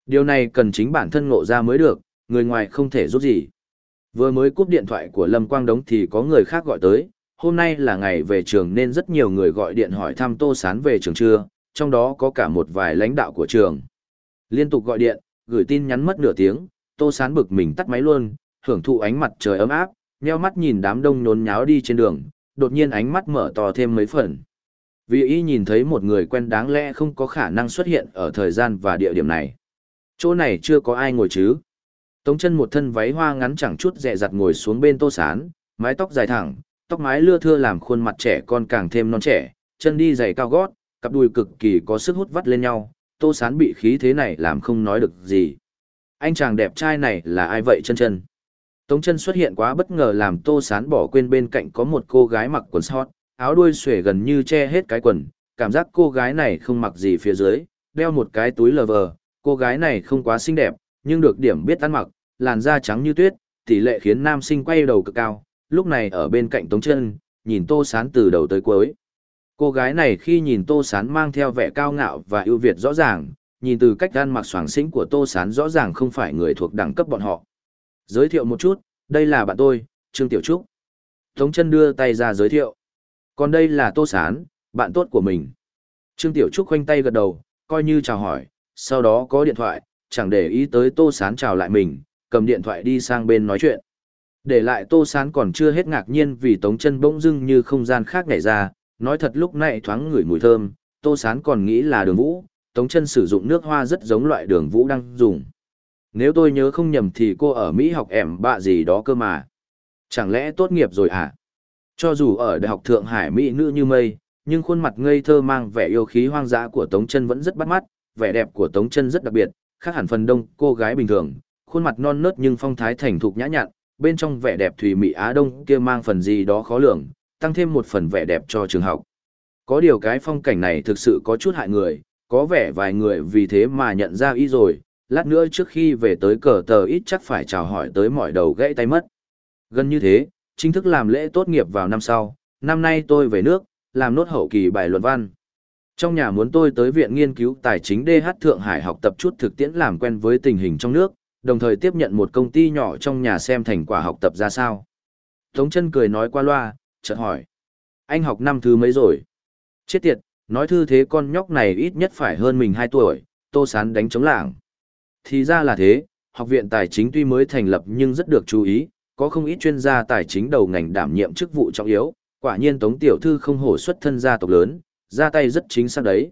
Điều này cần chính bản thân ngộ ra mới được, người ngoài không thể giúp gì. Vừa mới cúp điện thoại của Lâm Quang Đống thì có người khác gọi tới, hôm nay là ngày về trường nên rất nhiều người gọi điện hỏi thăm Tô Sán về trường trưa, trong đó có cả một vài lãnh đạo của trường. Liên tục gọi điện, gửi tin nhắn mất nửa tiếng, Tô Sán bực mình tắt máy luôn, hưởng thụ ánh mặt trời ấm áp, nheo mắt nhìn đám đông nhốn nháo đi trên đường, đột nhiên ánh mắt mở to thêm mấy phần. Vì y nhìn thấy một người quen đáng lẽ không có khả năng xuất hiện ở thời gian và địa điểm này. Chỗ này chưa có ai ngồi chứ. Tống chân một thân váy hoa ngắn chẳng chút dẹ dặt ngồi xuống bên tô sán, mái tóc dài thẳng, tóc mái lưa thưa làm khuôn mặt trẻ con càng thêm non trẻ, chân đi giày cao gót, cặp đùi cực kỳ có sức hút vắt lên nhau, tô sán bị khí thế này làm không nói được gì. Anh chàng đẹp trai này là ai vậy chân chân? Tống chân xuất hiện quá bất ngờ làm tô sán bỏ quên bên cạnh có một cô gái mặc quần sót, áo đuôi xuể gần như che hết cái quần, cảm giác cô gái này không mặc gì phía dưới, đeo một cái túi lờ vờ, cô gái này không quá xinh đẹp, nhưng được điểm biết ăn mặc, làn da trắng như tuyết, tỷ lệ khiến nam sinh quay đầu cực cao, lúc này ở bên cạnh Tống chân, nhìn tô sán từ đầu tới cuối. Cô gái này khi nhìn tô sán mang theo vẻ cao ngạo và ưu việt rõ ràng, nhìn từ cách ăn mặc soàng xĩnh của tô sán rõ ràng không phải người thuộc đẳng cấp bọn họ. Giới thiệu một chút, đây là bạn tôi, Trương Tiểu Trúc. Tống chân đưa tay ra giới thiệu. Còn đây là Tô Sán, bạn tốt của mình. Trương Tiểu Trúc khoanh tay gật đầu, coi như chào hỏi, sau đó có điện thoại, chẳng để ý tới Tô Sán chào lại mình, cầm điện thoại đi sang bên nói chuyện. Để lại Tô Sán còn chưa hết ngạc nhiên vì Tống chân bỗng dưng như không gian khác nhảy ra, nói thật lúc này thoáng ngửi mùi thơm, Tô Sán còn nghĩ là đường vũ, Tống chân sử dụng nước hoa rất giống loại đường vũ đang dùng. Nếu tôi nhớ không nhầm thì cô ở Mỹ học ẻm bạ gì đó cơ mà. Chẳng lẽ tốt nghiệp rồi à? Cho dù ở Đại học Thượng Hải Mỹ nữ như mây, nhưng khuôn mặt ngây thơ mang vẻ yêu khí hoang dã của Tống chân vẫn rất bắt mắt, vẻ đẹp của Tống chân rất đặc biệt, khác hẳn phần đông cô gái bình thường, khuôn mặt non nớt nhưng phong thái thành thục nhã nhặn, bên trong vẻ đẹp thùy mị Á Đông kia mang phần gì đó khó lường, tăng thêm một phần vẻ đẹp cho trường học. Có điều cái phong cảnh này thực sự có chút hại người, có vẻ vài người vì thế mà nhận ra ý rồi, lát nữa trước khi về tới cờ tờ ít chắc phải chào hỏi tới mọi đầu gãy tay mất. Gần như thế, chính thức làm lễ tốt nghiệp vào năm sau, năm nay tôi về nước, làm nốt hậu kỳ bài luận văn. Trong nhà muốn tôi tới Viện Nghiên cứu Tài chính DH Thượng Hải học tập chút thực tiễn làm quen với tình hình trong nước, đồng thời tiếp nhận một công ty nhỏ trong nhà xem thành quả học tập ra sao. Tống chân cười nói qua loa, chợt hỏi. Anh học năm thứ mấy rồi? Chết tiệt, nói thư thế con nhóc này ít nhất phải hơn mình 2 tuổi, tô sán đánh chống lảng. Thì ra là thế, học viện tài chính tuy mới thành lập nhưng rất được chú ý, có không ít chuyên gia tài chính đầu ngành đảm nhiệm chức vụ trọng yếu, quả nhiên Tống Tiểu Thư không hổ xuất thân gia tộc lớn, ra tay rất chính xác đấy.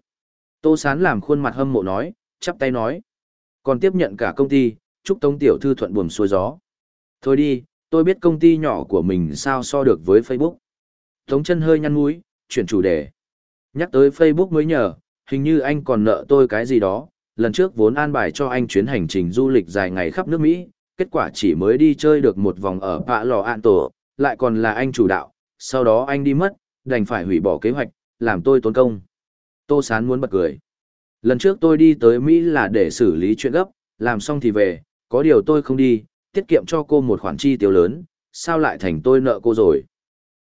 Tô Sán làm khuôn mặt hâm mộ nói, chắp tay nói. Còn tiếp nhận cả công ty, chúc Tống Tiểu Thư thuận buồm xuôi gió. Thôi đi, tôi biết công ty nhỏ của mình sao so được với Facebook. Tống chân hơi nhăn mũi, chuyển chủ đề. Nhắc tới Facebook mới nhờ, hình như anh còn nợ tôi cái gì đó, lần trước vốn an bài cho anh chuyến hành trình du lịch dài ngày khắp nước Mỹ, kết quả chỉ mới đi chơi được một vòng ở Pạ Lò An Tổ, lại còn là anh chủ đạo, sau đó anh đi mất, đành phải hủy bỏ kế hoạch, làm tôi tốn công. Tô Sán muốn bật cười. Lần trước tôi đi tới Mỹ là để xử lý chuyện gấp, làm xong thì về, có điều tôi không đi, tiết kiệm cho cô một khoản chi tiêu lớn, sao lại thành tôi nợ cô rồi?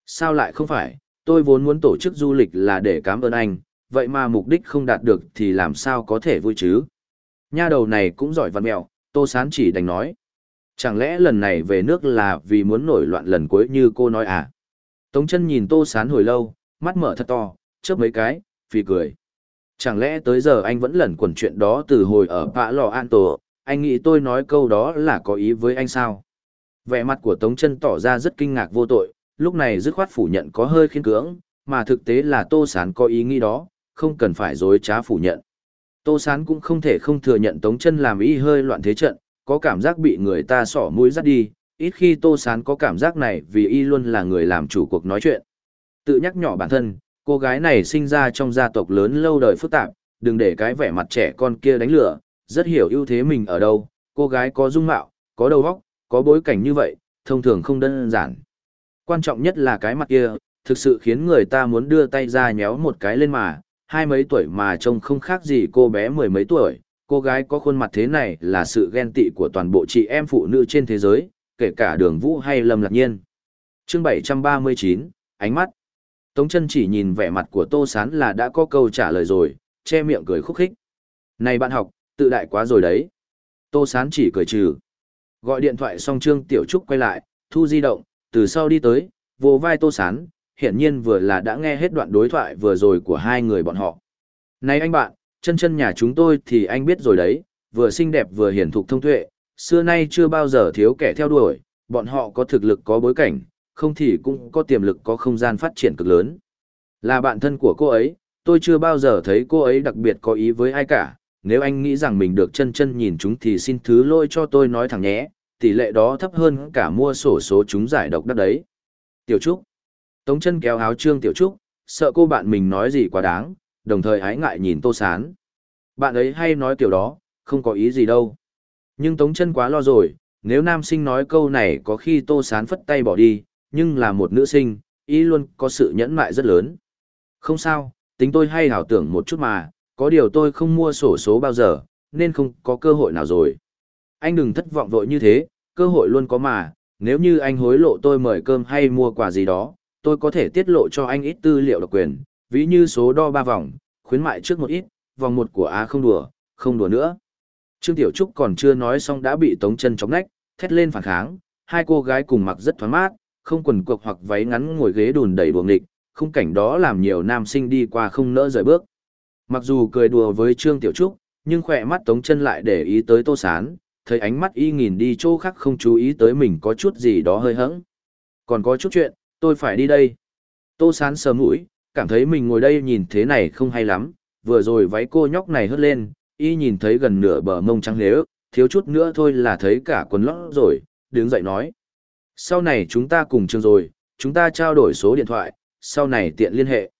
Sao lại không phải, tôi vốn muốn tổ chức du lịch là để cảm ơn anh, vậy mà mục đích không đạt được thì làm sao có thể vui chứ? Nha đầu này cũng giỏi văn mẹo, Tô Sán chỉ đành nói. Chẳng lẽ lần này về nước là vì muốn nổi loạn lần cuối như cô nói à? Tống chân nhìn Tô Sán hồi lâu, mắt mở thật to, chớp mấy cái, phì cười. Chẳng lẽ tới giờ anh vẫn lẩn quẩn chuyện đó từ hồi ở Pạ Lò An Tổ, anh nghĩ tôi nói câu đó là có ý với anh sao? Vẻ mặt của Tống chân tỏ ra rất kinh ngạc vô tội, lúc này dứt khoát phủ nhận có hơi khiên cưỡng, mà thực tế là Tô Sán có ý nghĩ đó, không cần phải dối trá phủ nhận. Tô Sán cũng không thể không thừa nhận Tống chân làm ý hơi loạn thế trận, có cảm giác bị người ta sỏ mũi dắt đi, ít khi Tô Sán có cảm giác này vì y luôn là người làm chủ cuộc nói chuyện. Tự nhắc nhỏ bản thân, cô gái này sinh ra trong gia tộc lớn lâu đời phức tạp, đừng để cái vẻ mặt trẻ con kia đánh lửa, rất hiểu ưu thế mình ở đâu, cô gái có dung mạo, có đầu óc, có bối cảnh như vậy, thông thường không đơn giản. Quan trọng nhất là cái mặt kia, thực sự khiến người ta muốn đưa tay ra nhéo một cái lên mà, hai mấy tuổi mà trông không khác gì cô bé mười mấy tuổi, cô gái có khuôn mặt thế này là sự ghen tị của toàn bộ chị em phụ nữ trên thế giới, kể cả đường vũ hay lâm lạc nhiên. chương 739, ánh mắt. Tống chân chỉ nhìn vẻ mặt của Tô Sán là đã có câu trả lời rồi, che miệng cười khúc khích. Này bạn học, tự đại quá rồi đấy. Tô Sán chỉ cười trừ. Gọi điện thoại xong Trương Tiểu Trúc quay lại, thu di động, từ sau đi tới, vô vai Tô Sán, hiển nhiên vừa là đã nghe hết đoạn đối thoại vừa rồi của hai người bọn họ. Này anh bạn, chân chân nhà chúng tôi thì anh biết rồi đấy, vừa xinh đẹp vừa hiển thục thông tuệ, xưa nay chưa bao giờ thiếu kẻ theo đuổi, bọn họ có thực lực có bối cảnh, không thì cũng có tiềm lực có không gian phát triển cực lớn. Là bạn thân của cô ấy, tôi chưa bao giờ thấy cô ấy đặc biệt có ý với ai cả, nếu anh nghĩ rằng mình được chân chân nhìn chúng thì xin thứ lỗi cho tôi nói thẳng nhé, tỷ lệ đó thấp hơn cả mua sổ số chúng giải độc đắc đấy. Tiểu Trúc. Tống chân kéo áo trương Tiểu Trúc, sợ cô bạn mình nói gì quá đáng, đồng thời ái ngại nhìn Tô Sán. Bạn ấy hay nói kiểu đó, không có ý gì đâu. Nhưng Tống chân quá lo rồi, nếu nam sinh nói câu này có khi Tô Sán phất tay bỏ đi, nhưng là một nữ sinh, ý luôn có sự nhẫn mại rất lớn. Không sao, tính tôi hay hảo tưởng một chút mà, có điều tôi không mua sổ số bao giờ, nên không có cơ hội nào rồi. Anh đừng thất vọng vội như thế, cơ hội luôn có mà, nếu như anh hối lộ tôi mời cơm hay mua quà gì đó, tôi có thể tiết lộ cho anh ít tư liệu độc quyền, ví như số đo ba vòng, khuyến mại trước một ít, vòng một của Á không đùa, không đùa nữa. Trương Tiểu Trúc còn chưa nói xong đã bị tống chân chóng nách, thét lên phản kháng, hai cô gái cùng mặc rất thoáng mát, không quần cuộc hoặc váy ngắn ngồi ghế đùn đầy buồng địch, khung cảnh đó làm nhiều nam sinh đi qua không nỡ rời bước. Mặc dù cười đùa với Trương Tiểu Trúc, nhưng khỏe mắt Tống chân lại để ý tới Tô Sán, thấy ánh mắt y nhìn đi chỗ khác không chú ý tới mình có chút gì đó hơi hững Còn có chút chuyện, tôi phải đi đây. Tô Sán sờ mũi, cảm thấy mình ngồi đây nhìn thế này không hay lắm, vừa rồi váy cô nhóc này hất lên, y nhìn thấy gần nửa bờ mông trắng nếu, thiếu chút nữa thôi là thấy cả quần lót rồi, đứng dậy nói. Sau này chúng ta cùng trường rồi, chúng ta trao đổi số điện thoại, sau này tiện liên hệ.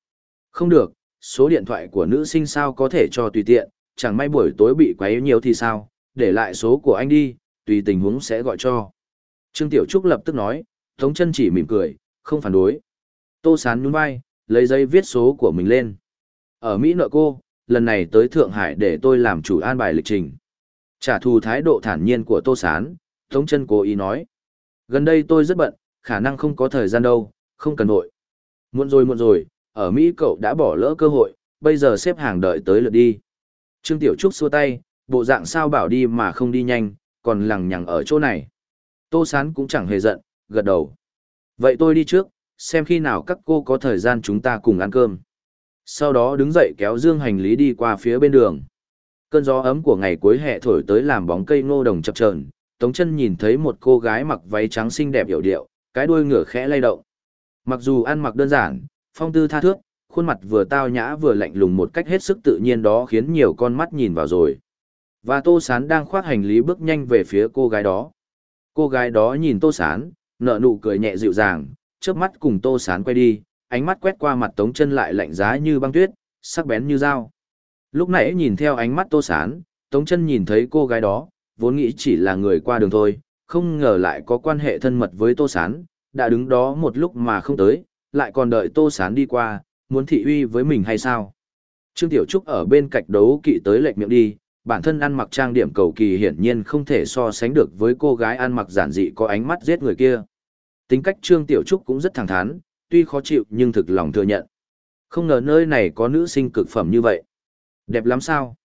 Không được, số điện thoại của nữ sinh sao có thể cho tùy tiện, chẳng may buổi tối bị quấy nhiều thì sao, để lại số của anh đi, tùy tình huống sẽ gọi cho. Trương Tiểu Trúc lập tức nói, Tống chân chỉ mỉm cười, không phản đối. Tô Sán nhún vai, lấy giấy viết số của mình lên. Ở Mỹ nợ cô, lần này tới Thượng Hải để tôi làm chủ an bài lịch trình. Trả thù thái độ thản nhiên của Tô Sán, Tống chân cố ý nói. Gần đây tôi rất bận, khả năng không có thời gian đâu, không cần nội. Muộn rồi muộn rồi, ở Mỹ cậu đã bỏ lỡ cơ hội, bây giờ xếp hàng đợi tới lượt đi. Trương Tiểu Trúc xua tay, bộ dạng sao bảo đi mà không đi nhanh, còn lằng nhằng ở chỗ này. Tô Sán cũng chẳng hề giận, gật đầu. Vậy tôi đi trước, xem khi nào các cô có thời gian chúng ta cùng ăn cơm. Sau đó đứng dậy kéo dương hành lý đi qua phía bên đường. Cơn gió ấm của ngày cuối hè thổi tới làm bóng cây ngô đồng chập chờn, Tống chân nhìn thấy một cô gái mặc váy trắng xinh đẹp hiểu điệu, cái đuôi ngựa khẽ lay động. Mặc dù ăn mặc đơn giản, phong tư tha thước, khuôn mặt vừa tao nhã vừa lạnh lùng một cách hết sức tự nhiên đó khiến nhiều con mắt nhìn vào rồi. Và Tô Sán đang khoác hành lý bước nhanh về phía cô gái đó. Cô gái đó nhìn Tô Sán, nở nụ cười nhẹ dịu dàng, trước mắt cùng Tô Sán quay đi, ánh mắt quét qua mặt Tống chân lại lạnh giá như băng tuyết, sắc bén như dao. Lúc nãy nhìn theo ánh mắt Tô Sán, Tống chân nhìn thấy cô gái đó, vốn nghĩ chỉ là người qua đường thôi, không ngờ lại có quan hệ thân mật với Tô Sán, đã đứng đó một lúc mà không tới, lại còn đợi Tô Sán đi qua, muốn thị uy với mình hay sao? Trương Tiểu Trúc ở bên cạnh đấu kỵ tới lệch miệng đi, bản thân ăn mặc trang điểm cầu kỳ hiển nhiên không thể so sánh được với cô gái ăn mặc giản dị có ánh mắt giết người kia. Tính cách Trương Tiểu Trúc cũng rất thẳng thắn, tuy khó chịu nhưng thực lòng thừa nhận. Không ngờ nơi này có nữ sinh cực phẩm như vậy. Đẹp lắm sao?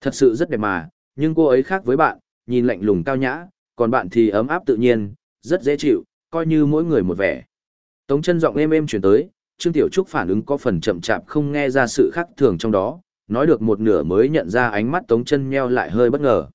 Thật sự rất đẹp mà, nhưng cô ấy khác với bạn, nhìn lạnh lùng cao nhã, còn bạn thì ấm áp tự nhiên, rất dễ chịu, coi như mỗi người một vẻ. Tống chân giọng êm êm chuyển tới, Trương Tiểu Trúc phản ứng có phần chậm chạp không nghe ra sự khác thường trong đó, nói được một nửa mới nhận ra ánh mắt Tống chân nheo lại hơi bất ngờ.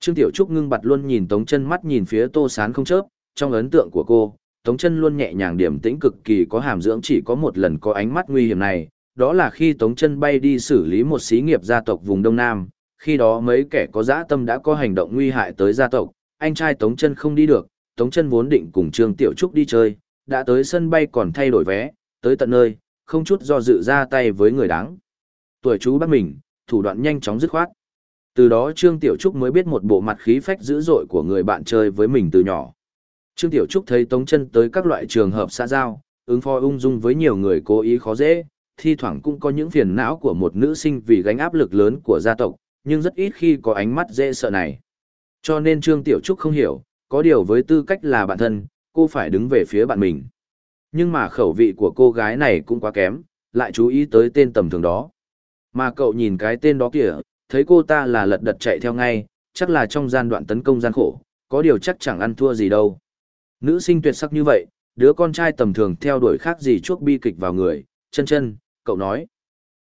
Trương Tiểu Trúc ngưng bặt luôn nhìn Tống chân mắt nhìn phía Tô Sán không chớp, trong ấn tượng của cô, Tống chân luôn nhẹ nhàng điểm tĩnh cực kỳ có hàm dưỡng chỉ có một lần có ánh mắt nguy hiểm này, đó là khi Tống chân bay đi xử lý một xí nghiệp gia tộc vùng Đông Nam, khi đó mấy kẻ có dã tâm đã có hành động nguy hại tới gia tộc, anh trai Tống chân không đi được, Tống chân vốn định cùng Trương Tiểu Trúc đi chơi, đã tới sân bay còn thay đổi vé, tới tận nơi, không chút do dự ra tay với người đáng. Tuổi chú bắt mình, thủ đoạn nhanh chóng dứt khoát. Từ đó Trương Tiểu Trúc mới biết một bộ mặt khí phách dữ dội của người bạn chơi với mình từ nhỏ. Trương Tiểu Trúc thấy Tống chân tới các loại trường hợp xã giao, ứng phó ung dung với nhiều người cố ý khó dễ, thi thoảng cũng có những phiền não của một nữ sinh vì gánh áp lực lớn của gia tộc, nhưng rất ít khi có ánh mắt dễ sợ này. Cho nên Trương Tiểu Trúc không hiểu, có điều với tư cách là bạn thân, cô phải đứng về phía bạn mình. Nhưng mà khẩu vị của cô gái này cũng quá kém, lại chú ý tới tên tầm thường đó. Mà cậu nhìn cái tên đó kìa, thấy cô ta là lật đật chạy theo ngay, chắc là trong gian đoạn tấn công gian khổ, có điều chắc chẳng ăn thua gì đâu. Nữ sinh tuyệt sắc như vậy, đứa con trai tầm thường theo đuổi khác gì chuốc bi kịch vào người, chân chân, cậu nói.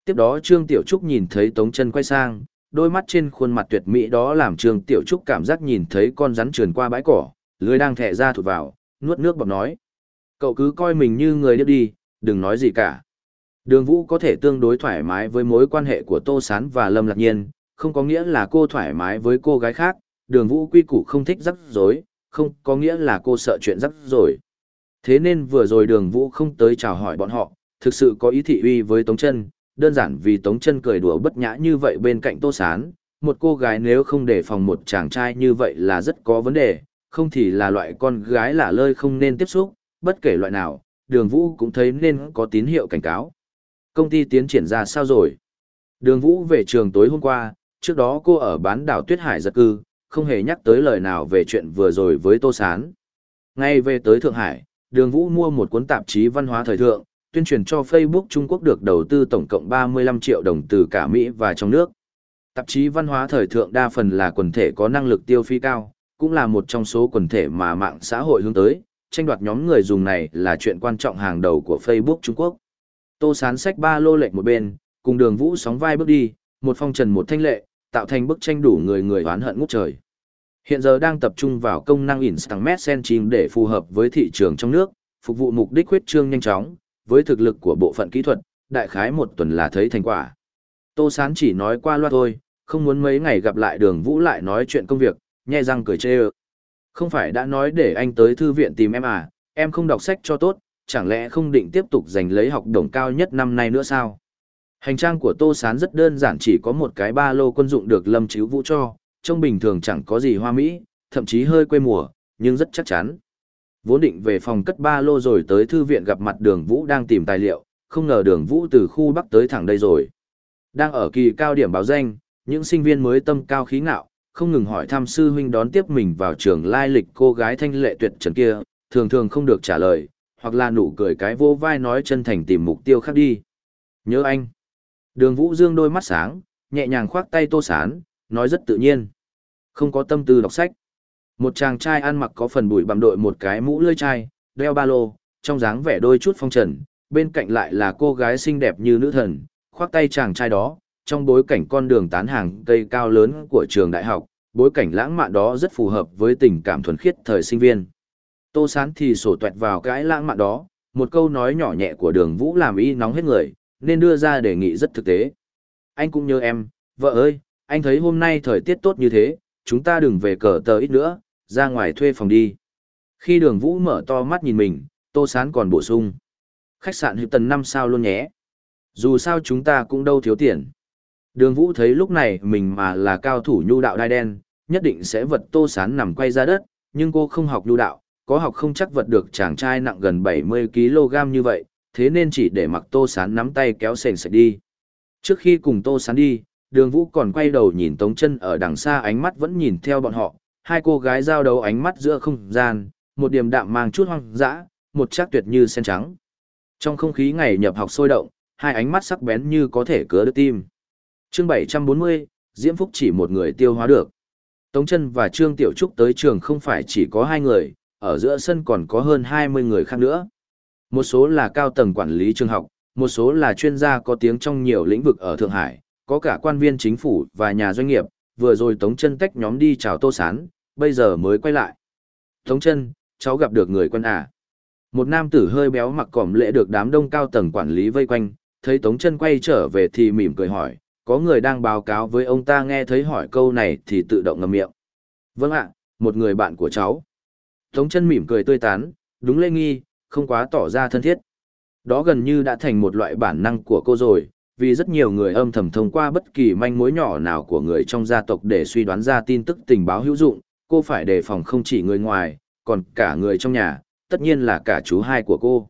Tiếp đó Trương Tiểu Trúc nhìn thấy Tống chân quay sang, đôi mắt trên khuôn mặt tuyệt mỹ đó làm Trương Tiểu Trúc cảm giác nhìn thấy con rắn trườn qua bãi cỏ, lưới đang thẻ ra thụt vào, nuốt nước bọc nói. Cậu cứ coi mình như người điếc đi, đừng nói gì cả. Đường Vũ có thể tương đối thoải mái với mối quan hệ của Tô Sán và Lâm Lạc Nhiên, không có nghĩa là cô thoải mái với cô gái khác, đường Vũ quy củ không thích rắc rối, không có nghĩa là cô sợ chuyện rắc rối. Thế nên vừa rồi đường Vũ không tới chào hỏi bọn họ, thực sự có ý thị uy với Tống chân đơn giản vì Tống chân cười đùa bất nhã như vậy bên cạnh Tô Sán, một cô gái nếu không đề phòng một chàng trai như vậy là rất có vấn đề, không thì là loại con gái lả lơi không nên tiếp xúc, bất kể loại nào, đường Vũ cũng thấy nên có tín hiệu cảnh cáo. Công ty tiến triển ra sao rồi? Đường Vũ về trường tối hôm qua, trước đó cô ở bán đảo Tuyết Hải giật cư, không hề nhắc tới lời nào về chuyện vừa rồi với Tô Sán. Ngay về tới Thượng Hải, đường Vũ mua một cuốn tạp chí văn hóa thời thượng, tuyên truyền cho Facebook Trung Quốc được đầu tư tổng cộng 35 triệu đồng từ cả Mỹ và trong nước. Tạp chí văn hóa thời thượng đa phần là quần thể có năng lực tiêu phí cao, cũng là một trong số quần thể mà mạng xã hội hướng tới, tranh đoạt nhóm người dùng này là chuyện quan trọng hàng đầu của Facebook Trung Quốc. Tô sán sách ba lô lệnh một bên, cùng đường vũ sóng vai bước đi, một phong trần một thanh lệ, tạo thành bức tranh đủ người người oán hận ngút trời. Hiện giờ đang tập trung vào công năng Instant Messaging để phù hợp với thị trường trong nước, phục vụ mục đích huyết trương nhanh chóng, với thực lực của bộ phận kỹ thuật, đại khái một tuần là thấy thành quả. Tô Sán chỉ nói qua loa thôi, không muốn mấy ngày gặp lại đường vũ lại nói chuyện công việc, nhe răng cười chê ơ. Không phải đã nói để anh tới thư viện tìm em à, em không đọc sách cho tốt, chẳng lẽ không định tiếp tục giành lấy học đồng cao nhất năm nay nữa sao? Hành trang của Tô Sán rất đơn giản chỉ có một cái ba lô quân dụng được Lâm Chíu Vũ cho, trông bình thường chẳng có gì hoa mỹ, thậm chí hơi quê mùa, nhưng rất chắc chắn. Vốn định về phòng cất ba lô rồi tới thư viện gặp mặt đường Vũ đang tìm tài liệu, không ngờ đường Vũ từ khu Bắc tới thẳng đây rồi. Đang ở kỳ cao điểm báo danh, những sinh viên mới tâm cao khí ngạo, không ngừng hỏi thăm sư huynh đón tiếp mình vào trường lai lịch cô gái thanh lệ tuyệt trần kia, thường thường không được trả lời, hoặc là nụ cười cái vô vai nói chân thành tìm mục tiêu khác đi. Nhớ anh. Đường Vũ Dương đôi mắt sáng, nhẹ nhàng khoác tay Tô Sán, nói rất tự nhiên. Không có tâm tư đọc sách. Một chàng trai ăn mặc có phần bụi bặm đội một cái mũ lưỡi chai, đeo ba lô, trong dáng vẻ đôi chút phong trần, bên cạnh lại là cô gái xinh đẹp như nữ thần, khoác tay chàng trai đó, trong bối cảnh con đường tán hàng cây cao lớn của trường đại học, bối cảnh lãng mạn đó rất phù hợp với tình cảm thuần khiết thời sinh viên. Tô Sán thì sổ tuẹt vào cái lãng mạn đó, một câu nói nhỏ nhẹ của đường vũ làm y nóng hết người, nên đưa ra đề nghị rất thực tế. Anh cũng nhớ em, vợ ơi, anh thấy hôm nay thời tiết tốt như thế, chúng ta đừng về cờ tờ ít nữa, ra ngoài thuê phòng đi. Khi đường vũ mở to mắt nhìn mình, Tô Sán còn bổ sung. Khách sạn Hiệp Tần 5 sao luôn nhé. Dù sao chúng ta cũng đâu thiếu tiền. Đường vũ thấy lúc này mình mà là cao thủ nhu đạo đai đen, nhất định sẽ vật Tô Sán nằm quay ra đất, nhưng cô không học nhu đạo, có học không chắc vật được chàng trai nặng gần 70kg như vậy, thế nên chỉ để mặc Tô Sán nắm tay kéo sền sạch đi. Trước khi cùng Tô Sán đi, đường vũ còn quay đầu nhìn Tống chân ở đằng xa ánh mắt vẫn nhìn theo bọn họ, hai cô gái giao đấu ánh mắt giữa không gian, một điểm đạm mang chút hoang dã, một chắc tuyệt như sen trắng. Trong không khí ngày nhập học sôi động, hai ánh mắt sắc bén như có thể cứa được tim. Chương 740, Diễm Phúc chỉ một người tiêu hóa được. Tống chân và Trương Tiểu Trúc tới trường không phải chỉ có hai người, ở giữa sân còn có hơn 20 người khác nữa. Một số là cao tầng quản lý trường học, một số là chuyên gia có tiếng trong nhiều lĩnh vực ở Thượng Hải, có cả quan viên chính phủ và nhà doanh nghiệp, vừa rồi Tống chân tách nhóm đi chào Tô Sán, bây giờ mới quay lại. Tống chân, cháu gặp được người quân à. Một nam tử hơi béo mặc cỏm lễ được đám đông cao tầng quản lý vây quanh, thấy Tống chân quay trở về thì mỉm cười hỏi, có người đang báo cáo với ông ta nghe thấy hỏi câu này thì tự động ngậm miệng. Vâng ạ, một người bạn của cháu. Tống chân mỉm cười tươi tán, đúng lê nghi, không quá tỏ ra thân thiết. Đó gần như đã thành một loại bản năng của cô rồi, vì rất nhiều người âm thầm thông qua bất kỳ manh mối nhỏ nào của người trong gia tộc để suy đoán ra tin tức tình báo hữu dụng, cô phải đề phòng không chỉ người ngoài, còn cả người trong nhà, tất nhiên là cả chú hai của cô.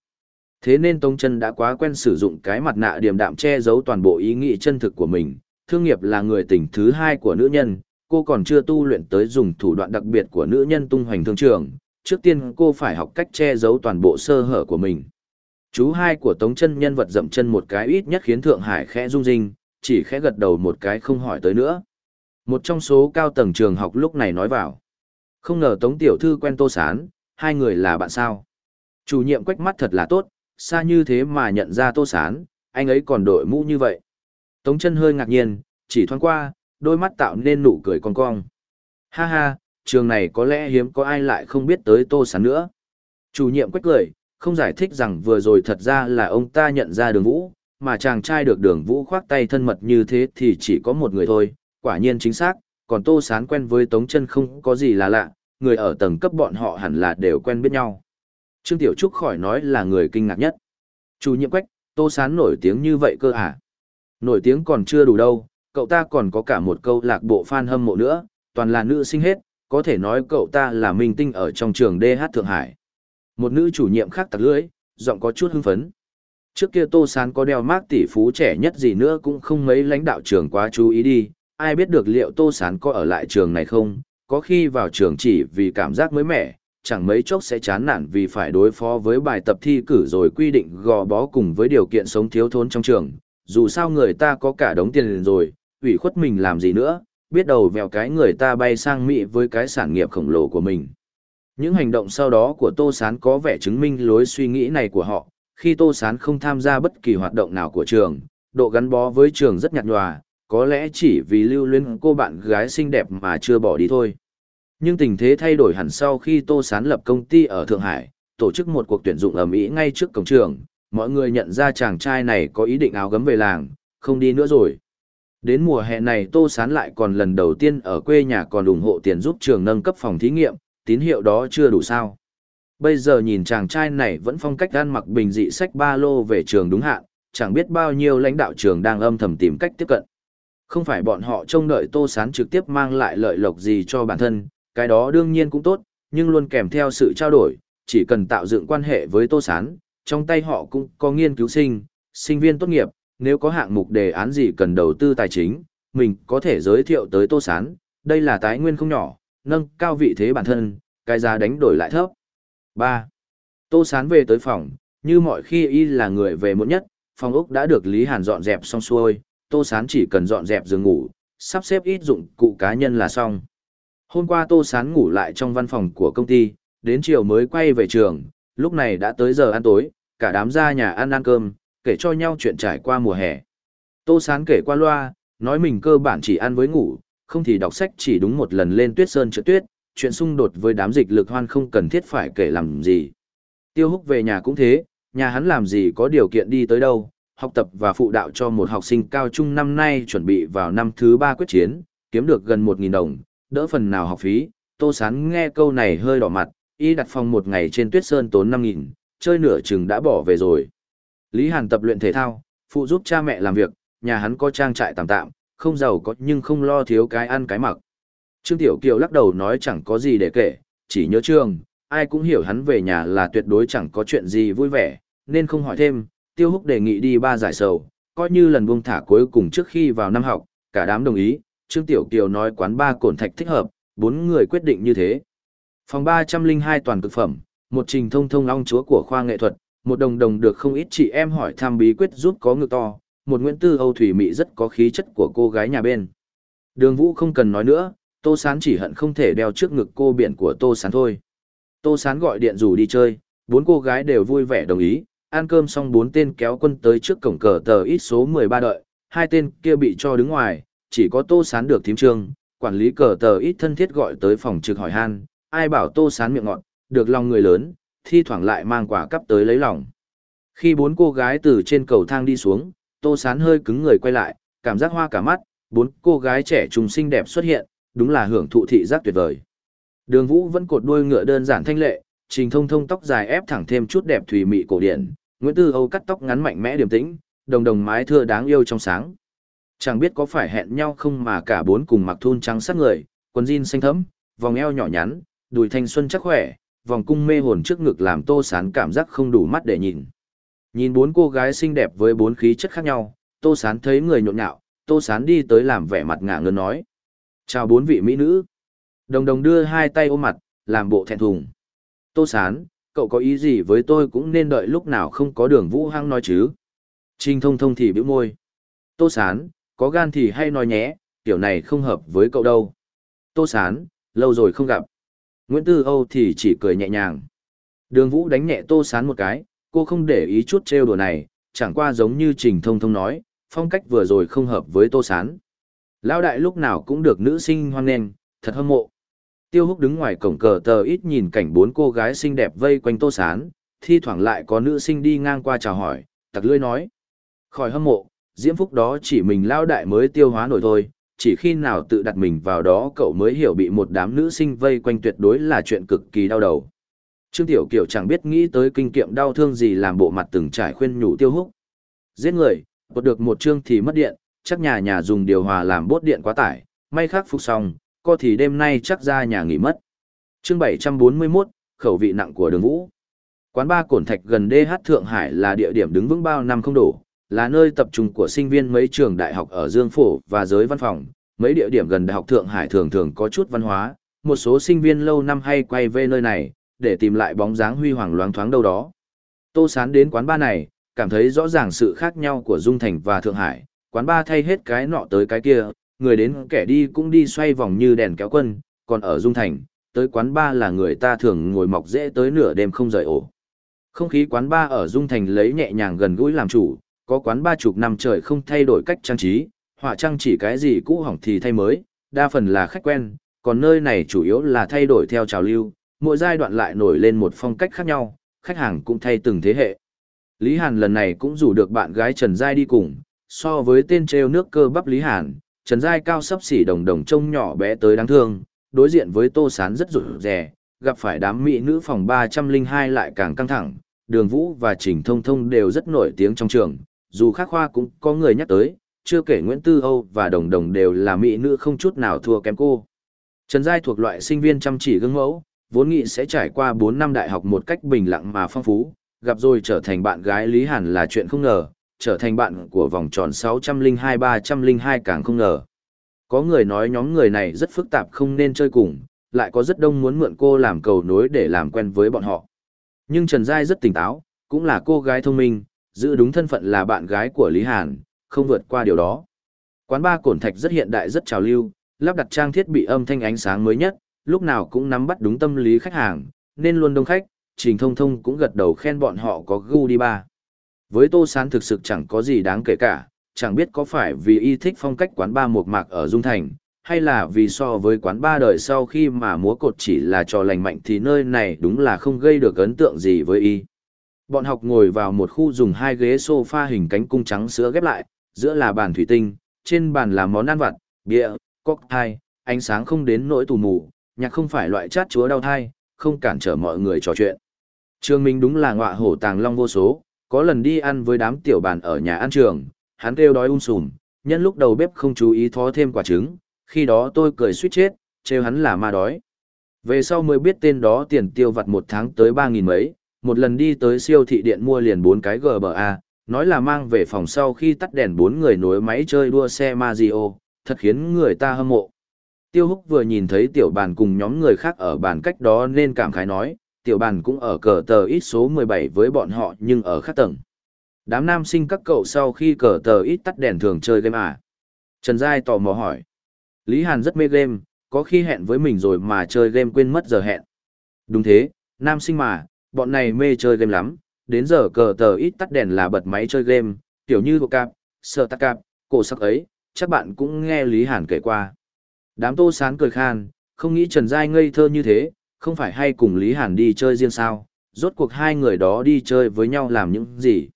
Thế nên Tống chân đã quá quen sử dụng cái mặt nạ điềm đạm che giấu toàn bộ ý nghĩ chân thực của mình. Thương nghiệp là người tình thứ hai của nữ nhân, cô còn chưa tu luyện tới dùng thủ đoạn đặc biệt của nữ nhân tung hoành thương trường. Trước tiên cô phải học cách che giấu toàn bộ sơ hở của mình. Chú hai của Tống chân nhân vật dậm chân một cái ít nhất khiến Thượng Hải khẽ rung rinh, chỉ khẽ gật đầu một cái không hỏi tới nữa. Một trong số cao tầng trường học lúc này nói vào. Không ngờ Tống Tiểu Thư quen Tô Sán, hai người là bạn sao. Chủ nhiệm quách mắt thật là tốt, xa như thế mà nhận ra Tô Sán, anh ấy còn đội mũ như vậy. Tống chân hơi ngạc nhiên, chỉ thoáng qua, đôi mắt tạo nên nụ cười con cong. Ha ha, trường này có lẽ hiếm có ai lại không biết tới Tô Sán nữa. Chủ nhiệm quách cười, không giải thích rằng vừa rồi thật ra là ông ta nhận ra đường vũ, mà chàng trai được đường vũ khoác tay thân mật như thế thì chỉ có một người thôi, quả nhiên chính xác, còn Tô Sán quen với Tống chân không có gì là lạ, người ở tầng cấp bọn họ hẳn là đều quen biết nhau. Trương Tiểu Trúc khỏi nói là người kinh ngạc nhất. Chủ nhiệm quách, Tô Sán nổi tiếng như vậy cơ à? Nổi tiếng còn chưa đủ đâu, cậu ta còn có cả một câu lạc bộ fan hâm mộ nữa, toàn là nữ sinh hết, có thể nói cậu ta là minh tinh ở trong trường DH Thượng Hải. Một nữ chủ nhiệm khác tặc lưỡi, giọng có chút hưng phấn. Trước kia Tô Sán có đeo mác tỷ phú trẻ nhất gì nữa cũng không mấy lãnh đạo trường quá chú ý đi, ai biết được liệu Tô Sán có ở lại trường này không, có khi vào trường chỉ vì cảm giác mới mẻ, chẳng mấy chốc sẽ chán nản vì phải đối phó với bài tập thi cử rồi quy định gò bó cùng với điều kiện sống thiếu thốn trong trường. Dù sao người ta có cả đống tiền rồi, ủy khuất mình làm gì nữa, biết đầu vèo cái người ta bay sang Mỹ với cái sản nghiệp khổng lồ của mình. Những hành động sau đó của Tô Sán có vẻ chứng minh lối suy nghĩ này của họ, khi Tô Sán không tham gia bất kỳ hoạt động nào của trường, độ gắn bó với trường rất nhạt nhòa, có lẽ chỉ vì lưu luyến cô bạn gái xinh đẹp mà chưa bỏ đi thôi. Nhưng tình thế thay đổi hẳn sau khi Tô Sán lập công ty ở Thượng Hải, tổ chức một cuộc tuyển dụng ở Mỹ ngay trước cổng trường, mọi người nhận ra chàng trai này có ý định áo gấm về làng, không đi nữa rồi. Đến mùa hè này Tô Sán lại còn lần đầu tiên ở quê nhà còn ủng hộ tiền giúp trường nâng cấp phòng thí nghiệm, tín hiệu đó chưa đủ sao. Bây giờ nhìn chàng trai này vẫn phong cách ăn mặc bình dị sách ba lô về trường đúng hạn, chẳng biết bao nhiêu lãnh đạo trường đang âm thầm tìm cách tiếp cận. Không phải bọn họ trông đợi Tô Sán trực tiếp mang lại lợi lộc gì cho bản thân, cái đó đương nhiên cũng tốt, nhưng luôn kèm theo sự trao đổi, chỉ cần tạo dựng quan hệ với Tô Sán, trong tay họ cũng có nghiên cứu sinh, sinh viên tốt nghiệp, nếu có hạng mục đề án gì cần đầu tư tài chính, mình có thể giới thiệu tới Tô Sán, đây là tái nguyên không nhỏ, nâng cao vị thế bản thân, cái giá đánh đổi lại thấp. 3. Tô Sán về tới phòng, như mọi khi y là người về muộn nhất, phòng ốc đã được Lý Hàn dọn dẹp xong xuôi, Tô Sán chỉ cần dọn dẹp giường ngủ, sắp xếp ít dụng cụ cá nhân là xong. Hôm qua Tô Sán ngủ lại trong văn phòng của công ty, đến chiều mới quay về trường, lúc này đã tới giờ ăn tối, cả đám ra nhà ăn ăn cơm, kể cho nhau chuyện trải qua mùa hè. Tô Sán kể qua loa, nói mình cơ bản chỉ ăn với ngủ, không thì đọc sách chỉ đúng một lần lên tuyết sơn trượt tuyết, chuyện xung đột với đám dịch lực hoan không cần thiết phải kể làm gì. Tiêu húc về nhà cũng thế, nhà hắn làm gì có điều kiện đi tới đâu, học tập và phụ đạo cho một học sinh cao trung năm nay chuẩn bị vào năm thứ ba quyết chiến, kiếm được gần 1.000 đồng, đỡ phần nào học phí. Tô Sán nghe câu này hơi đỏ mặt, y đặt phòng một ngày trên tuyết sơn tốn 5.000, chơi nửa chừng đã bỏ về rồi. Lý Hàn tập luyện thể thao, phụ giúp cha mẹ làm việc, nhà hắn có trang trại tạm tạm, không giàu có nhưng không lo thiếu cái ăn cái mặc. Trương Tiểu Kiều lắc đầu nói chẳng có gì để kể, chỉ nhớ Trương, ai cũng hiểu hắn về nhà là tuyệt đối chẳng có chuyện gì vui vẻ, nên không hỏi thêm, Tiêu Húc đề nghị đi ba giải sầu, coi như lần buông thả cuối cùng trước khi vào năm học, cả đám đồng ý, Trương Tiểu Kiều nói quán ba cổn thạch thích hợp, bốn người quyết định như thế. Phòng 302 toàn cực phẩm, một trình thông thông long chúa của khoa nghệ thuật, một đồng đồng được không ít chị em hỏi thăm bí quyết giúp có ngực to, một Nguyễn Tư Âu Thủy Mỹ rất có khí chất của cô gái nhà bên. Đường Vũ không cần nói nữa, Tô Sán chỉ hận không thể đeo trước ngực cô biển của Tô Sán thôi. Tô Sán gọi điện rủ đi chơi, bốn cô gái đều vui vẻ đồng ý, ăn cơm xong bốn tên kéo quân tới trước cổng cờ tờ ít số 13 đợi, hai tên kia bị cho đứng ngoài, chỉ có Tô Sán được thím trương, quản lý cờ tờ ít thân thiết gọi tới phòng trực hỏi han, ai bảo Tô Sán miệng ngọt, được lòng người lớn, thi thoảng lại mang quả cắp tới lấy lòng. Khi bốn cô gái từ trên cầu thang đi xuống, Tô Sán hơi cứng người quay lại, cảm giác hoa cả mắt, bốn cô gái trẻ trùng xinh đẹp xuất hiện, đúng là hưởng thụ thị giác tuyệt vời. Đường Vũ vẫn cột đuôi ngựa đơn giản thanh lệ, trình thông thông tóc dài ép thẳng thêm chút đẹp thủy mị cổ điển, Nguyễn Tư Âu cắt tóc ngắn mạnh mẽ điềm tĩnh, đồng đồng mái thưa đáng yêu trong sáng. Chẳng biết có phải hẹn nhau không mà cả bốn cùng mặc thun trắng sắc người, quần jean xanh thẫm, vòng eo nhỏ nhắn, đùi thanh xuân chắc khỏe, vòng cung mê hồn trước ngực làm Tô Sán cảm giác không đủ mắt để nhìn. Nhìn bốn cô gái xinh đẹp với bốn khí chất khác nhau, Tô Sán thấy người nhộn nhạo, Tô Sán đi tới làm vẻ mặt ngả ngớn nói. Chào bốn vị mỹ nữ. Đồng đồng đưa hai tay ôm mặt, làm bộ thẹn thùng. Tô Sán, cậu có ý gì với tôi cũng nên đợi lúc nào không có đường vũ hăng nói chứ. Trinh thông thông thì bĩu môi. Tô Sán, có gan thì hay nói nhé, kiểu này không hợp với cậu đâu. Tô Sán, lâu rồi không gặp. Nguyễn Tư Âu thì chỉ cười nhẹ nhàng. Đường Vũ đánh nhẹ Tô Sán một cái, cô không để ý chút trêu đùa này, chẳng qua giống như Trình Thông Thông nói, phong cách vừa rồi không hợp với Tô Sán. Lão đại lúc nào cũng được nữ sinh hoan nghênh, thật hâm mộ. Tiêu Húc đứng ngoài cổng cờ tờ ít nhìn cảnh bốn cô gái xinh đẹp vây quanh Tô Sán, thi thoảng lại có nữ sinh đi ngang qua chào hỏi, tặc lưỡi nói. Khỏi hâm mộ, diễm phúc đó chỉ mình lão đại mới tiêu hóa nổi thôi, chỉ khi nào tự đặt mình vào đó cậu mới hiểu bị một đám nữ sinh vây quanh tuyệt đối là chuyện cực kỳ đau đầu. Trương Tiểu Kiều chẳng biết nghĩ tới kinh nghiệm đau thương gì làm bộ mặt từng trải khuyên nhủ tiêu húc. Giết người, bột được một chương thì mất điện, chắc nhà nhà dùng điều hòa làm bốt điện quá tải, may khắc phục xong, co thì đêm nay chắc ra nhà nghỉ mất. Chương 741, khẩu vị nặng của đường vũ. Quán ba cổn thạch gần DH Thượng Hải là địa điểm đứng vững bao năm không đổ, là nơi tập trung của sinh viên mấy trường đại học ở Dương Phổ và giới văn phòng. Mấy địa điểm gần Đại học Thượng Hải thường thường có chút văn hóa, một số sinh viên lâu năm hay quay về nơi này, để tìm lại bóng dáng huy hoàng loáng thoáng đâu đó. Tô Sán đến quán ba này, cảm thấy rõ ràng sự khác nhau của Dung Thành và Thượng Hải, quán ba thay hết cái nọ tới cái kia, người đến kẻ đi cũng đi xoay vòng như đèn kéo quân, còn ở Dung Thành, tới quán ba là người ta thường ngồi mọc dễ tới nửa đêm không rời ổ. Không khí quán ba ở Dung Thành lấy nhẹ nhàng gần gũi làm chủ, có quán ba chục năm trời không thay đổi cách trang trí, họa trang chỉ cái gì cũ hỏng thì thay mới, đa phần là khách quen, còn nơi này chủ yếu là thay đổi theo trào lưu, mỗi giai đoạn lại nổi lên một phong cách khác nhau, khách hàng cũng thay từng thế hệ. Lý Hàn lần này cũng rủ được bạn gái Trần Giai đi cùng, so với tên treo nước cơ bắp Lý Hàn, Trần Giai cao sấp xỉ đồng đồng trông nhỏ bé tới đáng thương, đối diện với Tô Sán rất rụt rè, gặp phải đám mỹ nữ phòng 302 lại càng căng thẳng, đường vũ và trình thông thông đều rất nổi tiếng trong trường, dù khác khoa cũng có người nhắc tới, chưa kể Nguyễn Tư Âu và Đồng Đồng đều là mỹ nữ không chút nào thua kém cô. Trần Giai thuộc loại sinh viên chăm chỉ gương mẫu, vốn nghĩ sẽ trải qua 4 năm đại học một cách bình lặng mà phong phú, gặp rồi trở thành bạn gái Lý Hàn là chuyện không ngờ, trở thành bạn của vòng tròn 602-302 càng không ngờ. Có người nói nhóm người này rất phức tạp không nên chơi cùng, lại có rất đông muốn mượn cô làm cầu nối để làm quen với bọn họ. Nhưng Trần Giai rất tỉnh táo, cũng là cô gái thông minh, giữ đúng thân phận là bạn gái của Lý Hàn, không vượt qua điều đó. Quán ba cổn thạch rất hiện đại rất trào lưu, lắp đặt trang thiết bị âm thanh ánh sáng mới nhất, lúc nào cũng nắm bắt đúng tâm lý khách hàng, nên luôn đông khách, Trình Thông Thông cũng gật đầu khen bọn họ có gu đi ba. Với Tô Sán thực sự chẳng có gì đáng kể cả, chẳng biết có phải vì y thích phong cách quán ba mộc mạc ở Dung Thành, hay là vì so với quán ba đời sau khi mà múa cột chỉ là trò lành mạnh thì nơi này đúng là không gây được ấn tượng gì với y. Bọn học ngồi vào một khu dùng hai ghế sofa hình cánh cung trắng sữa ghép lại, giữa là bàn thủy tinh, trên bàn là món ăn vặt, bia, cocktail, ánh sáng không đến nỗi tù mù, nhạc không phải loại chát chúa đau thai, không cản trở mọi người trò chuyện. Trường Minh đúng là ngọa hổ tàng long vô số, có lần đi ăn với đám tiểu bàn ở nhà ăn trường, hắn kêu đói um sùm, nhân lúc đầu bếp không chú ý thó thêm quả trứng, khi đó tôi cười suýt chết, trêu hắn là ma đói. Về sau mới biết tên đó tiền tiêu vặt một tháng tới ba nghìn mấy, một lần đi tới siêu thị điện mua liền bốn cái GBA, nói là mang về phòng sau khi tắt đèn bốn người nối máy chơi đua xe Mario, thật khiến người ta hâm mộ. Tiêu húc vừa nhìn thấy tiểu bàn cùng nhóm người khác ở bàn cách đó nên cảm khái nói, tiểu bàn cũng ở cờ tờ ít số 17 với bọn họ nhưng ở khác tầng. Đám nam sinh các cậu sau khi cờ tờ ít tắt đèn thường chơi game à? Trần Giai tò mò hỏi. Lý Hàn rất mê game, có khi hẹn với mình rồi mà chơi game quên mất giờ hẹn. Đúng thế, nam sinh mà, bọn này mê chơi game lắm, đến giờ cờ tờ ít tắt đèn là bật máy chơi game, kiểu như bộ cạp, sợ tắc cạp, cổ sắc ấy, chắc bạn cũng nghe Lý Hàn kể qua. Đám tô sán cười khan, không nghĩ Trần Giai ngây thơ như thế, không phải hay cùng Lý Hàn đi chơi riêng sao, rốt cuộc hai người đó đi chơi với nhau làm những gì.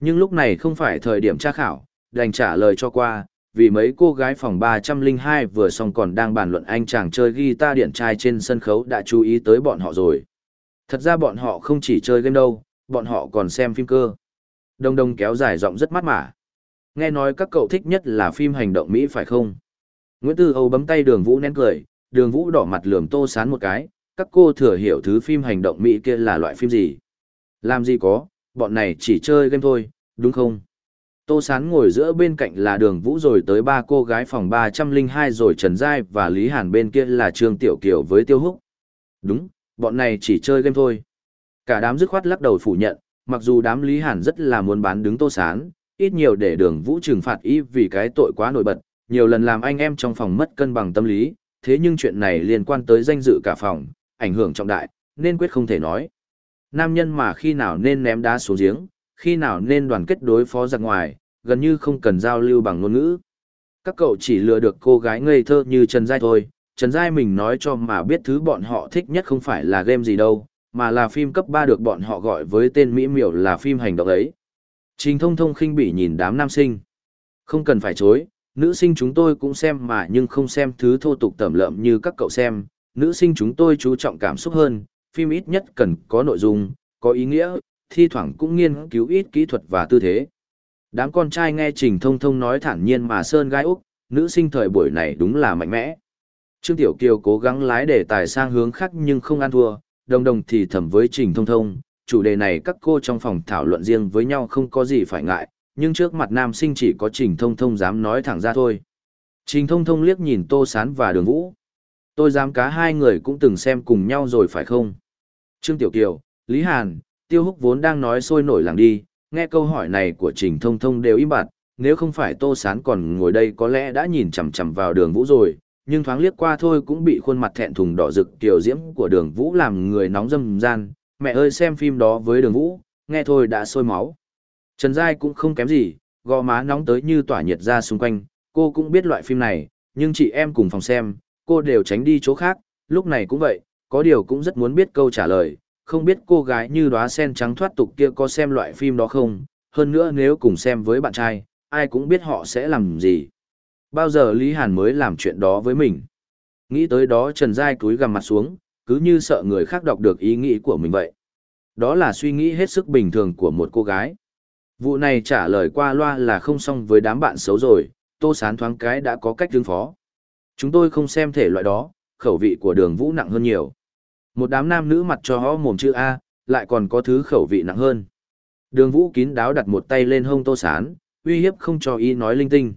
Nhưng lúc này không phải thời điểm tra khảo, đành trả lời cho qua, vì mấy cô gái phòng 302 vừa xong còn đang bàn luận anh chàng chơi guitar điện trai trên sân khấu đã chú ý tới bọn họ rồi. Thật ra bọn họ không chỉ chơi game đâu, bọn họ còn xem phim cơ. Đông đông kéo dài giọng rất mát mẻ. Nghe nói các cậu thích nhất là phim hành động Mỹ phải không? Nguyễn Tư Âu bấm tay đường vũ nén cười, đường vũ đỏ mặt lườm tô sán một cái, các cô thừa hiểu thứ phim hành động Mỹ kia là loại phim gì. Làm gì có, bọn này chỉ chơi game thôi, đúng không? Tô Sán ngồi giữa bên cạnh là đường vũ rồi tới ba cô gái phòng 302 rồi Trần Giai và Lý Hàn bên kia là Trương Tiểu Kiều với Tiêu Húc. Đúng, bọn này chỉ chơi game thôi. Cả đám dứt khoát lắc đầu phủ nhận, mặc dù đám Lý Hàn rất là muốn bán đứng Tô Sán, ít nhiều để đường vũ trừng phạt ý vì cái tội quá nổi bật, nhiều lần làm anh em trong phòng mất cân bằng tâm lý, thế nhưng chuyện này liên quan tới danh dự cả phòng, ảnh hưởng trọng đại, nên quyết không thể nói. Nam nhân mà khi nào nên ném đá xuống giếng, khi nào nên đoàn kết đối phó giặc ngoài, gần như không cần giao lưu bằng ngôn ngữ. Các cậu chỉ lừa được cô gái ngây thơ như Trần Giai thôi, Trần Giai mình nói cho mà biết thứ bọn họ thích nhất không phải là game gì đâu, mà là phim cấp 3 được bọn họ gọi với tên mỹ miểu là phim hành động ấy. Trình thông thông khinh bỉ nhìn đám nam sinh. Không cần phải chối, nữ sinh chúng tôi cũng xem mà nhưng không xem thứ thô tục tẩm lợm như các cậu xem, nữ sinh chúng tôi chú trọng cảm xúc hơn, phim ít nhất cần có nội dung, có ý nghĩa, thi thoảng cũng nghiên cứu ít kỹ thuật và tư thế. Đám con trai nghe Trình Thông Thông nói thản nhiên mà sơn gai úc, nữ sinh thời buổi này đúng là mạnh mẽ. Trương Tiểu Kiều cố gắng lái đề tài sang hướng khác nhưng không ăn thua, đồng đồng thì thầm với Trình Thông Thông, chủ đề này các cô trong phòng thảo luận riêng với nhau không có gì phải ngại, nhưng trước mặt nam sinh chỉ có Trình Thông Thông dám nói thẳng ra thôi. Trình Thông Thông liếc nhìn Tô Sán và Đường Vũ. Tôi dám cá hai người cũng từng xem cùng nhau rồi phải không? Trương Tiểu Kiều, Lý Hàn, Tiêu Húc vốn đang nói sôi nổi làng đi, nghe câu hỏi này của Trình Thông Thông đều im bặt, nếu không phải Tô Sán còn ngồi đây có lẽ đã nhìn chằm chằm vào đường vũ rồi, nhưng thoáng liếc qua thôi cũng bị khuôn mặt thẹn thùng đỏ rực tiểu diễm của đường vũ làm người nóng dâm gian, mẹ ơi xem phim đó với đường vũ, nghe thôi đã sôi máu. Trần Giai cũng không kém gì, gò má nóng tới như tỏa nhiệt ra xung quanh, cô cũng biết loại phim này, nhưng chị em cùng phòng xem, cô đều tránh đi chỗ khác, lúc này cũng vậy, có điều cũng rất muốn biết câu trả lời, không biết cô gái như đóa sen trắng thoát tục kia có xem loại phim đó không, hơn nữa nếu cùng xem với bạn trai, ai cũng biết họ sẽ làm gì. Bao giờ Lý Hàn mới làm chuyện đó với mình? Nghĩ tới đó Trần Giai cúi gằm mặt xuống, cứ như sợ người khác đọc được ý nghĩ của mình vậy. Đó là suy nghĩ hết sức bình thường của một cô gái. Vụ này trả lời qua loa là không xong với đám bạn xấu rồi, tô sán thoáng cái đã có cách ứng phó. Chúng tôi không xem thể loại đó, khẩu vị của đường vũ nặng hơn nhiều. Một đám nam nữ mặt cho họ mồm chữ A, lại còn có thứ khẩu vị nặng hơn. Đường vũ kín đáo đặt một tay lên hông tô sán, uy hiếp không cho y nói linh tinh.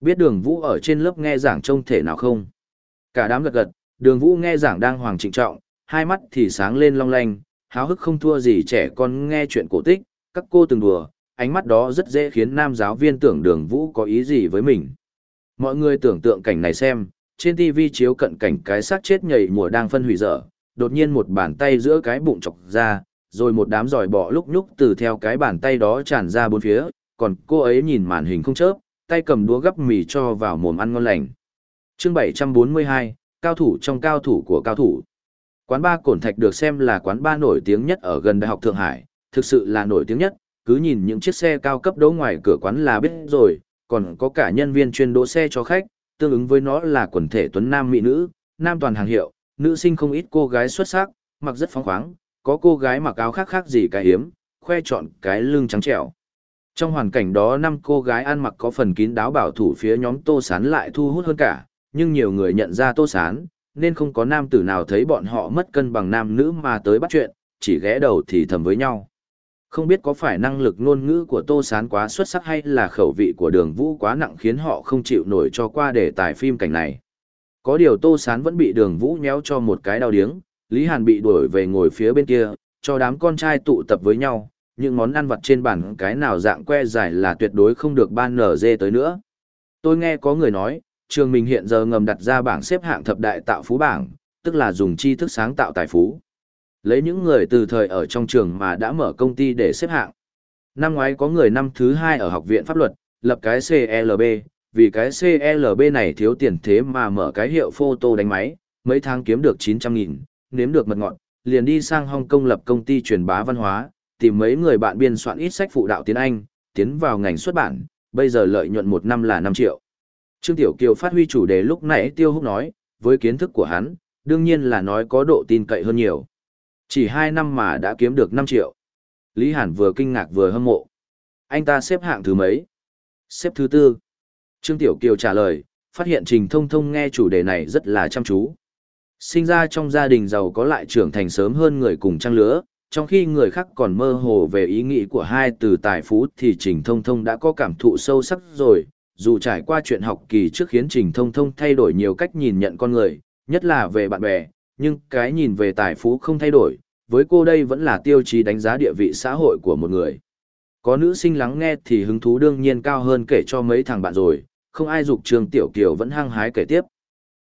Biết đường vũ ở trên lớp nghe giảng trông thể nào không? Cả đám gật gật, đường vũ nghe giảng đang hoàng trịnh trọng, hai mắt thì sáng lên long lanh, háo hức không thua gì trẻ con nghe chuyện cổ tích, các cô từng đùa, ánh mắt đó rất dễ khiến nam giáo viên tưởng đường vũ có ý gì với mình. Mọi người tưởng tượng cảnh này xem, trên TV chiếu cận cảnh cái xác chết nhảy mùa đang phân hủy dở, đột nhiên một bàn tay giữa cái bụng chọc ra, rồi một đám giỏi bọ lúc nhúc từ theo cái bàn tay đó tràn ra bốn phía, còn cô ấy nhìn màn hình không chớp, tay cầm đũa gắp mì cho vào mồm ăn ngon lành. Chương 742, cao thủ trong cao thủ của cao thủ. Quán ba Cổn Thạch được xem là quán ba nổi tiếng nhất ở gần Đại học Thượng Hải, thực sự là nổi tiếng nhất, cứ nhìn những chiếc xe cao cấp đỗ ngoài cửa quán là biết rồi, còn có cả nhân viên chuyên đỗ xe cho khách, tương ứng với nó là quần thể tuấn nam mỹ nữ, nam toàn hàng hiệu, nữ sinh không ít cô gái xuất sắc, mặc rất phóng khoáng, có cô gái mặc áo khác khác gì cái hiếm, khoe chọn cái lưng trắng trẻo. Trong hoàn cảnh đó năm cô gái ăn mặc có phần kín đáo bảo thủ phía nhóm Tô Sán lại thu hút hơn cả, nhưng nhiều người nhận ra Tô Sán, nên không có nam tử nào thấy bọn họ mất cân bằng nam nữ mà tới bắt chuyện, chỉ ghé đầu thì thầm với nhau. Không biết có phải năng lực ngôn ngữ của Tô Sán quá xuất sắc hay là khẩu vị của đường vũ quá nặng khiến họ không chịu nổi cho qua đề tài phim cảnh này. Có điều Tô Sán vẫn bị đường vũ nhéo cho một cái đau điếng, Lý Hàn bị đuổi về ngồi phía bên kia, cho đám con trai tụ tập với nhau, những món ăn vặt trên bàn cái nào dạng que dài là tuyệt đối không được ban nở dê tới nữa. Tôi nghe có người nói, trường mình hiện giờ ngầm đặt ra bảng xếp hạng thập đại tạo phú bảng, tức là dùng tri thức sáng tạo tài phú. Lấy những người từ thời ở trong trường mà đã mở công ty để xếp hạng. Năm ngoái có người năm thứ hai ở học viện pháp luật, lập cái CLB, vì cái CLB này thiếu tiền thế mà mở cái hiệu photo đánh máy, mấy tháng kiếm được 900.000, nếm được mật ngọt, liền đi sang Hong Kong lập công ty truyền bá văn hóa, tìm mấy người bạn biên soạn ít sách phụ đạo tiếng Anh, tiến vào ngành xuất bản, bây giờ lợi nhuận một năm là 5 triệu. Trương Tiểu Kiều phát huy chủ đề lúc nãy Tiêu Húc nói, với kiến thức của hắn, đương nhiên là nói có độ tin cậy hơn nhiều. Chỉ 2 năm mà đã kiếm được 5 triệu. Lý Hàn vừa kinh ngạc vừa hâm mộ. Anh ta xếp hạng thứ mấy? Xếp thứ tư. Trương Tiểu Kiều trả lời, phát hiện Trình Thông Thông nghe chủ đề này rất là chăm chú. Sinh ra trong gia đình giàu có lại trưởng thành sớm hơn người cùng trang lứa, trong khi người khác còn mơ hồ về ý nghĩ của hai từ tài phú thì Trình Thông Thông đã có cảm thụ sâu sắc rồi, dù trải qua chuyện học kỳ trước khiến Trình Thông Thông thay đổi nhiều cách nhìn nhận con người, nhất là về bạn bè, nhưng cái nhìn về tài phú không thay đổi, với cô đây vẫn là tiêu chí đánh giá địa vị xã hội của một người. Có nữ sinh lắng nghe thì hứng thú đương nhiên cao hơn kể cho mấy thằng bạn rồi, không ai dục trường Tiểu Kiều vẫn hăng hái kể tiếp.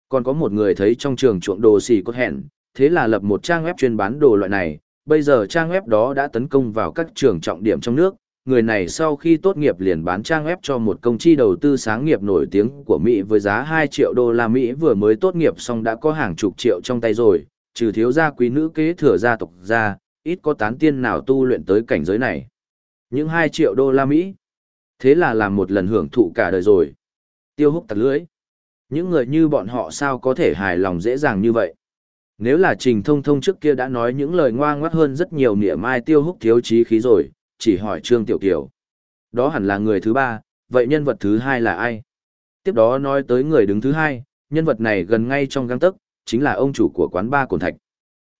Còn có một người thấy trong trường chuộng đồ xì có hẹn, thế là lập một trang web chuyên bán đồ loại này, bây giờ trang web đó đã tấn công vào các trường trọng điểm trong nước, người này sau khi tốt nghiệp liền bán trang web cho một công ty đầu tư sáng nghiệp nổi tiếng của Mỹ với giá 2 triệu đô la Mỹ vừa mới tốt nghiệp xong đã có hàng chục triệu trong tay rồi, trừ thiếu gia quý nữ kế thừa gia tộc ra, ít có tán tiên nào tu luyện tới cảnh giới này. Những 2 triệu đô la Mỹ. Thế là làm một lần hưởng thụ cả đời rồi. Tiêu húc tặc lưới. Những người như bọn họ sao có thể hài lòng dễ dàng như vậy? Nếu là trình thông thông trước kia đã nói những lời ngoan ngoắt hơn rất nhiều nịa mai tiêu húc thiếu chí khí rồi, chỉ hỏi Trương Tiểu Kiều. Đó hẳn là người thứ ba, vậy nhân vật thứ hai là ai? Tiếp đó nói tới người đứng thứ hai, nhân vật này gần ngay trong găng tấc, chính là ông chủ của quán ba Cồn Thạch.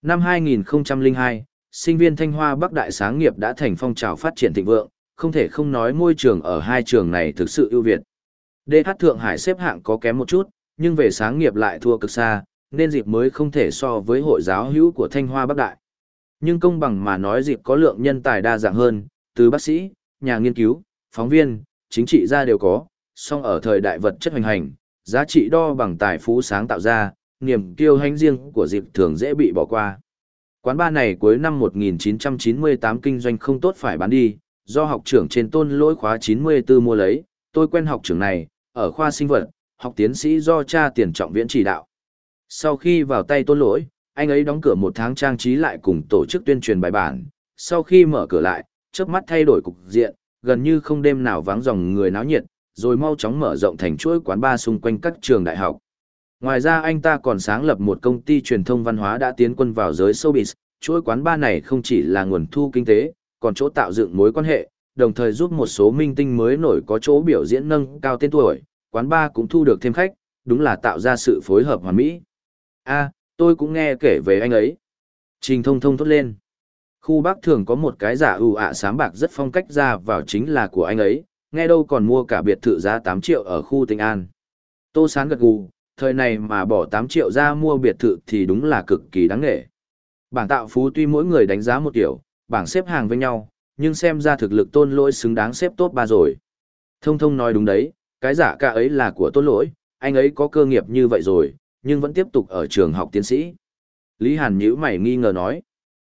Năm 2002, sinh viên Thanh Hoa Bắc Đại sáng nghiệp đã thành phong trào phát triển thịnh vượng, không thể không nói môi trường ở hai trường này thực sự ưu việt. DH Thượng Hải xếp hạng có kém một chút, nhưng về sáng nghiệp lại thua cực xa, nên dịp mới không thể so với hội giáo hữu của Thanh Hoa Bắc Đại. Nhưng công bằng mà nói dịp có lượng nhân tài đa dạng hơn, từ bác sĩ, nhà nghiên cứu, phóng viên, chính trị gia đều có, song ở thời đại vật chất hoành hành, giá trị đo bằng tài phú sáng tạo ra, niềm kiêu hãnh riêng của dịp thường dễ bị bỏ qua. Quán ba này cuối năm 1998 kinh doanh không tốt phải bán đi, do học trưởng trên tôn lỗi khóa 94 mua lấy, tôi quen học trưởng này, ở khoa sinh vật, học tiến sĩ do cha tiền trọng viễn chỉ đạo. Sau khi vào tay tôn lỗi, Anh ấy đóng cửa một tháng trang trí lại cùng tổ chức tuyên truyền bài bản, sau khi mở cửa lại, chớp mắt thay đổi cục diện, gần như không đêm nào vắng dòng người náo nhiệt, rồi mau chóng mở rộng thành chuỗi quán bar xung quanh các trường đại học. Ngoài ra anh ta còn sáng lập một công ty truyền thông văn hóa đã tiến quân vào giới showbiz, chuỗi quán bar này không chỉ là nguồn thu kinh tế, còn chỗ tạo dựng mối quan hệ, đồng thời giúp một số minh tinh mới nổi có chỗ biểu diễn nâng cao tên tuổi, quán bar cũng thu được thêm khách, đúng là tạo ra sự phối hợp hoàn mỹ. A, tôi cũng nghe kể về anh ấy. Trình thông thông thốt lên. Khu Bắc thường có một cái giả ưu ạ sám bạc rất phong cách ra vào chính là của anh ấy, nghe đâu còn mua cả biệt thự giá tám triệu ở khu Tịnh An. Tô Sán gật gù, thời này mà bỏ tám triệu ra mua biệt thự thì đúng là cực kỳ đáng nghệ. Bảng tạo phú tuy mỗi người đánh giá một kiểu, bảng xếp hàng với nhau, nhưng xem ra thực lực tôn lỗi xứng đáng xếp tốt ba rồi. Thông thông nói đúng đấy, cái giả ca ấy là của tôn lỗi, anh ấy có cơ nghiệp như vậy rồi, nhưng vẫn tiếp tục ở trường học tiến sĩ. Lý Hàn nhữ mày nghi ngờ nói.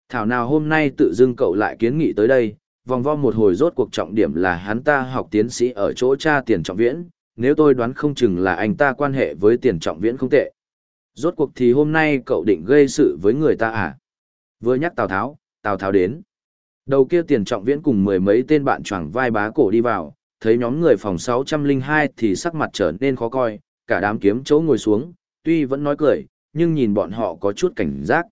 Thảo nào hôm nay tự dưng cậu lại kiến nghị tới đây, vòng vo một hồi rốt cuộc trọng điểm là hắn ta học tiến sĩ ở chỗ cha tiền trọng viễn, nếu tôi đoán không chừng là anh ta quan hệ với tiền trọng viễn không tệ. Rốt cuộc thì hôm nay cậu định gây sự với người ta à? Vừa nhắc Tào Tháo, Tào Tháo đến. Đầu kia tiền trọng viễn cùng mười mấy tên bạn choàng vai bá cổ đi vào, thấy nhóm người phòng 602 thì sắc mặt trở nên khó coi, cả đám kiếm chỗ ngồi xuống, tuy vẫn nói cười, nhưng nhìn bọn họ có chút cảnh giác.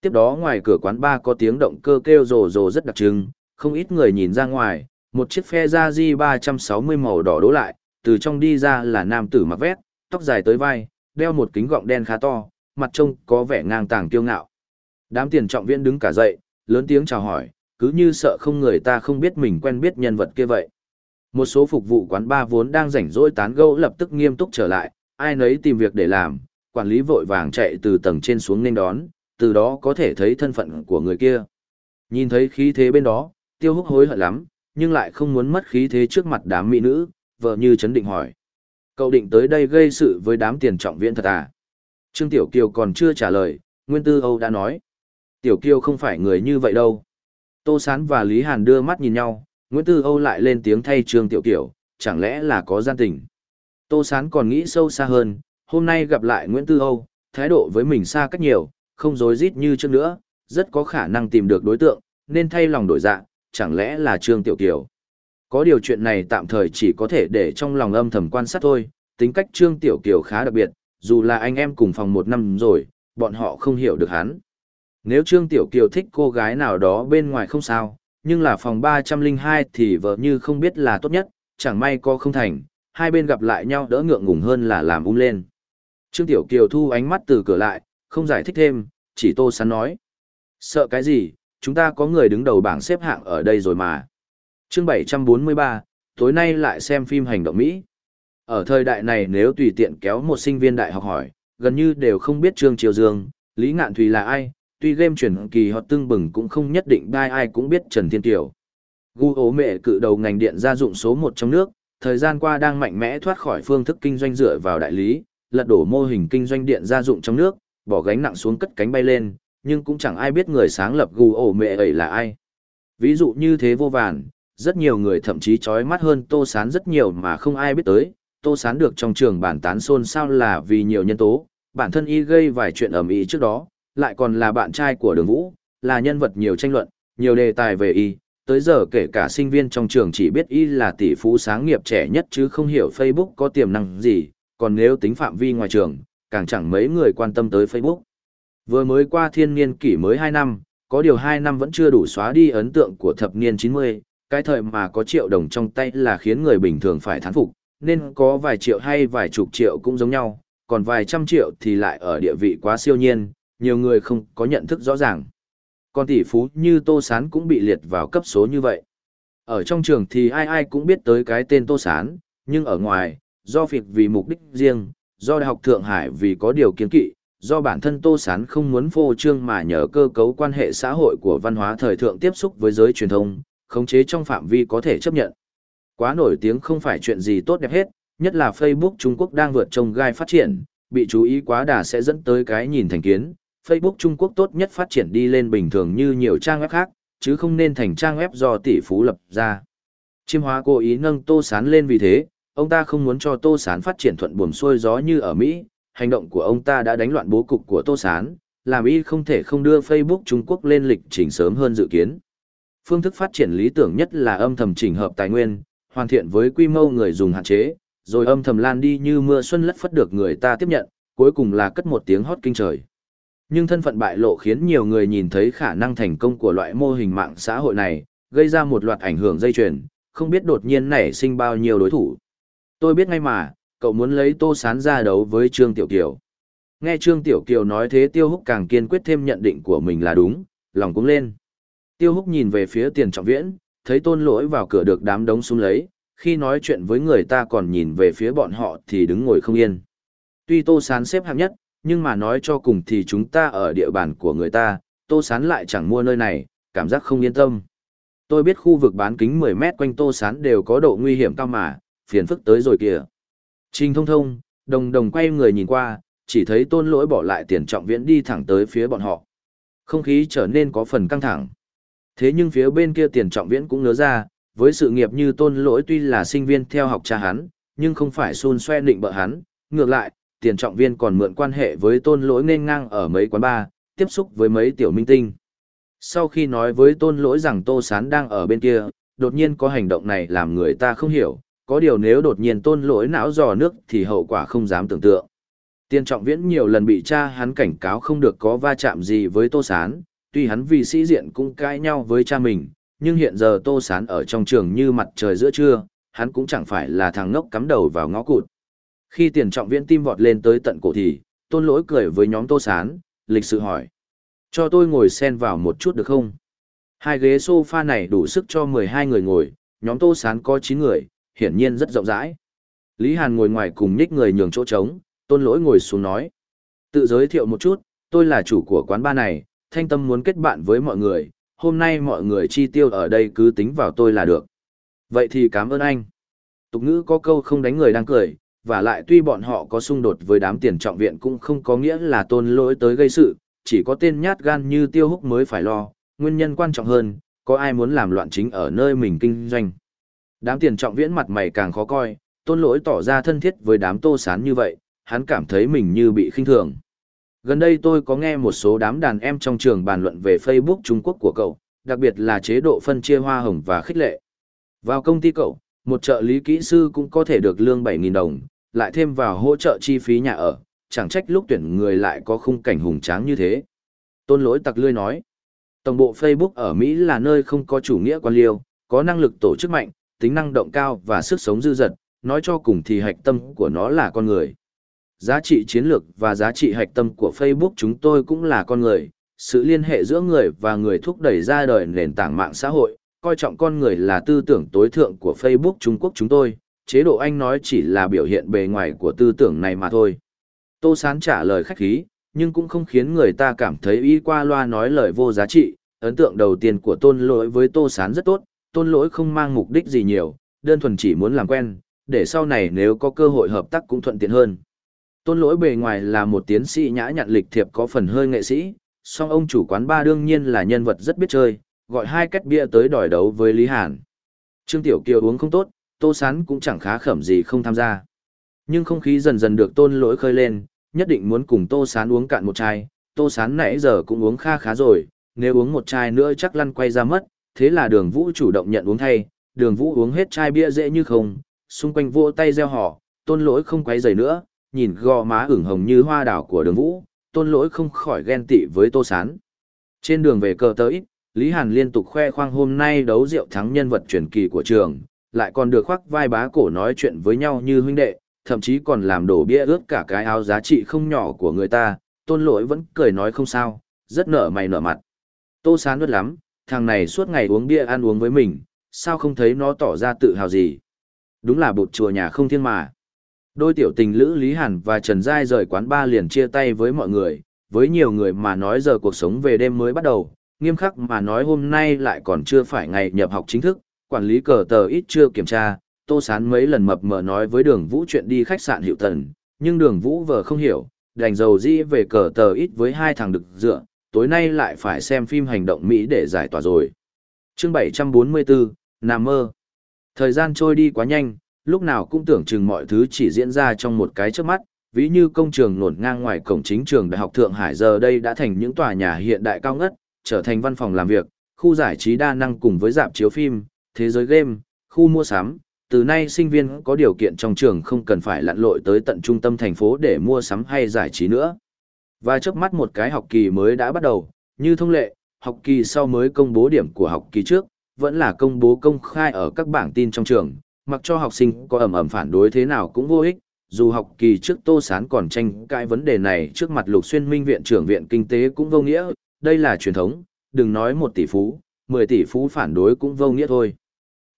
Tiếp đó ngoài cửa quán ba có tiếng động cơ kêu rồ rồ rất đặc trưng, không ít người nhìn ra ngoài, một chiếc phe da di 360 màu đỏ đố lại, từ trong đi ra là nam tử mặc vét, tóc dài tới vai, đeo một kính gọng đen khá to, mặt trông có vẻ ngang tàng kiêu ngạo. Đám tiền trọng viên đứng cả dậy, lớn tiếng chào hỏi, cứ như sợ không người ta không biết mình quen biết nhân vật kia vậy. Một số phục vụ quán ba vốn đang rảnh rỗi tán gẫu lập tức nghiêm túc trở lại, ai nấy tìm việc để làm, quản lý vội vàng chạy từ tầng trên xuống nên đón, từ đó có thể thấy thân phận của người kia. Nhìn thấy khí thế bên đó, tiêu húc hối hận lắm, nhưng lại không muốn mất khí thế trước mặt đám mỹ nữ, vợ như chấn định hỏi. Cậu định tới đây gây sự với đám tiền trọng viện thật à? Trương Tiểu Kiều còn chưa trả lời, Nguyên Tư Âu đã nói. Tiểu Kiều không phải người như vậy đâu. Tô Sán và Lý Hàn đưa mắt nhìn nhau, Nguyễn Tư Âu lại lên tiếng thay Trương Tiểu Kiều, chẳng lẽ là có gian tình. Tô Sán còn nghĩ sâu xa hơn, hôm nay gặp lại Nguyễn Tư Âu, thái độ với mình xa cách nhiều, không dối rít như trước nữa, rất có khả năng tìm được đối tượng, nên thay lòng đổi dạ, chẳng lẽ là Trương Tiểu Kiều. Có điều chuyện này tạm thời chỉ có thể để trong lòng âm thầm quan sát thôi, tính cách Trương Tiểu Kiều khá đặc biệt, dù là anh em cùng phòng một năm rồi, bọn họ không hiểu được hắn. Nếu Trương Tiểu Kiều thích cô gái nào đó bên ngoài không sao, nhưng là phòng 302 thì vợ như không biết là tốt nhất, chẳng may có không thành, hai bên gặp lại nhau đỡ ngượng ngùng hơn là làm ung lên. Trương Tiểu Kiều thu ánh mắt từ cửa lại, không giải thích thêm, chỉ tô sán nói. Sợ cái gì, chúng ta có người đứng đầu bảng xếp hạng ở đây rồi mà. chương 743, tối nay lại xem phim hành động Mỹ. Ở thời đại này nếu tùy tiện kéo một sinh viên đại học hỏi, gần như đều không biết Trương Triều Dương, Lý Ngạn Thùy là ai, tuy game chuyển kỳ hoặc tương bừng cũng không nhất định ai ai cũng biết Trần Thiên Kiều. Gu ố mẹ cự đầu ngành điện gia dụng số 1 trong nước, thời gian qua đang mạnh mẽ thoát khỏi phương thức kinh doanh dựa vào đại lý, lật đổ mô hình kinh doanh điện gia dụng trong nước, bỏ gánh nặng xuống cất cánh bay lên, nhưng cũng chẳng ai biết người sáng lập gù ổ mẹ ấy là ai. Ví dụ như thế vô vàn, rất nhiều người thậm chí chói mắt hơn Tô Sán rất nhiều mà không ai biết tới. Tô Sán được trong trường bản tán xôn xao là vì nhiều nhân tố, bản thân y gây vài chuyện ầm ĩ trước đó, lại còn là bạn trai của đường vũ, là nhân vật nhiều tranh luận, nhiều đề tài về y. Tới giờ kể cả sinh viên trong trường chỉ biết y là tỷ phú sáng nghiệp trẻ nhất chứ không hiểu Facebook có tiềm năng gì, còn nếu tính phạm vi ngoài trường, càng chẳng mấy người quan tâm tới Facebook. Vừa mới qua thiên niên kỷ mới 2 năm, có điều 2 năm vẫn chưa đủ xóa đi ấn tượng của thập niên 90, cái thời mà có triệu đồng trong tay là khiến người bình thường phải thán phục, nên có vài triệu hay vài chục triệu cũng giống nhau, còn vài trăm triệu thì lại ở địa vị quá siêu nhiên, nhiều người không có nhận thức rõ ràng. Còn tỷ phú như Tô Sán cũng bị liệt vào cấp số như vậy. Ở trong trường thì ai ai cũng biết tới cái tên Tô Sán, nhưng ở ngoài, do việc vì mục đích riêng, do Đại học Thượng Hải vì có điều kiến kỵ, do bản thân Tô Sán không muốn phô trương mà nhờ cơ cấu quan hệ xã hội của văn hóa thời thượng tiếp xúc với giới truyền thông, khống chế trong phạm vi có thể chấp nhận. Quá nổi tiếng không phải chuyện gì tốt đẹp hết, nhất là Facebook Trung Quốc đang vượt trông gai phát triển, bị chú ý quá đà sẽ dẫn tới cái nhìn thành kiến. Facebook Trung Quốc tốt nhất phát triển đi lên bình thường như nhiều trang web khác, chứ không nên thành trang web do tỷ phú lập ra. Chiêm hóa cố ý nâng Tô Sán lên vì thế, ông ta không muốn cho Tô Sán phát triển thuận buồm xuôi gió như ở Mỹ, hành động của ông ta đã đánh loạn bố cục của Tô Sán, làm y không thể không đưa Facebook Trung Quốc lên lịch trình sớm hơn dự kiến. Phương thức phát triển lý tưởng nhất là âm thầm chỉnh hợp tài nguyên, hoàn thiện với quy mô người dùng hạn chế, rồi âm thầm lan đi như mưa xuân lất phất được người ta tiếp nhận, cuối cùng là cất một tiếng hót kinh trời. Nhưng thân phận bại lộ khiến nhiều người nhìn thấy khả năng thành công của loại mô hình mạng xã hội này, gây ra một loạt ảnh hưởng dây chuyền, không biết đột nhiên nảy sinh bao nhiêu đối thủ. Tôi biết ngay mà, cậu muốn lấy Tô Sán ra đấu với Trương Tiểu Kiều. Nghe Trương Tiểu Kiều nói thế Tiêu Húc càng kiên quyết thêm nhận định của mình là đúng, lòng cũng lên. Tiêu Húc nhìn về phía tiền trọng viễn, thấy tôn lỗi vào cửa được đám đống xuống lấy, khi nói chuyện với người ta còn nhìn về phía bọn họ thì đứng ngồi không yên. Tuy Tô Sán xếp hạng nhất, nhưng mà nói cho cùng thì chúng ta ở địa bàn của người ta, Tô Sán lại chẳng mua nơi này, cảm giác không yên tâm. Tôi biết khu vực bán kính 10 mét quanh Tô Sán đều có độ nguy hiểm cao mà, phiền phức tới rồi kìa. Trình thông thông, đồng đồng quay người nhìn qua, chỉ thấy tôn lỗi bỏ lại tiền trọng viễn đi thẳng tới phía bọn họ. Không khí trở nên có phần căng thẳng. Thế nhưng phía bên kia tiền trọng viễn cũng ngớ ra, với sự nghiệp như tôn lỗi tuy là sinh viên theo học cha hắn, nhưng không phải xôn xoe định bợ hắn, ngược lại, tiền trọng viên còn mượn quan hệ với tôn lỗi nên ngang ở mấy quán bar, tiếp xúc với mấy tiểu minh tinh. Sau khi nói với tôn lỗi rằng tô sán đang ở bên kia, đột nhiên có hành động này làm người ta không hiểu, có điều nếu đột nhiên tôn lỗi não dò nước thì hậu quả không dám tưởng tượng. Tiền trọng viễn nhiều lần bị cha hắn cảnh cáo không được có va chạm gì với tô sán, tuy hắn vì sĩ diện cũng cãi nhau với cha mình, nhưng hiện giờ tô sán ở trong trường như mặt trời giữa trưa, hắn cũng chẳng phải là thằng ngốc cắm đầu vào ngõ cụt. Khi tiền trọng viễn tim vọt lên tới tận cổ thì, tôn lỗi cười với nhóm tô sán, lịch sự hỏi. Cho tôi ngồi xen vào một chút được không? Hai ghế sofa này đủ sức cho 12 người ngồi, nhóm tô sán có 9 người, hiển nhiên rất rộng rãi. Lý Hàn ngồi ngoài cùng nhích người nhường chỗ trống, tôn lỗi ngồi xuống nói. Tự giới thiệu một chút, tôi là chủ của quán bar này, thanh tâm muốn kết bạn với mọi người, hôm nay mọi người chi tiêu ở đây cứ tính vào tôi là được. Vậy thì cảm ơn anh. Tục ngữ có câu không đánh người đang cười, và lại tuy bọn họ có xung đột với đám tiền trọng viện cũng không có nghĩa là tôn lỗi tới gây sự, chỉ có tên nhát gan như tiêu húc mới phải lo, nguyên nhân quan trọng hơn, có ai muốn làm loạn chính ở nơi mình kinh doanh. Đám tiền trọng viễn mặt mày càng khó coi, tôn lỗi tỏ ra thân thiết với đám tô sán như vậy, hắn cảm thấy mình như bị khinh thường. Gần đây tôi có nghe một số đám đàn em trong trường bàn luận về Facebook Trung Quốc của cậu, đặc biệt là chế độ phân chia hoa hồng và khích lệ. Vào công ty cậu, một trợ lý kỹ sư cũng có thể được lương 7.000 đồng, lại thêm vào hỗ trợ chi phí nhà ở, chẳng trách lúc tuyển người lại có khung cảnh hùng tráng như thế. Tôn lỗi tặc lươi nói, tổng bộ Facebook ở Mỹ là nơi không có chủ nghĩa quan liêu, có năng lực tổ chức mạnh, tính năng động cao và sức sống dư dật, nói cho cùng thì hạch tâm của nó là con người. Giá trị chiến lược và giá trị hạch tâm của Facebook chúng tôi cũng là con người, sự liên hệ giữa người và người thúc đẩy ra đời nền tảng mạng xã hội, coi trọng con người là tư tưởng tối thượng của Facebook Trung Quốc chúng tôi, chế độ anh nói chỉ là biểu hiện bề ngoài của tư tưởng này mà thôi. Tô Sán trả lời khách khí, nhưng cũng không khiến người ta cảm thấy y qua loa nói lời vô giá trị. Ấn tượng đầu tiên của tôn lỗi với Tô Sán rất tốt, tôn lỗi không mang mục đích gì nhiều, đơn thuần chỉ muốn làm quen, để sau này nếu có cơ hội hợp tác cũng thuận tiện hơn. Tôn lỗi bề ngoài là một tiến sĩ nhã nhặn lịch thiệp có phần hơi nghệ sĩ, song ông chủ quán ba đương nhiên là nhân vật rất biết chơi, gọi hai cách bia tới đòi đấu với Lý Hàn. Trương Tiểu Kiều uống không tốt, Tô Sán cũng chẳng khá khẩm gì không tham gia. Nhưng không khí dần dần được tôn lỗi khơi lên, nhất định muốn cùng Tô Sán uống cạn một chai, Tô Sán nãy giờ cũng uống kha khá rồi, nếu uống một chai nữa chắc lăn quay ra mất, thế là đường vũ chủ động nhận uống thay, đường vũ uống hết chai bia dễ như không, xung quanh vỗ tay gieo họ, tôn lỗi không quay giày nữa, nhìn gò má ửng hồng như hoa đảo của đường vũ, tôn lỗi không khỏi ghen tị với Tô Sán. Trên đường về cờ tới, Lý Hàn liên tục khoe khoang hôm nay đấu rượu thắng nhân vật truyền kỳ của trường, lại còn được khoác vai bá cổ nói chuyện với nhau như huynh đệ, thậm chí còn làm đổ bia ướt cả cái áo giá trị không nhỏ của người ta, tôn lỗi vẫn cười nói không sao, rất nở mày nở mặt. Tô sán nuốt lắm, thằng này suốt ngày uống bia ăn uống với mình, sao không thấy nó tỏ ra tự hào gì. Đúng là bụt chùa nhà không thiên mà. Đôi tiểu tình lữ Lý Hàn và Trần Giai rời quán ba liền chia tay với mọi người, với nhiều người mà nói giờ cuộc sống về đêm mới bắt đầu, nghiêm khắc mà nói hôm nay lại còn chưa phải ngày nhập học chính thức, quản lý cờ tờ ít chưa kiểm tra, tô sán mấy lần mập mờ nói với đường vũ chuyện đi khách sạn hiệu tần, nhưng đường vũ vờ không hiểu, đành dầu dĩ về cờ tờ ít với hai thằng đực dựa, tối nay lại phải xem phim hành động Mỹ để giải tỏa rồi. chương 744, Nam mơ. Thời gian trôi đi quá nhanh, lúc nào cũng tưởng chừng mọi thứ chỉ diễn ra trong một cái trước mắt, Ví như công trường nổn ngang ngoài cổng chính trường Đại học Thượng Hải giờ đây đã thành những tòa nhà hiện đại cao ngất, trở thành văn phòng làm việc, khu giải trí đa năng cùng với dạp chiếu phim, thế giới game, khu mua sắm. Từ nay sinh viên có điều kiện trong trường không cần phải lặn lội tới tận trung tâm thành phố để mua sắm hay giải trí nữa. Và trước mắt một cái học kỳ mới đã bắt đầu, như thông lệ, học kỳ sau mới công bố điểm của học kỳ trước, vẫn là công bố công khai ở các bảng tin trong trường, mặc cho học sinh có ẩm ẩm phản đối thế nào cũng vô ích, dù học kỳ trước Tô Sán còn tranh cãi vấn đề này trước mặt Lục Xuyên Minh viện trưởng viện kinh tế cũng vô nghĩa, đây là truyền thống, đừng nói một tỷ phú, mười tỷ phú phản đối cũng vô nghĩa thôi.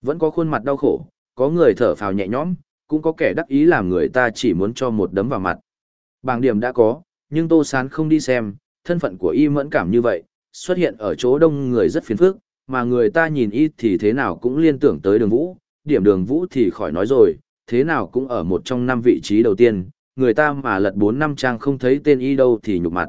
Vẫn có khuôn mặt đau khổ, có người thở phào nhẹ nhõm, cũng có kẻ đắc ý làm người ta chỉ muốn cho một đấm vào mặt. Bảng điểm đã có, nhưng Tô Sán không đi xem, thân phận của y mẫn cảm như vậy, xuất hiện ở chỗ đông người rất phiền phức, mà người ta nhìn y thì thế nào cũng liên tưởng tới đường vũ, điểm đường vũ thì khỏi nói rồi, thế nào cũng ở một trong năm vị trí đầu tiên, người ta mà lật bốn năm trang không thấy tên y đâu thì nhục mặt.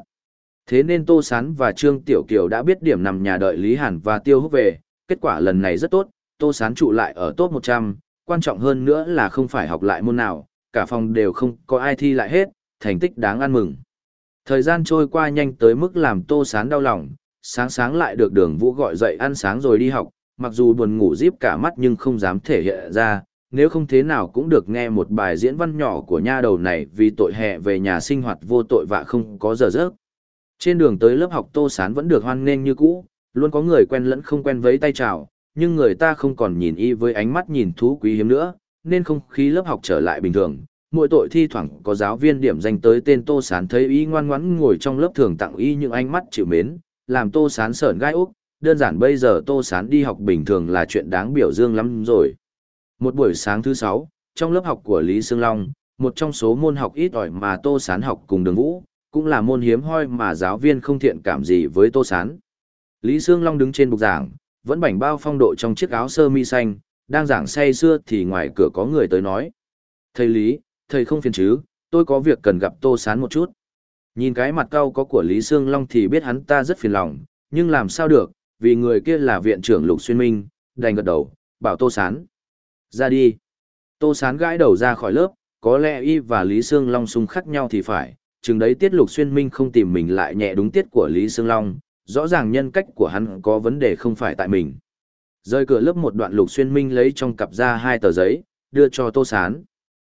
Thế nên Tô Sán và Trương Tiểu Kiều đã biết điểm nằm nhà đợi Lý Hàn và Tiêu Húc về, kết quả lần này rất tốt, Tô Sán trụ lại ở top 100, quan trọng hơn nữa là không phải học lại môn nào, cả phòng đều không có ai thi lại hết, thành tích đáng ăn mừng. Thời gian trôi qua nhanh tới mức làm Tô Sán đau lòng, sáng sáng lại được đường vũ gọi dậy ăn sáng rồi đi học, mặc dù buồn ngủ díp cả mắt nhưng không dám thể hiện ra, nếu không thế nào cũng được nghe một bài diễn văn nhỏ của nha đầu này vì tội hè về nhà sinh hoạt vô tội và không có giờ giấc. Trên đường tới lớp học Tô Sán vẫn được hoan nghênh như cũ, luôn có người quen lẫn không quen với tay chào, nhưng người ta không còn nhìn y với ánh mắt nhìn thú quý hiếm nữa, nên không khí lớp học trở lại bình thường. Mỗi tội thi thoảng có giáo viên điểm danh tới tên Tô Sán thấy y ngoan ngoãn ngồi trong lớp thường tặng y những ánh mắt chịu mến, làm Tô Sán sởn gai úc, đơn giản bây giờ Tô Sán đi học bình thường là chuyện đáng biểu dương lắm rồi. Một buổi sáng thứ sáu, trong lớp học của Lý Sương Long, một trong số môn học ít ỏi mà Tô Sán học cùng đường vũ, cũng là môn hiếm hoi mà giáo viên không thiện cảm gì với Tô Sán. Lý Sương Long đứng trên bục giảng, vẫn bảnh bao phong độ trong chiếc áo sơ mi xanh, đang giảng say xưa thì ngoài cửa có người tới nói. Thầy Lý, thầy không phiền chứ, tôi có việc cần gặp Tô Sán một chút. Nhìn cái mặt cau có của Lý Sương Long thì biết hắn ta rất phiền lòng, nhưng làm sao được, vì người kia là viện trưởng Lục Xuyên Minh, đành gật đầu, bảo Tô Sán. Ra đi. Tô Sán gãi đầu ra khỏi lớp, có lẽ y và Lý Sương Long xung khắc nhau thì phải, chừng đấy tiết Lục Xuyên Minh không tìm mình lại nhẹ đúng tiết của Lý Sương Long, rõ ràng nhân cách của hắn có vấn đề không phải tại mình. Rơi cửa lớp một đoạn Lục Xuyên Minh lấy trong cặp ra hai tờ giấy, đưa cho Tô Sán.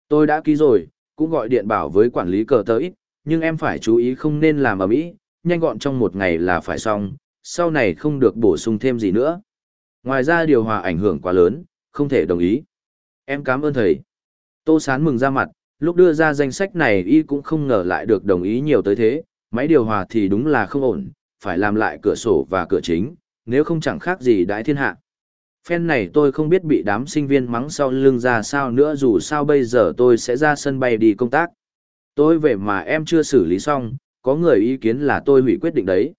Tôi đã ký rồi, cũng gọi điện bảo với quản lý cờ tớ ít, nhưng em phải chú ý không nên làm ở mỹ, nhanh gọn trong một ngày là phải xong, sau này không được bổ sung thêm gì nữa. Ngoài ra điều hòa ảnh hưởng quá lớn, không thể đồng ý. Em cảm ơn thầy. Tô Sán mừng ra mặt, lúc đưa ra danh sách này y cũng không ngờ lại được đồng ý nhiều tới thế, máy điều hòa thì đúng là không ổn, phải làm lại cửa sổ và cửa chính, nếu không chẳng khác gì đãi thiên hạ. Phen này tôi không biết bị đám sinh viên mắng sau lưng ra sao nữa dù sao bây giờ tôi sẽ ra sân bay đi công tác. Tôi về mà em chưa xử lý xong, có người ý kiến là tôi hủy quyết định đấy.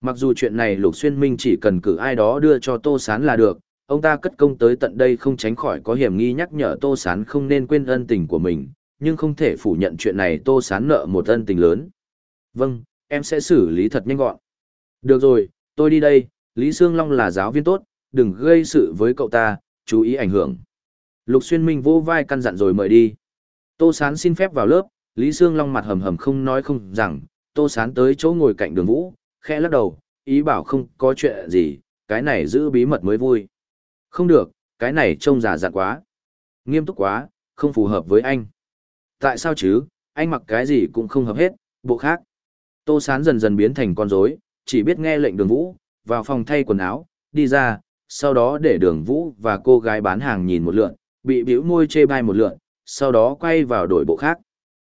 Mặc dù chuyện này Lục Xuyên Minh chỉ cần cử ai đó đưa cho Tô Sán là được, ông ta cất công tới tận đây không tránh khỏi có hiểm nghi nhắc nhở Tô Sán không nên quên ân tình của mình, nhưng không thể phủ nhận chuyện này Tô Sán nợ một ân tình lớn. Vâng, em sẽ xử lý thật nhanh gọn. Được rồi, tôi đi đây, Lý Sương Long là giáo viên tốt, đừng gây sự với cậu ta, chú ý ảnh hưởng. Lục Xuyên Minh vô vai căn dặn rồi mời đi. Tô Sán xin phép vào lớp, Lý Sương Long mặt hầm hầm không nói không rằng, Tô Sán tới chỗ ngồi cạnh đường vũ, khẽ lắc đầu, ý bảo không có chuyện gì, cái này giữ bí mật mới vui. Không được, cái này trông già dặn quá. Nghiêm túc quá, không phù hợp với anh. Tại sao chứ, anh mặc cái gì cũng không hợp hết, bộ khác. Tô Sán dần dần biến thành con rối, chỉ biết nghe lệnh đường vũ, vào phòng thay quần áo, đi ra, sau đó để đường vũ và cô gái bán hàng nhìn một lượn, bị bĩu môi chê bai một lượn, sau đó quay vào đổi bộ khác.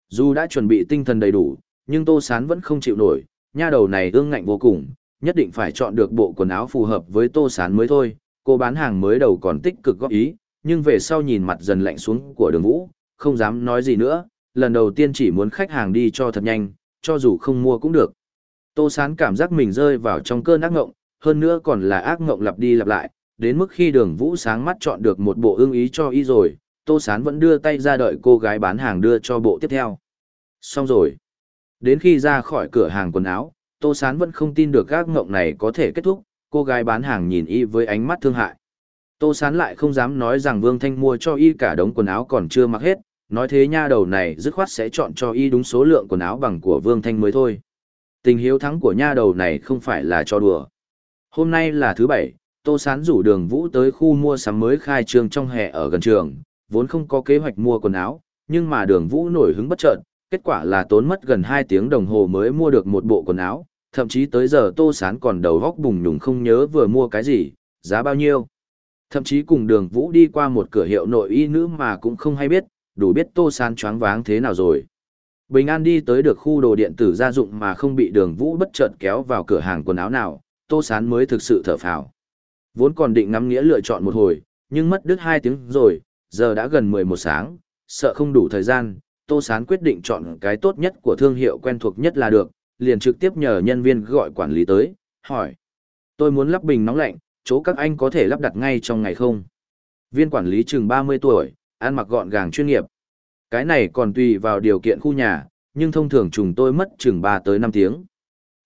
Dù đã chuẩn bị tinh thần đầy đủ, nhưng Tô Sán vẫn không chịu nổi, nha đầu này ương ngạnh vô cùng, nhất định phải chọn được bộ quần áo phù hợp với Tô Sán mới thôi. Cô bán hàng mới đầu còn tích cực góp ý, nhưng về sau nhìn mặt dần lạnh xuống của đường vũ, không dám nói gì nữa, lần đầu tiên chỉ muốn khách hàng đi cho thật nhanh, cho dù không mua cũng được. Tô Sán cảm giác mình rơi vào trong cơn ác ngộng, hơn nữa còn là ác ngộng lặp đi lặp lại, đến mức khi đường vũ sáng mắt chọn được một bộ ưng ý cho y rồi, Tô Sán vẫn đưa tay ra đợi cô gái bán hàng đưa cho bộ tiếp theo. Xong rồi. Đến khi ra khỏi cửa hàng quần áo, Tô Sán vẫn không tin được ác ngộng này có thể kết thúc, cô gái bán hàng nhìn y với ánh mắt thương hại. Tô Sán lại không dám nói rằng Vương Thanh mua cho y cả đống quần áo còn chưa mặc hết, nói thế nha đầu này dứt khoát sẽ chọn cho y đúng số lượng quần áo bằng của Vương Thanh mới thôi. Tình hiếu thắng của nha đầu này không phải là cho đùa. Hôm nay là thứ bảy, Tô Sán rủ đường Vũ tới khu mua sắm mới khai trương trong hè ở gần trường, vốn không có kế hoạch mua quần áo, nhưng mà đường Vũ nổi hứng bất chợt, kết quả là tốn mất gần 2 tiếng đồng hồ mới mua được một bộ quần áo, thậm chí tới giờ Tô Sán còn đầu góc bùng nhùng không nhớ vừa mua cái gì, giá bao nhiêu. Thậm chí cùng đường Vũ đi qua một cửa hiệu nội y nữ mà cũng không hay biết, đủ biết Tô Sán choáng váng thế nào rồi. Bình An đi tới được khu đồ điện tử gia dụng mà không bị đường Vũ bất chợt kéo vào cửa hàng quần áo nào, Tô Sán mới thực sự thở phào. Vốn còn định ngắm nghĩa lựa chọn một hồi, nhưng mất đứt 2 tiếng rồi, giờ đã gần 11 sáng, sợ không đủ thời gian, Tô Sán quyết định chọn cái tốt nhất của thương hiệu quen thuộc nhất là được, liền trực tiếp nhờ nhân viên gọi quản lý tới, hỏi. Tôi muốn lắp bình nóng lạnh, chỗ các anh có thể lắp đặt ngay trong ngày không? Viên quản lý chừng 30 tuổi, ăn mặc gọn gàng chuyên nghiệp. Cái này còn tùy vào điều kiện khu nhà, nhưng thông thường chúng tôi mất chừng 3 tới 5 tiếng.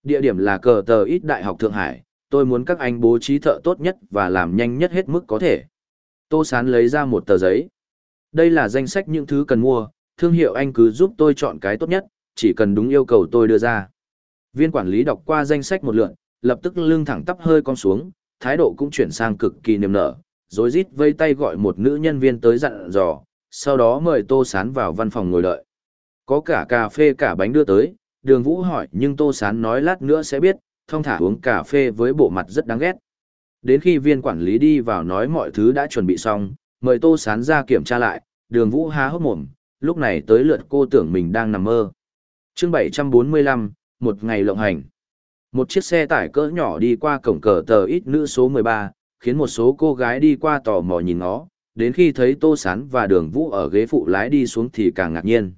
Địa điểm là cờ tờ ít Đại học Thượng Hải, tôi muốn các anh bố trí thợ tốt nhất và làm nhanh nhất hết mức có thể. Tô Sán lấy ra một tờ giấy. Đây là danh sách những thứ cần mua, thương hiệu anh cứ giúp tôi chọn cái tốt nhất, chỉ cần đúng yêu cầu tôi đưa ra. Viên quản lý đọc qua danh sách một lượn, lập tức lưng thẳng tắp hơi con xuống, thái độ cũng chuyển sang cực kỳ niềm nở, rồi rít vây tay gọi một nữ nhân viên tới dặn dò, sau đó mời Tô Sán vào văn phòng ngồi đợi. Có cả cà phê cả bánh đưa tới, đường vũ hỏi nhưng Tô Sán nói lát nữa sẽ biết, Thong thả uống cà phê với bộ mặt rất đáng ghét. Đến khi viên quản lý đi vào nói mọi thứ đã chuẩn bị xong, mời Tô Sán ra kiểm tra lại, đường vũ há hốc mồm, lúc này tới lượt cô tưởng mình đang nằm mơ. chương 745, một ngày lộng hành. Một chiếc xe tải cỡ nhỏ đi qua cổng cờ tờ ít nữ số 13, khiến một số cô gái đi qua tò mò nhìn nó, đến khi thấy Tô Sán và Đường Vũ ở ghế phụ lái đi xuống thì càng ngạc nhiên.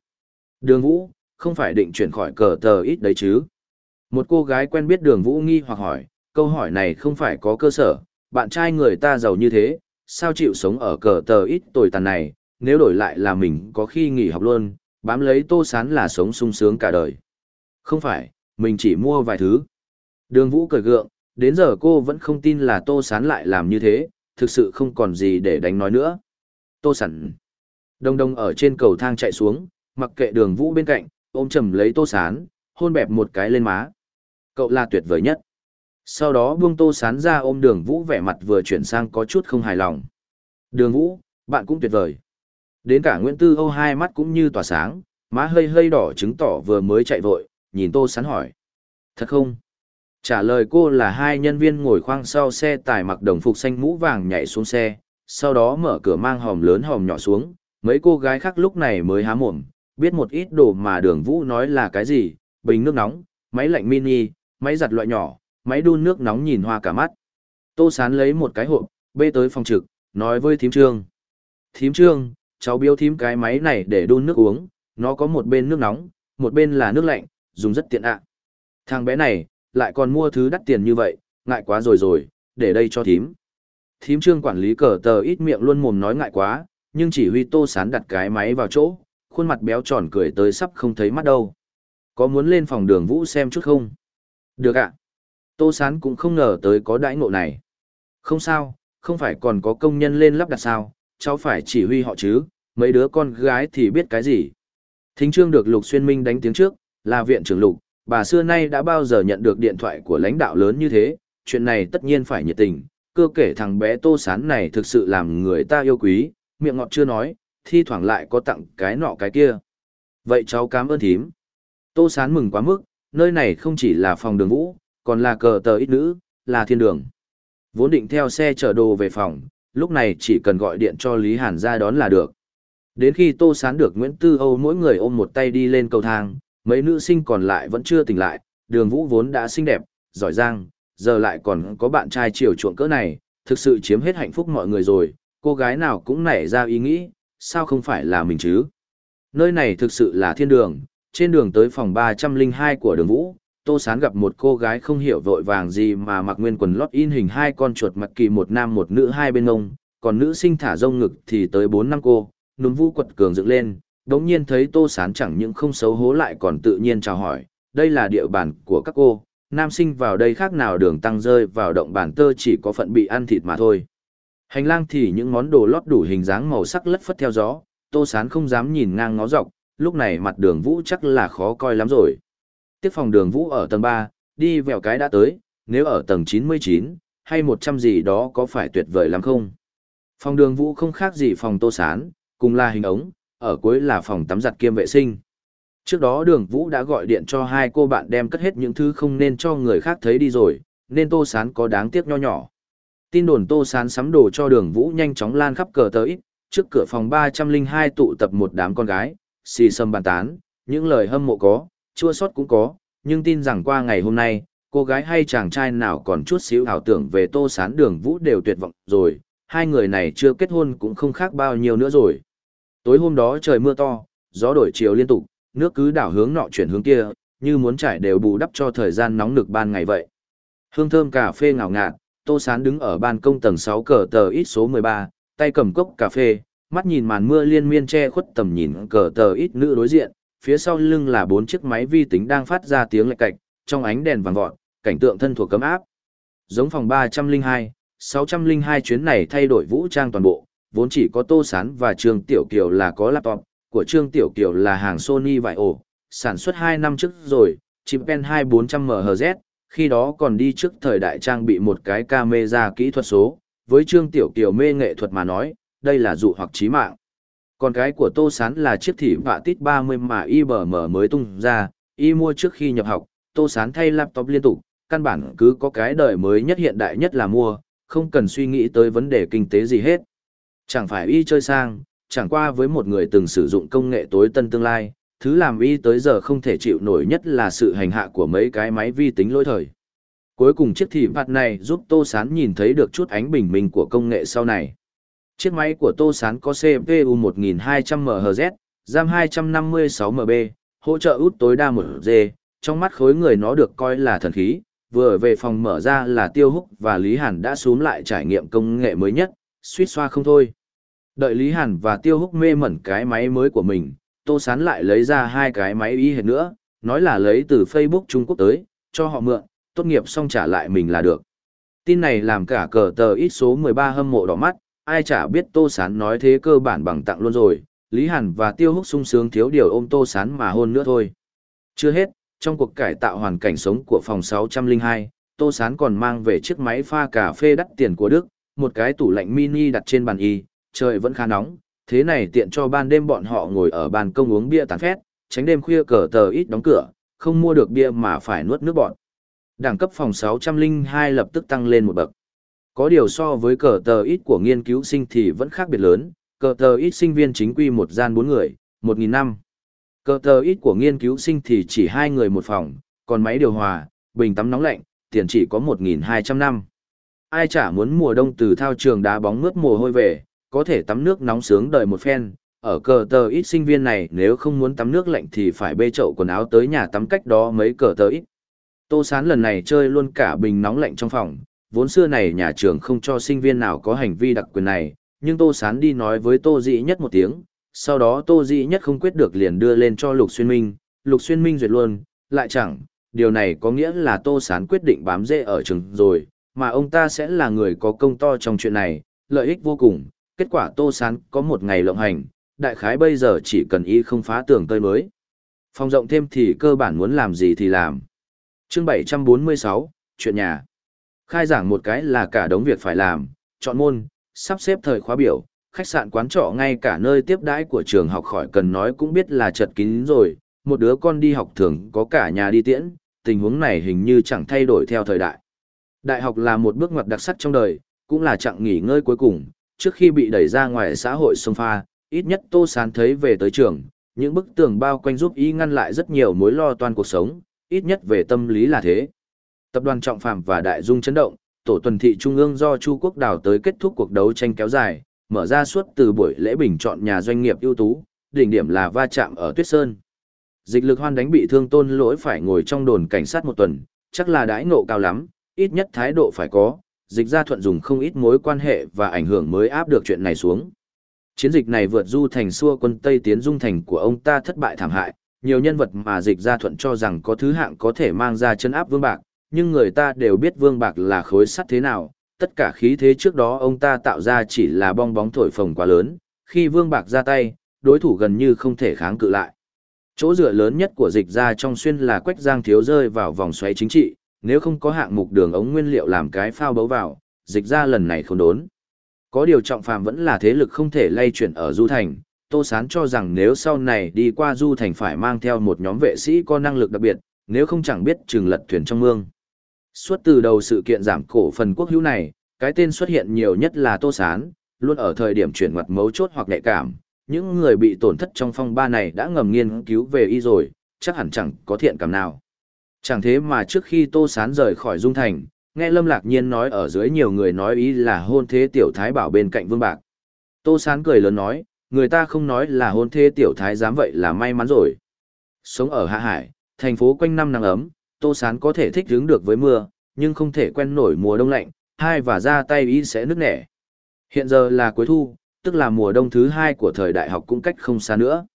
Đường Vũ, không phải định chuyển khỏi cờ tờ ít đấy chứ? Một cô gái quen biết Đường Vũ nghi hoặc hỏi, câu hỏi này không phải có cơ sở, bạn trai người ta giàu như thế, sao chịu sống ở cờ tờ ít tồi tàn này, nếu đổi lại là mình có khi nghỉ học luôn, bám lấy Tô Sán là sống sung sướng cả đời. Không phải, mình chỉ mua vài thứ. Đường Vũ cười gượng, đến giờ cô vẫn không tin là Tô Sán lại làm như thế, thực sự không còn gì để đánh nói nữa. Tô sẩn Đông đông ở trên cầu thang chạy xuống, mặc kệ đường Vũ bên cạnh, ôm chầm lấy Tô Sán, hôn bẹp một cái lên má. Cậu là tuyệt vời nhất. Sau đó buông Tô Sán ra ôm đường Vũ vẻ mặt vừa chuyển sang có chút không hài lòng. Đường Vũ, bạn cũng tuyệt vời. Đến cả Nguyễn Tư Âu hai mắt cũng như tỏa sáng, má hơi hơi đỏ chứng tỏ vừa mới chạy vội, nhìn Tô Sán hỏi. Thật không? Trả lời cô là hai nhân viên ngồi khoang sau xe tải mặc đồng phục xanh mũ vàng nhảy xuống xe, sau đó mở cửa mang hòm lớn hòm nhỏ xuống, mấy cô gái khác lúc này mới há mồm, biết một ít đồ mà đường vũ nói là cái gì, bình nước nóng, máy lạnh mini, máy giặt loại nhỏ, máy đun nước nóng nhìn hoa cả mắt. Tô Sán lấy một cái hộp, bê tới phòng trực, nói với thím trương. Thím trương, cháu biếu thím cái máy này để đun nước uống, nó có một bên nước nóng, một bên là nước lạnh, dùng rất tiện ạ. Thằng bé này, lại còn mua thứ đắt tiền như vậy, ngại quá rồi rồi, để đây cho thím. Thím trương quản lý cờ tờ ít miệng luôn mồm nói ngại quá, nhưng chỉ huy tô sán đặt cái máy vào chỗ, khuôn mặt béo tròn cười tới sắp không thấy mắt đâu. Có muốn lên phòng đường vũ xem chút không? Được ạ. Tô sán cũng không ngờ tới có đãi ngộ này. Không sao, không phải còn có công nhân lên lắp đặt sao, cháu phải chỉ huy họ chứ, mấy đứa con gái thì biết cái gì. Thính trương được Lục Xuyên Minh đánh tiếng trước, là viện trưởng Lục, bà xưa nay đã bao giờ nhận được điện thoại của lãnh đạo lớn như thế, chuyện này tất nhiên phải nhiệt tình, cơ kể thằng bé tô sán này thực sự làm người ta yêu quý, miệng ngọt chưa nói, thi thoảng lại có tặng cái nọ cái kia. Vậy cháu cảm ơn thím. Tô sán mừng quá mức, nơi này không chỉ là phòng đường vũ, còn là cờ tờ ít nữ, là thiên đường. Vốn định theo xe chở đồ về phòng, lúc này chỉ cần gọi điện cho Lý Hàn ra đón là được. Đến khi Tô Sán được Nguyễn Tư Âu mỗi người ôm một tay đi lên cầu thang, mấy nữ sinh còn lại vẫn chưa tỉnh lại, đường vũ vốn đã xinh đẹp, giỏi giang, giờ lại còn có bạn trai chiều chuộng cỡ này, thực sự chiếm hết hạnh phúc mọi người rồi, cô gái nào cũng nảy ra ý nghĩ, sao không phải là mình chứ? Nơi này thực sự là thiên đường, trên đường tới phòng 302 của đường vũ, Tô Sán gặp một cô gái không hiểu vội vàng gì mà mặc nguyên quần lót in hình hai con chuột mặc kỳ một nam một nữ hai bên ngông, còn nữ sinh thả rông ngực thì tới bốn năm cô, núm vũ quật cường dựng lên, đống nhiên thấy Tô Sán chẳng những không xấu hố lại còn tự nhiên chào hỏi, đây là địa bàn của các cô, nam sinh vào đây khác nào đường tăng rơi vào động bàn tơ chỉ có phận bị ăn thịt mà thôi. Hành lang thì những món đồ lót đủ hình dáng màu sắc lất phất theo gió, Tô Sán không dám nhìn ngang ngó dọc, lúc này mặt đường vũ chắc là khó coi lắm rồi. Tiếp phòng đường vũ ở tầng 3, đi vèo cái đã tới, nếu ở tầng 99, hay 100 gì đó có phải tuyệt vời lắm không? Phòng đường vũ không khác gì phòng Tô Sán, cùng là hình ống, ở cuối là phòng tắm giặt kiêm vệ sinh. Trước đó đường vũ đã gọi điện cho hai cô bạn đem cất hết những thứ không nên cho người khác thấy đi rồi, nên Tô Sán có đáng tiếc nho nhỏ. Tin đồn Tô Sán sắm đồ cho đường vũ nhanh chóng lan khắp cờ tới, trước cửa phòng 302 tụ tập một đám con gái, xì xâm bàn tán, những lời hâm mộ có, chua sót cũng có, nhưng tin rằng qua ngày hôm nay, cô gái hay chàng trai nào còn chút xíu ảo tưởng về Tô Sán đường vũ đều tuyệt vọng rồi, hai người này chưa kết hôn cũng không khác bao nhiêu nữa rồi. Tối hôm đó trời mưa to, gió đổi chiều liên tục, nước cứ đảo hướng nọ chuyển hướng kia, như muốn trải đều bù đắp cho thời gian nóng nực ban ngày vậy. Hương thơm cà phê ngào ngạt, Tô Sán đứng ở ban công tầng 6 cờ tờ ít số 13, tay cầm cốc cà phê, mắt nhìn màn mưa liên miên che khuất tầm nhìn cờ tờ ít nữ đối diện, phía sau lưng là bốn chiếc máy vi tính đang phát ra tiếng lạch cạch, trong ánh đèn vàng vọt, cảnh tượng thân thuộc cấm áp. Giống phòng 302, 602 chuyến này thay đổi vũ trang toàn bộ, vốn chỉ có Tô Sán và Trương Tiểu Kiều là có laptop, của Trương Tiểu Kiều là hàng Sony vải ổ, sản xuất 2 năm trước rồi, chip pen 2400MHz, khi đó còn đi trước thời đại trang bị một cái camera kỹ thuật số, với Trương Tiểu Kiều mê nghệ thuật mà nói, đây là dụ hoặc chí mạng. Còn cái của Tô Sán là chiếc thị vạ tít 30 mà IBM mới tung ra, y mua trước khi nhập học, Tô Sán thay laptop liên tục, căn bản cứ có cái đời mới nhất hiện đại nhất là mua, không cần suy nghĩ tới vấn đề kinh tế gì hết. Chẳng phải y chơi sang, chẳng qua với một người từng sử dụng công nghệ tối tân tương lai, thứ làm y tới giờ không thể chịu nổi nhất là sự hành hạ của mấy cái máy vi tính lỗi thời. Cuối cùng chiếc thị vạt này giúp Tô Sán nhìn thấy được chút ánh bình minh của công nghệ sau này. Chiếc máy của Tô Sán có CPU 1200MHz, RAM 256MB, hỗ trợ út tối đa 1G, trong mắt khối người nó được coi là thần khí, vừa về phòng mở ra là Tiêu Húc và Lý Hàn đã xuống lại trải nghiệm công nghệ mới nhất, suýt xoa không thôi. Đợi Lý Hàn và Tiêu Húc mê mẩn cái máy mới của mình, Tô Sán lại lấy ra hai cái máy y hệt nữa, nói là lấy từ Facebook Trung Quốc tới, cho họ mượn, tốt nghiệp xong trả lại mình là được. Tin này làm cả cờ tờ ít số 13 hâm mộ đỏ mắt, ai chả biết Tô Sán nói thế cơ bản bằng tặng luôn rồi, Lý Hàn và Tiêu Húc sung sướng thiếu điều ôm Tô Sán mà hôn nữa thôi. Chưa hết, trong cuộc cải tạo hoàn cảnh sống của phòng 602, Tô Sán còn mang về chiếc máy pha cà phê đắt tiền của Đức, một cái tủ lạnh mini đặt trên bàn y, trời vẫn khá nóng, thế này tiện cho ban đêm bọn họ ngồi ở bàn công uống bia tán phét, tránh đêm khuya cờ tờ ít đóng cửa, không mua được bia mà phải nuốt nước bọn. Đẳng cấp phòng 602 lập tức tăng lên một bậc. Có điều so với cờ tờ ít của nghiên cứu sinh thì vẫn khác biệt lớn, cờ tờ ít sinh viên chính quy một gian bốn người, 1.000 năm. Cờ tờ ít của nghiên cứu sinh thì chỉ hai người một phòng, còn máy điều hòa, bình tắm nóng lạnh, tiền chỉ có 1.200 năm. Ai chả muốn mùa đông từ thao trường đá bóng mướt mồ hôi về, có thể tắm nước nóng sướng đợi một phen. Ở cờ tờ ít sinh viên này nếu không muốn tắm nước lạnh thì phải bê chậu quần áo tới nhà tắm cách đó mấy cờ tờ ít. Tô Sán lần này chơi luôn cả bình nóng lạnh trong phòng, vốn xưa này nhà trường không cho sinh viên nào có hành vi đặc quyền này, nhưng Tô Sán đi nói với Tô Dĩ Nhất một tiếng, sau đó Tô Dĩ Nhất không quyết được liền đưa lên cho Lục Xuyên Minh, Lục Xuyên Minh duyệt luôn, lại chẳng, điều này có nghĩa là Tô Sán quyết định bám rễ ở trường rồi, mà ông ta sẽ là người có công to trong chuyện này, lợi ích vô cùng, kết quả Tô Sán có một ngày lộng hành, đại khái bây giờ chỉ cần y không phá tường tơi mới. Phòng rộng thêm thì cơ bản muốn làm gì thì làm. chương 746, chuyện nhà. Khai giảng một cái là cả đống việc phải làm, chọn môn, sắp xếp thời khóa biểu, khách sạn quán trọ ngay cả nơi tiếp đãi của trường học khỏi cần nói cũng biết là chật kín rồi, một đứa con đi học thường có cả nhà đi tiễn, tình huống này hình như chẳng thay đổi theo thời đại. Đại học là một bước ngoặt đặc sắc trong đời, cũng là chặng nghỉ ngơi cuối cùng, trước khi bị đẩy ra ngoài xã hội sông pha, ít nhất Tô Sán thấy về tới trường, những bức tường bao quanh giúp y ngăn lại rất nhiều mối lo toan cuộc sống, ít nhất về tâm lý là thế. Tập đoàn Trọng Phạm và Đại Dung chấn động, tổ tuần thị trung ương do Chu Quốc đào tới kết thúc cuộc đấu tranh kéo dài, mở ra suốt từ buổi lễ bình chọn nhà doanh nghiệp ưu tú, đỉnh điểm là va chạm ở Tuyết Sơn. Dịch lực hoan đánh bị thương tôn lỗi phải ngồi trong đồn cảnh sát một tuần, chắc là đãi ngộ cao lắm, ít nhất thái độ phải có, dịch ra thuận dùng không ít mối quan hệ và ảnh hưởng mới áp được chuyện này xuống. Chiến dịch này vượt du thành xua quân Tây tiến dung thành của ông ta thất bại thảm hại, nhiều nhân vật mà dịch ra thuận cho rằng có thứ hạng có thể mang ra chân áp vương bạc, nhưng người ta đều biết vương bạc là khối sắt thế nào, tất cả khí thế trước đó ông ta tạo ra chỉ là bong bóng thổi phồng quá lớn, khi vương bạc ra tay, đối thủ gần như không thể kháng cự lại. Chỗ dựa lớn nhất của dịch ra trong xuyên là Quách Giang thiếu rơi vào vòng xoáy chính trị, nếu không có hạng mục đường ống nguyên liệu làm cái phao bấu vào, dịch ra lần này không đốn. Có điều trọng phàm vẫn là thế lực không thể lay chuyển ở Du Thành, Tô Sán cho rằng nếu sau này đi qua Du Thành phải mang theo một nhóm vệ sĩ có năng lực đặc biệt, nếu không chẳng biết trường lật thuyền trong mương. Suốt từ đầu sự kiện giảm cổ phần quốc hữu này, cái tên xuất hiện nhiều nhất là Tô Sán, luôn ở thời điểm chuyển ngoặt mấu chốt hoặc nhạy cảm. Những người bị tổn thất trong phong ba này đã ngầm nghiên cứu về y rồi, chắc hẳn chẳng có thiện cảm nào. Chẳng thế mà trước khi Tô Sán rời khỏi Dung Thành, nghe Lâm Lạc Nhiên nói ở dưới nhiều người nói ý là hôn thế tiểu thái bảo bên cạnh Vương Bạc. Tô Sán cười lớn nói, người ta không nói là hôn thế tiểu thái dám vậy là may mắn rồi. Sống ở Hạ Hải, thành phố quanh năm nắng ấm, Tô Sán có thể thích ứng được với mưa, nhưng không thể quen nổi mùa đông lạnh, hai và ra tay ý sẽ nứt nẻ. Hiện giờ là cuối thu, tức là mùa đông thứ hai của thời đại học cũng cách không xa nữa.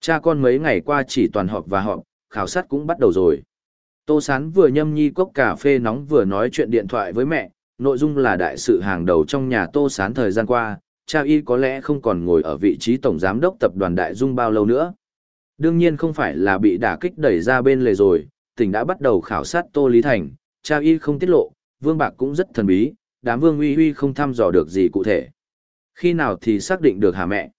Cha con mấy ngày qua chỉ toàn họp và họp, khảo sát cũng bắt đầu rồi. Tô Sán vừa nhâm nhi cốc cà phê nóng vừa nói chuyện điện thoại với mẹ, nội dung là đại sự hàng đầu trong nhà Tô Sán thời gian qua, cha y có lẽ không còn ngồi ở vị trí tổng giám đốc tập đoàn Đại Dung bao lâu nữa. Đương nhiên không phải là bị đả kích đẩy ra bên lề rồi, tỉnh đã bắt đầu khảo sát Tô Lý Thành, cha y không tiết lộ, Vương Bạc cũng rất thần bí, đám Vương Uy Uy không thăm dò được gì cụ thể. Khi nào thì xác định được hả mẹ?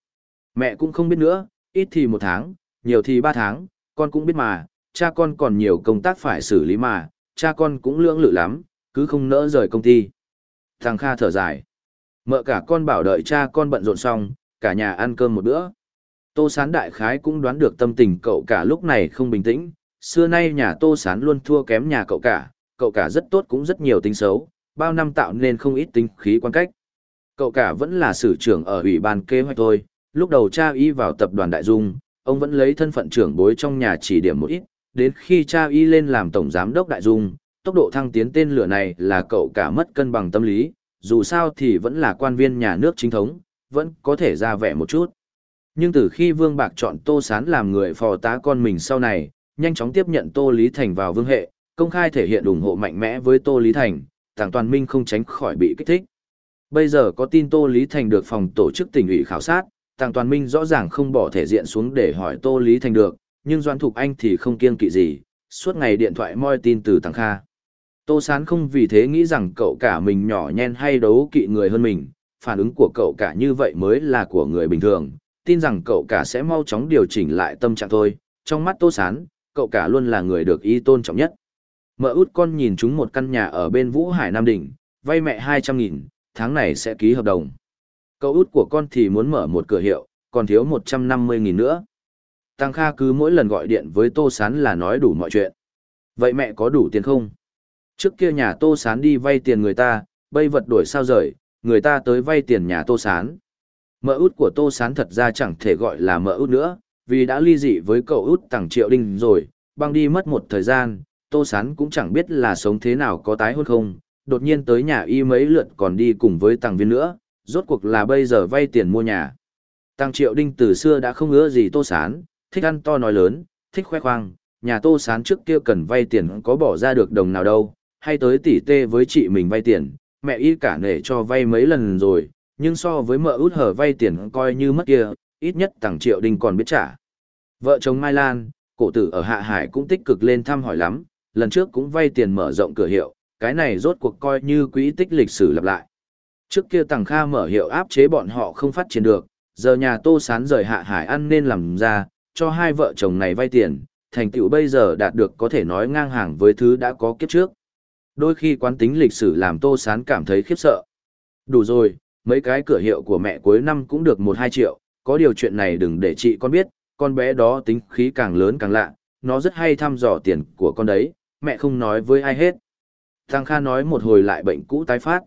Mẹ cũng không biết nữa, ít thì một tháng, nhiều thì ba tháng, con cũng biết mà, cha con còn nhiều công tác phải xử lý mà, cha con cũng lưỡng lự lắm, cứ không nỡ rời công ty. Thằng Kha thở dài. Mợ cả con bảo đợi cha con bận rộn xong, cả nhà ăn cơm một bữa. Tô Sán đại khái cũng đoán được tâm tình cậu cả lúc này không bình tĩnh, xưa nay nhà Tô Sán luôn thua kém nhà cậu cả, cậu cả rất tốt cũng rất nhiều tính xấu, bao năm tạo nên không ít tính khí quan cách. Cậu cả vẫn là sử trưởng ở ủy ban kế hoạch thôi, lúc đầu cha y vào tập đoàn Đại Dung, ông vẫn lấy thân phận trưởng bối trong nhà chỉ điểm một ít, đến khi cha y lên làm tổng giám đốc Đại Dung, tốc độ thăng tiến tên lửa này là cậu cả mất cân bằng tâm lý, dù sao thì vẫn là quan viên nhà nước chính thống, vẫn có thể ra vẻ một chút. Nhưng từ khi Vương Bạc chọn Tô Sán làm người phò tá con mình sau này, nhanh chóng tiếp nhận Tô Lý Thành vào vương hệ, công khai thể hiện ủng hộ mạnh mẽ với Tô Lý Thành, Tàng Toàn Minh không tránh khỏi bị kích thích. Bây giờ có tin Tô Lý Thành được phòng tổ chức tỉnh ủy khảo sát, Tàng Toàn Minh rõ ràng không bỏ thể diện xuống để hỏi Tô Lý Thành được, nhưng Doan Thục Anh thì không kiêng kỵ gì, suốt ngày điện thoại moi tin từ Tàng Kha. Tô Sán không vì thế nghĩ rằng cậu cả mình nhỏ nhen hay đấu kỵ người hơn mình, phản ứng của cậu cả như vậy mới là của người bình thường, tin rằng cậu cả sẽ mau chóng điều chỉnh lại tâm trạng thôi. Trong mắt Tô Sán, cậu cả luôn là người được ý tôn trọng nhất. Mợ út con nhìn chúng một căn nhà ở bên Vũ Hải Nam Đỉnh, vay mẹ 200 nghìn, tháng này sẽ ký hợp đồng. Cậu út của con thì muốn mở một cửa hiệu, còn thiếu 150 nghìn nữa. Tăng Kha cứ mỗi lần gọi điện với Tô Sán là nói đủ mọi chuyện. Vậy mẹ có đủ tiền không? Trước kia nhà Tô Sán đi vay tiền người ta, bây vật đổi sao rời, người ta tới vay tiền nhà Tô Sán. Mợ út của Tô Sán thật ra chẳng thể gọi là mợ út nữa, vì đã ly dị với cậu út Tằng triệu đinh rồi, băng đi mất một thời gian, Tô Sán cũng chẳng biết là sống thế nào có tái hôn không, đột nhiên tới nhà y mấy lượt còn đi cùng với Tằng viên nữa, rốt cuộc là bây giờ vay tiền mua nhà. Tăng triệu đinh từ xưa đã không ngứa gì Tô Sán, thích ăn to nói lớn, thích khoe khoang, nhà Tô Sán trước kia cần vay tiền có bỏ ra được đồng nào đâu, hay tới tỉ tê với chị mình vay tiền, mẹ y cả nể cho vay mấy lần rồi, nhưng so với mợ út hở vay tiền coi như mất kia, ít nhất tặng triệu đình còn biết trả. Vợ chồng Mai Lan, cổ tử ở Hạ Hải cũng tích cực lên thăm hỏi lắm, lần trước cũng vay tiền mở rộng cửa hiệu, cái này rốt cuộc coi như quỹ tích lịch sử lặp lại. Trước kia Tằng Kha mở hiệu áp chế bọn họ không phát triển được, giờ nhà Tô Sán rời Hạ Hải ăn nên làm ra, cho hai vợ chồng này vay tiền, thành tựu bây giờ đạt được có thể nói ngang hàng với thứ đã có kiếp trước. Đôi khi quán tính lịch sử làm Tô Sán cảm thấy khiếp sợ. Đủ rồi, mấy cái cửa hiệu của mẹ cuối năm cũng được 1-2 triệu, có điều chuyện này đừng để chị con biết, con bé đó tính khí càng lớn càng lạ, nó rất hay thăm dò tiền của con đấy, mẹ không nói với ai hết. Thằng Kha nói một hồi lại bệnh cũ tái phát.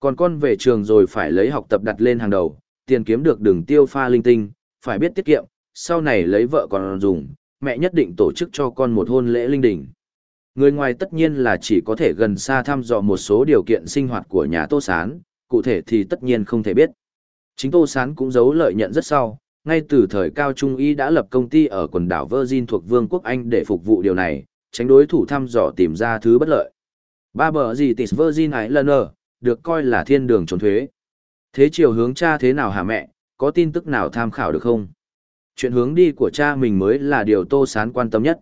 Còn con về trường rồi phải lấy học tập đặt lên hàng đầu, tiền kiếm được đừng tiêu pha linh tinh, phải biết tiết kiệm, sau này lấy vợ còn dùng, mẹ nhất định tổ chức cho con một hôn lễ linh đình. Người ngoài tất nhiên là chỉ có thể gần xa thăm dò một số điều kiện sinh hoạt của nhà Tô Sán, cụ thể thì tất nhiên không thể biết. Chính Tô Sán cũng giấu lợi nhận rất sau, ngay từ thời cao trung y đã lập công ty ở quần đảo Virgin thuộc Vương quốc Anh để phục vụ điều này, tránh đối thủ thăm dò tìm ra thứ bất lợi. Ba bờ gì tịt Virgin Islander, được coi là thiên đường trốn thuế. Thế chiều hướng cha thế nào hả mẹ, có tin tức nào tham khảo được không? Chuyện hướng đi của cha mình mới là điều Tô Sán quan tâm nhất.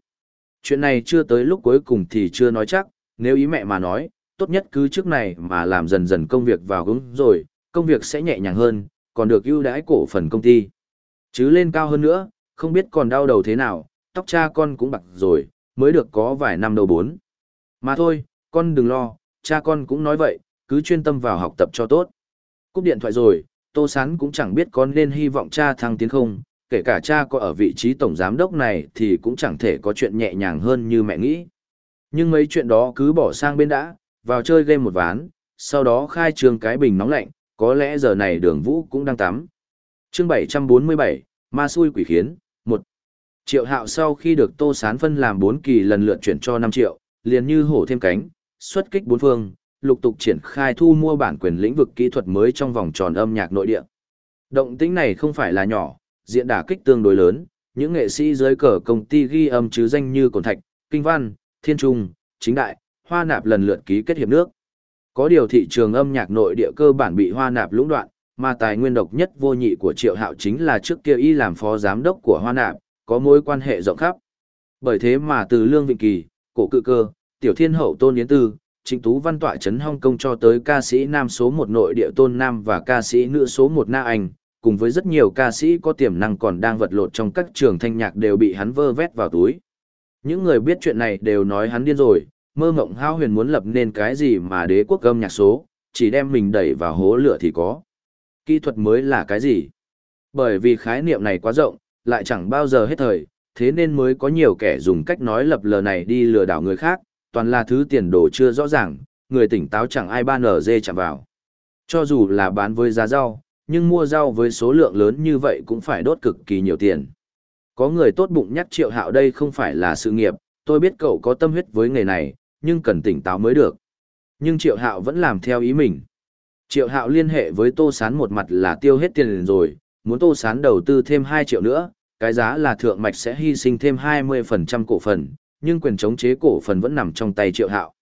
Chuyện này chưa tới lúc cuối cùng thì chưa nói chắc, nếu ý mẹ mà nói, tốt nhất cứ trước này mà làm dần dần công việc vào hướng rồi, công việc sẽ nhẹ nhàng hơn, còn được ưu đãi cổ phần công ty. Chứ lên cao hơn nữa, không biết còn đau đầu thế nào, tóc cha con cũng bạc rồi, mới được có vài năm đầu bốn. Mà thôi, con đừng lo, cha con cũng nói vậy, cứ chuyên tâm vào học tập cho tốt. Cúp điện thoại rồi, Tô Sán cũng chẳng biết con nên hy vọng cha thăng tiến không, kể cả cha có ở vị trí tổng giám đốc này thì cũng chẳng thể có chuyện nhẹ nhàng hơn như mẹ nghĩ. Nhưng mấy chuyện đó cứ bỏ sang bên đã, vào chơi game một ván, sau đó khai trường cái bình nóng lạnh, có lẽ giờ này đường vũ cũng đang tắm. chương 747, Ma xui quỷ khiến, một Triệu hạo sau khi được Tô Sán phân làm 4 kỳ lần lượt chuyển cho 5 triệu, liền như hổ thêm cánh, xuất kích bốn phương, lục tục triển khai thu mua bản quyền lĩnh vực kỹ thuật mới trong vòng tròn âm nhạc nội địa. Động tĩnh này không phải là nhỏ, diện đả kích tương đối lớn, những nghệ sĩ dưới cờ công ty ghi âm chứ danh như Cổn Thạch, Kinh Văn, Thiên Trung, Chính Đại, Hoa Nạp lần lượt ký kết hiệp nước. Có điều thị trường âm nhạc nội địa cơ bản bị Hoa Nạp lũng đoạn, mà tài nguyên độc nhất vô nhị của Triệu Hạo chính là trước kia y làm phó giám đốc của Hoa Nạp, có mối quan hệ rộng khắp. Bởi thế mà từ Lương Vịnh Kỳ, Cổ Cự Cơ, Tiểu Thiên Hậu Tôn Yến Tư, Trịnh Tú Văn tọa chấn Hong Kong cho tới ca sĩ nam số một nội địa Tôn Nam và ca sĩ nữ số một Na Anh, cùng với rất nhiều ca sĩ có tiềm năng còn đang vật lộn trong các trường thanh nhạc đều bị hắn vơ vét vào túi. Những người biết chuyện này đều nói hắn điên rồi, mơ mộng hao huyền muốn lập nên cái gì mà đế quốc âm nhạc số, chỉ đem mình đẩy vào hố lửa thì có. Kỹ thuật mới là cái gì? Bởi vì khái niệm này quá rộng, lại chẳng bao giờ hết thời, thế nên mới có nhiều kẻ dùng cách nói lập lờ này đi lừa đảo người khác, toàn là thứ tiền đồ chưa rõ ràng, người tỉnh táo chẳng ai ban ở dê chạm vào. Cho dù là bán với giá rau, nhưng mua rau với số lượng lớn như vậy cũng phải đốt cực kỳ nhiều tiền. Có người tốt bụng nhắc Triệu Hạo đây không phải là sự nghiệp, tôi biết cậu có tâm huyết với nghề này, nhưng cần tỉnh táo mới được. Nhưng Triệu Hạo vẫn làm theo ý mình. Triệu Hạo liên hệ với Tô Sán một mặt là tiêu hết tiền rồi, muốn Tô Sán đầu tư thêm 2 triệu nữa, cái giá là thượng mạch sẽ hy sinh thêm 20% cổ phần, nhưng quyền chống chế cổ phần vẫn nằm trong tay Triệu Hạo.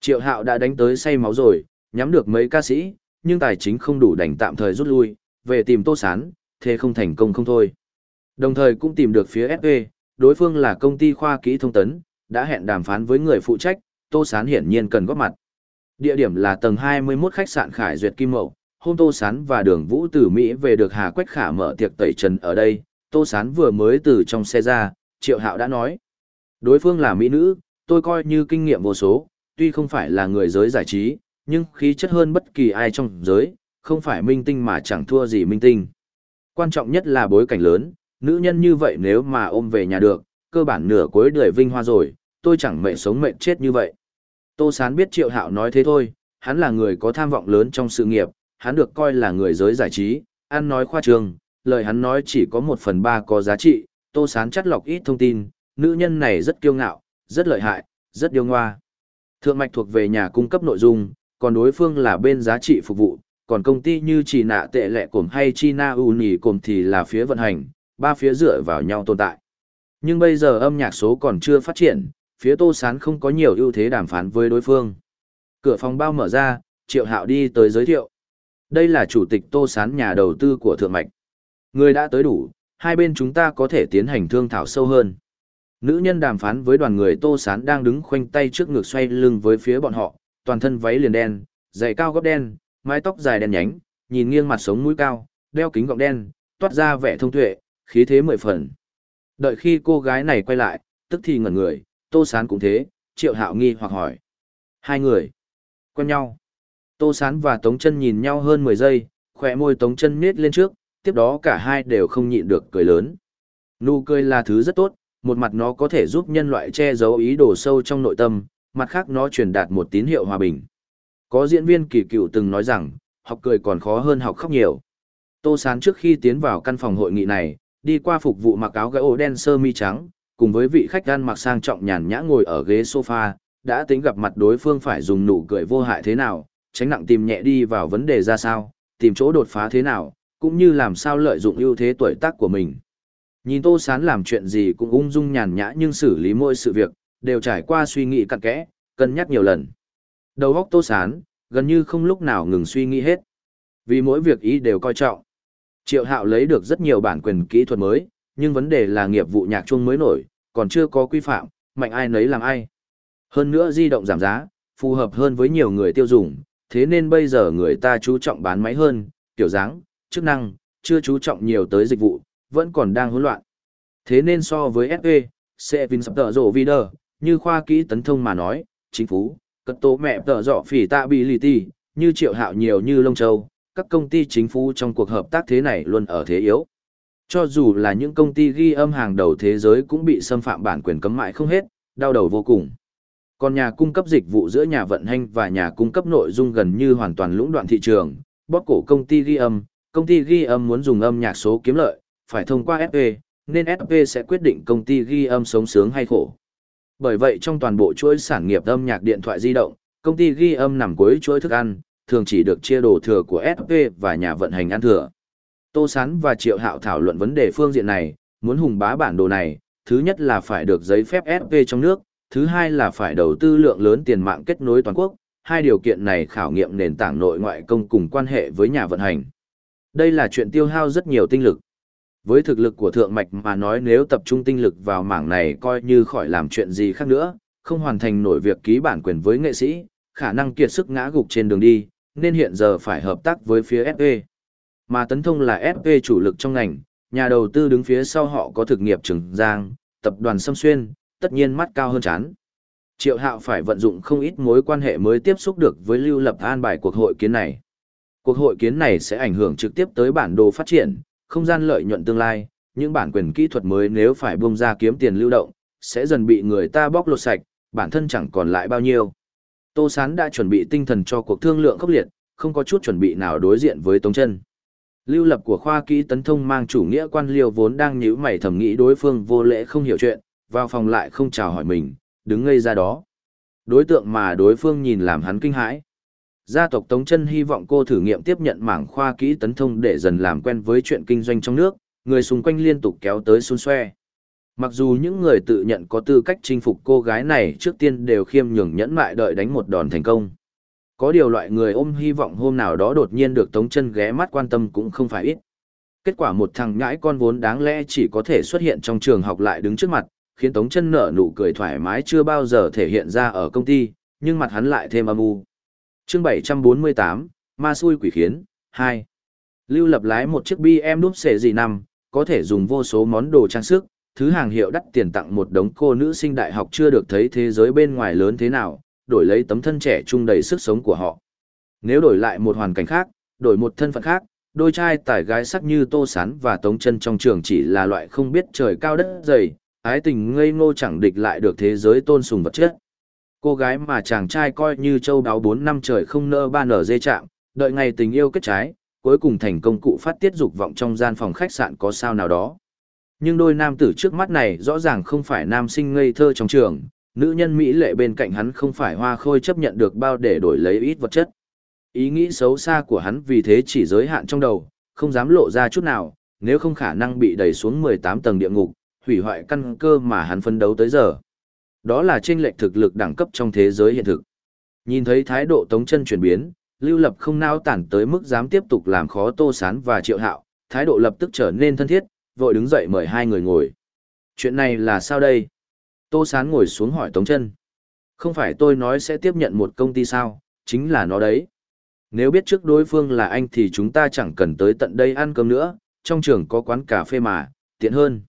Triệu Hạo đã đánh tới say máu rồi, nhắm được mấy ca sĩ, nhưng tài chính không đủ đành tạm thời rút lui, về tìm Tô Sán, thế không thành công không thôi. Đồng thời cũng tìm được phía FE, đối phương là công ty khoa kỹ thông tấn, đã hẹn đàm phán với người phụ trách, Tô Sán hiển nhiên cần góp mặt. Địa điểm là tầng 21 khách sạn Khải Duyệt Kim Mậu, hôm Tô Sán và Đường Vũ từ Mỹ về được Hà Quách Khả mở tiệc tẩy trần ở đây, Tô Sán vừa mới từ trong xe ra, Triệu Hạo đã nói. Đối phương là Mỹ nữ, tôi coi như kinh nghiệm vô số, tuy không phải là người giới giải trí, nhưng khí chất hơn bất kỳ ai trong giới, không phải minh tinh mà chẳng thua gì minh tinh. Quan trọng nhất là bối cảnh lớn, nữ nhân như vậy nếu mà ôm về nhà được, cơ bản nửa cuối đời vinh hoa rồi, tôi chẳng mệnh sống mệnh chết như vậy. Tô Sán biết Triệu Hạo nói thế thôi, hắn là người có tham vọng lớn trong sự nghiệp, hắn được coi là người giới giải trí, ăn nói khoa trương, lời hắn nói chỉ có một phần ba có giá trị, Tô Sán chắt lọc ít thông tin, nữ nhân này rất kiêu ngạo, rất lợi hại, rất điêu ngoa. Thượng mạch thuộc về nhà cung cấp nội dung, còn đối phương là bên giá trị phục vụ, còn công ty như chỉ nạ tệ lệ cổm hay China Uni cổm thì là phía vận hành, ba phía dựa vào nhau tồn tại. Nhưng bây giờ âm nhạc số còn chưa phát triển, phía Tô Sán không có nhiều ưu thế đàm phán với đối phương. Cửa phòng bao mở ra, Triệu Hạo đi tới giới thiệu. Đây là chủ tịch Tô Sán nhà đầu tư của Thượng Mạch. Người đã tới đủ, hai bên chúng ta có thể tiến hành thương thảo sâu hơn. Nữ nhân đàm phán với đoàn người Tô Sán đang đứng khoanh tay trước ngực xoay lưng với phía bọn họ, toàn thân váy liền đen, giày cao gót đen, mái tóc dài đen nhánh, nhìn nghiêng mặt sống mũi cao, đeo kính gọng đen, toát ra vẻ thông tuệ, khí thế mười phần. Đợi khi cô gái này quay lại, tức thì ngẩn người, Tô Sán cũng thế, Triệu Hạo nghi hoặc hỏi. Hai người, quen nhau. Tô Sán và Tống chân nhìn nhau hơn 10 giây, khỏe môi Tống chân nết lên trước, tiếp đó cả hai đều không nhịn được cười lớn. Nụ cười là thứ rất tốt, một mặt nó có thể giúp nhân loại che giấu ý đồ sâu trong nội tâm, mặt khác nó truyền đạt một tín hiệu hòa bình. Có diễn viên kỳ cựu từng nói rằng, học cười còn khó hơn học khóc nhiều. Tô Sán trước khi tiến vào căn phòng hội nghị này, đi qua phục vụ mặc áo gái ổ đen sơ mi trắng, cùng với vị khách ăn mặc sang trọng nhàn nhã ngồi ở ghế sofa, đã tính gặp mặt đối phương phải dùng nụ cười vô hại thế nào, tránh nặng tìm nhẹ đi vào vấn đề ra sao, tìm chỗ đột phá thế nào, cũng như làm sao lợi dụng ưu thế tuổi tác của mình. Nhìn Tô Sán làm chuyện gì cũng ung dung nhàn nhã nhưng xử lý mỗi sự việc, đều trải qua suy nghĩ cặn kẽ, cân nhắc nhiều lần. Đầu óc Tô Sán, gần như không lúc nào ngừng suy nghĩ hết. Vì mỗi việc ý đều coi trọng. Triệu Hạo lấy được rất nhiều bản quyền kỹ thuật mới, nhưng vấn đề là nghiệp vụ nhạc chuông mới nổi, còn chưa có quy phạm, mạnh ai nấy làm ai. Hơn nữa di động giảm giá, phù hợp hơn với nhiều người tiêu dùng, thế nên bây giờ người ta chú trọng bán máy hơn, kiểu dáng, chức năng, chưa chú trọng nhiều tới dịch vụ, vẫn còn đang hỗn loạn. Thế nên so với FE, sẽ vin sắp tờ rộ video, như khoa kỹ tấn thông mà nói, chính phủ, cất tố mẹ tờ dọ phỉ tạ bị lì ti, như triệu hạo nhiều như lông châu, các công ty chính phủ trong cuộc hợp tác thế này luôn ở thế yếu. Cho dù là những công ty ghi âm hàng đầu thế giới cũng bị xâm phạm bản quyền cấm mãi không hết, đau đầu vô cùng. Còn nhà cung cấp dịch vụ giữa nhà vận hành và nhà cung cấp nội dung gần như hoàn toàn lũng đoạn thị trường, bóp cổ công ty ghi âm, công ty ghi âm muốn dùng âm nhạc số kiếm lợi, phải thông qua FP, nên FP sẽ quyết định công ty ghi âm sống sướng hay khổ. Bởi vậy trong toàn bộ chuỗi sản nghiệp âm nhạc điện thoại di động, công ty ghi âm nằm cuối chuỗi thức ăn, thường chỉ được chia đồ thừa của SP và nhà vận hành ăn thừa. Tô Sán và Triệu Hạo thảo luận vấn đề phương diện này, muốn hùng bá bản đồ này, thứ nhất là phải được giấy phép SP trong nước, thứ hai là phải đầu tư lượng lớn tiền mạng kết nối toàn quốc, hai điều kiện này khảo nghiệm nền tảng nội ngoại công cùng quan hệ với nhà vận hành. Đây là chuyện tiêu hao rất nhiều tinh lực. Với thực lực của thượng mạch mà nói nếu tập trung tinh lực vào mảng này coi như khỏi làm chuyện gì khác nữa, không hoàn thành nổi việc ký bản quyền với nghệ sĩ, khả năng kiệt sức ngã gục trên đường đi, nên hiện giờ phải hợp tác với phía FE. Mà Tấn Thông là FE chủ lực trong ngành, nhà đầu tư đứng phía sau họ có thực nghiệp Trường Giang, tập đoàn Sâm Xuyên, tất nhiên mắt cao hơn chán. Triệu Hạo phải vận dụng không ít mối quan hệ mới tiếp xúc được với lưu lập an bài cuộc hội kiến này. Cuộc hội kiến này sẽ ảnh hưởng trực tiếp tới bản đồ phát triển, không gian lợi nhuận tương lai, những bản quyền kỹ thuật mới nếu phải bung ra kiếm tiền lưu động, sẽ dần bị người ta bóc lột sạch, bản thân chẳng còn lại bao nhiêu. Tô Sán đã chuẩn bị tinh thần cho cuộc thương lượng khốc liệt, không có chút chuẩn bị nào đối diện với Tống Chân. Lưu lập của khoa kỹ tấn thông mang chủ nghĩa quan liêu vốn đang nhíu mày thầm nghĩ đối phương vô lễ không hiểu chuyện, vào phòng lại không chào hỏi mình, đứng ngây ra đó. Đối tượng mà đối phương nhìn làm hắn kinh hãi. Gia tộc Tống Chân hy vọng cô thử nghiệm tiếp nhận mảng khoa kỹ tấn thông để dần làm quen với chuyện kinh doanh trong nước, người xung quanh liên tục kéo tới xôn xoe. Mặc dù những người tự nhận có tư cách chinh phục cô gái này trước tiên đều khiêm nhường nhẫn mại đợi đánh một đòn thành công. Có điều loại người ôm hy vọng hôm nào đó đột nhiên được Tống Chân ghé mắt quan tâm cũng không phải ít. Kết quả một thằng nhãi con vốn đáng lẽ chỉ có thể xuất hiện trong trường học lại đứng trước mặt, khiến Tống Chân nở nụ cười thoải mái chưa bao giờ thể hiện ra ở công ty, nhưng mặt hắn lại thêm âm u. Chương 748, Ma xui quỷ khiến, 2. Lưu Lập lái một chiếc BM đúc xệ gì năm, có thể dùng vô số món đồ trang sức, thứ hàng hiệu đắt tiền tặng một đống cô nữ sinh đại học chưa được thấy thế giới bên ngoài lớn thế nào, đổi lấy tấm thân trẻ trung đầy sức sống của họ. Nếu đổi lại một hoàn cảnh khác, đổi một thân phận khác, đôi trai tải gái sắc như Tô Sán và Tống Chân trong trường chỉ là loại không biết trời cao đất dày, ái tình ngây ngô chẳng địch lại được thế giới tôn sùng vật chất. Cô gái mà chàng trai coi như châu đáo 4 năm trời không nỡ ba nở dê chạm, đợi ngày tình yêu kết trái, cuối cùng thành công cụ phát tiết dục vọng trong gian phòng khách sạn có sao nào đó. Nhưng đôi nam tử trước mắt này rõ ràng không phải nam sinh ngây thơ trong trường, nữ nhân Mỹ lệ bên cạnh hắn không phải hoa khôi chấp nhận được bao để đổi lấy ít vật chất. Ý nghĩ xấu xa của hắn vì thế chỉ giới hạn trong đầu, không dám lộ ra chút nào, nếu không khả năng bị đẩy xuống 18 tầng địa ngục, hủy hoại căn cơ mà hắn phấn đấu tới giờ. Đó là chênh lệch thực lực đẳng cấp trong thế giới hiện thực. Nhìn thấy thái độ tống chân chuyển biến, Lưu Lập không nao tản tới mức dám tiếp tục làm khó Tô Sán và Triệu Hạo, thái độ lập tức trở nên thân thiết, vội đứng dậy mời hai người ngồi. Chuyện này là sao đây? Tô Sán ngồi xuống hỏi Tống chân. Không phải tôi nói sẽ tiếp nhận một công ty sao, chính là nó đấy. Nếu biết trước đối phương là anh thì chúng ta chẳng cần tới tận đây ăn cơm nữa, trong trường có quán cà phê mà, tiện hơn.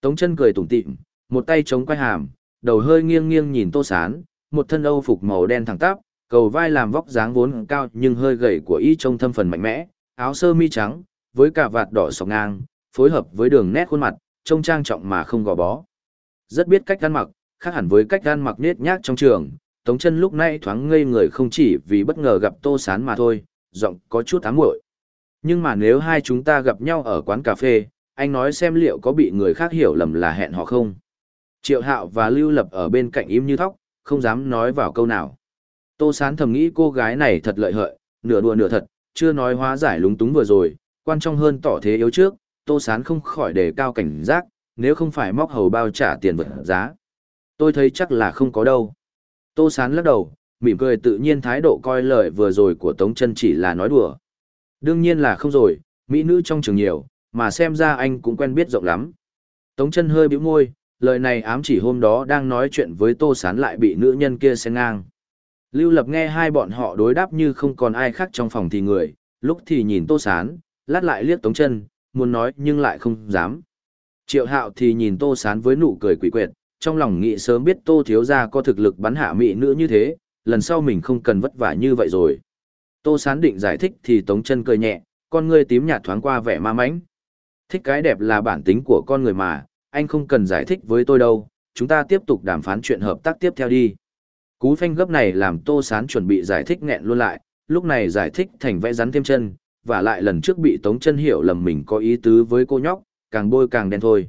Tống chân cười tủm tỉm, một tay chống quay hàm, đầu hơi nghiêng nghiêng nhìn Tô Sán, một thân âu phục màu đen thẳng tắp, cầu vai làm vóc dáng vốn cao nhưng hơi gầy của y trông thâm phần mạnh mẽ, áo sơ mi trắng, với cả vạt đỏ sọc ngang, phối hợp với đường nét khuôn mặt, trông trang trọng mà không gò bó. Rất biết cách ăn mặc, khác hẳn với cách ăn mặc nết nhác trong trường, Tống chân lúc nãy thoáng ngây người không chỉ vì bất ngờ gặp Tô Sán mà thôi, giọng có chút ám muội. Nhưng mà nếu hai chúng ta gặp nhau ở quán cà phê, anh nói xem liệu có bị người khác hiểu lầm là hẹn họ không. Triệu Hạo và Lưu Lập ở bên cạnh im như thóc, không dám nói vào câu nào. Tô Sán thầm nghĩ cô gái này thật lợi hợi, nửa đùa nửa thật, chưa nói hóa giải lúng túng vừa rồi, quan trọng hơn tỏ thế yếu trước, Tô Sán không khỏi đề cao cảnh giác, nếu không phải móc hầu bao trả tiền vật giá. Tôi thấy chắc là không có đâu. Tô Sán lắc đầu, mỉm cười tự nhiên thái độ coi lời vừa rồi của Tống chân chỉ là nói đùa. Đương nhiên là không rồi, mỹ nữ trong trường nhiều, mà xem ra anh cũng quen biết rộng lắm. Tống chân hơi bĩu môi, lời này ám chỉ hôm đó đang nói chuyện với Tô Sán lại bị nữ nhân kia xen ngang. Lưu Lập nghe hai bọn họ đối đáp như không còn ai khác trong phòng thì người, lúc thì nhìn Tô Sán, lát lại liếc Tống chân, muốn nói nhưng lại không dám. Triệu Hạo thì nhìn Tô Sán với nụ cười quỷ quyệt, trong lòng nghĩ sớm biết Tô Thiếu Gia có thực lực bắn hạ mỹ nữ như thế, lần sau mình không cần vất vả như vậy rồi. Tô Sán định giải thích thì Tống chân cười nhẹ, con ngươi tím nhạt thoáng qua vẻ ma mãnh. Thích cái đẹp là bản tính của con người mà, anh không cần giải thích với tôi đâu, chúng ta tiếp tục đàm phán chuyện hợp tác tiếp theo đi. Cú phanh gấp này làm Tô Sán chuẩn bị giải thích nghẹn luôn lại, lúc này giải thích thành vẽ rắn thêm chân, và lại lần trước bị Tống chân hiểu lầm mình có ý tứ với cô nhóc, càng bôi càng đen thôi.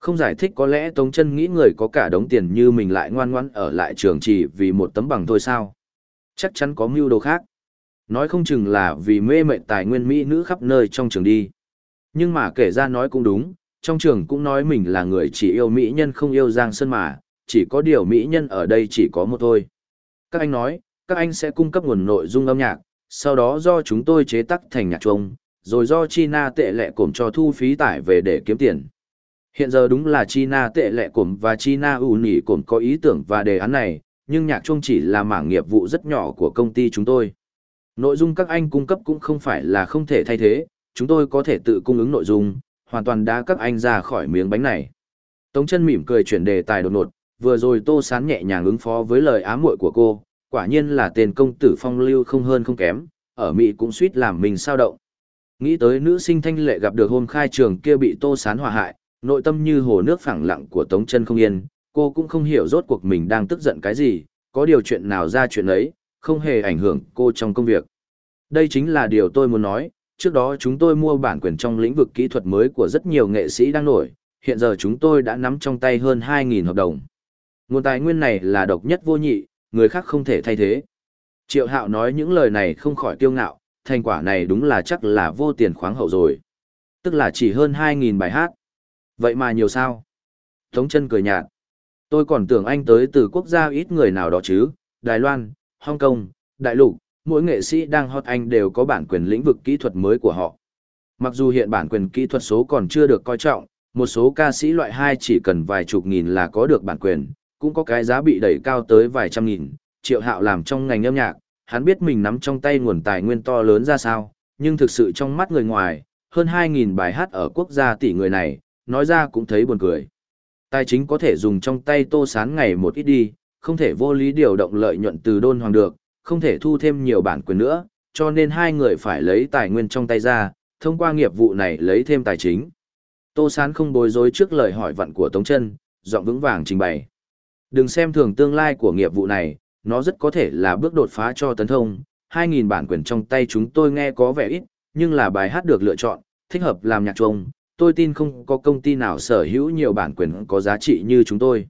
Không giải thích có lẽ Tống chân nghĩ người có cả đống tiền như mình lại ngoan ngoãn ở lại trường chỉ vì một tấm bằng thôi sao. Chắc chắn có mưu đồ khác. Nói không chừng là vì mê mệnh tài nguyên mỹ nữ khắp nơi trong trường đi. Nhưng mà kể ra nói cũng đúng, trong trường cũng nói mình là người chỉ yêu mỹ nhân không yêu Giang Sơn mà, chỉ có điều mỹ nhân ở đây chỉ có một thôi. Các anh nói, các anh sẽ cung cấp nguồn nội dung âm nhạc, sau đó do chúng tôi chế tác thành nhạc chuông, rồi do China tệ lệ cổm cho thu phí tải về để kiếm tiền. Hiện giờ đúng là China tệ lệ cổm và China ủ nỉ cổm có ý tưởng và đề án này, nhưng nhạc chuông chỉ là mảng nghiệp vụ rất nhỏ của công ty chúng tôi. Nội dung các anh cung cấp cũng không phải là không thể thay thế, chúng tôi có thể tự cung ứng nội dung, hoàn toàn đã các anh ra khỏi miếng bánh này. Tống chân mỉm cười chuyển đề tài đột ngột, vừa rồi Tô Sán nhẹ nhàng ứng phó với lời ám muội của cô, quả nhiên là tên công tử phong lưu không hơn không kém, ở Mỹ cũng suýt làm mình sao động. Nghĩ tới nữ sinh thanh lệ gặp được hôm khai trường kia bị Tô Sán hòa hại, nội tâm như hồ nước phẳng lặng của Tống chân không yên, cô cũng không hiểu rốt cuộc mình đang tức giận cái gì, có điều chuyện nào ra chuyện ấy, không hề ảnh hưởng cô trong công việc. Đây chính là điều tôi muốn nói, trước đó chúng tôi mua bản quyền trong lĩnh vực kỹ thuật mới của rất nhiều nghệ sĩ đang nổi, hiện giờ chúng tôi đã nắm trong tay hơn 2.000 hợp đồng. Nguồn tài nguyên này là độc nhất vô nhị, người khác không thể thay thế. Triệu Hạo nói những lời này không khỏi kiêu ngạo, thành quả này đúng là chắc là vô tiền khoáng hậu rồi. Tức là chỉ hơn 2.000 bài hát. Vậy mà nhiều sao? Tống chân cười nhạt. Tôi còn tưởng anh tới từ quốc gia ít người nào đó chứ, Đài Loan, Hong Kong, Đại Lục, mỗi nghệ sĩ đang hot anh đều có bản quyền lĩnh vực kỹ thuật mới của họ. Mặc dù hiện bản quyền kỹ thuật số còn chưa được coi trọng, một số ca sĩ loại 2 chỉ cần vài chục nghìn là có được bản quyền, cũng có cái giá bị đẩy cao tới vài trăm nghìn. Triệu Hạo làm trong ngành âm nhạc, hắn biết mình nắm trong tay nguồn tài nguyên to lớn ra sao, nhưng thực sự trong mắt người ngoài, hơn 2.000 bài hát ở quốc gia tỷ người này, nói ra cũng thấy buồn cười. Tài chính có thể dùng trong tay tô sán ngày một ít đi, không thể vô lý điều động lợi nhuận từ đôn hoàng được, không thể thu thêm nhiều bản quyền nữa, cho nên hai người phải lấy tài nguyên trong tay ra, thông qua nghiệp vụ này lấy thêm tài chính. Tô Sán không bối rối trước lời hỏi vặn của Tống Trân, giọng vững vàng trình bày. Đừng xem thường tương lai của nghiệp vụ này, nó rất có thể là bước đột phá cho tấn thông. 2.000 bản quyền trong tay chúng tôi nghe có vẻ ít, nhưng là bài hát được lựa chọn, thích hợp làm nhạc trông. Tôi tin không có công ty nào sở hữu nhiều bản quyền có giá trị như chúng tôi.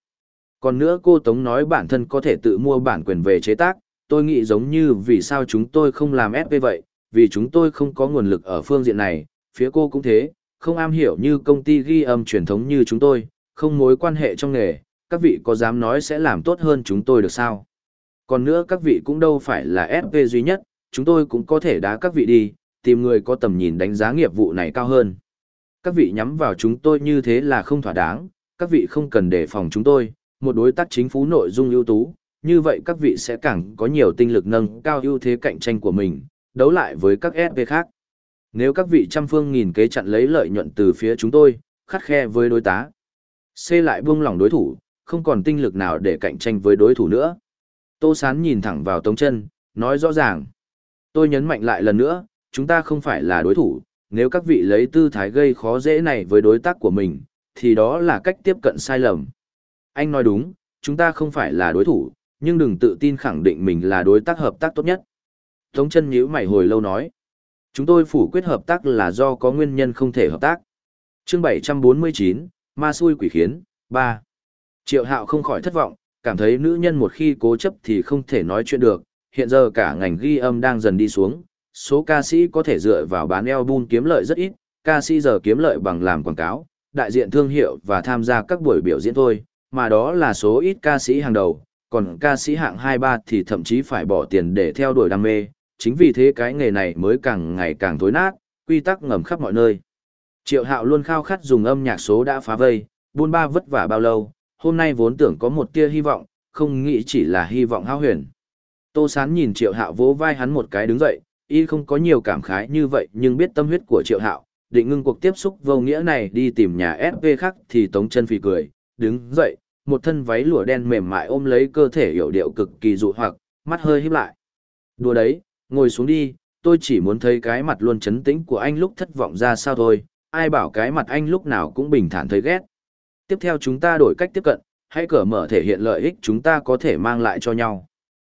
Còn nữa cô Tống nói bản thân có thể tự mua bản quyền về chế tác, tôi nghĩ giống như vì sao chúng tôi không làm SP vậy, vì chúng tôi không có nguồn lực ở phương diện này, phía cô cũng thế, không am hiểu như công ty ghi âm truyền thống như chúng tôi, không mối quan hệ trong nghề, các vị có dám nói sẽ làm tốt hơn chúng tôi được sao? Còn nữa các vị cũng đâu phải là SP duy nhất, chúng tôi cũng có thể đá các vị đi, tìm người có tầm nhìn đánh giá nghiệp vụ này cao hơn. Các vị nhắm vào chúng tôi như thế là không thỏa đáng, các vị không cần đề phòng chúng tôi, một đối tác chính phủ nội dung ưu tú, như vậy các vị sẽ càng có nhiều tinh lực nâng cao ưu thế cạnh tranh của mình, đấu lại với các SP khác. Nếu các vị trăm phương nghìn kế chặn lấy lợi nhuận từ phía chúng tôi, khắt khe với đối tá. C lại buông lỏng đối thủ, không còn tinh lực nào để cạnh tranh với đối thủ nữa. Tô Sán nhìn thẳng vào Tống chân, nói rõ ràng. Tôi nhấn mạnh lại lần nữa, chúng ta không phải là đối thủ, nếu các vị lấy tư thái gây khó dễ này với đối tác của mình, thì đó là cách tiếp cận sai lầm. Anh nói đúng, chúng ta không phải là đối thủ, nhưng đừng tự tin khẳng định mình là đối tác hợp tác tốt nhất. Tống chân nhíu mày hồi lâu nói. Chúng tôi phủ quyết hợp tác là do có nguyên nhân không thể hợp tác. chương 749, Ma xui quỷ khiến, 3. Triệu hạo không khỏi thất vọng, cảm thấy nữ nhân một khi cố chấp thì không thể nói chuyện được. Hiện giờ cả ngành ghi âm đang dần đi xuống, số ca sĩ có thể dựa vào bán album kiếm lợi rất ít, ca sĩ giờ kiếm lợi bằng làm quảng cáo, đại diện thương hiệu và tham gia các buổi biểu diễn thôi, mà đó là số ít ca sĩ hàng đầu, còn ca sĩ hạng 2-3 thì thậm chí phải bỏ tiền để theo đuổi đam mê, chính vì thế cái nghề này mới càng ngày càng thối nát, quy tắc ngầm khắp mọi nơi. Triệu Hạo luôn khao khát dùng âm nhạc số đã phá vây, buôn ba vất vả bao lâu, hôm nay vốn tưởng có một tia hy vọng, không nghĩ chỉ là hy vọng hao huyền. Tô Sán nhìn Triệu Hạo vỗ vai hắn một cái đứng dậy, y không có nhiều cảm khái như vậy nhưng biết tâm huyết của Triệu Hạo, định ngưng cuộc tiếp xúc vô nghĩa này đi tìm nhà SP khác thì Tống chân phì cười, đứng dậy, một thân váy lụa đen mềm mại ôm lấy cơ thể hiểu điệu cực kỳ dụ hoặc, mắt hơi híp lại. Đùa đấy, ngồi xuống đi, tôi chỉ muốn thấy cái mặt luôn chấn tĩnh của anh lúc thất vọng ra sao thôi, ai bảo cái mặt anh lúc nào cũng bình thản thấy ghét. Tiếp theo chúng ta đổi cách tiếp cận, hãy cởi mở thể hiện lợi ích chúng ta có thể mang lại cho nhau.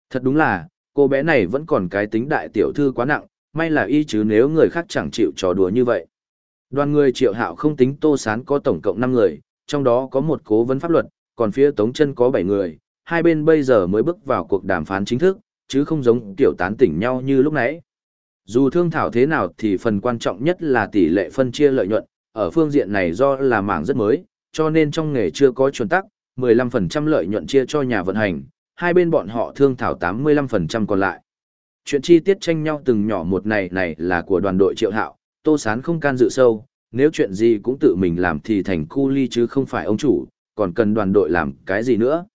Thật đúng là, cô bé này vẫn còn cái tính đại tiểu thư quá nặng, may là y chứ nếu người khác chẳng chịu trò đùa như vậy. Đoàn người triệu hạo không tính tô sán có tổng cộng 5 người, trong đó có một cố vấn pháp luật, còn phía tống chân có 7 người, hai bên bây giờ mới bước vào cuộc đàm phán chính thức, chứ không giống kiểu tán tỉnh nhau như lúc nãy. Dù thương thảo thế nào thì phần quan trọng nhất là tỷ lệ phân chia lợi nhuận, ở phương diện này do là mảng rất mới, cho nên trong nghề chưa có chuẩn tắc, 15% lợi nhuận chia cho nhà vận hành, hai bên bọn họ thương thảo 85% còn lại. Chuyện chi tiết tranh nhau từng nhỏ một này này là của đoàn đội triệu hạo, Tô Sán không can dự sâu, nếu chuyện gì cũng tự mình làm thì thành cu ly chứ không phải ông chủ, còn cần đoàn đội làm cái gì nữa.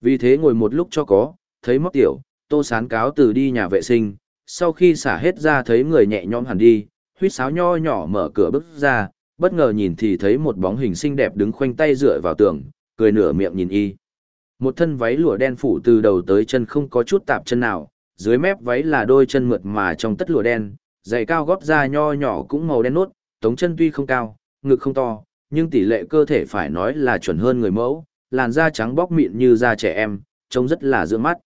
Vì thế ngồi một lúc cho có, thấy móc tiểu, Tô Sán cáo từ đi nhà vệ sinh, sau khi xả hết ra thấy người nhẹ nhõm hẳn đi, huyết sáo nho nhỏ mở cửa bước ra, bất ngờ nhìn thì thấy một bóng hình xinh đẹp đứng khoanh tay dựa vào tường, cười nửa miệng nhìn y. Một thân váy lụa đen phủ từ đầu tới chân không có chút tạp chân nào, dưới mép váy là đôi chân mượt mà trong tất lụa đen, giày cao gót da nho nhỏ cũng màu đen nốt, tống chân tuy không cao, ngực không to, nhưng tỷ lệ cơ thể phải nói là chuẩn hơn người mẫu, làn da trắng bóc mịn như da trẻ em, trông rất là dưỡng mắt.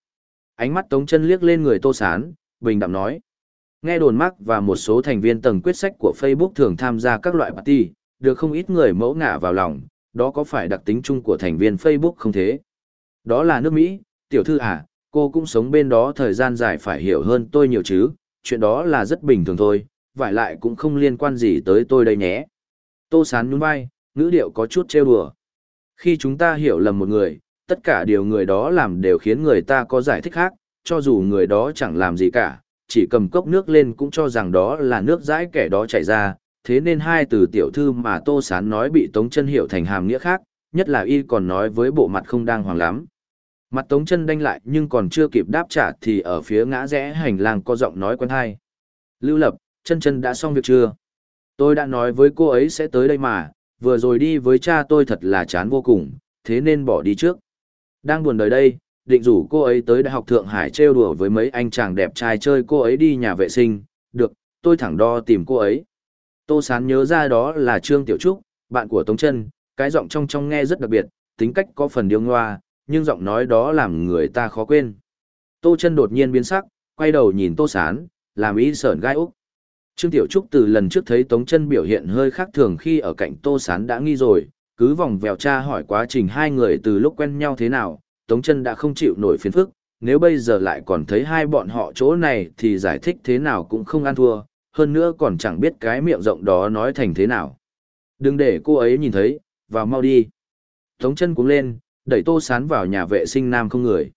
Ánh mắt tống chân liếc lên người tô sán, bình đạm nói. Nghe đồn mắc và một số thành viên tầng quyết sách của Facebook thường tham gia các loại party, được không ít người mẫu ngả vào lòng, đó có phải đặc tính chung của thành viên Facebook không thế? Đó là nước Mỹ, tiểu thư à, cô cũng sống bên đó thời gian dài phải hiểu hơn tôi nhiều chứ, chuyện đó là rất bình thường thôi, vải lại cũng không liên quan gì tới tôi đây nhé. Tô sán nhún vai, ngữ điệu có chút trêu đùa. Khi chúng ta hiểu lầm một người, tất cả điều người đó làm đều khiến người ta có giải thích khác, cho dù người đó chẳng làm gì cả, chỉ cầm cốc nước lên cũng cho rằng đó là nước dãi kẻ đó chảy ra, thế nên hai từ tiểu thư mà Tô Sán nói bị Tống chân hiểu thành hàm nghĩa khác, nhất là y còn nói với bộ mặt không đang hoàng lắm. Mặt Tống chân đanh lại nhưng còn chưa kịp đáp trả thì ở phía ngã rẽ hành lang có giọng nói quen hay. Lưu Lập, chân chân đã xong việc chưa? Tôi đã nói với cô ấy sẽ tới đây mà, vừa rồi đi với cha tôi thật là chán vô cùng, thế nên bỏ đi trước. Đang buồn đời đây, định rủ cô ấy tới Đại học Thượng Hải trêu đùa với mấy anh chàng đẹp trai chơi cô ấy đi nhà vệ sinh, được, tôi thẳng đo tìm cô ấy. Tô Sán nhớ ra đó là Trương Tiểu Trúc, bạn của Tống Trân, cái giọng trong trong nghe rất đặc biệt, tính cách có phần điêu ngoa, nhưng giọng nói đó làm người ta khó quên. Tô Trân đột nhiên biến sắc, quay đầu nhìn Tô Sán, làm ý sởn gai úc. Trương Tiểu Trúc từ lần trước thấy Tống Chân biểu hiện hơi khác thường khi ở cạnh Tô Sán đã nghi rồi, cứ vòng vèo tra hỏi quá trình hai người từ lúc quen nhau thế nào, Tống chân đã không chịu nổi phiền phức, nếu bây giờ lại còn thấy hai bọn họ chỗ này thì giải thích thế nào cũng không ăn thua, hơn nữa còn chẳng biết cái miệng rộng đó nói thành thế nào. Đừng để cô ấy nhìn thấy, vào mau đi. Tống chân cũng lên, đẩy tô sán vào nhà vệ sinh nam không người.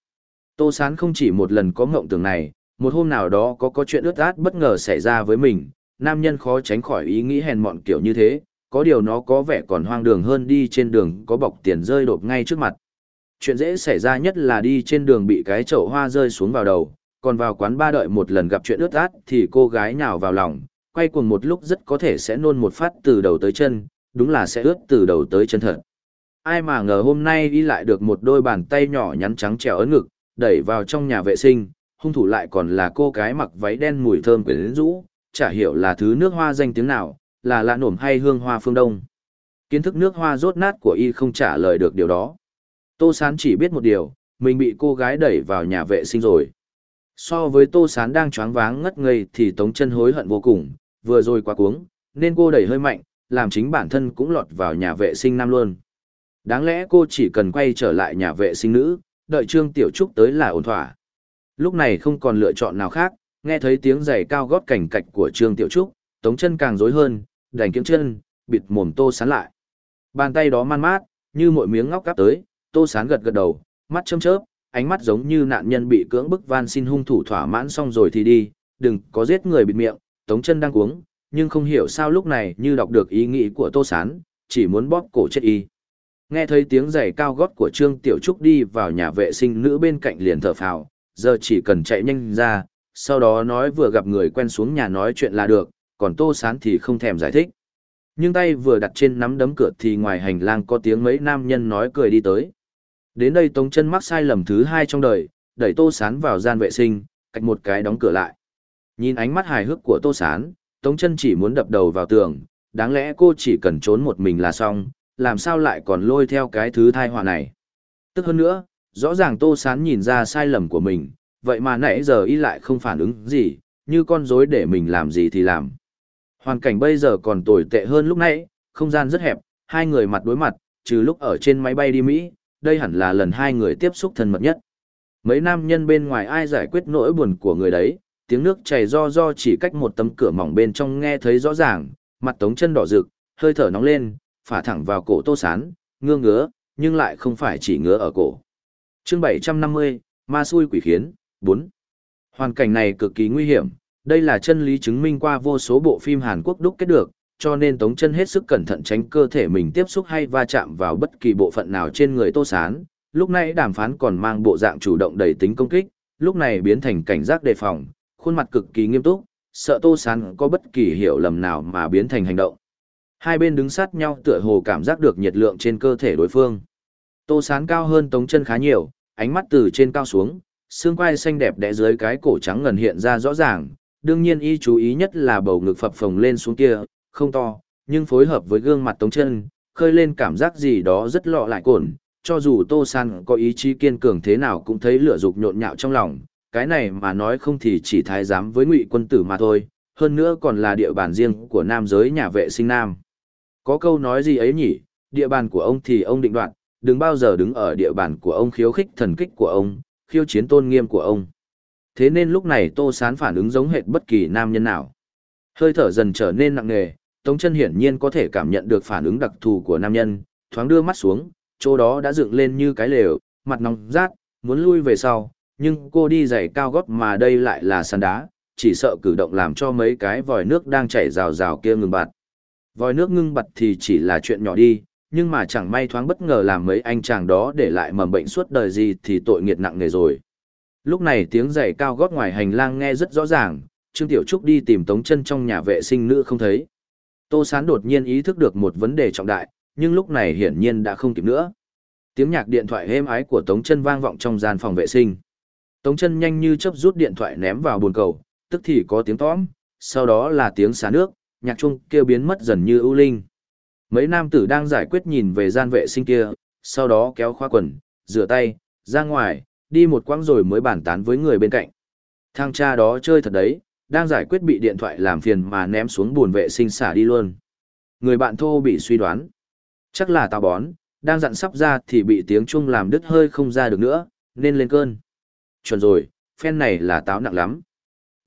Tô sán không chỉ một lần có ngộng tưởng này, một hôm nào đó có có chuyện ướt át bất ngờ xảy ra với mình, nam nhân khó tránh khỏi ý nghĩ hèn mọn kiểu như thế, có điều nó có vẻ còn hoang đường hơn đi trên đường có bọc tiền rơi đột ngay trước mặt chuyện dễ xảy ra nhất là đi trên đường bị cái chậu hoa rơi xuống vào đầu, còn vào quán ba đợi một lần gặp chuyện ướt át thì cô gái nhào vào lòng, quay cuồng một lúc rất có thể sẽ nôn một phát từ đầu tới chân, đúng là sẽ ướt từ đầu tới chân thật. Ai mà ngờ hôm nay đi lại được một đôi bàn tay nhỏ nhắn trắng trèo ấn ngực, đẩy vào trong nhà vệ sinh, hung thủ lại còn là cô gái mặc váy đen mùi thơm quyến rũ, chả hiểu là thứ nước hoa danh tiếng nào, là lạ nổm hay hương hoa phương đông. Kiến thức nước hoa rốt nát của y không trả lời được điều đó. Tô Sán chỉ biết một điều, mình bị cô gái đẩy vào nhà vệ sinh rồi. So với Tô Sán đang choáng váng ngất ngây thì Tống chân hối hận vô cùng, vừa rồi quá cuống, nên cô đẩy hơi mạnh, làm chính bản thân cũng lọt vào nhà vệ sinh nam luôn. Đáng lẽ cô chỉ cần quay trở lại nhà vệ sinh nữ, đợi Trương Tiểu Trúc tới là ổn thỏa. Lúc này không còn lựa chọn nào khác, nghe thấy tiếng giày cao gót cảnh cạch của Trương Tiểu Trúc, Tống chân càng rối hơn, đành kiếm chân, bịt mồm Tô Sán lại. Bàn tay đó man mát, như mỗi miếng ngóc cắp tới, Tô Sán gật gật đầu, mắt chớp chớp, ánh mắt giống như nạn nhân bị cưỡng bức van xin hung thủ thỏa mãn xong rồi thì đi, đừng có giết người bịt miệng, Tống chân đang uống, nhưng không hiểu sao lúc này như đọc được ý nghĩ của Tô Sán, chỉ muốn bóp cổ chết y. Nghe thấy tiếng giày cao gót của Trương Tiểu Trúc đi vào nhà vệ sinh nữ bên cạnh liền thở phào, giờ chỉ cần chạy nhanh ra, sau đó nói vừa gặp người quen xuống nhà nói chuyện là được, còn Tô Sán thì không thèm giải thích. Nhưng tay vừa đặt trên nắm đấm cửa thì ngoài hành lang có tiếng mấy nam nhân nói cười đi tới. Đến đây Tống chân mắc sai lầm thứ hai trong đời, đẩy Tô Sán vào gian vệ sinh, cách một cái đóng cửa lại. Nhìn ánh mắt hài hước của Tô Sán, Tống chân chỉ muốn đập đầu vào tường, đáng lẽ cô chỉ cần trốn một mình là xong, làm sao lại còn lôi theo cái thứ thai họa này. Tức hơn nữa, rõ ràng Tô Sán nhìn ra sai lầm của mình, vậy mà nãy giờ y lại không phản ứng gì, như con rối để mình làm gì thì làm. Hoàn cảnh bây giờ còn tồi tệ hơn lúc nãy, không gian rất hẹp, hai người mặt đối mặt, trừ lúc ở trên máy bay đi Mỹ, đây hẳn là lần hai người tiếp xúc thân mật nhất. Mấy nam nhân bên ngoài ai giải quyết nỗi buồn của người đấy, tiếng nước chảy do do chỉ cách một tấm cửa mỏng bên trong nghe thấy rõ ràng, mặt tống chân đỏ rực, hơi thở nóng lên, phả thẳng vào cổ tô sán, ngương ngứa, nhưng lại không phải chỉ ngứa ở cổ chương 750, ma xui quỷ khiến, 4. Hoàn cảnh này cực kỳ nguy hiểm, đây là chân lý chứng minh qua vô số bộ phim Hàn Quốc đúc kết được, cho nên Tống chân hết sức cẩn thận tránh cơ thể mình tiếp xúc hay va chạm vào bất kỳ bộ phận nào trên người Tô Sán. Lúc này đàm phán còn mang bộ dạng chủ động đầy tính công kích, lúc này biến thành cảnh giác đề phòng, khuôn mặt cực kỳ nghiêm túc, sợ Tô Sán có bất kỳ hiểu lầm nào mà biến thành hành động. Hai bên đứng sát nhau tựa hồ cảm giác được nhiệt lượng trên cơ thể đối phương. Tô Sán cao hơn Tống chân khá nhiều, ánh mắt từ trên cao xuống, xương quai xanh đẹp đẽ dưới cái cổ trắng ngần hiện ra rõ ràng, đương nhiên y chú ý nhất là bầu ngực phập phồng lên xuống kia, không to, nhưng phối hợp với gương mặt tống chân, khơi lên cảm giác gì đó rất lọ lại cồn, cho dù Tô San có ý chí kiên cường thế nào cũng thấy lửa dục nhộn nhạo trong lòng, cái này mà nói không thì chỉ thái giám với ngụy quân tử mà thôi, hơn nữa còn là địa bàn riêng của nam giới nhà vệ sinh nam. Có câu nói gì ấy nhỉ, địa bàn của ông thì ông định đoạt, đừng bao giờ đứng ở địa bàn của ông khiêu khích thần kích của ông, khiêu chiến tôn nghiêm của ông. Thế nên lúc này Tô Sán phản ứng giống hệt bất kỳ nam nhân nào. Hơi thở dần trở nên nặng nề, Tống chân hiển nhiên có thể cảm nhận được phản ứng đặc thù của nam nhân, thoáng đưa mắt xuống, chỗ đó đã dựng lên như cái lều, mặt nóng rát, muốn lui về sau, nhưng cô đi giày cao gót mà đây lại là sàn đá, chỉ sợ cử động làm cho mấy cái vòi nước đang chảy rào rào kia ngừng bặt. Vòi nước ngưng bặt thì chỉ là chuyện nhỏ đi, nhưng mà chẳng may thoáng bất ngờ làm mấy anh chàng đó để lại mầm bệnh suốt đời gì thì tội nghiệt nặng nề rồi. Lúc này tiếng giày cao gót ngoài hành lang nghe rất rõ ràng, Trương Tiểu Trúc đi tìm Tống chân trong nhà vệ sinh nữ không thấy. Tô Sán đột nhiên ý thức được một vấn đề trọng đại, nhưng lúc này hiển nhiên đã không kịp nữa. Tiếng nhạc điện thoại êm ái của Tống chân vang vọng trong gian phòng vệ sinh. Tống chân nhanh như chớp rút điện thoại ném vào bồn cầu, tức thì có tiếng tõm, sau đó là tiếng xả nước, nhạc chuông kêu biến mất dần như ưu linh. Mấy nam tử đang giải quyết nhìn về gian vệ sinh kia, sau đó kéo khoa quần, rửa tay, ra ngoài, đi một quãng rồi mới bàn tán với người bên cạnh. Thằng cha đó chơi thật đấy, đang giải quyết bị điện thoại làm phiền mà ném xuống buồn vệ sinh xả đi luôn. Người bạn thô bị suy đoán. Chắc là tao bón, đang dặn sắp ra thì bị tiếng chuông làm đứt hơi không ra được nữa, nên lên cơn. Chuẩn rồi, phen này là táo nặng lắm.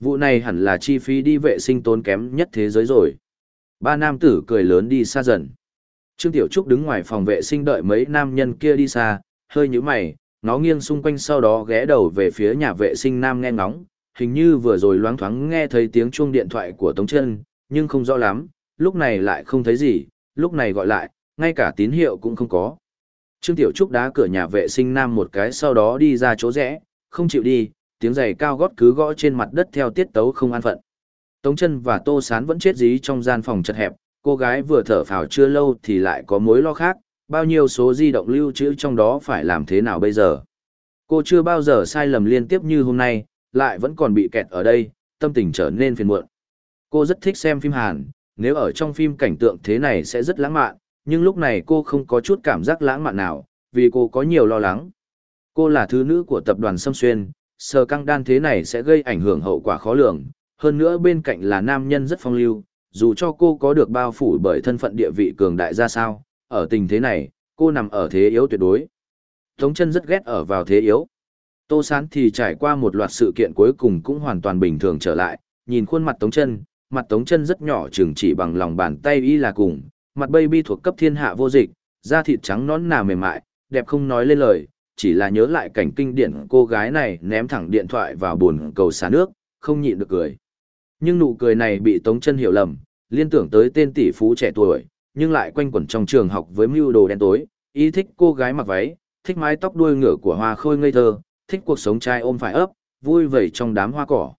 Vụ này hẳn là chi phí đi vệ sinh tốn kém nhất thế giới rồi. Ba nam tử cười lớn đi xa dần. Trương Tiểu Trúc đứng ngoài phòng vệ sinh đợi mấy nam nhân kia đi xa, hơi nhíu mày, nó nghiêng xung quanh sau đó ghé đầu về phía nhà vệ sinh nam nghe ngóng, hình như vừa rồi loáng thoáng nghe thấy tiếng chuông điện thoại của Tống Chân, nhưng không rõ lắm, lúc này lại không thấy gì, lúc này gọi lại, ngay cả tín hiệu cũng không có. Trương Tiểu Trúc đá cửa nhà vệ sinh nam một cái sau đó đi ra chỗ rẽ, không chịu đi, tiếng giày cao gót cứ gõ trên mặt đất theo tiết tấu không an phận. Tống chân và Tô Sán vẫn chết dí trong gian phòng chật hẹp, cô gái vừa thở phào chưa lâu thì lại có mối lo khác, bao nhiêu số di động lưu trữ trong đó phải làm thế nào bây giờ. Cô chưa bao giờ sai lầm liên tiếp như hôm nay, lại vẫn còn bị kẹt ở đây, tâm tình trở nên phiền muộn. Cô rất thích xem phim Hàn, nếu ở trong phim cảnh tượng thế này sẽ rất lãng mạn, nhưng lúc này cô không có chút cảm giác lãng mạn nào, vì cô có nhiều lo lắng. Cô là thứ nữ của tập đoàn Sâm Xuyên, sờ căng đan thế này sẽ gây ảnh hưởng hậu quả khó lường, hơn nữa bên cạnh là nam nhân rất phong lưu, dù cho cô có được bao phủ bởi thân phận địa vị cường đại ra sao, ở tình thế này, cô nằm ở thế yếu tuyệt đối. Tống chân rất ghét ở vào thế yếu. Tô Sán thì trải qua một loạt sự kiện cuối cùng cũng hoàn toàn bình thường trở lại, nhìn khuôn mặt Tống chân, mặt Tống chân rất nhỏ chừng chỉ bằng lòng bàn tay y là cùng, mặt baby thuộc cấp thiên hạ vô dịch, da thịt trắng nón nà mềm mại, đẹp không nói lên lời, chỉ là nhớ lại cảnh kinh điển cô gái này ném thẳng điện thoại vào bồn cầu xả nước, không nhịn được cười. Nhưng nụ cười này bị Tống chân hiểu lầm, liên tưởng tới tên tỷ phú trẻ tuổi, nhưng lại quanh quẩn trong trường học với mưu đồ đen tối, ý thích cô gái mặc váy, thích mái tóc đuôi ngựa của hoa khôi ngây thơ, thích cuộc sống trai ôm phải ấp, vui vẩy trong đám hoa cỏ.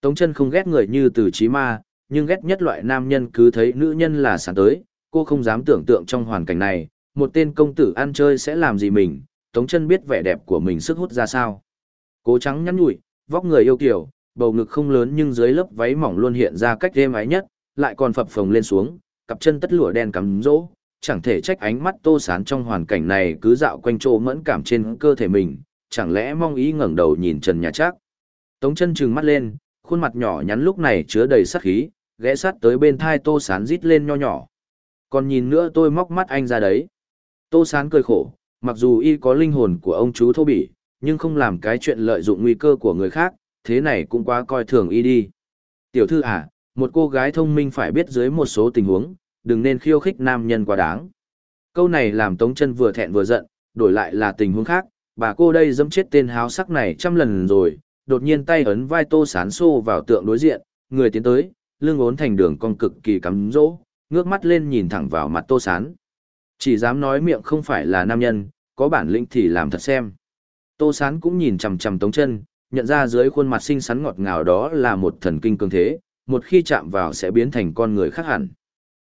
Tống chân không ghét người như từ Chí ma, nhưng ghét nhất loại nam nhân cứ thấy nữ nhân là sẵn tới, cô không dám tưởng tượng trong hoàn cảnh này, một tên công tử ăn chơi sẽ làm gì mình, Tống chân biết vẻ đẹp của mình sức hút ra sao. Cố trắng nhắn nhủi, vóc người yêu kiều bầu ngực không lớn nhưng dưới lớp váy mỏng luôn hiện ra cách êm ái nhất, lại còn phập phồng lên xuống, cặp chân tất lụa đen cắm rỗ, chẳng thể trách ánh mắt tô sán trong hoàn cảnh này cứ dạo quanh chỗ mẫn cảm trên cơ thể mình, chẳng lẽ mong ý ngẩng đầu nhìn Trần Nhà Trác. Tống chân trừng mắt lên, khuôn mặt nhỏ nhắn lúc này chứa đầy sát khí, ghé sát tới bên thai tô sán rít lên nho nhỏ. Còn nhìn nữa tôi móc mắt anh ra đấy. Tô sán cười khổ, mặc dù y có linh hồn của ông chú thô bỉ, nhưng không làm cái chuyện lợi dụng nguy cơ của người khác, thế này cũng quá coi thường y đi. Tiểu thư à, một cô gái thông minh phải biết dưới một số tình huống, đừng nên khiêu khích nam nhân quá đáng. Câu này làm Tống chân vừa thẹn vừa giận, đổi lại là tình huống khác, bà cô đây dẫm chết tên háo sắc này trăm lần rồi, đột nhiên tay ấn vai tô sán xô vào tượng đối diện, người tiến tới, lưng ốn thành đường cong cực kỳ cắm rỗ, ngước mắt lên nhìn thẳng vào mặt tô sán. Chỉ dám nói miệng không phải là nam nhân, có bản lĩnh thì làm thật xem. Tô sán cũng nhìn chằm chằm tống chân, nhận ra dưới khuôn mặt xinh xắn ngọt ngào đó là một thần kinh cường thế, một khi chạm vào sẽ biến thành con người khác hẳn.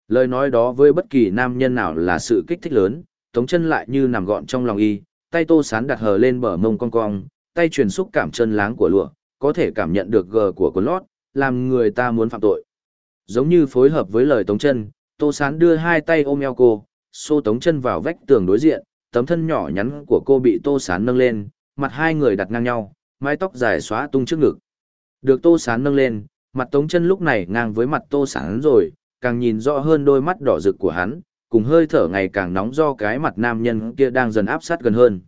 Lời nói đó với bất kỳ nam nhân nào là sự kích thích lớn, tống chân lại như nằm gọn trong lòng y, tay tô sán đặt hờ lên bờ mông cong cong, tay truyền xúc cảm chân láng của lụa, có thể cảm nhận được gờ của quần lót, làm người ta muốn phạm tội. Giống như phối hợp với lời tống chân, tô sán đưa hai tay ôm eo cô, xô tống chân vào vách tường đối diện, tấm thân nhỏ nhắn của cô bị tô sán nâng lên, mặt hai người đặt ngang nhau, mái tóc dài xóa tung trước ngực. Được tô sán nâng lên, mặt tống chân lúc này ngang với mặt tô sán rồi, càng nhìn rõ hơn đôi mắt đỏ rực của hắn, cùng hơi thở ngày càng nóng do cái mặt nam nhân kia đang dần áp sát gần hơn.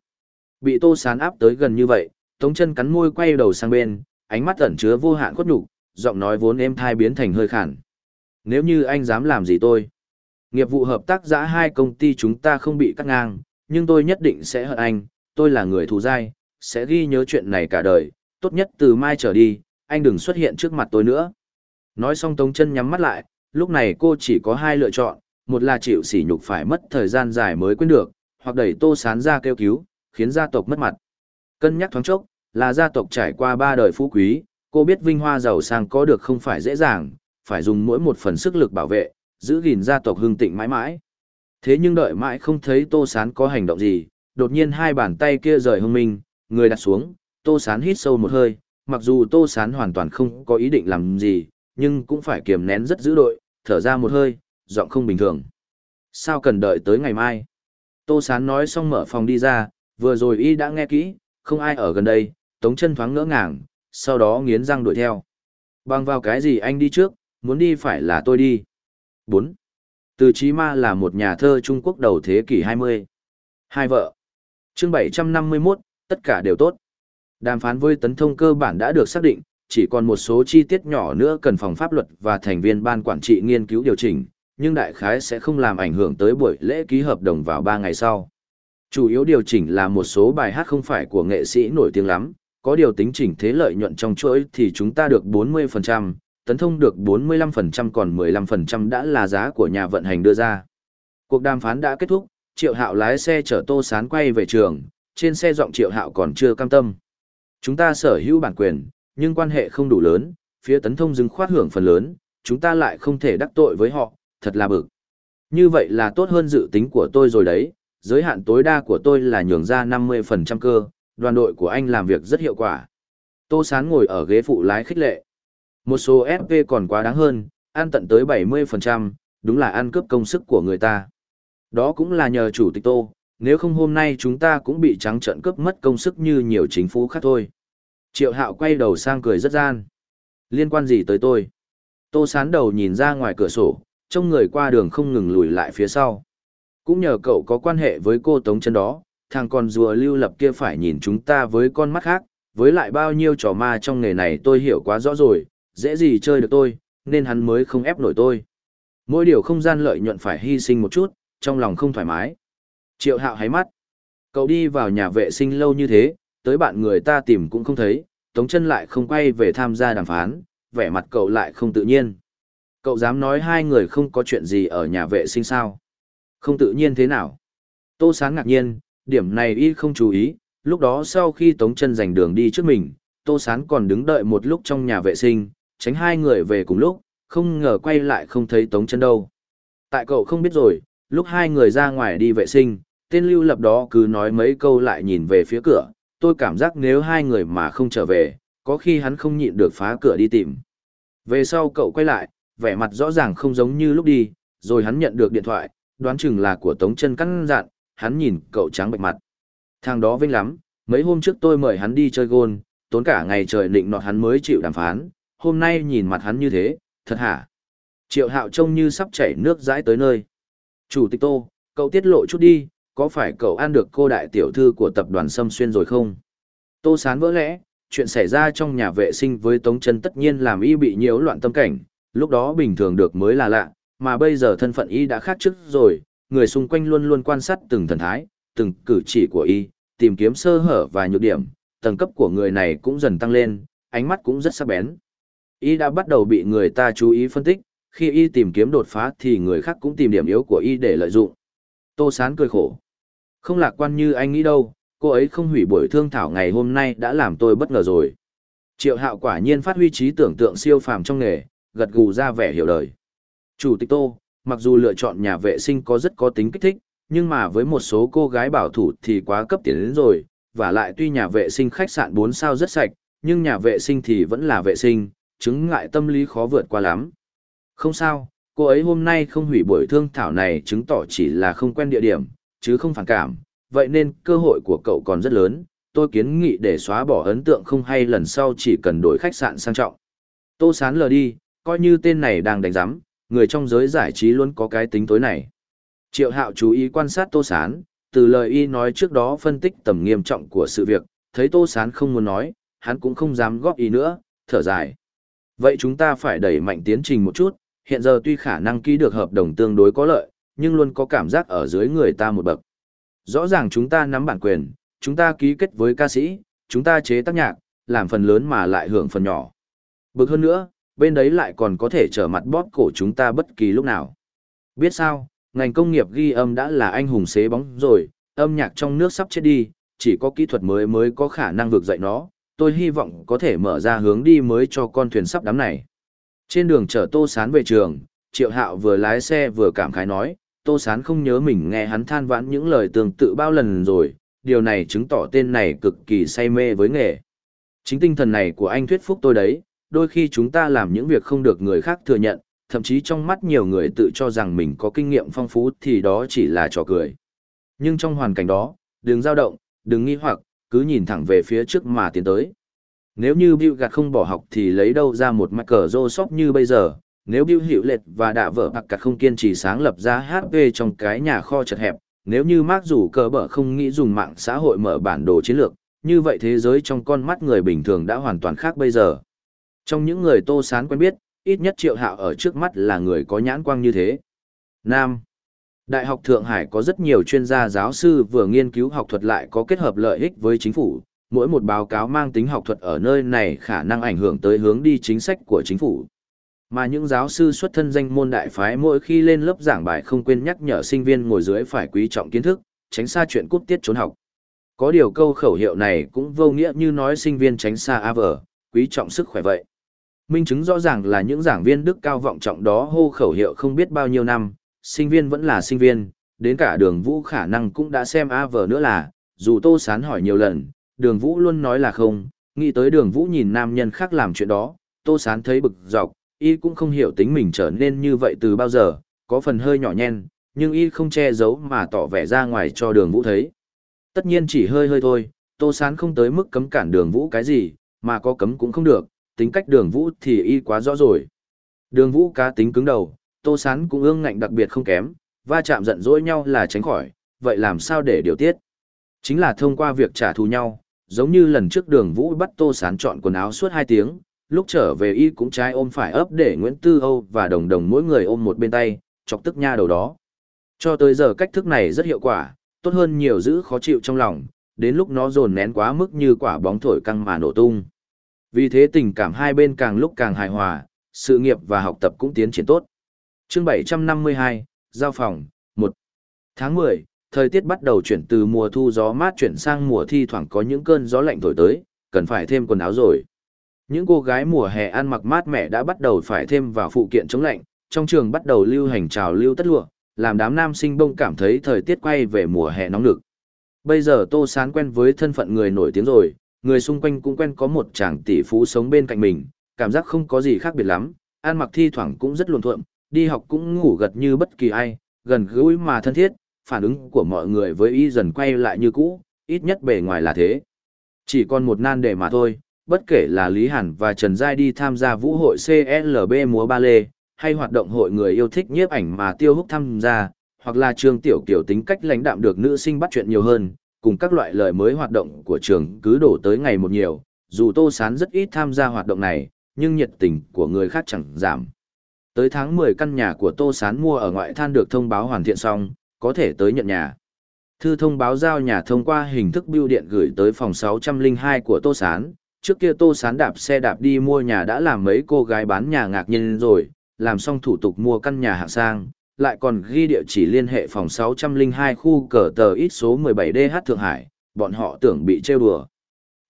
Bị tô sán áp tới gần như vậy, tống chân cắn môi quay đầu sang bên, ánh mắt ẩn chứa vô hạn khuất nhục, giọng nói vốn êm thai biến thành hơi khản. Nếu như anh dám làm gì tôi, nghiệp vụ hợp tác giã hai công ty chúng ta không bị cắt ngang, nhưng tôi nhất định sẽ hận anh, tôi là người thù dai, sẽ ghi nhớ chuyện này cả đời, tốt nhất từ mai trở đi, anh đừng xuất hiện trước mặt tôi nữa. Nói xong Tống chân nhắm mắt lại, lúc này cô chỉ có hai lựa chọn, một là chịu sỉ nhục phải mất thời gian dài mới quên được, hoặc đẩy tô sán ra kêu cứu, khiến gia tộc mất mặt. Cân nhắc thoáng chốc, là gia tộc trải qua ba đời phú quý, cô biết vinh hoa giàu sang có được không phải dễ dàng, phải dùng mỗi một phần sức lực bảo vệ, giữ gìn gia tộc hưng tịnh mãi mãi. Thế nhưng đợi mãi không thấy Tô Sán có hành động gì, đột nhiên hai bàn tay kia rời hông minh, người đặt xuống, Tô Sán hít sâu một hơi, mặc dù Tô Sán hoàn toàn không có ý định làm gì, nhưng cũng phải kiềm nén rất dữ đội, thở ra một hơi, giọng không bình thường. Sao cần đợi tới ngày mai? Tô Sán nói xong mở phòng đi ra, vừa rồi y đã nghe kỹ, không ai ở gần đây, tống chân thoáng ngỡ ngàng, sau đó nghiến răng đuổi theo. Bằng vào cái gì anh đi trước, muốn đi phải là tôi đi. 4. Từ Chí Ma là một nhà thơ Trung Quốc đầu thế kỷ 20. Hai vợ. Chương 751, tất cả đều tốt. Đàm phán với tấn thông cơ bản đã được xác định, chỉ còn một số chi tiết nhỏ nữa cần phòng pháp luật và thành viên ban quản trị nghiên cứu điều chỉnh, nhưng đại khái sẽ không làm ảnh hưởng tới buổi lễ ký hợp đồng vào 3 ngày sau. Chủ yếu điều chỉnh là một số bài hát không phải của nghệ sĩ nổi tiếng lắm, có điều tính chỉnh thế lợi nhuận trong chuỗi thì chúng ta được 40%, tấn thông được 45% còn 15% đã là giá của nhà vận hành đưa ra. Cuộc đàm phán đã kết thúc, Triệu Hạo lái xe chở Tô Sán quay về trường, trên xe giọng Triệu Hạo còn chưa cam tâm. Chúng ta sở hữu bản quyền, nhưng quan hệ không đủ lớn, phía tấn thông dừng khoát hưởng phần lớn, chúng ta lại không thể đắc tội với họ, thật là bực. Như vậy là tốt hơn dự tính của tôi rồi đấy, giới hạn tối đa của tôi là nhường ra 50% cơ, đoàn đội của anh làm việc rất hiệu quả. Tô Sán ngồi ở ghế phụ lái khích lệ. Một số FP còn quá đáng hơn, ăn tận tới 70%, đúng là ăn cướp công sức của người ta. Đó cũng là nhờ chủ tịch Tô, nếu không hôm nay chúng ta cũng bị trắng trợn cướp mất công sức như nhiều chính phủ khác thôi. Triệu Hạo quay đầu sang cười rất gian. Liên quan gì tới tôi? Tô sán đầu nhìn ra ngoài cửa sổ, trông người qua đường không ngừng lùi lại phía sau. Cũng nhờ cậu có quan hệ với cô Tống chân đó, thằng con rùa lưu lập kia phải nhìn chúng ta với con mắt khác, với lại bao nhiêu trò ma trong nghề này tôi hiểu quá rõ rồi, dễ gì chơi được tôi, nên hắn mới không ép nổi tôi. Mỗi điều không gian lợi nhuận phải hy sinh một chút, trong lòng không thoải mái. Triệu hạo hái mắt. Cậu đi vào nhà vệ sinh lâu như thế, tới bạn người ta tìm cũng không thấy, Tống chân lại không quay về tham gia đàm phán, vẻ mặt cậu lại không tự nhiên. Cậu dám nói hai người không có chuyện gì ở nhà vệ sinh sao? Không tự nhiên thế nào? Tô Sán ngạc nhiên, điểm này y không chú ý, lúc đó sau khi Tống chân giành đường đi trước mình, Tô Sán còn đứng đợi một lúc trong nhà vệ sinh, tránh hai người về cùng lúc, không ngờ quay lại không thấy Tống chân đâu. Tại cậu không biết rồi, lúc hai người ra ngoài đi vệ sinh, tên lưu lập đó cứ nói mấy câu lại nhìn về phía cửa, tôi cảm giác nếu hai người mà không trở về, có khi hắn không nhịn được phá cửa đi tìm. Về sau cậu quay lại, vẻ mặt rõ ràng không giống như lúc đi, rồi hắn nhận được điện thoại, đoán chừng là của Tống chân căn dặn, hắn nhìn cậu trắng bệch mặt. Thằng đó vinh lắm, mấy hôm trước tôi mời hắn đi chơi gôn, tốn cả ngày trời định nọt hắn mới chịu đàm phán, hôm nay nhìn mặt hắn như thế, thật hả? Triệu hạo trông như sắp chảy nước dãi tới nơi. Chủ tịch Tô, cậu tiết lộ chút đi, có phải cậu ăn được cô đại tiểu thư của tập đoàn Sâm Xuyên rồi không? Tô sán vỡ lẽ, chuyện xảy ra trong nhà vệ sinh với Tống chân tất nhiên làm y bị nhiễu loạn tâm cảnh, lúc đó bình thường được mới là lạ, mà bây giờ thân phận y đã khác trước rồi, người xung quanh luôn luôn quan sát từng thần thái, từng cử chỉ của y, tìm kiếm sơ hở và nhược điểm, tầng cấp của người này cũng dần tăng lên, ánh mắt cũng rất sắc bén. Y đã bắt đầu bị người ta chú ý phân tích, khi y tìm kiếm đột phá thì người khác cũng tìm điểm yếu của y để lợi dụng. Tô Sán cười khổ. Không lạc quan như anh nghĩ đâu, cô ấy không hủy buổi thương thảo ngày hôm nay đã làm tôi bất ngờ rồi. Triệu hạo quả nhiên phát huy trí tưởng tượng siêu phàm trong nghề, gật gù ra vẻ hiểu đời. Chủ tịch Tô, mặc dù lựa chọn nhà vệ sinh có rất có tính kích thích, nhưng mà với một số cô gái bảo thủ thì quá cấp tiền đến rồi, và lại tuy nhà vệ sinh khách sạn 4 sao rất sạch, nhưng nhà vệ sinh thì vẫn là vệ sinh, chứng ngại tâm lý khó vượt qua lắm. Không sao, cô ấy hôm nay không hủy buổi thương thảo này chứng tỏ chỉ là không quen địa điểm, chứ không phản cảm, vậy nên cơ hội của cậu còn rất lớn, tôi kiến nghị để xóa bỏ ấn tượng không hay lần sau chỉ cần đổi khách sạn sang trọng. Tô sán lờ đi, coi như tên này đang đánh giám, người trong giới giải trí luôn có cái tính tối này. Triệu hạo chú ý quan sát Tô Sán, từ lời y nói trước đó phân tích tầm nghiêm trọng của sự việc, thấy Tô Sán không muốn nói, hắn cũng không dám góp ý nữa, thở dài. Vậy chúng ta phải đẩy mạnh tiến trình một chút, hiện giờ tuy khả năng ký được hợp đồng tương đối có lợi, nhưng luôn có cảm giác ở dưới người ta một bậc. Rõ ràng chúng ta nắm bản quyền, chúng ta ký kết với ca sĩ, chúng ta chế tác nhạc, làm phần lớn mà lại hưởng phần nhỏ. Bực hơn nữa, bên đấy lại còn có thể trở mặt bóp cổ chúng ta bất kỳ lúc nào. Biết sao, ngành công nghiệp ghi âm đã là anh hùng xế bóng rồi, âm nhạc trong nước sắp chết đi, chỉ có kỹ thuật mới mới có khả năng vượt dậy nó, tôi hy vọng có thể mở ra hướng đi mới cho con thuyền sắp đắm này. Trên đường chở Tô Sán về trường, Triệu Hạo vừa lái xe vừa cảm khái nói, Tô Sán không nhớ mình nghe hắn than vãn những lời tương tự bao lần rồi, điều này chứng tỏ tên này cực kỳ say mê với nghề. Chính tinh thần này của anh thuyết phúc tôi đấy, đôi khi chúng ta làm những việc không được người khác thừa nhận, thậm chí trong mắt nhiều người tự cho rằng mình có kinh nghiệm phong phú thì đó chỉ là trò cười. Nhưng trong hoàn cảnh đó, đừng dao động, đừng nghi hoặc, cứ nhìn thẳng về phía trước mà tiến tới. Nếu như Bill gạt không bỏ học thì lấy đâu ra một mắc cờ rô sóc như bây giờ, nếu Bill hiệu lệch và đạ vợ bạc cặt không kiên trì sáng lập ra HP trong cái nhà kho chật hẹp, nếu như Mark rủ cờ bở không nghĩ dùng mạng xã hội mở bản đồ chiến lược, như vậy thế giới trong con mắt người bình thường đã hoàn toàn khác bây giờ. Trong những người tô sán quen biết, ít nhất triệu hạo ở trước mắt là người có nhãn quang như thế. Nam Đại học Thượng Hải có rất nhiều chuyên gia giáo sư vừa nghiên cứu học thuật lại có kết hợp lợi ích với chính phủ. Mỗi một báo cáo mang tính học thuật ở nơi này khả năng ảnh hưởng tới hướng đi chính sách của chính phủ. Mà những giáo sư xuất thân danh môn đại phái mỗi khi lên lớp giảng bài không quên nhắc nhở sinh viên ngồi dưới phải quý trọng kiến thức, tránh xa chuyện cúp tiết trốn học. Có điều câu khẩu hiệu này cũng vô nghĩa như nói sinh viên tránh xa AV, quý trọng sức khỏe vậy. Minh chứng rõ ràng là những giảng viên đức cao vọng trọng đó hô khẩu hiệu không biết bao nhiêu năm, sinh viên vẫn là sinh viên, đến cả đường vũ khả năng cũng đã xem A nữa là, dù tô sán hỏi nhiều lần, đường vũ luôn nói là không, nghĩ tới đường vũ nhìn nam nhân khác làm chuyện đó, tô sán thấy bực dọc, y cũng không hiểu tính mình trở nên như vậy từ bao giờ, có phần hơi nhỏ nhen, nhưng y không che giấu mà tỏ vẻ ra ngoài cho đường vũ thấy. Tất nhiên chỉ hơi hơi thôi, tô sán không tới mức cấm cản đường vũ cái gì, mà có cấm cũng không được, tính cách đường vũ thì y quá rõ rồi. Đường vũ cá tính cứng đầu, tô sán cũng ương ngạnh đặc biệt không kém, va chạm giận dỗi nhau là tránh khỏi, vậy làm sao để điều tiết? Chính là thông qua việc trả thù nhau, giống như lần trước đường vũ bắt tô sán chọn quần áo suốt hai tiếng, lúc trở về y cũng trái ôm phải ấp để Nguyễn Tư Âu và đồng đồng mỗi người ôm một bên tay, chọc tức nha đầu đó. Cho tới giờ cách thức này rất hiệu quả, tốt hơn nhiều giữ khó chịu trong lòng, đến lúc nó dồn nén quá mức như quả bóng thổi căng mà nổ tung. Vì thế tình cảm hai bên càng lúc càng hài hòa, sự nghiệp và học tập cũng tiến triển tốt. Chương 752, Giao phòng, 1. Tháng 10, Thời tiết bắt đầu chuyển từ mùa thu gió mát chuyển sang mùa thi thoảng có những cơn gió lạnh thổi tới, cần phải thêm quần áo rồi. Những cô gái mùa hè ăn mặc mát mẻ đã bắt đầu phải thêm vào phụ kiện chống lạnh, trong trường bắt đầu lưu hành trào lưu tất lụa, làm đám nam sinh bông cảm thấy thời tiết quay về mùa hè nóng lực. Bây giờ Tô Sán quen với thân phận người nổi tiếng rồi, người xung quanh cũng quen có một chàng tỷ phú sống bên cạnh mình, cảm giác không có gì khác biệt lắm, ăn mặc thi thoảng cũng rất luồn thuộm, đi học cũng ngủ gật như bất kỳ ai, gần gũi mà thân thiết, phản ứng của mọi người với y dần quay lại như cũ, ít nhất bề ngoài là thế. Chỉ còn một nan đề mà thôi, bất kể là Lý Hàn và Trần Giai đi tham gia vũ hội CLB múa ba lê, hay hoạt động hội người yêu thích nhiếp ảnh mà Tiêu Húc tham gia, hoặc là trường tiểu kiểu tính cách lãnh đạm được nữ sinh bắt chuyện nhiều hơn, cùng các loại lời mới hoạt động của trường cứ đổ tới ngày một nhiều, dù Tô Sán rất ít tham gia hoạt động này, nhưng nhiệt tình của người khác chẳng giảm. Tới tháng 10 căn nhà của Tô Sán mua ở ngoại than được thông báo hoàn thiện xong, có thể tới nhận nhà. Thư thông báo giao nhà thông qua hình thức bưu điện gửi tới phòng 602 của Tô Sán. Trước kia Tô Sán đạp xe đạp đi mua nhà đã làm mấy cô gái bán nhà ngạc nhiên rồi, làm xong thủ tục mua căn nhà hạng sang, lại còn ghi địa chỉ liên hệ phòng 602 khu cờ tờ ít số 17DH Thượng Hải, bọn họ tưởng bị trêu đùa.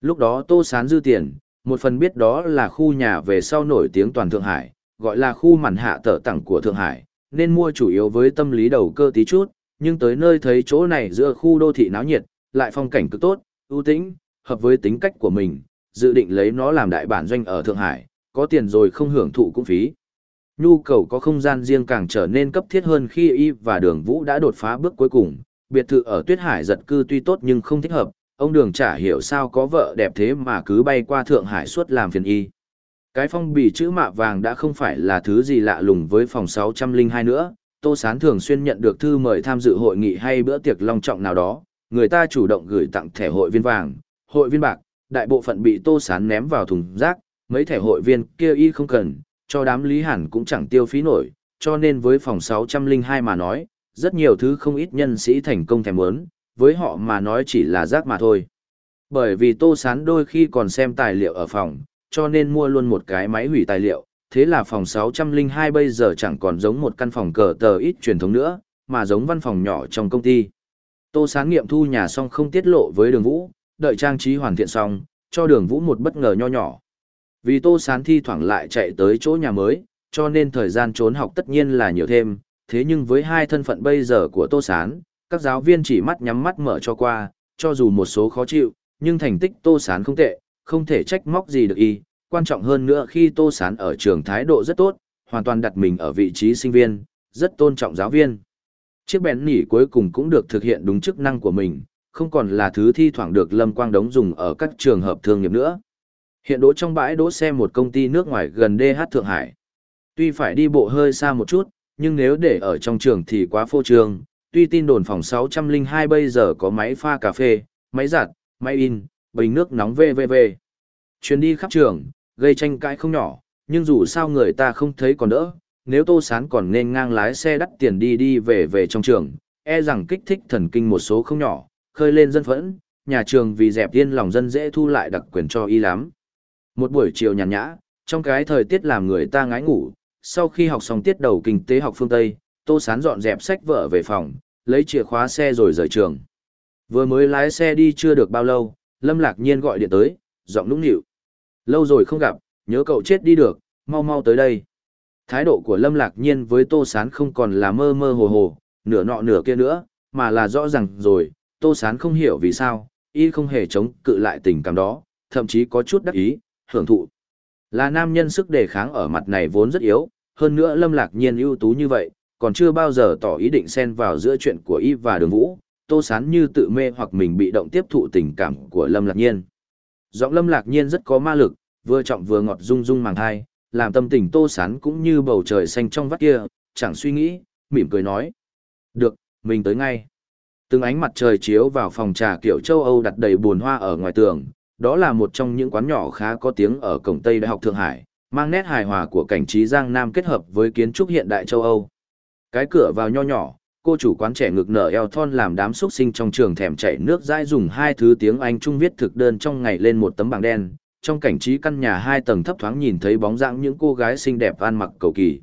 Lúc đó Tô Sán dư tiền, một phần biết đó là khu nhà về sau nổi tiếng toàn Thượng Hải, gọi là khu mặn hạ tờ tặng của Thượng Hải, nên mua chủ yếu với tâm lý đầu cơ tí chút, nhưng tới nơi thấy chỗ này giữa khu đô thị náo nhiệt, lại phong cảnh cực tốt, ưu tĩnh, hợp với tính cách của mình, dự định lấy nó làm đại bản doanh ở Thượng Hải, có tiền rồi không hưởng thụ cũng phí. Nhu cầu có không gian riêng càng trở nên cấp thiết hơn khi y và đường vũ đã đột phá bước cuối cùng, biệt thự ở Tuyết Hải giật cư tuy tốt nhưng không thích hợp, ông đường chả hiểu sao có vợ đẹp thế mà cứ bay qua Thượng Hải suốt làm phiền y. Cái phong bì chữ mạ vàng đã không phải là thứ gì lạ lùng với phòng 602 nữa, Tô Sán thường xuyên nhận được thư mời tham dự hội nghị hay bữa tiệc long trọng nào đó, người ta chủ động gửi tặng thẻ hội viên vàng, hội viên bạc, đại bộ phận bị Tô Sán ném vào thùng rác, mấy thẻ hội viên kia y không cần, cho đám Lý Hàn cũng chẳng tiêu phí nổi, cho nên với phòng 602 mà nói, rất nhiều thứ không ít nhân sĩ thành công thèm muốn, với họ mà nói chỉ là rác mà thôi. Bởi vì Tô Sán đôi khi còn xem tài liệu ở phòng, cho nên mua luôn một cái máy hủy tài liệu, thế là phòng 602 bây giờ chẳng còn giống một căn phòng cờ tờ ít truyền thống nữa, mà giống văn phòng nhỏ trong công ty. Tô sáng nghiệm thu nhà xong không tiết lộ với đường vũ, đợi trang trí hoàn thiện xong, cho đường vũ một bất ngờ nho nhỏ. Vì tô sán thi thoảng lại chạy tới chỗ nhà mới, cho nên thời gian trốn học tất nhiên là nhiều thêm, thế nhưng với hai thân phận bây giờ của tô sán, các giáo viên chỉ mắt nhắm mắt mở cho qua, cho dù một số khó chịu, nhưng thành tích tô sán không tệ, không thể trách móc gì được y, quan trọng hơn nữa khi Tô Sán ở trường thái độ rất tốt, hoàn toàn đặt mình ở vị trí sinh viên, rất tôn trọng giáo viên. Chiếc bén nỉ cuối cùng cũng được thực hiện đúng chức năng của mình, không còn là thứ thi thoảng được Lâm Quang Đống dùng ở các trường hợp thương nghiệp nữa. Hiện đỗ trong bãi đỗ xe một công ty nước ngoài gần DH Thượng Hải. Tuy phải đi bộ hơi xa một chút, nhưng nếu để ở trong trường thì quá phô trương. Tuy tin đồn phòng 602 bây giờ có máy pha cà phê, máy giặt, máy in, bình nước nóng VVV. Chuyến đi khắp trường, gây tranh cãi không nhỏ, nhưng dù sao người ta không thấy còn đỡ, nếu Tô Sán còn nên ngang lái xe đắt tiền đi đi về về trong trường, e rằng kích thích thần kinh một số không nhỏ, khơi lên dân phẫn, nhà trường vì dẹp yên lòng dân dễ thu lại đặc quyền cho y lắm. Một buổi chiều nhàn nhã, trong cái thời tiết làm người ta ngái ngủ, sau khi học xong tiết đầu kinh tế học phương Tây, Tô Sán dọn dẹp sách vở về phòng, lấy chìa khóa xe rồi rời trường. Vừa mới lái xe đi chưa được bao lâu, Lâm Lạc Nhiên gọi điện tới, giọng nũng nịu. Lâu rồi không gặp, nhớ cậu chết đi được, mau mau tới đây. Thái độ của Lâm Lạc Nhiên với Tô Sán không còn là mơ mơ hồ hồ, nửa nọ nửa kia nữa, mà là rõ ràng rồi, Tô Sán không hiểu vì sao, y không hề chống cự lại tình cảm đó, thậm chí có chút đắc ý, hưởng thụ. Là nam nhân sức đề kháng ở mặt này vốn rất yếu, hơn nữa Lâm Lạc Nhiên ưu tú như vậy, còn chưa bao giờ tỏ ý định xen vào giữa chuyện của y và đường vũ, Tô Sán như tự mê hoặc mình bị động tiếp thụ tình cảm của Lâm Lạc Nhiên. Giọng lâm lạc nhiên rất có ma lực, vừa trọng vừa ngọt rung rung màng thai, làm tâm tình tô sán cũng như bầu trời xanh trong vắt kia, chẳng suy nghĩ, mỉm cười nói. Được, mình tới ngay. Từng ánh mặt trời chiếu vào phòng trà kiểu châu Âu đặt đầy buồn hoa ở ngoài tường, đó là một trong những quán nhỏ khá có tiếng ở cổng Tây Đại học Thượng Hải, mang nét hài hòa của cảnh trí Giang Nam kết hợp với kiến trúc hiện đại châu Âu. Cái cửa vào nho nhỏ, cô chủ quán trẻ ngực nở eo thon làm đám xuất sinh trong trường thèm chảy nước dãi dùng hai thứ tiếng Anh Trung viết thực đơn trong ngày lên một tấm bảng đen. Trong cảnh trí căn nhà hai tầng thấp thoáng nhìn thấy bóng dáng những cô gái xinh đẹp ăn mặc cầu kỳ.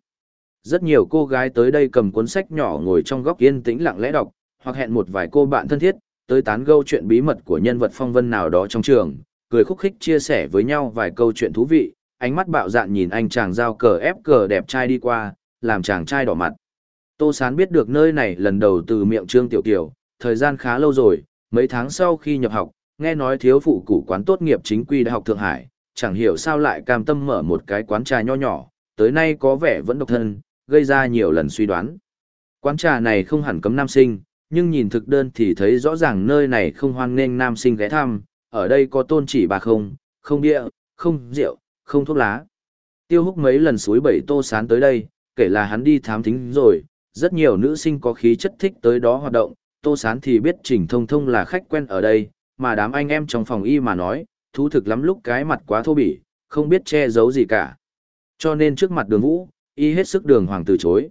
Rất nhiều cô gái tới đây cầm cuốn sách nhỏ ngồi trong góc yên tĩnh lặng lẽ đọc, hoặc hẹn một vài cô bạn thân thiết, tới tán gẫu chuyện bí mật của nhân vật phong vân nào đó trong trường, cười khúc khích chia sẻ với nhau vài câu chuyện thú vị, ánh mắt bạo dạn nhìn anh chàng giao cờ ép cờ đẹp trai đi qua, làm chàng trai đỏ mặt. Tô Sán biết được nơi này lần đầu từ miệng Trương Tiểu Kiều, thời gian khá lâu rồi, mấy tháng sau khi nhập học, nghe nói thiếu phụ củ quán tốt nghiệp chính quy đại học Thượng Hải, chẳng hiểu sao lại cam tâm mở một cái quán trà nho nhỏ, tới nay có vẻ vẫn độc thân, gây ra nhiều lần suy đoán. Quán trà này không hẳn cấm nam sinh, nhưng nhìn thực đơn thì thấy rõ ràng nơi này không hoan nghênh nam sinh ghé thăm, ở đây có tôn chỉ bà không, không bia, không rượu, không thuốc lá. Tiêu húc mấy lần suối bảy tô sán tới đây, kể là hắn đi thám thính rồi, rất nhiều nữ sinh có khí chất thích tới đó hoạt động, tô sán thì biết trình thông thông là khách quen ở đây, mà đám anh em trong phòng y mà nói, thú thực lắm lúc cái mặt quá thô bỉ, không biết che giấu gì cả. Cho nên trước mặt đường vũ, y hết sức đường hoàng từ chối.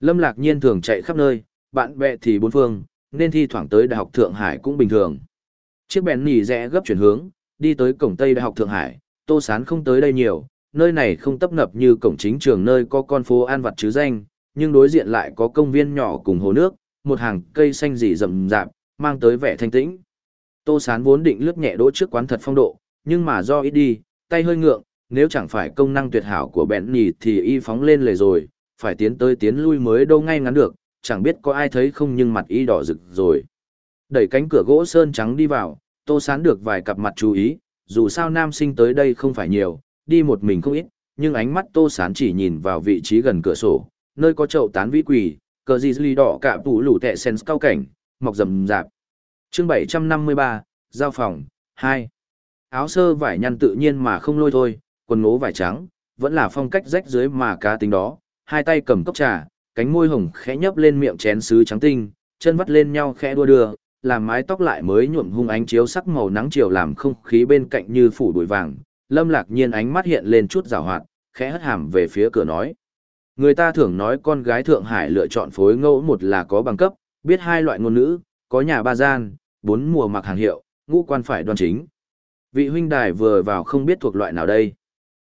Lâm lạc nhiên thường chạy khắp nơi, bạn bè thì bốn phương, nên thi thoảng tới Đại học Thượng Hải cũng bình thường. Chiếc bèn nỉ rẽ gấp chuyển hướng, đi tới cổng Tây Đại học Thượng Hải, Tô Sán không tới đây nhiều, nơi này không tấp nập như cổng chính trường nơi có con phố an vặt chứ danh, nhưng đối diện lại có công viên nhỏ cùng hồ nước, một hàng cây xanh rỉ rậm rạp, mang tới vẻ thanh tĩnh. Tô Sán vốn định lướt nhẹ đỗ trước quán thật phong độ, nhưng mà do ít đi, tay hơi ngượng, nếu chẳng phải công năng tuyệt hảo của bẹn nhì thì y phóng lên lề rồi, phải tiến tới tiến lui mới đâu ngay ngắn được, chẳng biết có ai thấy không nhưng mặt y đỏ rực rồi. Đẩy cánh cửa gỗ sơn trắng đi vào, Tô Sán được vài cặp mặt chú ý, dù sao nam sinh tới đây không phải nhiều, đi một mình không ít, nhưng ánh mắt Tô Sán chỉ nhìn vào vị trí gần cửa sổ, nơi có chậu tán vĩ quỷ, cờ gì ly đỏ cả tủ lũ tệ sen cao cảnh, mọc rầm rạp. chương 753, giao phòng, 2. Áo sơ vải nhăn tự nhiên mà không lôi thôi, quần ngố vải trắng, vẫn là phong cách rách dưới mà cá tính đó, hai tay cầm cốc trà, cánh môi hồng khẽ nhấp lên miệng chén sứ trắng tinh, chân vắt lên nhau khẽ đua đưa, làm mái tóc lại mới nhuộm hung ánh chiếu sắc màu nắng chiều làm không khí bên cạnh như phủ bụi vàng. Lâm Lạc Nhiên ánh mắt hiện lên chút rào hoạt, khẽ hất hàm về phía cửa nói. Người ta thường nói con gái Thượng Hải lựa chọn phối ngẫu một là có bằng cấp, biết hai loại ngôn ngữ, có nhà ba gian, bốn mùa mặc hàng hiệu, ngũ quan phải đoan chính. Vị huynh đài vừa vào không biết thuộc loại nào đây.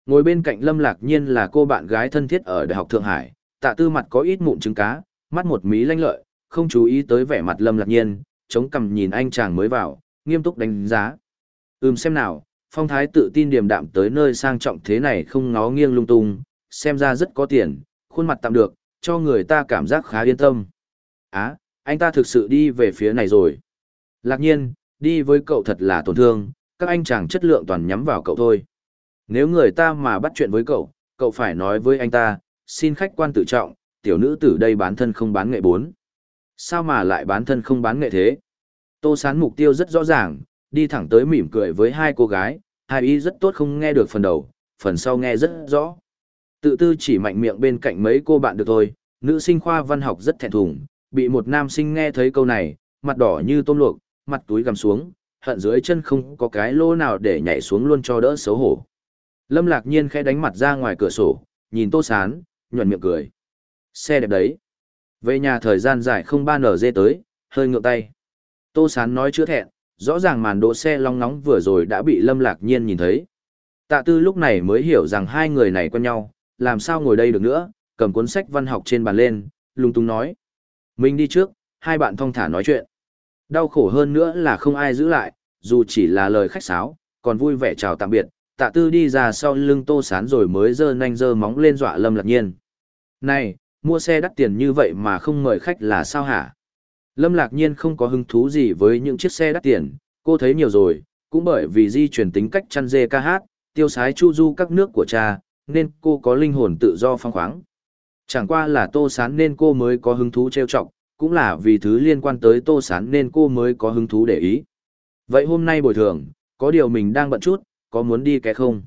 Ngồi bên cạnh Lâm Lạc Nhiên là cô bạn gái thân thiết ở Đại học Thượng Hải, tạ tư mặt có ít mụn trứng cá, mắt một mí lanh lợi, không chú ý tới vẻ mặt Lâm Lạc Nhiên, chống cằm nhìn anh chàng mới vào, nghiêm túc đánh giá. Ừm xem nào, phong thái tự tin điềm đạm tới nơi sang trọng thế này không ngó nghiêng lung tung, xem ra rất có tiền, khuôn mặt tạm được, cho người ta cảm giác khá yên tâm. Á, anh ta thực sự đi về phía này rồi. Lạc nhiên, đi với cậu thật là tổn thương, các anh chàng chất lượng toàn nhắm vào cậu thôi. Nếu người ta mà bắt chuyện với cậu, cậu phải nói với anh ta, xin khách quan tự trọng, tiểu nữ tử đây bán thân không bán nghệ bốn. Sao mà lại bán thân không bán nghệ thế? Tô sán mục tiêu rất rõ ràng, đi thẳng tới mỉm cười với hai cô gái, hai ý rất tốt không nghe được phần đầu, phần sau nghe rất rõ. Tự tư chỉ mạnh miệng bên cạnh mấy cô bạn được thôi, nữ sinh khoa văn học rất thẹn thùng, bị một nam sinh nghe thấy câu này, mặt đỏ như tôm luộc, mặt túi gằm xuống, hận dưới chân không có cái lỗ nào để nhảy xuống luôn cho đỡ xấu hổ. Lâm lạc nhiên khẽ đánh mặt ra ngoài cửa sổ, nhìn tô sán, nhuận miệng cười. Xe đẹp đấy. Về nhà thời gian dài không ba nở dê tới, hơi ngượng tay. Tô sán nói chữa thẹn, rõ ràng màn đỗ xe long nóng vừa rồi đã bị lâm lạc nhiên nhìn thấy. Tạ tư lúc này mới hiểu rằng hai người này quen nhau, làm sao ngồi đây được nữa, cầm cuốn sách văn học trên bàn lên, lung tung nói. Mình đi trước, hai bạn thong thả nói chuyện. Đau khổ hơn nữa là không ai giữ lại, dù chỉ là lời khách sáo, còn vui vẻ chào tạm biệt, tạ tư đi ra sau lưng tô sán rồi mới dơ nanh dơ móng lên dọa lâm lạc nhiên. Này, mua xe đắt tiền như vậy mà không mời khách là sao hả? Lâm lạc nhiên không có hứng thú gì với những chiếc xe đắt tiền, cô thấy nhiều rồi, cũng bởi vì di chuyển tính cách chăn dê ca hát, tiêu sái chu du các nước của cha, nên cô có linh hồn tự do phong khoáng. Chẳng qua là tô sán nên cô mới có hứng thú trêu chọc, cũng là vì thứ liên quan tới tô sán nên cô mới có hứng thú để ý. Vậy hôm nay bồi thường, có điều mình đang bận chút, có muốn đi cái không?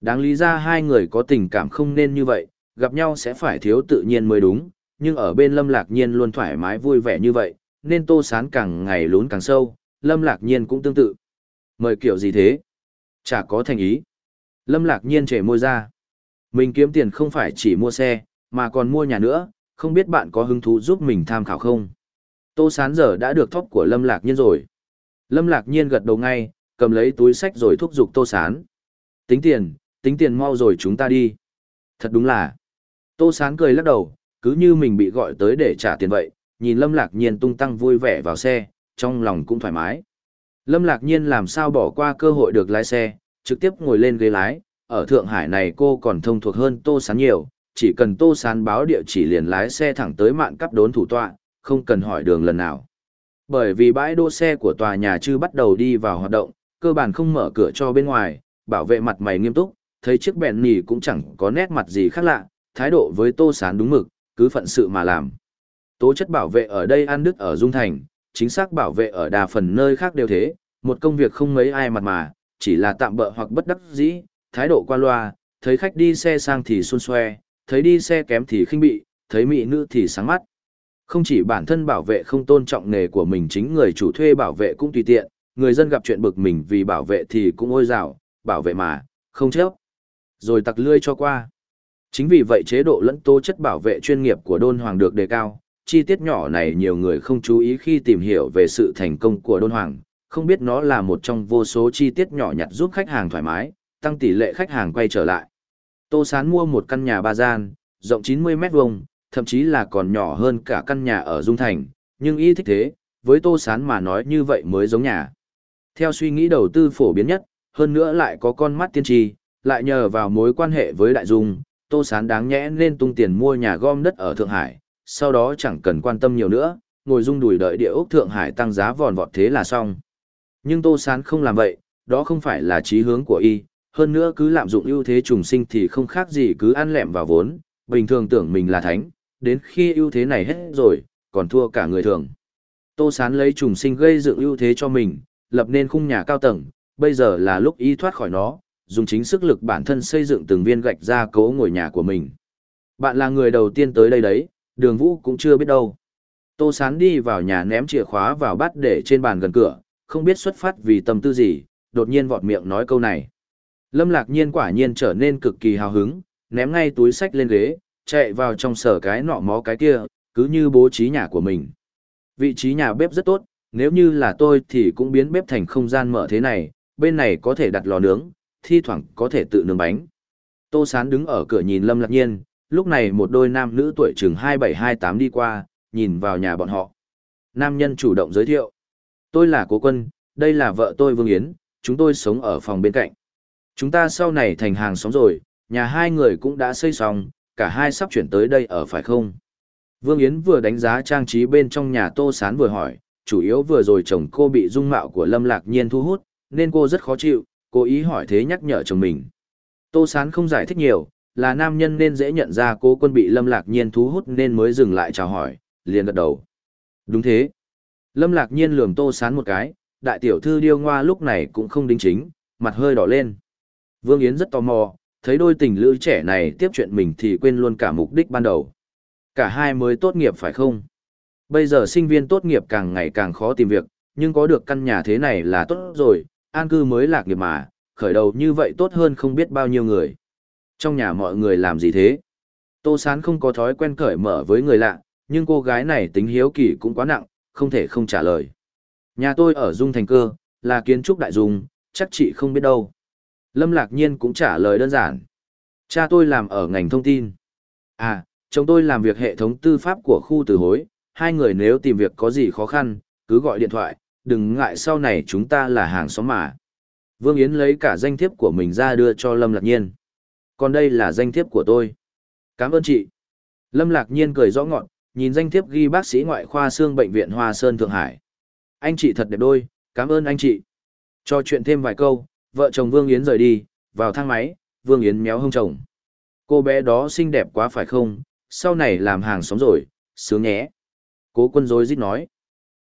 Đáng lý ra hai người có tình cảm không nên như vậy, gặp nhau sẽ phải thiếu tự nhiên mới đúng, nhưng ở bên Lâm Lạc Nhiên luôn thoải mái vui vẻ như vậy, nên Tô Sán càng ngày lún càng sâu, Lâm Lạc Nhiên cũng tương tự. Mời kiểu gì thế? Chả có thành ý. Lâm Lạc Nhiên trẻ môi ra. Mình kiếm tiền không phải chỉ mua xe, mà còn mua nhà nữa, không biết bạn có hứng thú giúp mình tham khảo không? Tô Sán giờ đã được thóc của Lâm Lạc Nhiên rồi. Lâm Lạc Nhiên gật đầu ngay, cầm lấy túi sách rồi thúc giục Tô Sán. Tính tiền, tính tiền mau rồi chúng ta đi. Thật đúng là. Tô Sán cười lắc đầu, cứ như mình bị gọi tới để trả tiền vậy, nhìn Lâm Lạc Nhiên tung tăng vui vẻ vào xe, trong lòng cũng thoải mái. Lâm Lạc Nhiên làm sao bỏ qua cơ hội được lái xe, trực tiếp ngồi lên ghế lái, ở Thượng Hải này cô còn thông thuộc hơn Tô Sán nhiều, chỉ cần Tô Sán báo địa chỉ liền lái xe thẳng tới mạn cắp đốn thủ tọa, không cần hỏi đường lần nào. Bởi vì bãi đỗ xe của tòa nhà chưa bắt đầu đi vào hoạt động, cơ bản không mở cửa cho bên ngoài, bảo vệ mặt mày nghiêm túc, thấy chiếc bẹn nì cũng chẳng có nét mặt gì khác lạ, thái độ với Tô Sán đúng mực, cứ phận sự mà làm. Tố chất bảo vệ ở đây ăn đức ở Dung Thành, chính xác bảo vệ ở đa phần nơi khác đều thế, một công việc không mấy ai mặt mà, chỉ là tạm bợ hoặc bất đắc dĩ, thái độ qua loa, thấy khách đi xe sang thì xuân xoe, thấy đi xe kém thì khinh bị, thấy mỹ nữ thì sáng mắt. Không chỉ bản thân bảo vệ không tôn trọng nghề của mình chính người chủ thuê bảo vệ cũng tùy tiện, người dân gặp chuyện bực mình vì bảo vệ thì cũng ôi rào, bảo vệ mà, không chết. Rồi tặc lươi cho qua. Chính vì vậy chế độ lẫn tố chất bảo vệ chuyên nghiệp của Đôn Hoàng được đề cao, chi tiết nhỏ này nhiều người không chú ý khi tìm hiểu về sự thành công của Đôn Hoàng, không biết nó là một trong vô số chi tiết nhỏ nhặt giúp khách hàng thoải mái, tăng tỷ lệ khách hàng quay trở lại. Tô Sán mua một căn nhà ba gian, rộng 90 mét vuông, thậm chí là còn nhỏ hơn cả căn nhà ở Dung Thành, nhưng y thích thế, với Tô Sán mà nói như vậy mới giống nhà. Theo suy nghĩ đầu tư phổ biến nhất, hơn nữa lại có con mắt tiên tri, lại nhờ vào mối quan hệ với Đại Dung, Tô Sán đáng nhẽ nên tung tiền mua nhà gom đất ở Thượng Hải, sau đó chẳng cần quan tâm nhiều nữa, ngồi dung đùi đợi địa ốc Thượng Hải tăng giá vòn vọt thế là xong. Nhưng Tô Sán không làm vậy, đó không phải là chí hướng của y, hơn nữa cứ lạm dụng ưu thế trùng sinh thì không khác gì cứ ăn lẹm vào vốn, bình thường tưởng mình là thánh, đến khi ưu thế này hết rồi, còn thua cả người thường. Tô Sán lấy trùng sinh gây dựng ưu thế cho mình, lập nên khung nhà cao tầng, bây giờ là lúc y thoát khỏi nó, dùng chính sức lực bản thân xây dựng từng viên gạch ra cố ngồi nhà của mình. Bạn là người đầu tiên tới đây đấy, đường vũ cũng chưa biết đâu. Tô Sán đi vào nhà ném chìa khóa vào bát để trên bàn gần cửa, không biết xuất phát vì tâm tư gì, đột nhiên vọt miệng nói câu này. Lâm lạc nhiên quả nhiên trở nên cực kỳ hào hứng, ném ngay túi sách lên ghế, chạy vào trong sở cái nọ mó cái kia, cứ như bố trí nhà của mình. Vị trí nhà bếp rất tốt, nếu như là tôi thì cũng biến bếp thành không gian mở thế này, bên này có thể đặt lò nướng, thi thoảng có thể tự nướng bánh. Tô Sán đứng ở cửa nhìn Lâm Lạc Nhiên, lúc này một đôi nam nữ tuổi chừng 27-28 đi qua, nhìn vào nhà bọn họ. Nam nhân chủ động giới thiệu. Tôi là Cố Quân, đây là vợ tôi Vương Yến, chúng tôi sống ở phòng bên cạnh. Chúng ta sau này thành hàng xóm rồi, nhà hai người cũng đã xây xong, cả hai sắp chuyển tới đây ở phải không? Vương Yến vừa đánh giá trang trí bên trong nhà Tô Sán vừa hỏi, chủ yếu vừa rồi chồng cô bị dung mạo của Lâm Lạc Nhiên thu hút, nên cô rất khó chịu, cố ý hỏi thế nhắc nhở chồng mình. Tô Sán không giải thích nhiều, là nam nhân nên dễ nhận ra cô quân bị Lâm Lạc Nhiên thu hút nên mới dừng lại chào hỏi, liền gật đầu. Đúng thế. Lâm Lạc Nhiên lườm Tô Sán một cái, đại tiểu thư điêu ngoa lúc này cũng không đính chính, mặt hơi đỏ lên. Vương Yến rất tò mò, thấy đôi tình lữ trẻ này tiếp chuyện mình thì quên luôn cả mục đích ban đầu. Cả hai mới tốt nghiệp phải không? Bây giờ sinh viên tốt nghiệp càng ngày càng khó tìm việc, nhưng có được căn nhà thế này là tốt rồi, an cư mới lạc nghiệp mà, khởi đầu như vậy tốt hơn không biết bao nhiêu người. Trong nhà mọi người làm gì thế? Tô Sán không có thói quen cởi mở với người lạ, nhưng cô gái này tính hiếu kỳ cũng quá nặng, không thể không trả lời. Nhà tôi ở Dung Thành Cơ, là kiến trúc đại dung, chắc chị không biết đâu. Lâm Lạc Nhiên cũng trả lời đơn giản. Cha tôi làm ở ngành thông tin. À, chồng tôi làm việc hệ thống tư pháp của khu từ hối, hai người nếu tìm việc có gì khó khăn, cứ gọi điện thoại, đừng ngại sau này chúng ta là hàng xóm mà. Vương Yến lấy cả danh thiếp của mình ra đưa cho Lâm Lạc Nhiên. Còn đây là danh thiếp của tôi. Cảm ơn chị. Lâm Lạc Nhiên cười rõ ngọn, nhìn danh thiếp ghi bác sĩ ngoại khoa xương bệnh viện Hoa Sơn Thượng Hải. Anh chị thật đẹp đôi, cảm ơn anh chị. Cho chuyện thêm vài câu, vợ chồng Vương Yến rời đi, vào thang máy, Vương Yến méo hông chồng. Cô bé đó xinh đẹp quá phải không, sau này làm hàng xóm rồi, sướng nhé. Cố quân dối rít nói.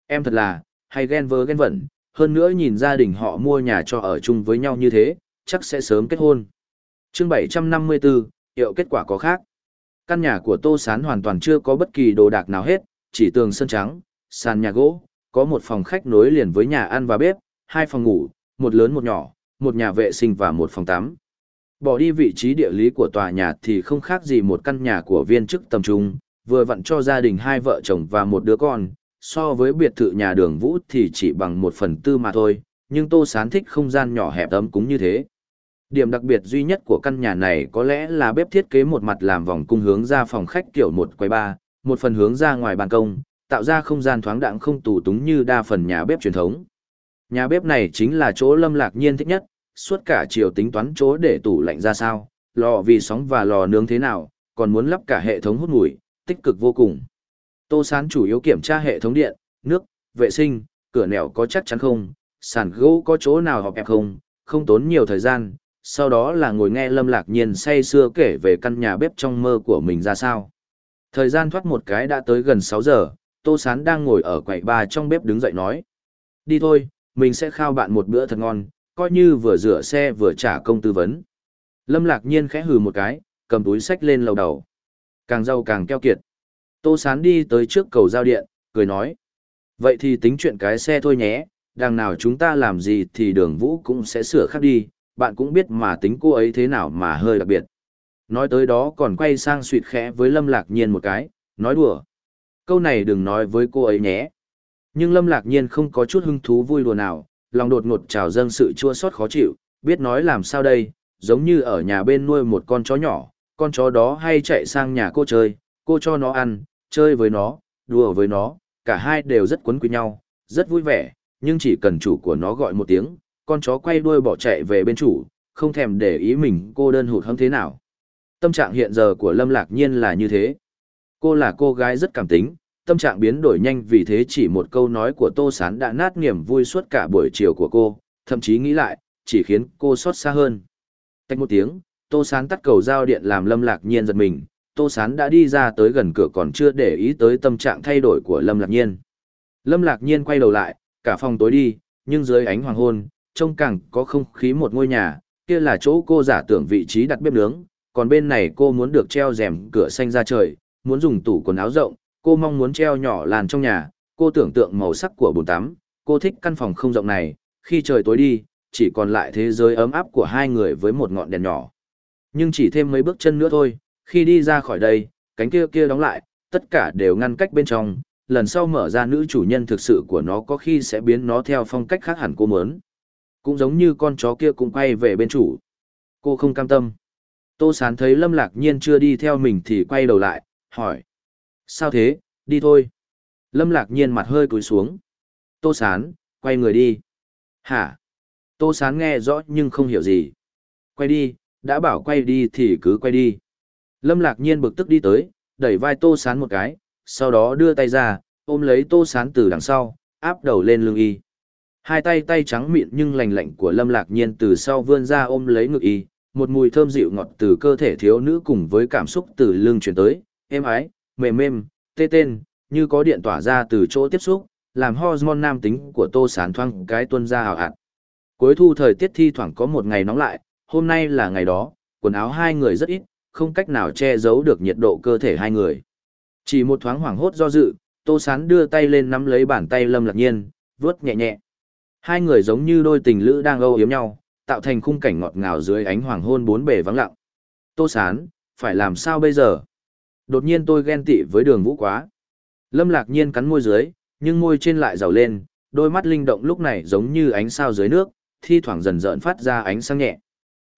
Em thật là, hay ghen vơ ghen vẩn, hơn nữa nhìn gia đình họ mua nhà cho ở chung với nhau như thế, chắc sẽ sớm kết hôn. chương 754, hiệu kết quả có khác. Căn nhà của Tô Sán hoàn toàn chưa có bất kỳ đồ đạc nào hết, chỉ tường sơn trắng, sàn nhà gỗ, có một phòng khách nối liền với nhà ăn và bếp, hai phòng ngủ, một lớn một nhỏ, một nhà vệ sinh và một phòng tắm. Bỏ đi vị trí địa lý của tòa nhà thì không khác gì một căn nhà của viên chức tầm trung, vừa vặn cho gia đình hai vợ chồng và một đứa con, so với biệt thự nhà đường vũ thì chỉ bằng một phần tư mà thôi, nhưng Tô Sán thích không gian nhỏ hẹp ấm cũng như thế. Điểm đặc biệt duy nhất của căn nhà này có lẽ là bếp thiết kế một mặt làm vòng cung hướng ra phòng khách kiểu một quay ba, một phần hướng ra ngoài ban công, tạo ra không gian thoáng đẳng không tù túng như đa phần nhà bếp truyền thống. Nhà bếp này chính là chỗ Lâm Lạc Nhiên thích nhất, suốt cả chiều tính toán chỗ để tủ lạnh ra sao, lò vì sóng và lò nướng thế nào, còn muốn lắp cả hệ thống hút mùi, tích cực vô cùng. Tô Sán chủ yếu kiểm tra hệ thống điện, nước, vệ sinh, cửa nẻo có chắc chắn không, sàn gỗ có chỗ nào họp ẹp không, không tốn nhiều thời gian, sau đó là ngồi nghe Lâm Lạc Nhiên say sưa kể về căn nhà bếp trong mơ của mình ra sao. Thời gian thoát một cái đã tới gần 6 giờ, Tô Sán đang ngồi ở quầy ba trong bếp đứng dậy nói. Đi thôi, mình sẽ khao bạn một bữa thật ngon, coi như vừa rửa xe vừa trả công tư vấn. Lâm Lạc Nhiên khẽ hừ một cái, cầm túi sách lên lầu đầu. Càng giàu càng keo kiệt. Tô Sán đi tới trước cầu giao điện, cười nói. Vậy thì tính chuyện cái xe thôi nhé, đằng nào chúng ta làm gì thì đường vũ cũng sẽ sửa khác đi, bạn cũng biết mà tính cô ấy thế nào mà hơi đặc biệt. Nói tới đó còn quay sang suyệt khẽ với Lâm Lạc Nhiên một cái, nói đùa. Câu này đừng nói với cô ấy nhé. Nhưng Lâm Lạc Nhiên không có chút hứng thú vui đùa nào, lòng đột ngột trào dâng sự chua xót khó chịu, biết nói làm sao đây, giống như ở nhà bên nuôi một con chó nhỏ, con chó đó hay chạy sang nhà cô chơi, cô cho nó ăn, chơi với nó, đùa với nó, cả hai đều rất quấn quýt nhau, rất vui vẻ, nhưng chỉ cần chủ của nó gọi một tiếng, con chó quay đuôi bỏ chạy về bên chủ, không thèm để ý mình cô đơn hụt hẫng thế nào. Tâm trạng hiện giờ của Lâm Lạc Nhiên là như thế. Cô là cô gái rất cảm tính, tâm trạng biến đổi nhanh vì thế chỉ một câu nói của Tô Sán đã nát niềm vui suốt cả buổi chiều của cô, thậm chí nghĩ lại, chỉ khiến cô xót xa hơn. Tách một tiếng, Tô Sán tắt cầu giao điện làm Lâm Lạc Nhiên giật mình, Tô Sán đã đi ra tới gần cửa còn chưa để ý tới tâm trạng thay đổi của Lâm Lạc Nhiên. Lâm Lạc Nhiên quay đầu lại, cả phòng tối đi, nhưng dưới ánh hoàng hôn, trông càng có không khí một ngôi nhà, kia là chỗ cô giả tưởng vị trí đặt bếp nướng, còn bên này cô muốn được treo rèm cửa xanh ra trời, muốn dùng tủ quần áo rộng, cô mong muốn treo nhỏ làn trong nhà, cô tưởng tượng màu sắc của bồn tắm, cô thích căn phòng không rộng này, khi trời tối đi, chỉ còn lại thế giới ấm áp của hai người với một ngọn đèn nhỏ. Nhưng chỉ thêm mấy bước chân nữa thôi, khi đi ra khỏi đây, cánh kia kia đóng lại, tất cả đều ngăn cách bên trong, lần sau mở ra nữ chủ nhân thực sự của nó có khi sẽ biến nó theo phong cách khác hẳn cô muốn. Cũng giống như con chó kia cũng quay về bên chủ. Cô không cam tâm. Tô Sán thấy Lâm Lạc Nhiên chưa đi theo mình thì quay đầu lại, hỏi. Sao thế, đi thôi. Lâm Lạc Nhiên mặt hơi cúi xuống. Tô Sán, quay người đi. Hả? Tô Sán nghe rõ nhưng không hiểu gì. Quay đi, đã bảo quay đi thì cứ quay đi. Lâm Lạc Nhiên bực tức đi tới, đẩy vai Tô Sán một cái, sau đó đưa tay ra, ôm lấy Tô Sán từ đằng sau, áp đầu lên lưng y. Hai tay tay trắng mịn nhưng lành lạnh của Lâm Lạc Nhiên từ sau vươn ra ôm lấy ngực y, một mùi thơm dịu ngọt từ cơ thể thiếu nữ cùng với cảm xúc từ lưng chuyển tới, êm ái, mềm mềm, tê tên, như có điện tỏa ra từ chỗ tiếp xúc, làm hormone nam tính của Tô Sán thoang cái tuân ra hào hạt. Cuối thu thời tiết thi thoảng có một ngày nóng lại, hôm nay là ngày đó, quần áo hai người rất ít, không cách nào che giấu được nhiệt độ cơ thể hai người. Chỉ một thoáng hoảng hốt do dự, Tô Sán đưa tay lên nắm lấy bàn tay Lâm Lạc Nhiên, vuốt nhẹ nhẹ. Hai người giống như đôi tình lữ đang âu yếm nhau, tạo thành khung cảnh ngọt ngào dưới ánh hoàng hôn bốn bề vắng lặng. Tô Sán, phải làm sao bây giờ? Đột nhiên tôi ghen tị với đường vũ quá. Lâm Lạc Nhiên cắn môi dưới, nhưng môi trên lại giàu lên, đôi mắt linh động lúc này giống như ánh sao dưới nước, thi thoảng dần dần phát ra ánh sáng nhẹ.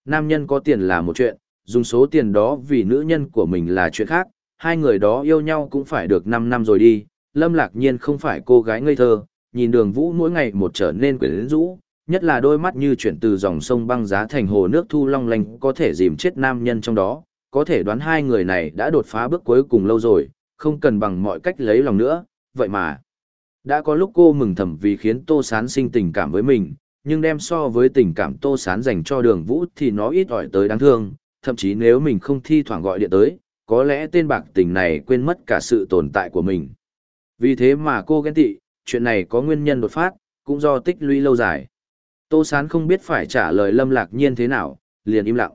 Nam nhân có tiền là một chuyện, dùng số tiền đó vì nữ nhân của mình là chuyện khác, hai người đó yêu nhau cũng phải được 5 năm rồi đi. Lâm Lạc Nhiên không phải cô gái ngây thơ, nhìn đường vũ mỗi ngày một trở nên quyến rũ, nhất là đôi mắt như chuyển từ dòng sông băng giá thành hồ nước thu long lanh có thể dìm chết nam nhân trong đó, có thể đoán hai người này đã đột phá bước cuối cùng lâu rồi, không cần bằng mọi cách lấy lòng nữa, vậy mà. Đã có lúc cô mừng thầm vì khiến Tô Sán sinh tình cảm với mình, nhưng đem so với tình cảm Tô Sán dành cho đường vũ thì nó ít ỏi tới đáng thương, thậm chí nếu mình không thi thoảng gọi điện tới, có lẽ tên bạc tình này quên mất cả sự tồn tại của mình. Vì thế mà cô ghen tị, chuyện này có nguyên nhân đột phát, cũng do tích lũy lâu dài. Tô Sán không biết phải trả lời Lâm Lạc Nhiên thế nào, liền im lặng.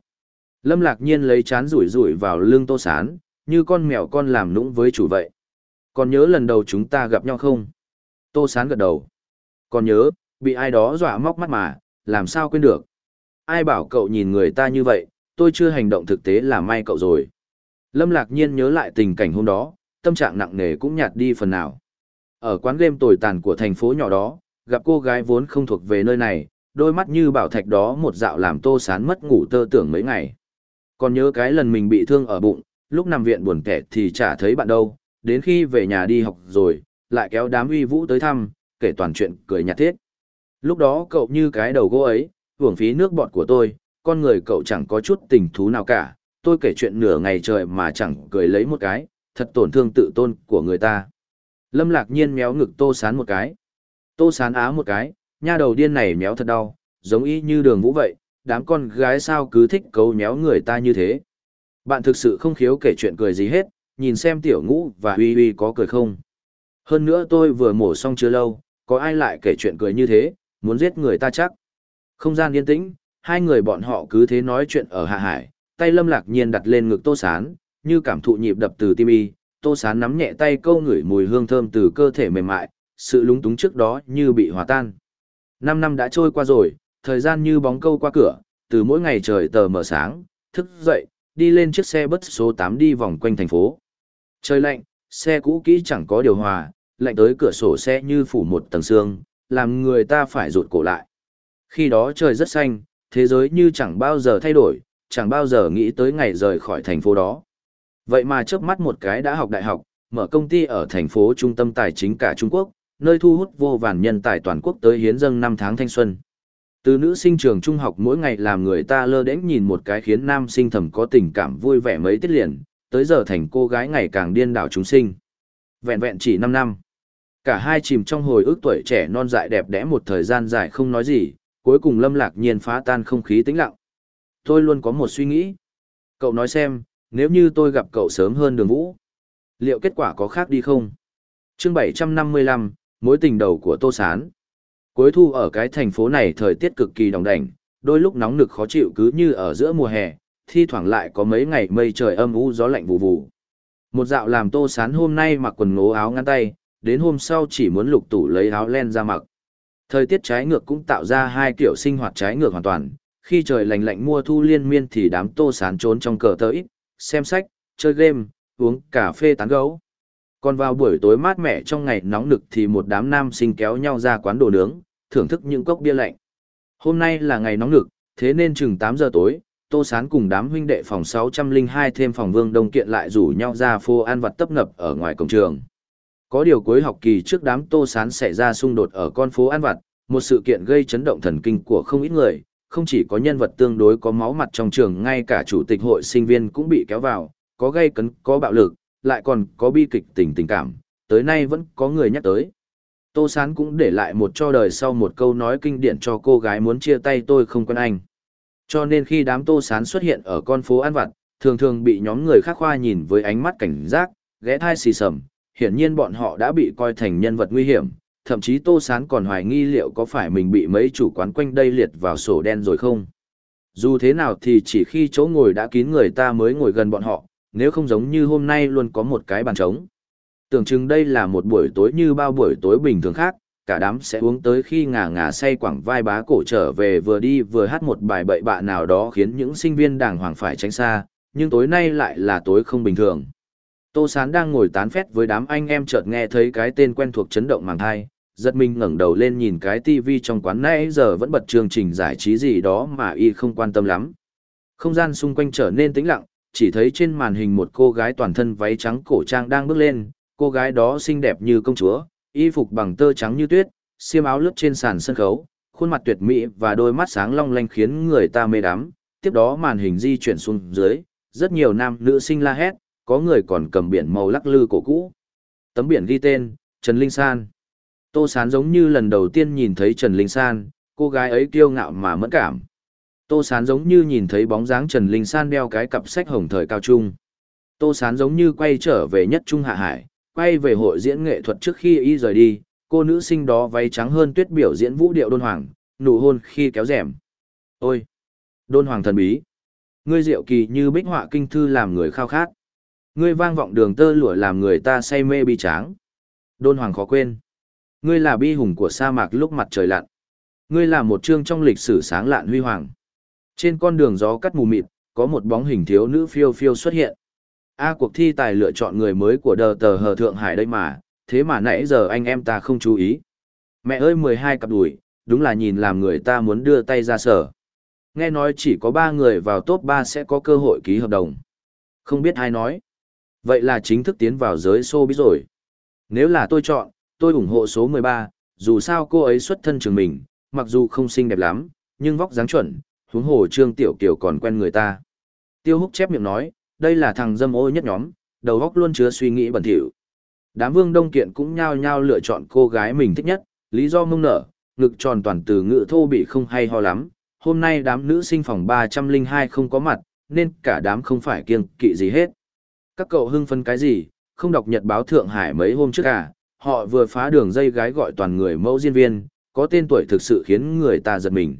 Lâm Lạc Nhiên lấy chán rủi rủi vào lưng Tô Sán, như con mèo con làm nũng với chủ vậy. Còn nhớ lần đầu chúng ta gặp nhau không? Tô Sán gật đầu. Còn nhớ, bị ai đó dọa móc mắt mà, làm sao quên được? Ai bảo cậu nhìn người ta như vậy, tôi chưa hành động thực tế là may cậu rồi. Lâm Lạc Nhiên nhớ lại tình cảnh hôm đó, tâm trạng nặng nề cũng nhạt đi phần nào. Ở quán game tồi tàn của thành phố nhỏ đó, gặp cô gái vốn không thuộc về nơi này, đôi mắt như bảo thạch đó một dạo làm tô sán mất ngủ tơ tưởng mấy ngày. Còn nhớ cái lần mình bị thương ở bụng, lúc nằm viện buồn kẻ thì chả thấy bạn đâu, đến khi về nhà đi học rồi, lại kéo đám uy vũ tới thăm, kể toàn chuyện cười nhạt thiết. Lúc đó cậu như cái đầu gỗ ấy, hưởng phí nước bọt của tôi, con người cậu chẳng có chút tình thú nào cả, tôi kể chuyện nửa ngày trời mà chẳng cười lấy một cái, thật tổn thương tự tôn của người ta. Lâm lạc nhiên méo ngực tô sán một cái. Tô sán á một cái, nha đầu điên này méo thật đau, giống y như đường vũ vậy, đám con gái sao cứ thích cấu méo người ta như thế. Bạn thực sự không khiếu kể chuyện cười gì hết, nhìn xem tiểu ngũ và uy uy có cười không. Hơn nữa tôi vừa mổ xong chưa lâu, có ai lại kể chuyện cười như thế, muốn giết người ta chắc. Không gian yên tĩnh, hai người bọn họ cứ thế nói chuyện ở hạ hải, tay lâm lạc nhiên đặt lên ngực tô sán, như cảm thụ nhịp đập từ tim y, tô sán nắm nhẹ tay câu ngửi mùi hương thơm từ cơ thể mềm mại, sự lúng túng trước đó như bị hòa tan. Năm năm đã trôi qua rồi, thời gian như bóng câu qua cửa, từ mỗi ngày trời tờ mở sáng, thức dậy, đi lên chiếc xe bus số 8 đi vòng quanh thành phố. Trời lạnh, xe cũ kỹ chẳng có điều hòa, lạnh tới cửa sổ xe như phủ một tầng xương, làm người ta phải rụt cổ lại. Khi đó trời rất xanh, thế giới như chẳng bao giờ thay đổi, chẳng bao giờ nghĩ tới ngày rời khỏi thành phố đó. Vậy mà chớp mắt một cái đã học đại học, mở công ty ở thành phố trung tâm tài chính cả Trung Quốc, nơi thu hút vô vàn nhân tài toàn quốc tới hiến dâng năm tháng thanh xuân. Từ nữ sinh trường trung học mỗi ngày làm người ta lơ đễnh nhìn một cái khiến nam sinh thầm có tình cảm vui vẻ mấy tiết liền, tới giờ thành cô gái ngày càng điên đảo chúng sinh. Vẹn vẹn chỉ 5 năm. Cả hai chìm trong hồi ức tuổi trẻ non dại đẹp đẽ một thời gian dài không nói gì, cuối cùng lâm lạc nhiên phá tan không khí tĩnh lặng. Tôi luôn có một suy nghĩ. Cậu nói xem, nếu như tôi gặp cậu sớm hơn đường vũ, liệu kết quả có khác đi không? chương 755, mối tình đầu của Tô Sán. Cuối thu ở cái thành phố này thời tiết cực kỳ đồng đảnh, đôi lúc nóng nực khó chịu cứ như ở giữa mùa hè, thi thoảng lại có mấy ngày mây trời âm u gió lạnh vụ vụ. Một dạo làm Tô Sán hôm nay mặc quần ngố áo ngăn tay, đến hôm sau chỉ muốn lục tủ lấy áo len ra mặc. Thời tiết trái ngược cũng tạo ra hai kiểu sinh hoạt trái ngược hoàn toàn, khi trời lạnh lạnh mùa thu liên miên thì đám Tô Sán trốn trong cờ tới, xem sách, chơi game, uống cà phê tán gấu. Còn vào buổi tối mát mẻ trong ngày nóng nực thì một đám nam sinh kéo nhau ra quán đồ nướng, thưởng thức những cốc bia lạnh. Hôm nay là ngày nóng nực, thế nên chừng 8 giờ tối, Tô Sán cùng đám huynh đệ phòng 602 thêm phòng Vương Đông Kiện lại rủ nhau ra phô ăn vặt tấp ngập ở ngoài cổng trường. Có điều cuối học kỳ trước đám Tô Sán xảy ra xung đột ở con phố ăn vặt, một sự kiện gây chấn động thần kinh của không ít người, không chỉ có nhân vật tương đối có máu mặt trong trường ngay cả chủ tịch hội sinh viên cũng bị kéo vào, có gây cấn, có bạo lực, lại còn có bi kịch tình tình cảm, tới nay vẫn có người nhắc tới. Tô Sán cũng để lại một cho đời sau một câu nói kinh điển cho cô gái muốn chia tay tôi không quen anh. Cho nên khi đám Tô Sán xuất hiện ở con phố ăn Vặt, thường thường bị nhóm người khác khoa nhìn với ánh mắt cảnh giác, ghé thai xì sầm, hiển nhiên bọn họ đã bị coi thành nhân vật nguy hiểm, thậm chí Tô Sán còn hoài nghi liệu có phải mình bị mấy chủ quán quanh đây liệt vào sổ đen rồi không. Dù thế nào thì chỉ khi chỗ ngồi đã kín người ta mới ngồi gần bọn họ, nếu không giống như hôm nay luôn có một cái bàn trống. Tưởng chừng đây là một buổi tối như bao buổi tối bình thường khác, cả đám sẽ uống tới khi ngà ngà say quẳng vai bá cổ trở về vừa đi vừa hát một bài bậy bạ nào đó khiến những sinh viên đàng hoàng phải tránh xa, nhưng tối nay lại là tối không bình thường. Tô Sán đang ngồi tán phét với đám anh em chợt nghe thấy cái tên quen thuộc chấn động màng thai, giật mình ngẩng đầu lên nhìn cái tivi trong quán nãy giờ vẫn bật chương trình giải trí gì đó mà y không quan tâm lắm. Không gian xung quanh trở nên tĩnh lặng, chỉ thấy trên màn hình một cô gái toàn thân váy trắng cổ trang đang bước lên, cô gái đó xinh đẹp như công chúa, y phục bằng tơ trắng như tuyết, xiêm áo lướt trên sàn sân khấu, khuôn mặt tuyệt mỹ và đôi mắt sáng long lanh khiến người ta mê đắm. Tiếp đó màn hình di chuyển xuống dưới, rất nhiều nam nữ sinh la hét, có người còn cầm biển màu lắc lư cổ cũ. Tấm biển ghi tên, Trần Linh San. Tô Sán giống như lần đầu tiên nhìn thấy Trần Linh San, cô gái ấy kiêu ngạo mà mẫn cảm. Tô Sán giống như nhìn thấy bóng dáng Trần Linh San đeo cái cặp sách hồng thời cao trung. Tô Sán giống như quay trở về nhất trung hạ hải, quay về hội diễn nghệ thuật trước khi y rời đi, cô nữ sinh đó váy trắng hơn tuyết biểu diễn vũ điệu đôn hoàng, nụ hôn khi kéo rèm. Ôi! Đôn hoàng thần bí! Ngươi diệu kỳ như bích họa kinh thư làm người khao khát. Ngươi vang vọng đường tơ lụa làm người ta say mê bi tráng. Đôn hoàng khó quên. Ngươi là bi hùng của sa mạc lúc mặt trời lặn. Ngươi là một chương trong lịch sử sáng lạn huy hoàng. Trên con đường gió cắt mù mịt, có một bóng hình thiếu nữ phiêu phiêu xuất hiện. A cuộc thi tài lựa chọn người mới của đờ tờ hờ Thượng Hải đây mà, thế mà nãy giờ anh em ta không chú ý. Mẹ ơi 12 cặp đùi, đúng là nhìn làm người ta muốn đưa tay ra sở. Nghe nói chỉ có 3 người vào top 3 sẽ có cơ hội ký hợp đồng. Không biết ai nói. Vậy là chính thức tiến vào giới showbiz rồi. Nếu là tôi chọn, tôi ủng hộ số 13, dù sao cô ấy xuất thân trường mình, mặc dù không xinh đẹp lắm, nhưng vóc dáng chuẩn, huống hồ Trương Tiểu Kiều còn quen người ta. Tiêu Húc chép miệng nói, đây là thằng dâm ô nhất nhóm, đầu óc luôn chứa suy nghĩ bẩn thỉu. Đám Vương Đông Kiện cũng nhao nhao lựa chọn cô gái mình thích nhất, lý do mông nở, ngực tròn toàn từ ngữ thô bị không hay ho lắm. Hôm nay đám nữ sinh phòng 302 không có mặt, nên cả đám không phải kiêng kỵ gì hết. Các cậu hưng phấn cái gì, không đọc nhật báo Thượng Hải mấy hôm trước à, họ vừa phá đường dây gái gọi toàn người mẫu diễn viên, có tên tuổi thực sự khiến người ta giật mình.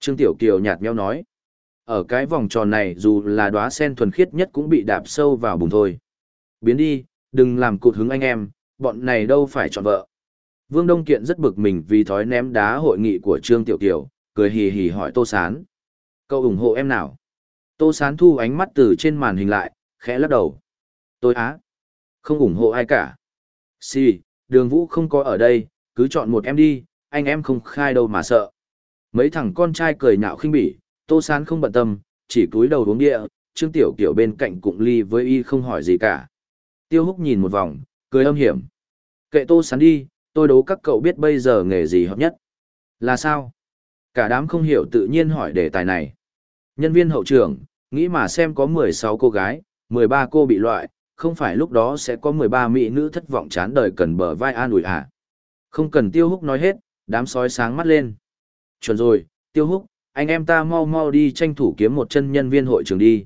Trương Tiểu Kiều nhạt nhẽo nói, ở cái vòng tròn này dù là đóa sen thuần khiết nhất cũng bị đạp sâu vào bùn thôi. Biến đi, đừng làm cụt hứng anh em, bọn này đâu phải chọn vợ. Vương Đông Kiện rất bực mình vì thói ném đá hội nghị của Trương Tiểu Kiều, cười hì hì hỏi Tô Sán. Cậu ủng hộ em nào? Tô Sán thu ánh mắt từ trên màn hình lại, khẽ lắc đầu. Tôi á, không ủng hộ ai cả. Xì, đường vũ không có ở đây, cứ chọn một em đi, anh em không khai đâu mà sợ. Mấy thằng con trai cười nhạo khinh bỉ, Tô Sán không bận tâm, chỉ cúi đầu uống địa, Trương Tiểu Kiểu bên cạnh cụng ly với y không hỏi gì cả. Tiêu Húc nhìn một vòng, cười âm hiểm. Kệ Tô Sán đi, tôi đố các cậu biết bây giờ nghề gì hợp nhất. Là sao? Cả đám không hiểu tự nhiên hỏi đề tài này. Nhân viên hậu trưởng, nghĩ mà xem có 16 cô gái, 13 cô bị loại, không phải lúc đó sẽ có 13 mỹ nữ thất vọng chán đời cần bờ vai an ủi à. Không cần Tiêu Húc nói hết, đám sói sáng mắt lên. Chuẩn rồi, Tiêu Húc, anh em ta mau mau đi tranh thủ kiếm một chân nhân viên hội trường đi.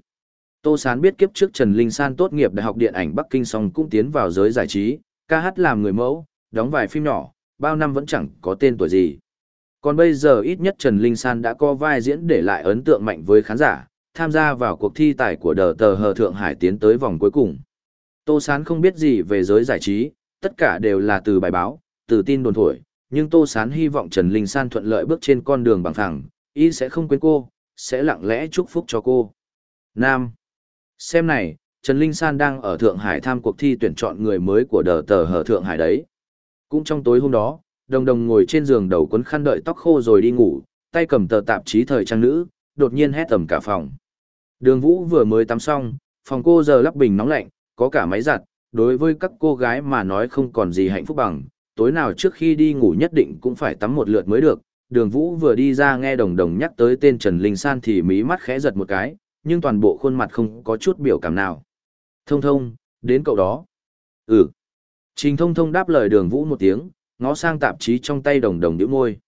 Tô Sán biết kiếp trước Trần Linh San tốt nghiệp Đại học Điện ảnh Bắc Kinh xong cũng tiến vào giới giải trí, ca hát làm người mẫu, đóng vài phim nhỏ, bao năm vẫn chẳng có tên tuổi gì. Còn bây giờ ít nhất Trần Linh San đã có vai diễn để lại ấn tượng mạnh với khán giả, tham gia vào cuộc thi tài của đờ tờ hờ Thượng Hải tiến tới vòng cuối cùng. Tô Sán không biết gì về giới giải trí, tất cả đều là từ bài báo, từ tin đồn thổi, nhưng Tô Sán hy vọng Trần Linh San thuận lợi bước trên con đường bằng thẳng, y sẽ không quên cô, sẽ lặng lẽ chúc phúc cho cô. Nam. Xem này, Trần Linh San đang ở Thượng Hải tham cuộc thi tuyển chọn người mới của đờ tờ hở Thượng Hải đấy. Cũng trong tối hôm đó, đồng đồng ngồi trên giường đầu quấn khăn đợi tóc khô rồi đi ngủ, tay cầm tờ tạp chí thời trang nữ, đột nhiên hét tầm cả phòng. Đường Vũ vừa mới tắm xong, phòng cô giờ lắp bình nóng lạnh, có cả máy giặt, đối với các cô gái mà nói không còn gì hạnh phúc bằng, tối nào trước khi đi ngủ nhất định cũng phải tắm một lượt mới được. Đường Vũ vừa đi ra nghe đồng đồng nhắc tới tên Trần Linh San thì mí mắt khẽ giật một cái, nhưng toàn bộ khuôn mặt không có chút biểu cảm nào. Thông thông, đến cậu đó. Ừ. Trình thông thông đáp lời đường Vũ một tiếng, ngó sang tạp chí trong tay đồng đồng nhíu môi.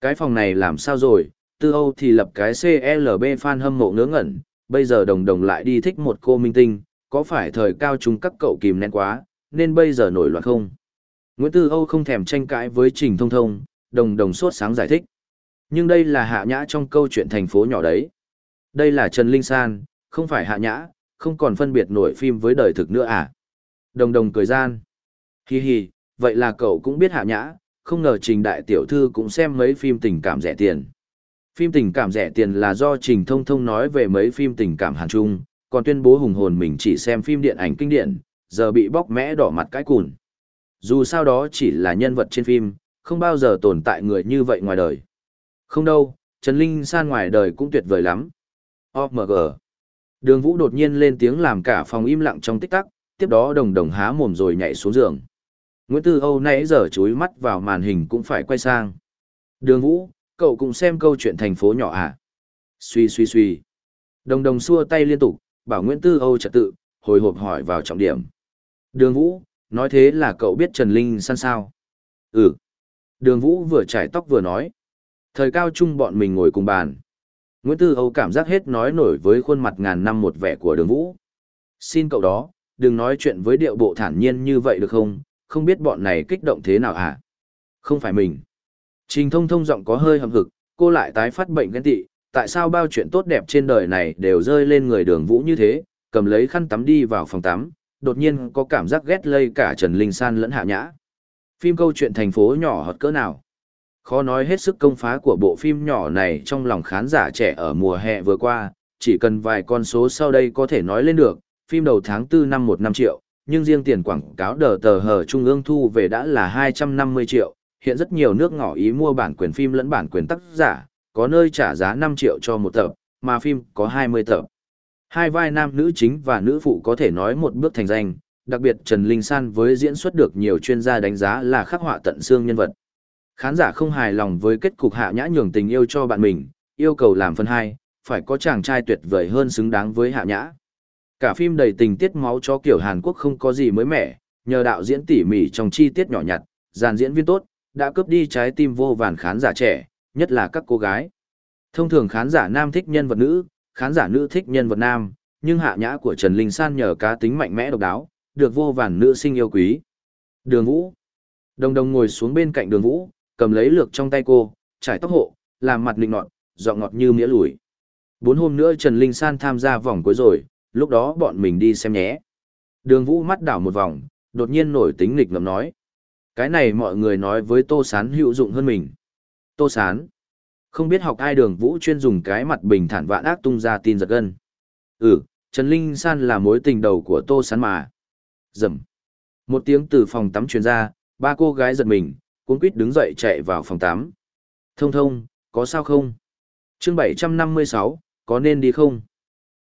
Cái phòng này làm sao rồi, tư Âu thì lập cái CLB fan hâm mộ ngớ ngẩn, bây giờ đồng đồng lại đi thích một cô minh tinh, có phải thời cao chúng các cậu kìm nén quá, nên bây giờ nổi loạn không? Nguyễn Tư Âu không thèm tranh cãi với Trình Thông Thông, đồng đồng sốt sáng giải thích. Nhưng đây là hạ nhã trong câu chuyện thành phố nhỏ đấy. Đây là Trần Linh San, không phải hạ nhã, không còn phân biệt nổi phim với đời thực nữa à? Đồng đồng cười gian. Hi hi, vậy là cậu cũng biết hạ nhã, không ngờ Trình Đại Tiểu Thư cũng xem mấy phim tình cảm rẻ tiền. Phim tình cảm rẻ tiền là do Trình Thông Thông nói về mấy phim tình cảm Hàn Trung, còn tuyên bố hùng hồn mình chỉ xem phim điện ảnh kinh điển, giờ bị bóc mẽ đỏ mặt cái cùn. Dù sao đó chỉ là nhân vật trên phim, không bao giờ tồn tại người như vậy ngoài đời. Không đâu, Trần Linh San ngoài đời cũng tuyệt vời lắm. OMG. Đường Vũ đột nhiên lên tiếng làm cả phòng im lặng trong tích tắc, tiếp đó đồng đồng há mồm rồi nhảy xuống giường. Nguyễn Tư Âu nãy giờ chúi mắt vào màn hình cũng phải quay sang. Đường Vũ, cậu cũng xem câu chuyện thành phố nhỏ à? Suy suy suy. Đồng đồng xua tay liên tục, bảo Nguyễn Tư Âu trật tự, hồi hộp hỏi vào trọng điểm. Đường Vũ, nói thế là cậu biết Trần Linh San sao? Ừ. Đường Vũ vừa trải tóc vừa nói. Thời cao trung bọn mình ngồi cùng bàn. Nguyễn Tư Âu cảm giác hết nói nổi với khuôn mặt ngàn năm một vẻ của đường Vũ. Xin cậu đó, đừng nói chuyện với điệu bộ thản nhiên như vậy được không, không biết bọn này kích động thế nào à? Không phải mình. Trình thông thông giọng có hơi hầm hực, cô lại tái phát bệnh ghen tị, tại sao bao chuyện tốt đẹp trên đời này đều rơi lên người đường vũ như thế, cầm lấy khăn tắm đi vào phòng tắm, đột nhiên có cảm giác ghét lây cả Trần Linh San lẫn Hạ Nhã. Phim câu chuyện thành phố nhỏ hot cỡ nào? Khó nói hết sức công phá của bộ phim nhỏ này trong lòng khán giả trẻ ở mùa hè vừa qua, chỉ cần vài con số sau đây có thể nói lên được, phim đầu tháng 4 năm 1 năm triệu, nhưng riêng tiền quảng cáo đờ tờ hờ trung ương thu về đã là 250 triệu, hiện rất nhiều nước ngỏ ý mua bản quyền phim lẫn bản quyền tác giả, có nơi trả giá 5 triệu cho một tập, mà phim có 20 tập. Hai vai nam nữ chính và nữ phụ có thể nói một bước thành danh, đặc biệt Trần Linh San với diễn xuất được nhiều chuyên gia đánh giá là khắc họa tận xương nhân vật. Khán giả không hài lòng với kết cục hạ nhã nhường tình yêu cho bạn mình, yêu cầu làm phần 2, phải có chàng trai tuyệt vời hơn xứng đáng với hạ nhã. Cả phim đầy tình tiết máu cho kiểu Hàn Quốc không có gì mới mẻ, nhờ đạo diễn tỉ mỉ trong chi tiết nhỏ nhặt, dàn diễn viên tốt, đã cướp đi trái tim vô vàn khán giả trẻ, nhất là các cô gái. Thông thường khán giả nam thích nhân vật nữ, khán giả nữ thích nhân vật nam, nhưng hạ nhã của Trần Linh San nhờ cá tính mạnh mẽ độc đáo, được vô vàn nữ sinh yêu quý. Đường Vũ Đồng đồng ngồi xuống bên cạnh đường Vũ, cầm lấy lược trong tay cô, trải tóc hộ, làm mặt nịnh nọt, giọng ngọt như mía lùi. Bốn hôm nữa Trần Linh San tham gia vòng cuối rồi, lúc đó bọn mình đi xem nhé. Đường Vũ mắt đảo một vòng, đột nhiên nổi tính nghịch ngầm nói. Cái này mọi người nói với Tô Sán hữu dụng hơn mình. Tô Sán. Không biết học ai đường Vũ chuyên dùng cái mặt bình thản vạn ác tung ra tin giật gân. Ừ, Trần Linh San là mối tình đầu của Tô Sán mà. Dầm. Một tiếng từ phòng tắm truyền ra, ba cô gái giật mình, cuốn quýt đứng dậy chạy vào phòng tắm. Thông thông, có sao không? chương 756, có nên đi không?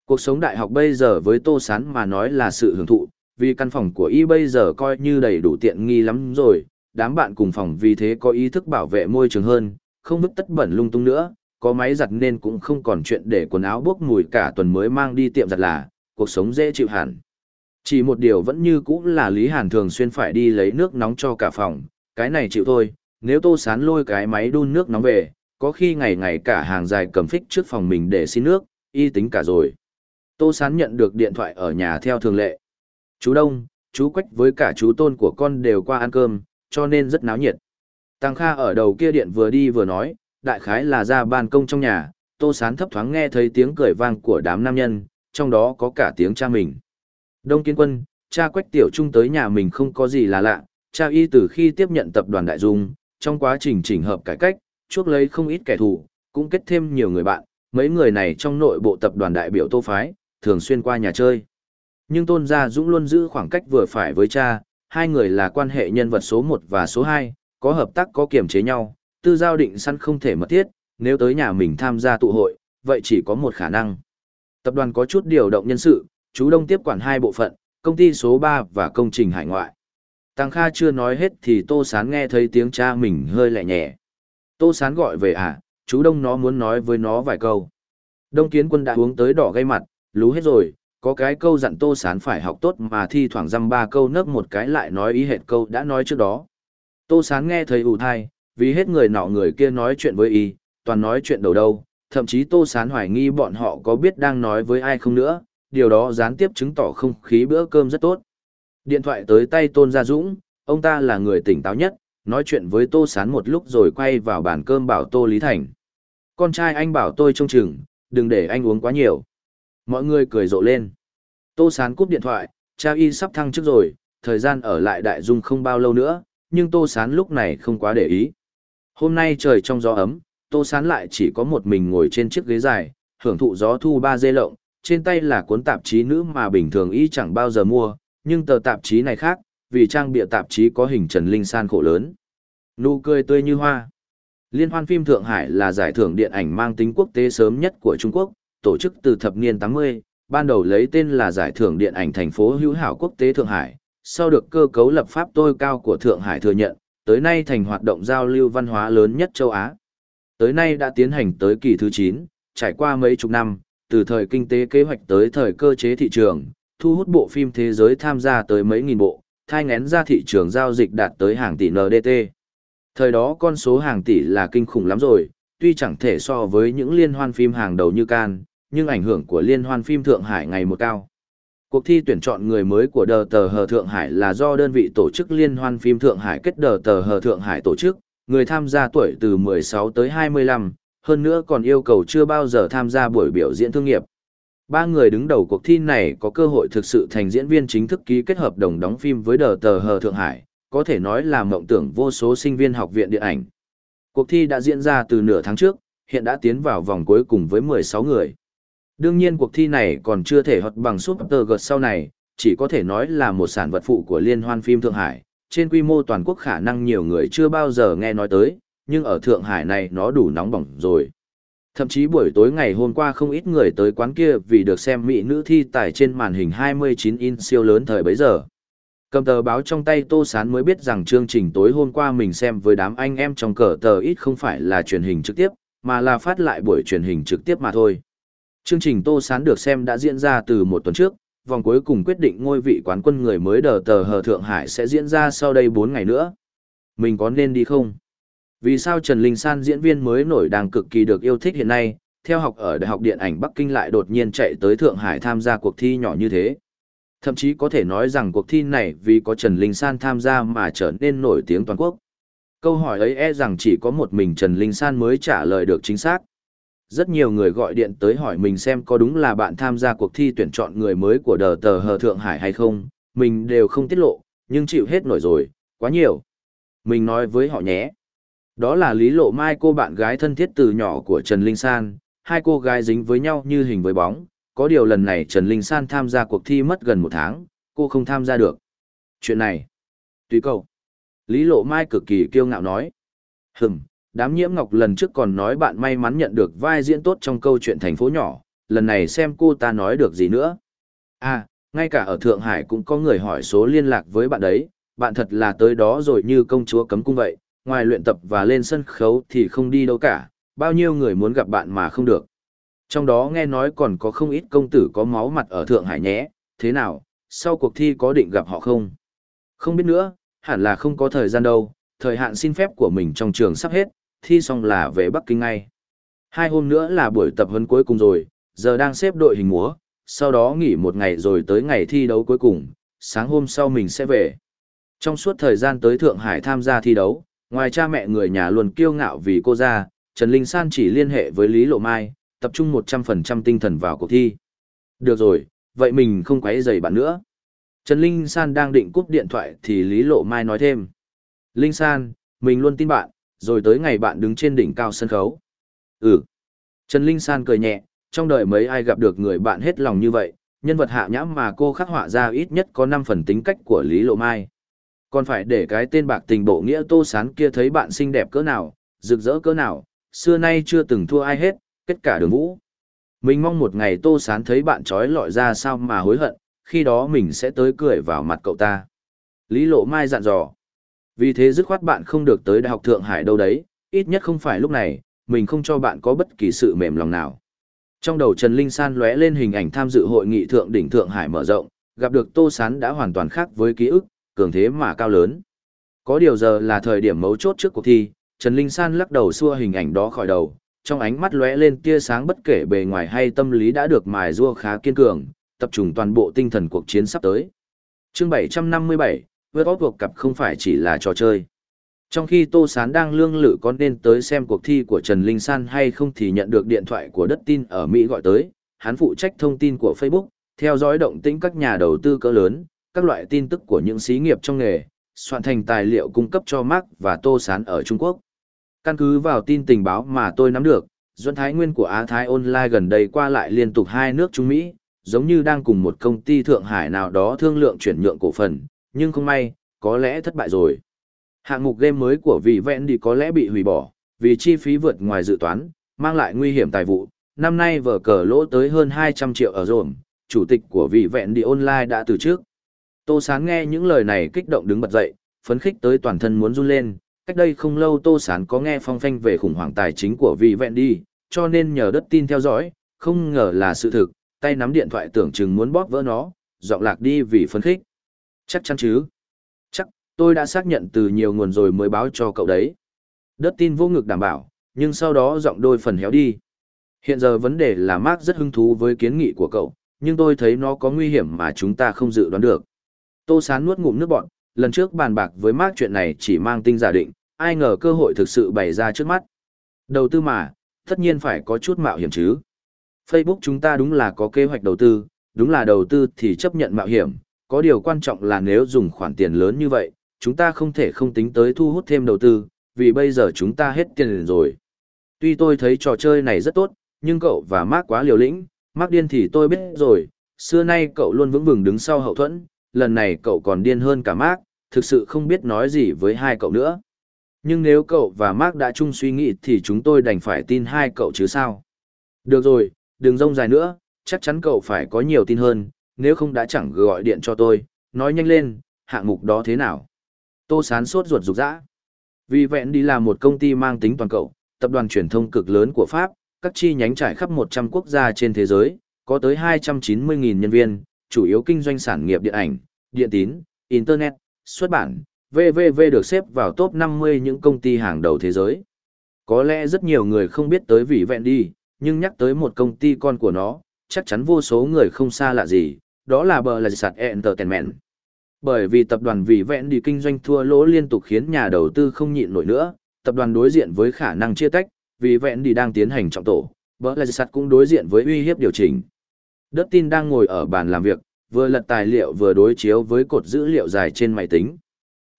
Cuộc sống đại học bây giờ với Tô Sán mà nói là sự hưởng thụ, vì căn phòng của y bây giờ coi như đầy đủ tiện nghi lắm rồi, đám bạn cùng phòng vì thế có ý thức bảo vệ môi trường hơn, không vứt tất bẩn lung tung nữa, có máy giặt nên cũng không còn chuyện để quần áo bốc mùi cả tuần mới mang đi tiệm giặt là, cuộc sống dễ chịu hẳn. Chỉ một điều vẫn như cũ là Lý Hàn thường xuyên phải đi lấy nước nóng cho cả phòng, cái này chịu thôi, nếu Tô Sán lôi cái máy đun nước nóng về, có khi ngày ngày cả hàng dài cầm phích trước phòng mình để xin nước, y tính cả rồi. Tô Sán nhận được điện thoại ở nhà theo thường lệ. Chú Đông, chú Quách với cả chú Tôn của con đều qua ăn cơm, cho nên rất náo nhiệt. Tăng Kha ở đầu kia điện vừa đi vừa nói, đại khái là ra ban công trong nhà, Tô Sán thấp thoáng nghe thấy tiếng cười vang của đám nam nhân, trong đó có cả tiếng cha mình. Đông Kiến Quân, cha Quách Tiểu Trung tới nhà mình không có gì là lạ, cha y từ khi tiếp nhận tập đoàn Đại Dung, trong quá trình chỉnh hợp cải cách, chuốc lấy không ít kẻ thù, cũng kết thêm nhiều người bạn, mấy người này trong nội bộ tập đoàn đại biểu Tô Phái, thường xuyên qua nhà chơi. Nhưng Tôn Gia Dũng luôn giữ khoảng cách vừa phải với cha, hai người là quan hệ nhân vật số 1 và số 2, có hợp tác có kiểm chế nhau, tư giao định săn không thể mật thiết, nếu tới nhà mình tham gia tụ hội, vậy chỉ có một khả năng. Tập đoàn có chút điều động nhân sự, chú Đông tiếp quản hai bộ phận, công ty số 3 và công trình hải ngoại. Tăng Kha chưa nói hết thì Tô Sán nghe thấy tiếng cha mình hơi lẹ nhẹ. Tô Sán gọi về à, chú Đông nó muốn nói với nó vài câu. Đông Kiến Quân đã uống tới đỏ gây mặt, lú hết rồi, có cái câu dặn Tô Sán phải học tốt mà thi thoảng dăm ba câu nấc một cái lại nói ý hệt câu đã nói trước đó. Tô Sán nghe thấy ủ thai, vì hết người nọ người kia nói chuyện với y, toàn nói chuyện đầu đâu, thậm chí Tô Sán hoài nghi bọn họ có biết đang nói với ai không nữa, điều đó gián tiếp chứng tỏ không khí bữa cơm rất tốt. Điện thoại tới tay Tôn Gia Dũng, ông ta là người tỉnh táo nhất, nói chuyện với Tô Sán một lúc rồi quay vào bàn cơm bảo Tô Lý Thành. Con trai anh bảo tôi trông chừng, đừng để anh uống quá nhiều. Mọi người cười rộ lên. Tô Sán cúp điện thoại, cha y sắp thăng chức rồi, thời gian ở lại đại dung không bao lâu nữa, nhưng Tô Sán lúc này không quá để ý. Hôm nay trời trong gió ấm, Tô Sán lại chỉ có một mình ngồi trên chiếc ghế dài, hưởng thụ gió thu ba dê lộng, trên tay là cuốn tạp chí nữ mà bình thường y chẳng bao giờ mua, nhưng tờ tạp chí này khác, vì trang bìa tạp chí có hình Trần Linh San khổ lớn. Nụ cười tươi như hoa. Liên hoan phim Thượng Hải là giải thưởng điện ảnh mang tính quốc tế sớm nhất của Trung Quốc, tổ chức từ thập niên 80, ban đầu lấy tên là giải thưởng điện ảnh thành phố hữu hảo quốc tế Thượng Hải, sau được cơ cấu lập pháp tối cao của Thượng Hải thừa nhận, tới nay thành hoạt động giao lưu văn hóa lớn nhất châu Á. Tới nay đã tiến hành tới kỳ thứ 9, trải qua mấy chục năm, từ thời kinh tế kế hoạch tới thời cơ chế thị trường, thu hút bộ phim thế giới tham gia tới mấy nghìn bộ, thai ngén ra thị trường giao dịch đạt tới hàng tỷ NDT. Thời đó con số hàng tỷ là kinh khủng lắm rồi, tuy chẳng thể so với những liên hoan phim hàng đầu như Cannes, nhưng ảnh hưởng của liên hoan phim Thượng Hải ngày một cao. Cuộc thi tuyển chọn người mới của Đờ Tờ Hờ Thượng Hải là do đơn vị tổ chức liên hoan phim Thượng Hải kết Đờ Tờ Hờ Thượng Hải tổ chức, người tham gia tuổi từ 16 tới 25, hơn nữa còn yêu cầu chưa bao giờ tham gia buổi biểu diễn thương nghiệp. Ba người đứng đầu cuộc thi này có cơ hội thực sự thành diễn viên chính thức ký kết hợp đồng đóng phim với Đờ Tờ Hờ Thượng Hải, có thể nói là mộng tưởng vô số sinh viên học viện điện ảnh. Cuộc thi đã diễn ra từ nửa tháng trước, hiện đã tiến vào vòng cuối cùng với 16 người. Đương nhiên cuộc thi này còn chưa thể hoạt bằng Super gợt sau này, chỉ có thể nói là một sản vật phụ của Liên hoan phim Thượng Hải, trên quy mô toàn quốc khả năng nhiều người chưa bao giờ nghe nói tới, nhưng ở Thượng Hải này nó đủ nóng bỏng rồi. Thậm chí buổi tối ngày hôm qua không ít người tới quán kia vì được xem mỹ nữ thi tài trên màn hình 29 in siêu lớn thời bấy giờ. Cầm tờ báo trong tay Tô Sán mới biết rằng chương trình tối hôm qua mình xem với đám anh em trong cờ tờ ít không phải là truyền hình trực tiếp, mà là phát lại buổi truyền hình trực tiếp mà thôi. Chương trình Tô Sán được xem đã diễn ra từ một tuần trước, vòng cuối cùng quyết định ngôi vị quán quân người mới đờ tờ hờ Thượng Hải sẽ diễn ra sau đây 4 ngày nữa. Mình có nên đi không? Vì sao Trần Linh San diễn viên mới nổi đang cực kỳ được yêu thích hiện nay, theo học ở Đại học Điện ảnh Bắc Kinh lại đột nhiên chạy tới Thượng Hải tham gia cuộc thi nhỏ như thế? Thậm chí có thể nói rằng cuộc thi này vì có Trần Linh San tham gia mà trở nên nổi tiếng toàn quốc. Câu hỏi ấy e rằng chỉ có một mình Trần Linh San mới trả lời được chính xác. Rất nhiều người gọi điện tới hỏi mình xem có đúng là bạn tham gia cuộc thi tuyển chọn người mới của đờ tờ hờ Thượng Hải hay không, mình đều không tiết lộ, nhưng chịu hết nổi rồi, quá nhiều. Mình nói với họ nhé. Đó là Lý Lộ Mai cô bạn gái thân thiết từ nhỏ của Trần Linh San, hai cô gái dính với nhau như hình với bóng, có điều lần này Trần Linh San tham gia cuộc thi mất gần một tháng, cô không tham gia được. Chuyện này, tùy cậu. Lý Lộ Mai cực kỳ kiêu ngạo nói. Hừm, đám nhiễm ngọc lần trước còn nói bạn may mắn nhận được vai diễn tốt trong câu chuyện thành phố nhỏ, lần này xem cô ta nói được gì nữa. À, ngay cả ở Thượng Hải cũng có người hỏi số liên lạc với bạn đấy, bạn thật là tới đó rồi như công chúa cấm cung vậy, ngoài luyện tập và lên sân khấu thì không đi đâu cả, bao nhiêu người muốn gặp bạn mà không được. Trong đó nghe nói còn có không ít công tử có máu mặt ở Thượng Hải nhé, thế nào, sau cuộc thi có định gặp họ không? Không biết nữa, hẳn là không có thời gian đâu, thời hạn xin phép của mình trong trường sắp hết, thi xong là về Bắc Kinh ngay. Hai hôm nữa là buổi tập huấn cuối cùng rồi, giờ đang xếp đội hình múa, sau đó nghỉ một ngày rồi tới ngày thi đấu cuối cùng, sáng hôm sau mình sẽ về. Trong suốt thời gian tới Thượng Hải tham gia thi đấu, ngoài cha mẹ người nhà luôn kiêu ngạo vì cô ra, Trần Linh San chỉ liên hệ với Lý Lộ Mai, tập trung 100% tinh thần vào cuộc thi. Được rồi, vậy mình không quấy rầy bạn nữa. Trần Linh San đang định cúp điện thoại thì Lý Lộ Mai nói thêm. Linh San, mình luôn tin bạn, rồi tới ngày bạn đứng trên đỉnh cao sân khấu. Ừ. Trần Linh San cười nhẹ, trong đời mấy ai gặp được người bạn hết lòng như vậy, nhân vật hạ nhãm mà cô khắc họa ra ít nhất có 5 phần tính cách của Lý Lộ Mai. Còn phải để cái tên bạc tình bộ nghĩa tô sán kia thấy bạn xinh đẹp cỡ nào, rực rỡ cỡ nào, xưa nay chưa từng thua ai hết, kết cả đường vũ. Mình mong một ngày tô sán thấy bạn trói lọi ra sao mà hối hận, khi đó mình sẽ tới cười vào mặt cậu ta. Lý Lộ Mai dặn dò. Vì thế dứt khoát bạn không được tới Đại học Thượng Hải đâu đấy, ít nhất không phải lúc này, mình không cho bạn có bất kỳ sự mềm lòng nào. Trong đầu Trần Linh San lóe lên hình ảnh tham dự hội nghị thượng đỉnh Thượng Hải mở rộng, gặp được Tô Sán đã hoàn toàn khác với ký ức, cường thế mà cao lớn. Có điều giờ là thời điểm mấu chốt trước cuộc thi, Trần Linh San lắc đầu xua hình ảnh đó khỏi đầu, trong ánh mắt lóe lên tia sáng bất kể bề ngoài hay tâm lý đã được mài rua khá kiên cường, tập trung toàn bộ tinh thần cuộc chiến sắp tới. Chương 757, vượt óc cuộc cặp không phải chỉ là trò chơi. Trong khi Tô Sán đang lương lự có nên tới xem cuộc thi của Trần Linh San hay không thì nhận được điện thoại của đất tin ở Mỹ gọi tới, hắn phụ trách thông tin của Facebook, theo dõi động tĩnh các nhà đầu tư cỡ lớn, các loại tin tức của những xí nghiệp trong nghề, soạn thành tài liệu cung cấp cho Mark và Tô Sán ở Trung Quốc. Căn cứ vào tin tình báo mà tôi nắm được, Duân Thái Nguyên của Á Thái Online gần đây qua lại liên tục hai nước Trung Mỹ, giống như đang cùng một công ty Thượng Hải nào đó thương lượng chuyển nhượng cổ phần, nhưng không may, có lẽ thất bại rồi. Hạng mục game mới của vị vẹn đi có lẽ bị hủy bỏ, vì chi phí vượt ngoài dự toán, mang lại nguy hiểm tài vụ. Năm nay vở cờ lỗ tới hơn 200 triệu ở rồn, chủ tịch của vị vẹn đi online đã từ trước. Tô Sán nghe những lời này kích động đứng bật dậy, phấn khích tới toàn thân muốn run lên. Cách đây không lâu Tô Sán có nghe phong phanh về khủng hoảng tài chính của vị vẹn đi, cho nên nhờ đất tin theo dõi, không ngờ là sự thực, tay nắm điện thoại tưởng chừng muốn bóp vỡ nó, giọng lạc đi vì phấn khích. Chắc chắn chứ. Chắc, tôi đã xác nhận từ nhiều nguồn rồi mới báo cho cậu đấy. Đất tin vô ngực đảm bảo, nhưng sau đó giọng đôi phần héo đi. Hiện giờ vấn đề là Mark rất hứng thú với kiến nghị của cậu, nhưng tôi thấy nó có nguy hiểm mà chúng ta không dự đoán được. Tô Sán nuốt ngụm nước bọn, lần trước bàn bạc với Mark chuyện này chỉ mang tinh giả định, ai ngờ cơ hội thực sự bày ra trước mắt. Đầu tư mà, tất nhiên phải có chút mạo hiểm chứ. Facebook chúng ta đúng là có kế hoạch đầu tư, đúng là đầu tư thì chấp nhận mạo hiểm, có điều quan trọng là nếu dùng khoản tiền lớn như vậy, chúng ta không thể không tính tới thu hút thêm đầu tư, vì bây giờ chúng ta hết tiền rồi. Tuy tôi thấy trò chơi này rất tốt, nhưng cậu và Mark quá liều lĩnh, Mark điên thì tôi biết rồi, xưa nay cậu luôn vững vừng đứng sau hậu thuẫn, lần này cậu còn điên hơn cả Mark, thực sự không biết nói gì với hai cậu nữa. Nhưng nếu cậu và Mark đã chung suy nghĩ thì chúng tôi đành phải tin hai cậu chứ sao. Được rồi, đừng rông dài nữa, chắc chắn cậu phải có nhiều tin hơn, nếu không đã chẳng gọi điện cho tôi, nói nhanh lên, hạng mục đó thế nào? Tô Sán sốt ruột rục rã. Vì vẹn đi là một công ty mang tính toàn cầu, tập đoàn truyền thông cực lớn của Pháp, các chi nhánh trải khắp 100 quốc gia trên thế giới, có tới 290.000 nhân viên, chủ yếu kinh doanh sản nghiệp điện ảnh, điện tín, Internet, xuất bản, VVV được xếp vào top 50 những công ty hàng đầu thế giới. Có lẽ rất nhiều người không biết tới vị vẹn đi, nhưng nhắc tới một công ty con của nó, chắc chắn vô số người không xa lạ gì, đó là bờ là sạt Entertainment. Bởi vì tập đoàn vì vẹn đi kinh doanh thua lỗ liên tục khiến nhà đầu tư không nhịn nổi nữa, tập đoàn đối diện với khả năng chia tách, vì vẹn đi đang tiến hành trọng tổ, bờ là sạt cũng đối diện với uy hiếp điều chỉnh. Đất tin đang ngồi ở bàn làm việc, vừa lật tài liệu vừa đối chiếu với cột dữ liệu dài trên máy tính.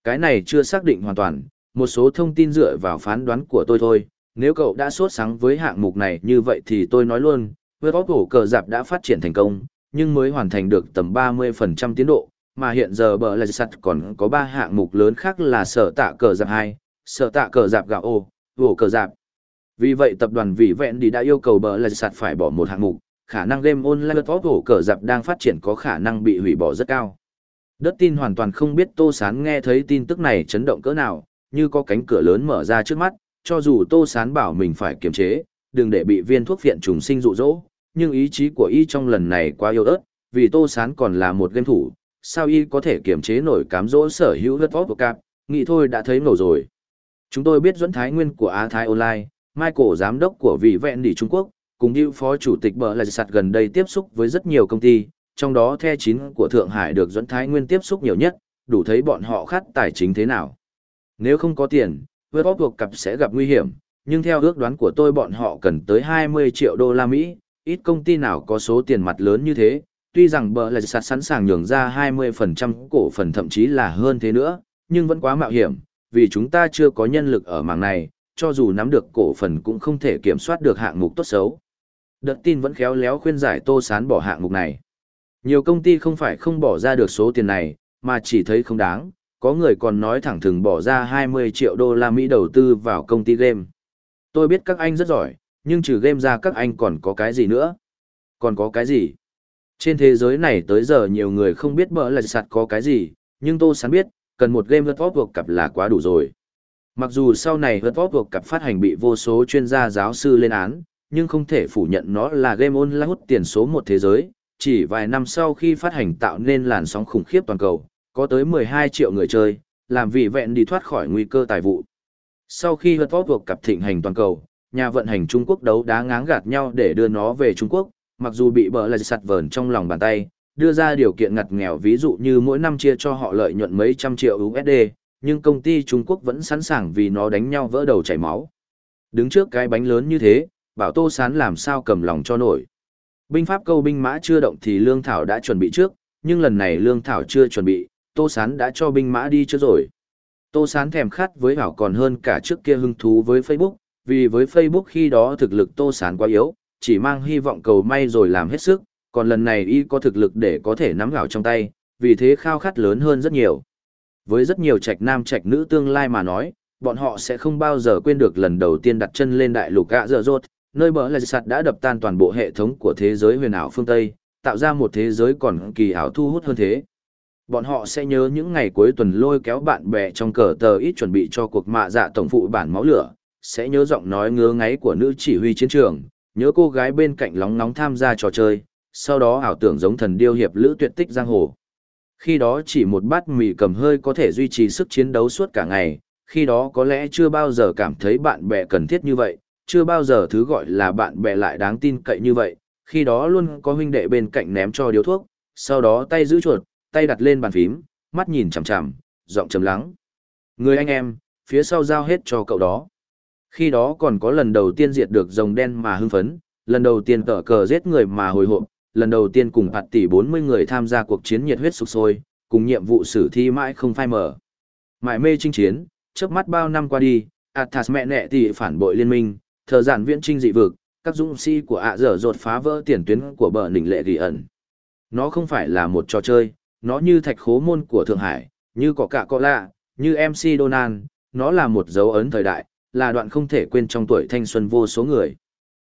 Cái này chưa xác định hoàn toàn, một số thông tin dựa vào phán đoán của tôi thôi. Nếu cậu đã sốt sáng với hạng mục này như vậy thì tôi nói luôn, với bóp cổ cờ dạp đã phát triển thành công, nhưng mới hoàn thành được tầm 30% tiến độ, mà hiện giờ bờ là sắt còn có 3 hạng mục lớn khác là sở tạ cờ dạp 2, sở tạ cờ dạp gạo ô, hổ cờ dạp. Vì vậy tập đoàn Vĩ Vẹn đi đã yêu cầu bờ là sắt phải bỏ một hạng mục, khả năng game online top hổ cờ dạp đang phát triển có khả năng bị hủy bỏ rất cao. Đất tin hoàn toàn không biết Tô Sán nghe thấy tin tức này chấn động cỡ nào, như có cánh cửa lớn mở ra trước mắt, cho dù Tô Sán bảo mình phải kiềm chế, đừng để bị viên thuốc viện trùng sinh dụ dỗ, nhưng ý chí của y trong lần này quá yếu ớt, vì Tô Sán còn là một game thủ, sao y có thể kiềm chế nổi cám dỗ sở hữu đất vót của cạp, nghĩ thôi đã thấy ngầu rồi. Chúng tôi biết dẫn thái nguyên của Á Thái Online, Michael giám đốc của vị vẹn đi Trung Quốc, cùng như phó chủ tịch bờ là sạt gần đây tiếp xúc với rất nhiều công ty, trong đó The chín của Thượng Hải được dẫn Thái Nguyên tiếp xúc nhiều nhất, đủ thấy bọn họ khát tài chính thế nào. Nếu không có tiền, vượt bóp thuộc cặp sẽ gặp nguy hiểm, nhưng theo ước đoán của tôi bọn họ cần tới 20 triệu đô la Mỹ, ít công ty nào có số tiền mặt lớn như thế, tuy rằng bờ là sạt sẵn sàng nhường ra 20% cổ phần thậm chí là hơn thế nữa, nhưng vẫn quá mạo hiểm, vì chúng ta chưa có nhân lực ở mảng này, cho dù nắm được cổ phần cũng không thể kiểm soát được hạng mục tốt xấu. Đợt tin vẫn khéo léo khuyên giải Tô Sán bỏ hạng mục này. Nhiều công ty không phải không bỏ ra được số tiền này, mà chỉ thấy không đáng, có người còn nói thẳng thừng bỏ ra 20 triệu đô la Mỹ đầu tư vào công ty game. Tôi biết các anh rất giỏi, nhưng trừ game ra các anh còn có cái gì nữa? Còn có cái gì? Trên thế giới này tới giờ nhiều người không biết bỡ là sạt có cái gì, nhưng Tô Sán biết, cần một game vật vót thuộc cặp là quá đủ rồi. Mặc dù sau này vật vót thuộc cặp phát hành bị vô số chuyên gia giáo sư lên án, nhưng không thể phủ nhận nó là game online hút tiền số một thế giới, chỉ vài năm sau khi phát hành tạo nên làn sóng khủng khiếp toàn cầu, có tới 12 triệu người chơi, làm vị vẹn đi thoát khỏi nguy cơ tài vụ. Sau khi hợp tốt thuộc cặp thịnh hành toàn cầu, nhà vận hành Trung Quốc đấu đá ngáng gạt nhau để đưa nó về Trung Quốc, mặc dù bị bờ là sạt vờn trong lòng bàn tay, đưa ra điều kiện ngặt nghèo ví dụ như mỗi năm chia cho họ lợi nhuận mấy trăm triệu USD, nhưng công ty Trung Quốc vẫn sẵn sàng vì nó đánh nhau vỡ đầu chảy máu. Đứng trước cái bánh lớn như thế, bảo Tô Sán làm sao cầm lòng cho nổi. Binh pháp câu binh mã chưa động thì lương thảo đã chuẩn bị trước, nhưng lần này lương thảo chưa chuẩn bị, Tô Sán đã cho binh mã đi trước rồi. Tô Sán thèm khát với bảo còn hơn cả trước kia hứng thú với Facebook, vì với Facebook khi đó thực lực Tô Sán quá yếu, chỉ mang hy vọng cầu may rồi làm hết sức, còn lần này y có thực lực để có thể nắm gạo trong tay, vì thế khao khát lớn hơn rất nhiều. Với rất nhiều trạch nam trạch nữ tương lai mà nói, bọn họ sẽ không bao giờ quên được lần đầu tiên đặt chân lên đại lục gạ dở rốt, nơi bờ là sạt đã đập tan toàn bộ hệ thống của thế giới huyền ảo phương Tây, tạo ra một thế giới còn kỳ ảo thu hút hơn thế. Bọn họ sẽ nhớ những ngày cuối tuần lôi kéo bạn bè trong cờ tờ ít chuẩn bị cho cuộc mạ dạ tổng phụ bản máu lửa, sẽ nhớ giọng nói ngứa ngáy của nữ chỉ huy chiến trường, nhớ cô gái bên cạnh lóng nóng tham gia trò chơi, sau đó ảo tưởng giống thần điêu hiệp lữ tuyệt tích giang hồ. Khi đó chỉ một bát mì cầm hơi có thể duy trì sức chiến đấu suốt cả ngày, khi đó có lẽ chưa bao giờ cảm thấy bạn bè cần thiết như vậy, chưa bao giờ thứ gọi là bạn bè lại đáng tin cậy như vậy, khi đó luôn có huynh đệ bên cạnh ném cho điếu thuốc, sau đó tay giữ chuột, tay đặt lên bàn phím, mắt nhìn chằm chằm, giọng trầm lắng. Người anh em, phía sau giao hết cho cậu đó. Khi đó còn có lần đầu tiên diệt được rồng đen mà hưng phấn, lần đầu tiên tở cờ giết người mà hồi hộp, lần đầu tiên cùng hạt tỷ 40 người tham gia cuộc chiến nhiệt huyết sục sôi, cùng nhiệm vụ xử thi mãi không phai mở. Mãi mê chinh chiến, trước mắt bao năm qua đi, Athas mẹ nẹ tỷ phản bội liên minh, thờ giản viễn trinh dị vực, các dũng sĩ của ạ dở dột phá vỡ tiền tuyến của bờ nỉnh lệ ghi ẩn. Nó không phải là một trò chơi, nó như thạch khố môn của Thượng Hải, như có cả có lạ, như MC Donald, nó là một dấu ấn thời đại, là đoạn không thể quên trong tuổi thanh xuân vô số người.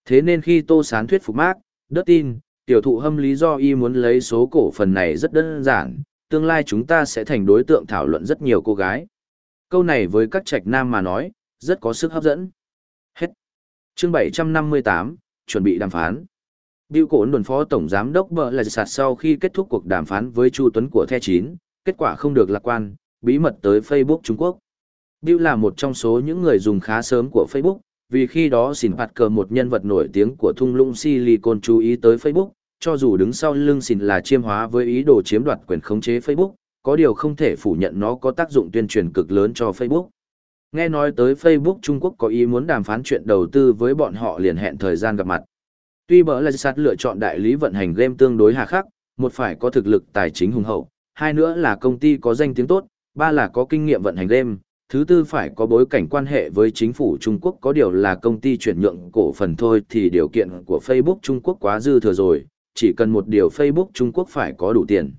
Thế nên khi Tô Sán thuyết phục Mark, đất tin, tiểu thụ hâm lý do y muốn lấy số cổ phần này rất đơn giản, tương lai chúng ta sẽ thành đối tượng thảo luận rất nhiều cô gái. Câu này với các trạch nam mà nói, rất có sức hấp dẫn. Chương 758, chuẩn bị đàm phán. Biểu Cổ đồn phó tổng giám đốc bờ là sạt sau khi kết thúc cuộc đàm phán với Chu Tuấn của The 9, kết quả không được lạc quan, bí mật tới Facebook Trung Quốc. Bill là một trong số những người dùng khá sớm của Facebook, vì khi đó xỉn phạt cờ một nhân vật nổi tiếng của thung lũng Silicon chú ý tới Facebook, cho dù đứng sau lưng xỉn là chiêm hóa với ý đồ chiếm đoạt quyền khống chế Facebook, có điều không thể phủ nhận nó có tác dụng tuyên truyền cực lớn cho Facebook. Nghe nói tới Facebook Trung Quốc có ý muốn đàm phán chuyện đầu tư với bọn họ liền hẹn thời gian gặp mặt. Tuy bỡ là sát lựa chọn đại lý vận hành game tương đối hà khắc, một phải có thực lực tài chính hùng hậu, hai nữa là công ty có danh tiếng tốt, ba là có kinh nghiệm vận hành game, thứ tư phải có bối cảnh quan hệ với chính phủ Trung Quốc có điều là công ty chuyển nhượng cổ phần thôi thì điều kiện của Facebook Trung Quốc quá dư thừa rồi, chỉ cần một điều Facebook Trung Quốc phải có đủ tiền.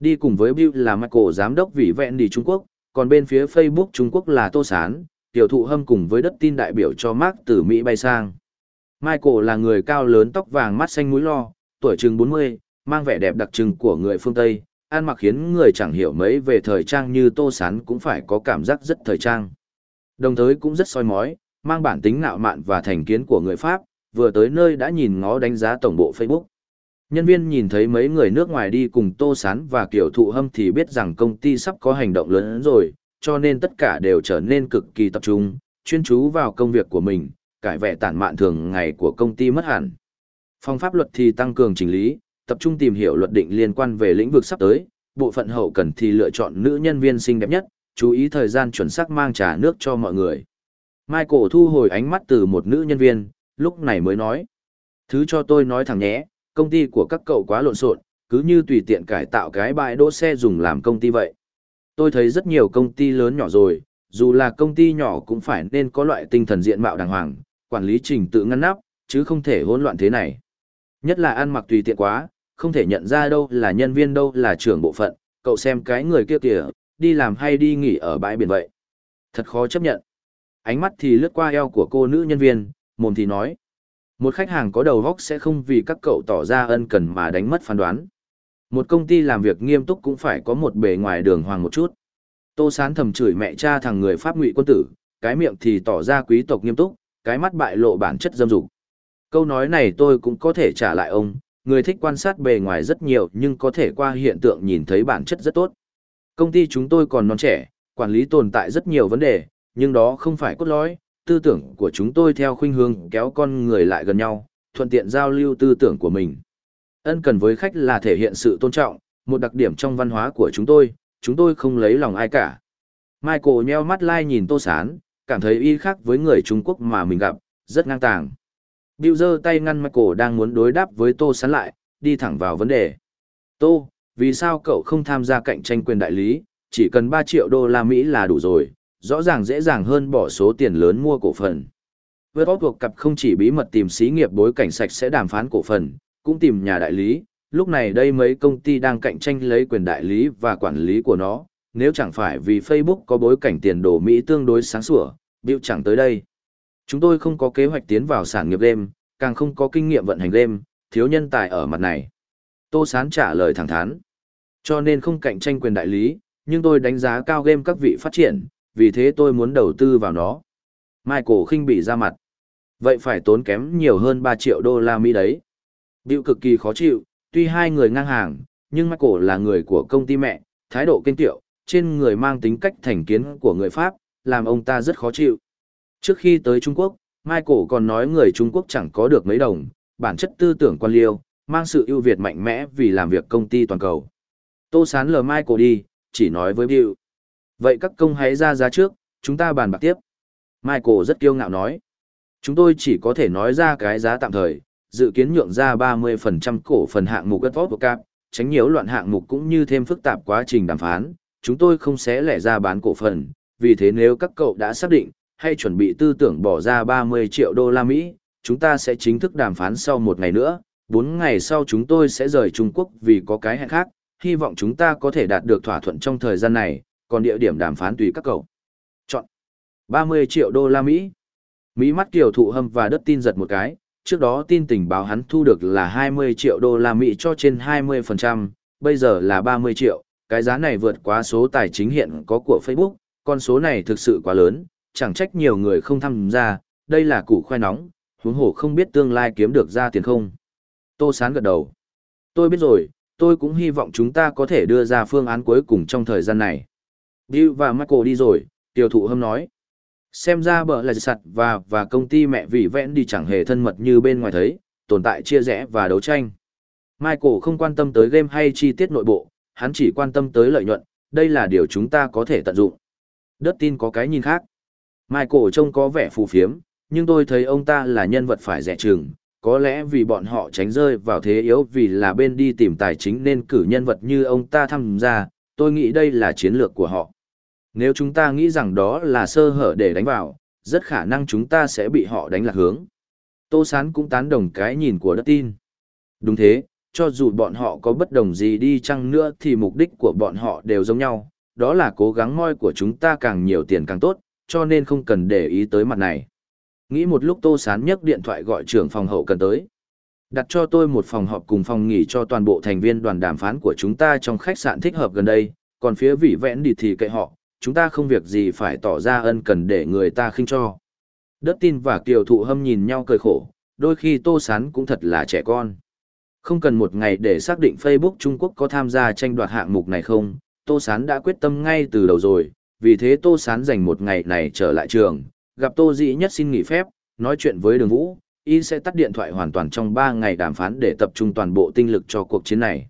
Đi cùng với Bill là Michael giám đốc vị vẹn đi Trung Quốc, còn bên phía Facebook Trung Quốc là Tô Sán, tiểu thụ hâm cùng với đất tin đại biểu cho Mark từ Mỹ bay sang. Michael là người cao lớn tóc vàng mắt xanh mũi lo, tuổi chừng 40, mang vẻ đẹp đặc trưng của người phương Tây, ăn mặc khiến người chẳng hiểu mấy về thời trang như Tô Sán cũng phải có cảm giác rất thời trang. Đồng thời cũng rất soi mói, mang bản tính nạo mạn và thành kiến của người Pháp, vừa tới nơi đã nhìn ngó đánh giá tổng bộ Facebook. Nhân viên nhìn thấy mấy người nước ngoài đi cùng Tô Sán và Kiều Thụ Hâm thì biết rằng công ty sắp có hành động lớn hơn rồi, cho nên tất cả đều trở nên cực kỳ tập trung, chuyên chú vào công việc của mình, cải vẻ tản mạn thường ngày của công ty mất hẳn. Phòng pháp luật thì tăng cường chỉnh lý, tập trung tìm hiểu luật định liên quan về lĩnh vực sắp tới, bộ phận hậu cần thì lựa chọn nữ nhân viên xinh đẹp nhất, chú ý thời gian chuẩn xác mang trà nước cho mọi người. Michael thu hồi ánh mắt từ một nữ nhân viên, lúc này mới nói. Thứ cho tôi nói thẳng nhé, công ty của các cậu quá lộn xộn, cứ như tùy tiện cải tạo cái bãi đỗ xe dùng làm công ty vậy. Tôi thấy rất nhiều công ty lớn nhỏ rồi, dù là công ty nhỏ cũng phải nên có loại tinh thần diện mạo đàng hoàng, quản lý trình tự ngăn nắp, chứ không thể hỗn loạn thế này. Nhất là ăn mặc tùy tiện quá, không thể nhận ra đâu là nhân viên đâu là trưởng bộ phận, cậu xem cái người kia kìa, đi làm hay đi nghỉ ở bãi biển vậy. Thật khó chấp nhận. Ánh mắt thì lướt qua eo của cô nữ nhân viên, mồm thì nói. Một khách hàng có đầu góc sẽ không vì các cậu tỏ ra ân cần mà đánh mất phán đoán. Một công ty làm việc nghiêm túc cũng phải có một bề ngoài đường hoàng một chút. Tô Sán thầm chửi mẹ cha thằng người Pháp ngụy quân tử, cái miệng thì tỏ ra quý tộc nghiêm túc, cái mắt bại lộ bản chất dâm dục. Câu nói này tôi cũng có thể trả lại ông, người thích quan sát bề ngoài rất nhiều nhưng có thể qua hiện tượng nhìn thấy bản chất rất tốt. Công ty chúng tôi còn non trẻ, quản lý tồn tại rất nhiều vấn đề, nhưng đó không phải cốt lõi, tư tưởng của chúng tôi theo khuynh hướng kéo con người lại gần nhau, thuận tiện giao lưu tư tưởng của mình. Ân cần với khách là thể hiện sự tôn trọng, một đặc điểm trong văn hóa của chúng tôi, chúng tôi không lấy lòng ai cả. Michael nheo mắt lai nhìn Tô Sán, cảm thấy y khác với người Trung Quốc mà mình gặp, rất ngang tàng. Bill giơ tay ngăn Michael đang muốn đối đáp với Tô Sán lại, đi thẳng vào vấn đề. Tô, vì sao cậu không tham gia cạnh tranh quyền đại lý, chỉ cần 3 triệu đô la Mỹ là đủ rồi, rõ ràng dễ dàng hơn bỏ số tiền lớn mua cổ phần. Vượt bóp thuộc cặp không chỉ bí mật tìm xí nghiệp bối cảnh sạch sẽ đàm phán cổ phần, cũng tìm nhà đại lý, lúc này đây mấy công ty đang cạnh tranh lấy quyền đại lý và quản lý của nó, nếu chẳng phải vì Facebook có bối cảnh tiền đồ Mỹ tương đối sáng sủa, biểu chẳng tới đây. Chúng tôi không có kế hoạch tiến vào sản nghiệp game, càng không có kinh nghiệm vận hành game, thiếu nhân tài ở mặt này. Tô Sán trả lời thẳng thắn. Cho nên không cạnh tranh quyền đại lý, nhưng tôi đánh giá cao game các vị phát triển, vì thế tôi muốn đầu tư vào nó. Michael khinh bị ra mặt. Vậy phải tốn kém nhiều hơn 3 triệu đô la Mỹ đấy. Bill cực kỳ khó chịu, tuy hai người ngang hàng, nhưng Michael là người của công ty mẹ, thái độ kinh tiệu, trên người mang tính cách thành kiến của người Pháp, làm ông ta rất khó chịu. Trước khi tới Trung Quốc, Michael còn nói người Trung Quốc chẳng có được mấy đồng, bản chất tư tưởng quan liêu, mang sự ưu việt mạnh mẽ vì làm việc công ty toàn cầu. Tô sán lờ Michael đi, chỉ nói với Bill. Vậy các công hãy ra giá trước, chúng ta bàn bạc tiếp. Michael rất kiêu ngạo nói. Chúng tôi chỉ có thể nói ra cái giá tạm thời, dự kiến nhượng ra 30% cổ phần hạng mục Godford của Cap, tránh nhiễu loạn hạng mục cũng như thêm phức tạp quá trình đàm phán. Chúng tôi không sẽ lẻ ra bán cổ phần, vì thế nếu các cậu đã xác định, hay chuẩn bị tư tưởng bỏ ra 30 triệu đô la Mỹ, chúng ta sẽ chính thức đàm phán sau một ngày nữa. Bốn ngày sau chúng tôi sẽ rời Trung Quốc vì có cái hẹn khác, hy vọng chúng ta có thể đạt được thỏa thuận trong thời gian này, còn địa điểm đàm phán tùy các cậu. Chọn 30 triệu đô la Mỹ. Mỹ mắt Kiều Thụ Hâm và đất tin giật một cái, trước đó tin tình báo hắn thu được là 20 triệu đô la Mỹ cho trên 20%, bây giờ là 30 triệu, cái giá này vượt quá số tài chính hiện có của Facebook, con số này thực sự quá lớn, chẳng trách nhiều người không tham gia, đây là củ khoai nóng, huống Hổ không biết tương lai kiếm được ra tiền không. Tô Sán gật đầu. Tôi biết rồi, tôi cũng hy vọng chúng ta có thể đưa ra phương án cuối cùng trong thời gian này. Bill và Michael đi rồi, tiểu thụ hâm nói. Xem ra bờ là sặt và và công ty mẹ vì vẽn đi chẳng hề thân mật như bên ngoài thấy, tồn tại chia rẽ và đấu tranh. Michael không quan tâm tới game hay chi tiết nội bộ, hắn chỉ quan tâm tới lợi nhuận, đây là điều chúng ta có thể tận dụng. Đất tin có cái nhìn khác. Michael trông có vẻ phù phiếm, nhưng tôi thấy ông ta là nhân vật phải rẻ chừng, có lẽ vì bọn họ tránh rơi vào thế yếu vì là bên đi tìm tài chính nên cử nhân vật như ông ta tham gia, tôi nghĩ đây là chiến lược của họ. Nếu chúng ta nghĩ rằng đó là sơ hở để đánh vào, rất khả năng chúng ta sẽ bị họ đánh lạc hướng. Tô Sán cũng tán đồng cái nhìn của đất tin. Đúng thế, cho dù bọn họ có bất đồng gì đi chăng nữa thì mục đích của bọn họ đều giống nhau, đó là cố gắng moi của chúng ta càng nhiều tiền càng tốt, cho nên không cần để ý tới mặt này. Nghĩ một lúc Tô Sán nhấc điện thoại gọi trưởng phòng hậu cần tới. Đặt cho tôi một phòng họp cùng phòng nghỉ cho toàn bộ thành viên đoàn đàm phán của chúng ta trong khách sạn thích hợp gần đây, còn phía vị vẽn đi thì kệ họ, chúng ta không việc gì phải tỏ ra ân cần để người ta khinh cho. Đất tin và Kiều Thụ Hâm nhìn nhau cười khổ, đôi khi Tô Sán cũng thật là trẻ con. Không cần một ngày để xác định Facebook Trung Quốc có tham gia tranh đoạt hạng mục này không, Tô Sán đã quyết tâm ngay từ đầu rồi, vì thế Tô Sán dành một ngày này trở lại trường, gặp Tô Dĩ Nhất xin nghỉ phép, nói chuyện với Đường Vũ, y sẽ tắt điện thoại hoàn toàn trong 3 ngày đàm phán để tập trung toàn bộ tinh lực cho cuộc chiến này.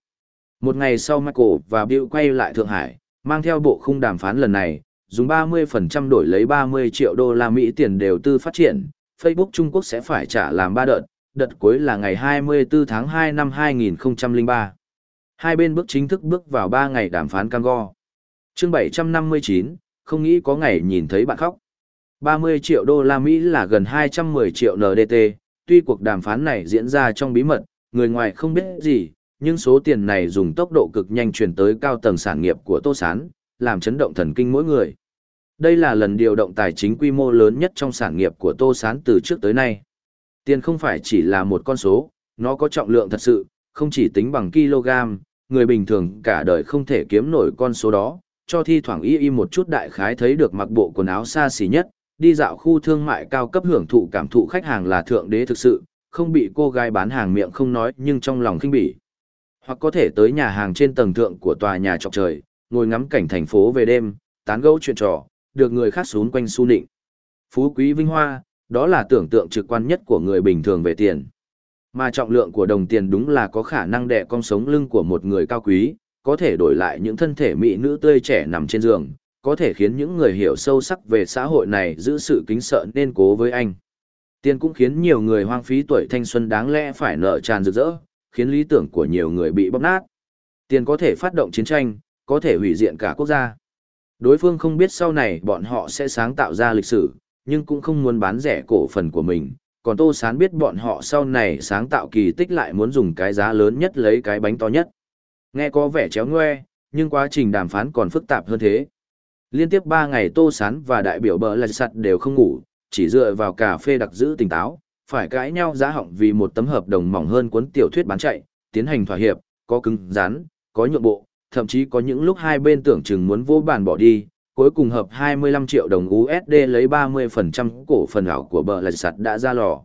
Một ngày sau Michael và Bill quay lại Thượng Hải, mang theo bộ khung đàm phán lần này, dùng 30% đổi lấy 30 triệu đô la Mỹ tiền đầu tư phát triển, Facebook Trung Quốc sẽ phải trả làm 3 đợt, đợt cuối là ngày 24 tháng 2 năm 2003. Hai bên bước chính thức bước vào 3 ngày đàm phán cam go. chương 759, không nghĩ có ngày nhìn thấy bạn khóc. 30 triệu đô la Mỹ là gần 210 triệu NDT, tuy cuộc đàm phán này diễn ra trong bí mật, người ngoài không biết gì, nhưng số tiền này dùng tốc độ cực nhanh chuyển tới cao tầng sản nghiệp của Tô Sán, làm chấn động thần kinh mỗi người. Đây là lần điều động tài chính quy mô lớn nhất trong sản nghiệp của Tô Sán từ trước tới nay. Tiền không phải chỉ là một con số, nó có trọng lượng thật sự, không chỉ tính bằng kg, người bình thường cả đời không thể kiếm nổi con số đó, cho thi thoảng y y một chút đại khái thấy được mặc bộ quần áo xa xỉ nhất, đi dạo khu thương mại cao cấp hưởng thụ cảm thụ khách hàng là thượng đế thực sự, không bị cô gái bán hàng miệng không nói nhưng trong lòng khinh bỉ. Hoặc có thể tới nhà hàng trên tầng thượng của tòa nhà trọc trời, ngồi ngắm cảnh thành phố về đêm, tán gẫu chuyện trò, được người khác xuống quanh su nịnh. Phú quý vinh hoa, đó là tưởng tượng trực quan nhất của người bình thường về tiền. Mà trọng lượng của đồng tiền đúng là có khả năng đè con sống lưng của một người cao quý, có thể đổi lại những thân thể mỹ nữ tươi trẻ nằm trên giường, có thể khiến những người hiểu sâu sắc về xã hội này giữ sự kính sợ nên cố với anh. Tiền cũng khiến nhiều người hoang phí tuổi thanh xuân đáng lẽ phải nợ tràn rực rỡ, khiến lý tưởng của nhiều người bị bóp nát. Tiền có thể phát động chiến tranh, có thể hủy diện cả quốc gia. Đối phương không biết sau này bọn họ sẽ sáng tạo ra lịch sử, nhưng cũng không muốn bán rẻ cổ phần của mình. Còn Tô Sán biết bọn họ sau này sáng tạo kỳ tích lại muốn dùng cái giá lớn nhất lấy cái bánh to nhất. Nghe có vẻ chéo ngoe, nhưng quá trình đàm phán còn phức tạp hơn thế. Liên tiếp 3 ngày Tô Sán và đại biểu bờ lạch sặt đều không ngủ, chỉ dựa vào cà phê đặc giữ tỉnh táo, phải cãi nhau giá họng vì một tấm hợp đồng mỏng hơn cuốn tiểu thuyết bán chạy, tiến hành thỏa hiệp, có cứng rắn, có nhượng bộ, thậm chí có những lúc hai bên tưởng chừng muốn vô bàn bỏ đi, cuối cùng hợp 25 triệu đồng USD lấy 30% cổ phần ảo của bờ lạch sạt đã ra lò.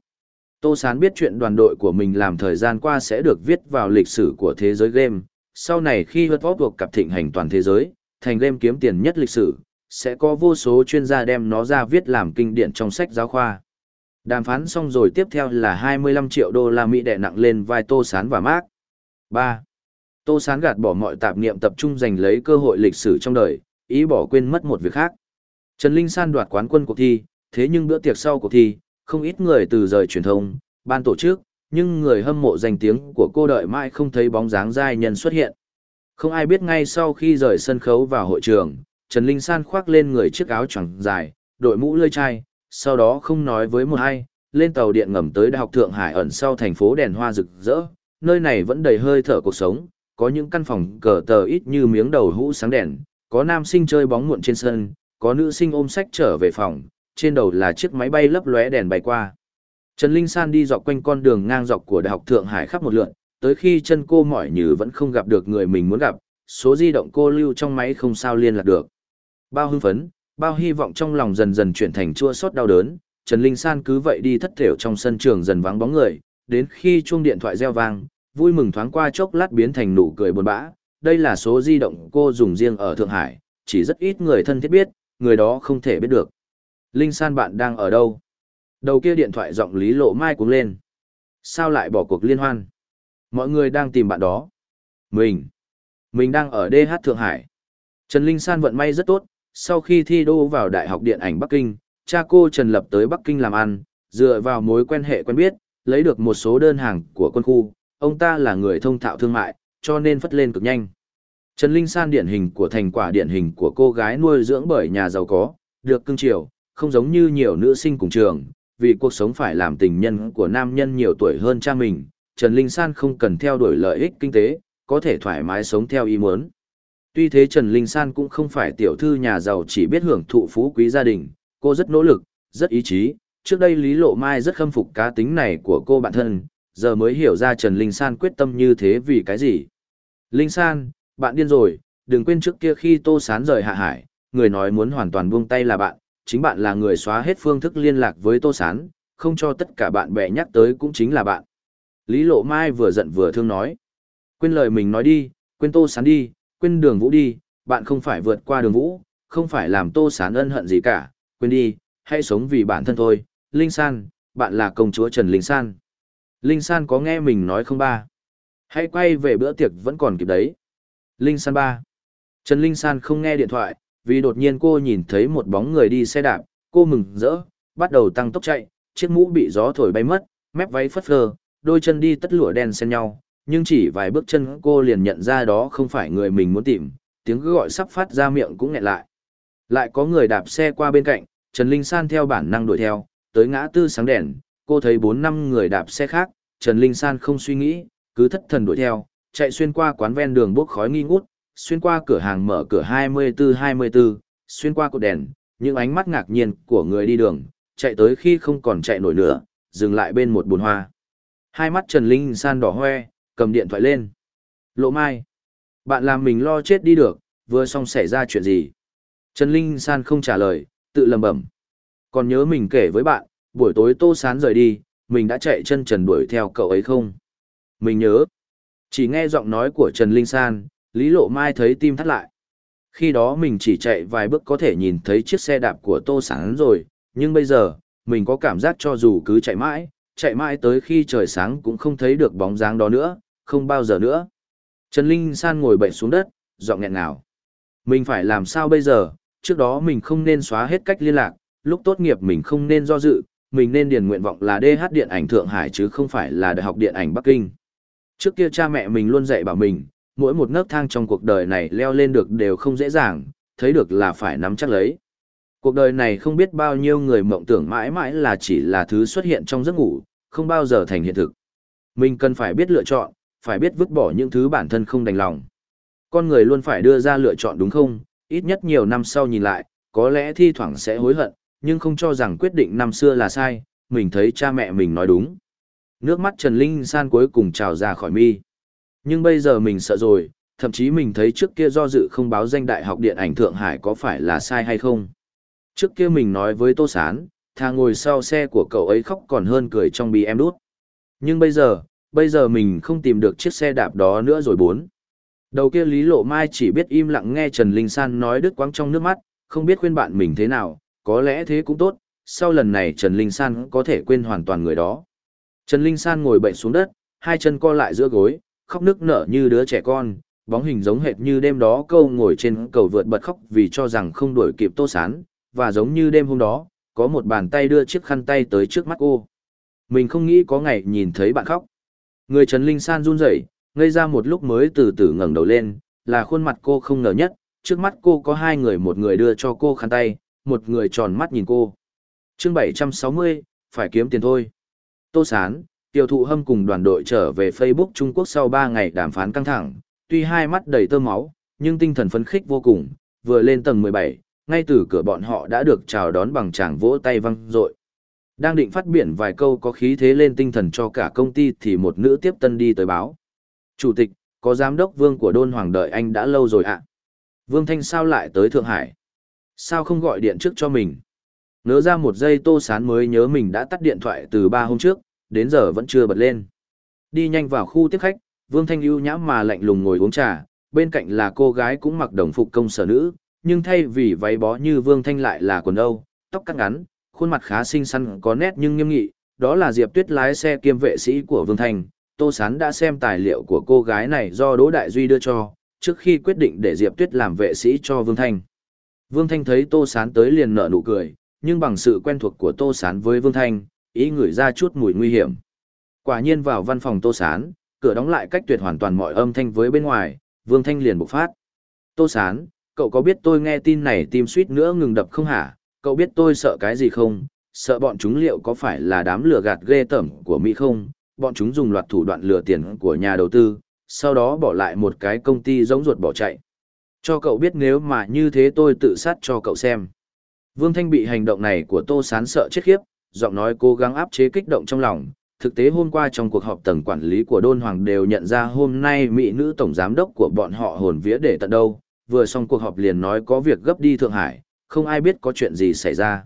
Tô Sán biết chuyện đoàn đội của mình làm thời gian qua sẽ được viết vào lịch sử của thế giới game, sau này khi hớt vóp thuộc cặp thịnh hành toàn thế giới, thành game kiếm tiền nhất lịch sử, sẽ có vô số chuyên gia đem nó ra viết làm kinh điển trong sách giáo khoa. Đàm phán xong rồi tiếp theo là 25 triệu đô la Mỹ đè nặng lên vai Tô Sán và Mark. 3. Tô Sán gạt bỏ mọi tạp niệm tập trung giành lấy cơ hội lịch sử trong đời, ý bỏ quên mất một việc khác. Trần Linh San đoạt quán quân cuộc thi, thế nhưng bữa tiệc sau cuộc thi, không ít người từ rời truyền thông, ban tổ chức, nhưng người hâm mộ danh tiếng của cô đợi mãi không thấy bóng dáng giai nhân xuất hiện. Không ai biết ngay sau khi rời sân khấu vào hội trường, Trần Linh San khoác lên người chiếc áo choàng dài, đội mũ lơi chai, sau đó không nói với một ai, lên tàu điện ngầm tới Đại học Thượng Hải ẩn sau thành phố đèn hoa rực rỡ, nơi này vẫn đầy hơi thở cuộc sống, có những căn phòng cờ tờ ít như miếng đầu hũ sáng đèn, có nam sinh chơi bóng muộn trên sân, có nữ sinh ôm sách trở về phòng, trên đầu là chiếc máy bay lấp lóe đèn bay qua. Trần Linh San đi dọc quanh con đường ngang dọc của Đại học Thượng Hải khắp một lượt tới khi chân cô mỏi như vẫn không gặp được người mình muốn gặp, số di động cô lưu trong máy không sao liên lạc được. Bao hưng phấn, bao hy vọng trong lòng dần dần chuyển thành chua xót đau đớn, Trần Linh San cứ vậy đi thất thểu trong sân trường dần vắng bóng người, đến khi chuông điện thoại reo vang, vui mừng thoáng qua chốc lát biến thành nụ cười buồn bã. Đây là số di động cô dùng riêng ở Thượng Hải, chỉ rất ít người thân thiết biết, người đó không thể biết được. Linh San bạn đang ở đâu? Đầu kia điện thoại giọng Lý Lộ Mai cuống lên. Sao lại bỏ cuộc liên hoan? Mọi người đang tìm bạn đó. Mình. Mình đang ở DH Thượng Hải. Trần Linh San vận may rất tốt, sau khi thi đô vào Đại học Điện ảnh Bắc Kinh, cha cô Trần Lập tới Bắc Kinh làm ăn, dựa vào mối quen hệ quen biết, lấy được một số đơn hàng của quân khu, ông ta là người thông thạo thương mại, cho nên phất lên cực nhanh. Trần Linh San điển hình của thành quả điển hình của cô gái nuôi dưỡng bởi nhà giàu có, được cưng chiều, không giống như nhiều nữ sinh cùng trường, vì cuộc sống phải làm tình nhân của nam nhân nhiều tuổi hơn cha mình, Trần Linh San không cần theo đuổi lợi ích kinh tế, có thể thoải mái sống theo ý muốn. Tuy thế Trần Linh San cũng không phải tiểu thư nhà giàu chỉ biết hưởng thụ phú quý gia đình, cô rất nỗ lực, rất ý chí. Trước đây Lý Lộ Mai rất khâm phục cá tính này của cô bạn thân, giờ mới hiểu ra Trần Linh San quyết tâm như thế vì cái gì. Linh San, bạn điên rồi, đừng quên trước kia khi Tô Sán rời Hạ Hải, người nói muốn hoàn toàn buông tay là bạn, chính bạn là người xóa hết phương thức liên lạc với Tô Sán, không cho tất cả bạn bè nhắc tới cũng chính là bạn. Lý Lộ Mai vừa giận vừa thương nói. Quên lời mình nói đi, quên Tô Sán đi, quên đường vũ đi, bạn không phải vượt qua đường vũ, không phải làm Tô Sán ân hận gì cả, quên đi, hãy sống vì bản thân thôi. Linh San, bạn là công chúa Trần Linh San. Linh San có nghe mình nói không ba? Hãy quay về bữa tiệc vẫn còn kịp đấy. Linh San ba. Trần Linh San không nghe điện thoại, vì đột nhiên cô nhìn thấy một bóng người đi xe đạp, cô mừng rỡ, bắt đầu tăng tốc chạy, chiếc mũ bị gió thổi bay mất, mép váy phất phơ, đôi chân đi tất lụa đen xen nhau, nhưng chỉ vài bước chân cô liền nhận ra đó không phải người mình muốn tìm, tiếng gọi sắp phát ra miệng cũng nghẹn lại. Lại có người đạp xe qua bên cạnh, Trần Linh San theo bản năng đuổi theo, tới ngã tư sáng đèn, cô thấy 4 năm người đạp xe khác, Trần Linh San không suy nghĩ, cứ thất thần đuổi theo, chạy xuyên qua quán ven đường bốc khói nghi ngút, xuyên qua cửa hàng mở cửa 24-24, xuyên qua cột đèn, những ánh mắt ngạc nhiên của người đi đường, chạy tới khi không còn chạy nổi nữa, dừng lại bên một bồn hoa. Hai mắt Trần Linh San đỏ hoe, cầm điện thoại lên. Lộ Mai, bạn làm mình lo chết đi được, vừa xong xảy ra chuyện gì? Trần Linh San không trả lời, tự lầm bẩm. Còn nhớ mình kể với bạn, buổi tối Tô Sán rời đi, mình đã chạy chân trần đuổi theo cậu ấy không? Mình nhớ. Chỉ nghe giọng nói của Trần Linh San, Lý Lộ Mai thấy tim thắt lại. Khi đó mình chỉ chạy vài bước có thể nhìn thấy chiếc xe đạp của Tô Sán rồi, nhưng bây giờ, mình có cảm giác cho dù cứ chạy mãi, chạy mãi tới khi trời sáng cũng không thấy được bóng dáng đó nữa, không bao giờ nữa. Trần Linh San ngồi bệnh xuống đất, giọng nghẹn ngào. Mình phải làm sao bây giờ, trước đó mình không nên xóa hết cách liên lạc, lúc tốt nghiệp mình không nên do dự, mình nên điền nguyện vọng là DH Điện ảnh Thượng Hải chứ không phải là Đại học Điện ảnh Bắc Kinh. Trước kia cha mẹ mình luôn dạy bảo mình, mỗi một nấc thang trong cuộc đời này leo lên được đều không dễ dàng, thấy được là phải nắm chắc lấy. Cuộc đời này không biết bao nhiêu người mộng tưởng mãi mãi là chỉ là thứ xuất hiện trong giấc ngủ, không bao giờ thành hiện thực. Mình cần phải biết lựa chọn, phải biết vứt bỏ những thứ bản thân không đành lòng. Con người luôn phải đưa ra lựa chọn đúng không? Ít nhất nhiều năm sau nhìn lại, có lẽ thi thoảng sẽ hối hận, nhưng không cho rằng quyết định năm xưa là sai, mình thấy cha mẹ mình nói đúng. Nước mắt Trần Linh San cuối cùng trào ra khỏi mi. Nhưng bây giờ mình sợ rồi, thậm chí mình thấy trước kia do dự không báo danh Đại học Điện ảnh Thượng Hải có phải là sai hay không. Trước kia mình nói với Tô Sán, thà ngồi sau xe của cậu ấy khóc còn hơn cười trong bì em đút. Nhưng bây giờ, bây giờ mình không tìm được chiếc xe đạp đó nữa rồi bốn. Đầu kia Lý Lộ Mai chỉ biết im lặng nghe Trần Linh San nói đứt quãng trong nước mắt, không biết khuyên bạn mình thế nào, có lẽ thế cũng tốt, sau lần này Trần Linh San có thể quên hoàn toàn người đó. Trần Linh San ngồi bệnh xuống đất, hai chân co lại giữa gối, khóc nức nở như đứa trẻ con, bóng hình giống hệt như đêm đó câu ngồi trên cầu vượt bật khóc vì cho rằng không đuổi kịp Tô Sán, và giống như đêm hôm đó, có một bàn tay đưa chiếc khăn tay tới trước mắt cô. Mình không nghĩ có ngày nhìn thấy bạn khóc. Người Trần Linh San run rẩy, ngây ra một lúc mới từ từ ngẩng đầu lên, là khuôn mặt cô không ngờ nhất, trước mắt cô có hai người một người đưa cho cô khăn tay, một người tròn mắt nhìn cô. chương 760, phải kiếm tiền thôi. Tô Sán, tiêu thụ hâm cùng đoàn đội trở về Facebook Trung Quốc sau 3 ngày đàm phán căng thẳng, tuy hai mắt đầy tơ máu, nhưng tinh thần phấn khích vô cùng, vừa lên tầng 17, ngay từ cửa bọn họ đã được chào đón bằng chàng vỗ tay văng rội. Đang định phát biển vài câu có khí thế lên tinh thần cho cả công ty thì một nữ tiếp tân đi tới báo. Chủ tịch, có giám đốc vương của đôn hoàng đợi anh đã lâu rồi ạ. Vương Thanh sao lại tới Thượng Hải? Sao không gọi điện trước cho mình? Nớ ra một giây tô sán mới nhớ mình đã tắt điện thoại từ ba hôm trước, đến giờ vẫn chưa bật lên. Đi nhanh vào khu tiếp khách, Vương Thanh ưu nhãm mà lạnh lùng ngồi uống trà, bên cạnh là cô gái cũng mặc đồng phục công sở nữ, nhưng thay vì váy bó như Vương Thanh lại là quần âu, tóc cắt ngắn, khuôn mặt khá xinh xắn có nét nhưng nghiêm nghị, đó là Diệp Tuyết lái xe kiêm vệ sĩ của Vương Thanh. Tô Sán đã xem tài liệu của cô gái này do Đỗ Đại Duy đưa cho, trước khi quyết định để Diệp Tuyết làm vệ sĩ cho Vương Thanh. Vương Thanh thấy Tô Sán tới liền nở nụ cười, nhưng bằng sự quen thuộc của Tô Sán với Vương Thanh, ý ngửi ra chút mùi nguy hiểm. Quả nhiên vào văn phòng Tô Sán, cửa đóng lại cách tuyệt hoàn toàn mọi âm thanh với bên ngoài, Vương Thanh liền bộc phát. Tô Sán, cậu có biết tôi nghe tin này tim suýt nữa ngừng đập không hả? Cậu biết tôi sợ cái gì không? Sợ bọn chúng liệu có phải là đám lừa gạt ghê tởm của Mỹ không? Bọn chúng dùng loạt thủ đoạn lừa tiền của nhà đầu tư, sau đó bỏ lại một cái công ty giống ruột bỏ chạy. Cho cậu biết nếu mà như thế tôi tự sát cho cậu xem. Vương Thanh bị hành động này của Tô Sán sợ chết khiếp, giọng nói cố gắng áp chế kích động trong lòng. Thực tế hôm qua trong cuộc họp tầng quản lý của Đôn Hoàng đều nhận ra hôm nay mỹ nữ tổng giám đốc của bọn họ hồn vía để tận đâu, vừa xong cuộc họp liền nói có việc gấp đi Thượng Hải, không ai biết có chuyện gì xảy ra.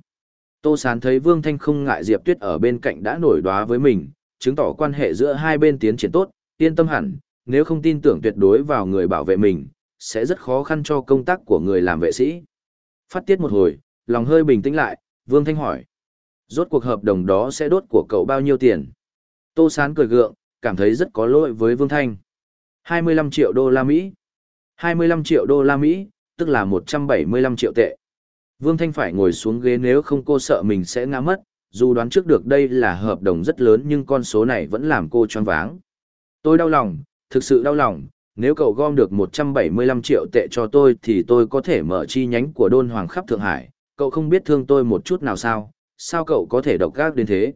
Tô Sán thấy Vương Thanh không ngại Diệp Tuyết ở bên cạnh đã nổi đoá với mình, chứng tỏ quan hệ giữa hai bên tiến triển tốt, yên tâm hẳn, nếu không tin tưởng tuyệt đối vào người bảo vệ mình, sẽ rất khó khăn cho công tác của người làm vệ sĩ. Phát tiết một hồi, lòng hơi bình tĩnh lại, Vương Thanh hỏi. Rốt cuộc hợp đồng đó sẽ đốt của cậu bao nhiêu tiền? Tô Sán cười gượng, cảm thấy rất có lỗi với Vương Thanh. 25 triệu đô la Mỹ. 25 triệu đô la Mỹ, tức là 175 triệu tệ. Vương Thanh phải ngồi xuống ghế nếu không cô sợ mình sẽ ngã mất, dù đoán trước được đây là hợp đồng rất lớn nhưng con số này vẫn làm cô choáng váng. Tôi đau lòng, thực sự đau lòng, nếu cậu gom được 175 triệu tệ cho tôi thì tôi có thể mở chi nhánh của đôn hoàng khắp Thượng Hải, cậu không biết thương tôi một chút nào sao, sao cậu có thể độc gác đến thế?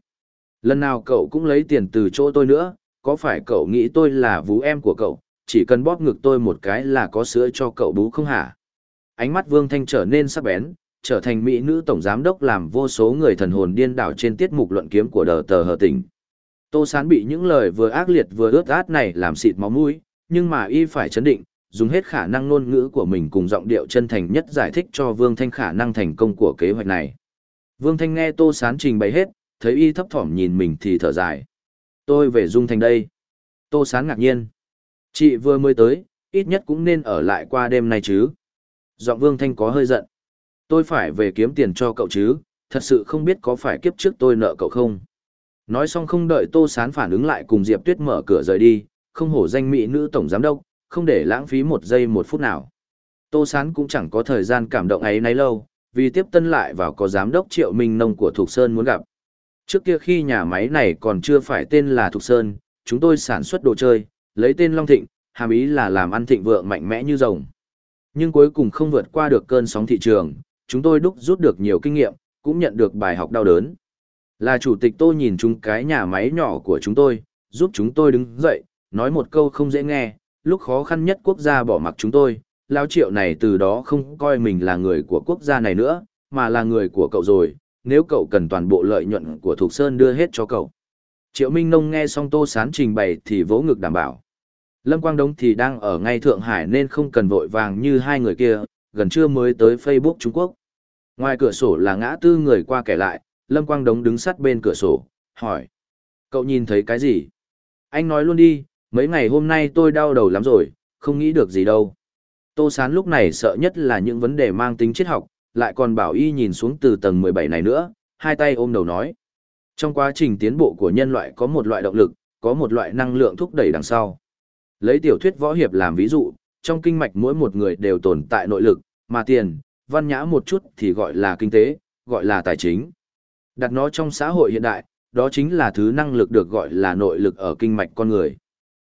Lần nào cậu cũng lấy tiền từ chỗ tôi nữa, có phải cậu nghĩ tôi là vú em của cậu, chỉ cần bóp ngực tôi một cái là có sữa cho cậu bú không hả? Ánh mắt Vương Thanh trở nên sắc bén, trở thành mỹ nữ tổng giám đốc làm vô số người thần hồn điên đảo trên tiết mục luận kiếm của đờ tờ hờ tỉnh. Tô Sán bị những lời vừa ác liệt vừa ướt át này làm xịt máu mũi, nhưng mà y phải chấn định, dùng hết khả năng ngôn ngữ của mình cùng giọng điệu chân thành nhất giải thích cho Vương Thanh khả năng thành công của kế hoạch này. Vương Thanh nghe Tô Sán trình bày hết, thấy y thấp thỏm nhìn mình thì thở dài. Tôi về Dung Thành đây. Tô Sán ngạc nhiên. Chị vừa mới tới, ít nhất cũng nên ở lại qua đêm nay chứ. Giọng Vương Thanh có hơi giận. Tôi phải về kiếm tiền cho cậu chứ, thật sự không biết có phải kiếp trước tôi nợ cậu không. Nói xong không đợi Tô Sán phản ứng lại cùng Diệp Tuyết mở cửa rời đi, không hổ danh mỹ nữ tổng giám đốc, không để lãng phí một giây một phút nào. Tô Sán cũng chẳng có thời gian cảm động ấy nấy lâu, vì tiếp tân lại vào có giám đốc Triệu Minh Nông của Thục Sơn muốn gặp. Trước kia khi nhà máy này còn chưa phải tên là Thục Sơn, chúng tôi sản xuất đồ chơi, lấy tên Long Thịnh, hàm ý là làm ăn thịnh vượng mạnh mẽ như rồng. Nhưng cuối cùng không vượt qua được cơn sóng thị trường, chúng tôi đúc rút được nhiều kinh nghiệm, cũng nhận được bài học đau đớn. Là chủ tịch tôi nhìn chúng cái nhà máy nhỏ của chúng tôi, giúp chúng tôi đứng dậy, nói một câu không dễ nghe, lúc khó khăn nhất quốc gia bỏ mặc chúng tôi, lao triệu này từ đó không coi mình là người của quốc gia này nữa, mà là người của cậu rồi, nếu cậu cần toàn bộ lợi nhuận của Thục Sơn đưa hết cho cậu. Triệu Minh Nông nghe xong Tô Sán trình bày thì vỗ ngực đảm bảo. Lâm Quang Đông thì đang ở ngay Thượng Hải nên không cần vội vàng như hai người kia, gần trưa mới tới Facebook Trung Quốc. Ngoài cửa sổ là ngã tư người qua kẻ lại, Lâm Quang Đống đứng sát bên cửa sổ, hỏi. Cậu nhìn thấy cái gì? Anh nói luôn đi, mấy ngày hôm nay tôi đau đầu lắm rồi, không nghĩ được gì đâu. Tô Sán lúc này sợ nhất là những vấn đề mang tính triết học, lại còn bảo y nhìn xuống từ tầng 17 này nữa, hai tay ôm đầu nói. Trong quá trình tiến bộ của nhân loại có một loại động lực, có một loại năng lượng thúc đẩy đằng sau. Lấy tiểu thuyết võ hiệp làm ví dụ, trong kinh mạch mỗi một người đều tồn tại nội lực, mà tiền, văn nhã một chút thì gọi là kinh tế, gọi là tài chính. Đặt nó trong xã hội hiện đại, đó chính là thứ năng lực được gọi là nội lực ở kinh mạch con người.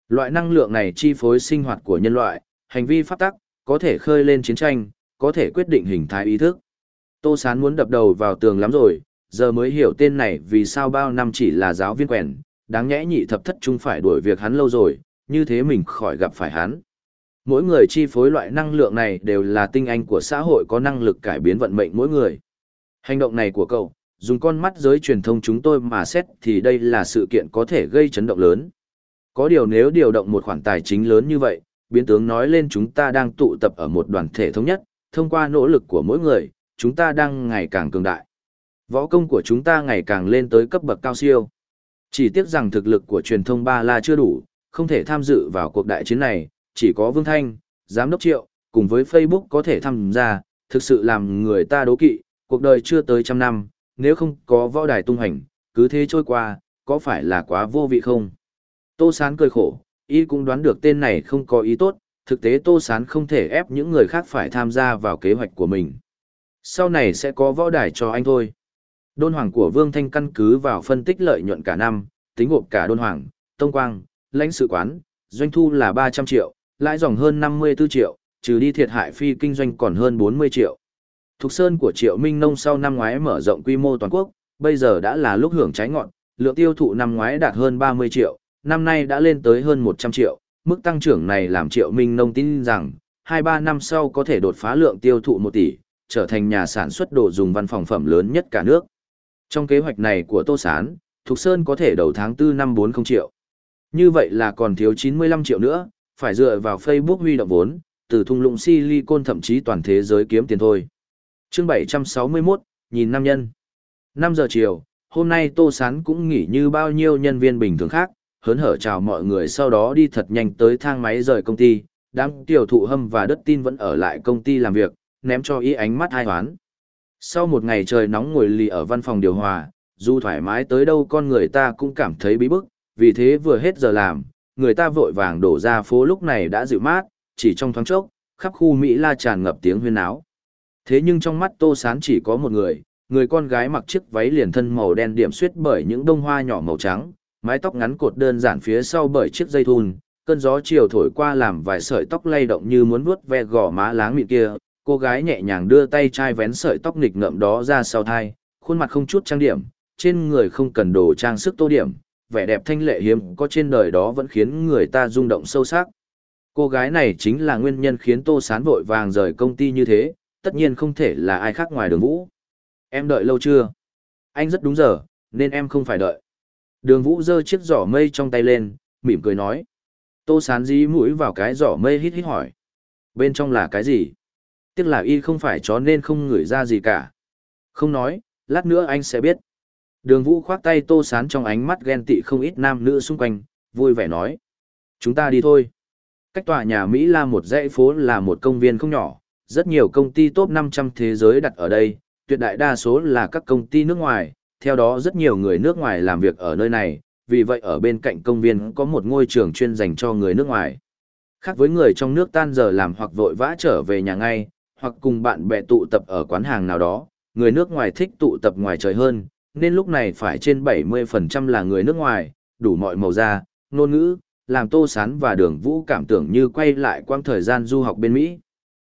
Loại năng lượng này chi phối sinh hoạt của nhân loại, hành vi pháp tắc, có thể khơi lên chiến tranh, có thể quyết định hình thái ý thức. Tô Sán muốn đập đầu vào tường lắm rồi, giờ mới hiểu tên này vì sao bao năm chỉ là giáo viên quèn, đáng nhẽ nhị thập thất chung phải đuổi việc hắn lâu rồi, như thế mình khỏi gặp phải hắn. Mỗi người chi phối loại năng lượng này đều là tinh anh của xã hội có năng lực cải biến vận mệnh mỗi người. Hành động này của cậu, dùng con mắt giới truyền thông chúng tôi mà xét thì đây là sự kiện có thể gây chấn động lớn. Có điều nếu điều động một khoản tài chính lớn như vậy, biến tướng nói lên chúng ta đang tụ tập ở một đoàn thể thống nhất, thông qua nỗ lực của mỗi người, chúng ta đang ngày càng cường đại. Võ công của chúng ta ngày càng lên tới cấp bậc cao siêu. Chỉ tiếc rằng thực lực của truyền thông Ba La chưa đủ, không thể tham dự vào cuộc đại chiến này, chỉ có Vương Thanh, Giám đốc Triệu, cùng với Facebook có thể tham gia, thực sự làm người ta đố kỵ, cuộc đời chưa tới trăm năm, nếu không có võ đài tung hành, cứ thế trôi qua, có phải là quá vô vị không? Tô Sán cười khổ, y cũng đoán được tên này không có ý tốt, thực tế Tô Sán không thể ép những người khác phải tham gia vào kế hoạch của mình. Sau này sẽ có võ đài cho anh thôi. Đôn hoàng của Vương Thanh căn cứ vào phân tích lợi nhuận cả năm, tính gộp cả đôn hoàng, tông quang, lãnh sự quán, doanh thu là 300 triệu, lãi dòng hơn 54 triệu, trừ đi thiệt hại phi kinh doanh còn hơn 40 triệu. Thục Sơn của Triệu Minh Nông sau năm ngoái mở rộng quy mô toàn quốc, bây giờ đã là lúc hưởng trái ngọn, lượng tiêu thụ năm ngoái đạt hơn 30 triệu, năm nay đã lên tới hơn 100 triệu, mức tăng trưởng này làm Triệu Minh Nông tin rằng, 2-3 năm sau có thể đột phá lượng tiêu thụ 1 tỷ, trở thành nhà sản xuất đồ dùng văn phòng phẩm lớn nhất cả nước. Trong kế hoạch này của Tô Sán, Thục Sơn có thể đầu tháng 4 năm 40 triệu. Như vậy là còn thiếu 95 triệu nữa, phải dựa vào Facebook huy động vốn, từ thung lũng silicon thậm chí toàn thế giới kiếm tiền thôi. Chương 761, nhìn nam nhân. 5 giờ chiều, hôm nay Tô Sán cũng nghỉ như bao nhiêu nhân viên bình thường khác, hớn hở chào mọi người sau đó đi thật nhanh tới thang máy rời công ty, đám tiểu thụ hâm và đất tin vẫn ở lại công ty làm việc, ném cho ý ánh mắt hai hoán. Sau một ngày trời nóng ngồi lì ở văn phòng điều hòa, dù thoải mái tới đâu con người ta cũng cảm thấy bí bức, vì thế vừa hết giờ làm, người ta vội vàng đổ ra phố lúc này đã dịu mát, chỉ trong thoáng chốc, khắp khu Mỹ la tràn ngập tiếng huyên áo. Thế nhưng trong mắt Tô Sán chỉ có một người, người con gái mặc chiếc váy liền thân màu đen điểm xuyết bởi những bông hoa nhỏ màu trắng, mái tóc ngắn cột đơn giản phía sau bởi chiếc dây thun, cơn gió chiều thổi qua làm vài sợi tóc lay động như muốn vuốt ve gò má láng mịn kia, cô gái nhẹ nhàng đưa tay chai vén sợi tóc nghịch ngợm đó ra sau thai, khuôn mặt không chút trang điểm, trên người không cần đồ trang sức tô điểm, vẻ đẹp thanh lệ hiếm có trên đời đó vẫn khiến người ta rung động sâu sắc. Cô gái này chính là nguyên nhân khiến Tô Sán vội vàng rời công ty như thế, tất nhiên không thể là ai khác ngoài đường vũ. Em đợi lâu chưa? Anh rất đúng giờ, nên em không phải đợi. Đường vũ giơ chiếc giỏ mây trong tay lên, mỉm cười nói. Tô Sán dí mũi vào cái giỏ mây hít hít hỏi. Bên trong là cái gì? Tiếc là y không phải chó nên không ngửi ra gì cả. Không nói, lát nữa anh sẽ biết. Đường vũ khoác tay tô sán trong ánh mắt ghen tị không ít nam nữ xung quanh, vui vẻ nói. Chúng ta đi thôi. Cách tòa nhà Mỹ là một dãy phố là một công viên không nhỏ, rất nhiều công ty top 500 thế giới đặt ở đây, tuyệt đại đa số là các công ty nước ngoài, theo đó rất nhiều người nước ngoài làm việc ở nơi này, vì vậy ở bên cạnh công viên có một ngôi trường chuyên dành cho người nước ngoài. Khác với người trong nước tan giờ làm hoặc vội vã trở về nhà ngay, hoặc cùng bạn bè tụ tập ở quán hàng nào đó, người nước ngoài thích tụ tập ngoài trời hơn, nên lúc này phải trên 70% là người nước ngoài, đủ mọi màu da, ngôn ngữ, làm Tô Sán và Đường Vũ cảm tưởng như quay lại quang thời gian du học bên Mỹ.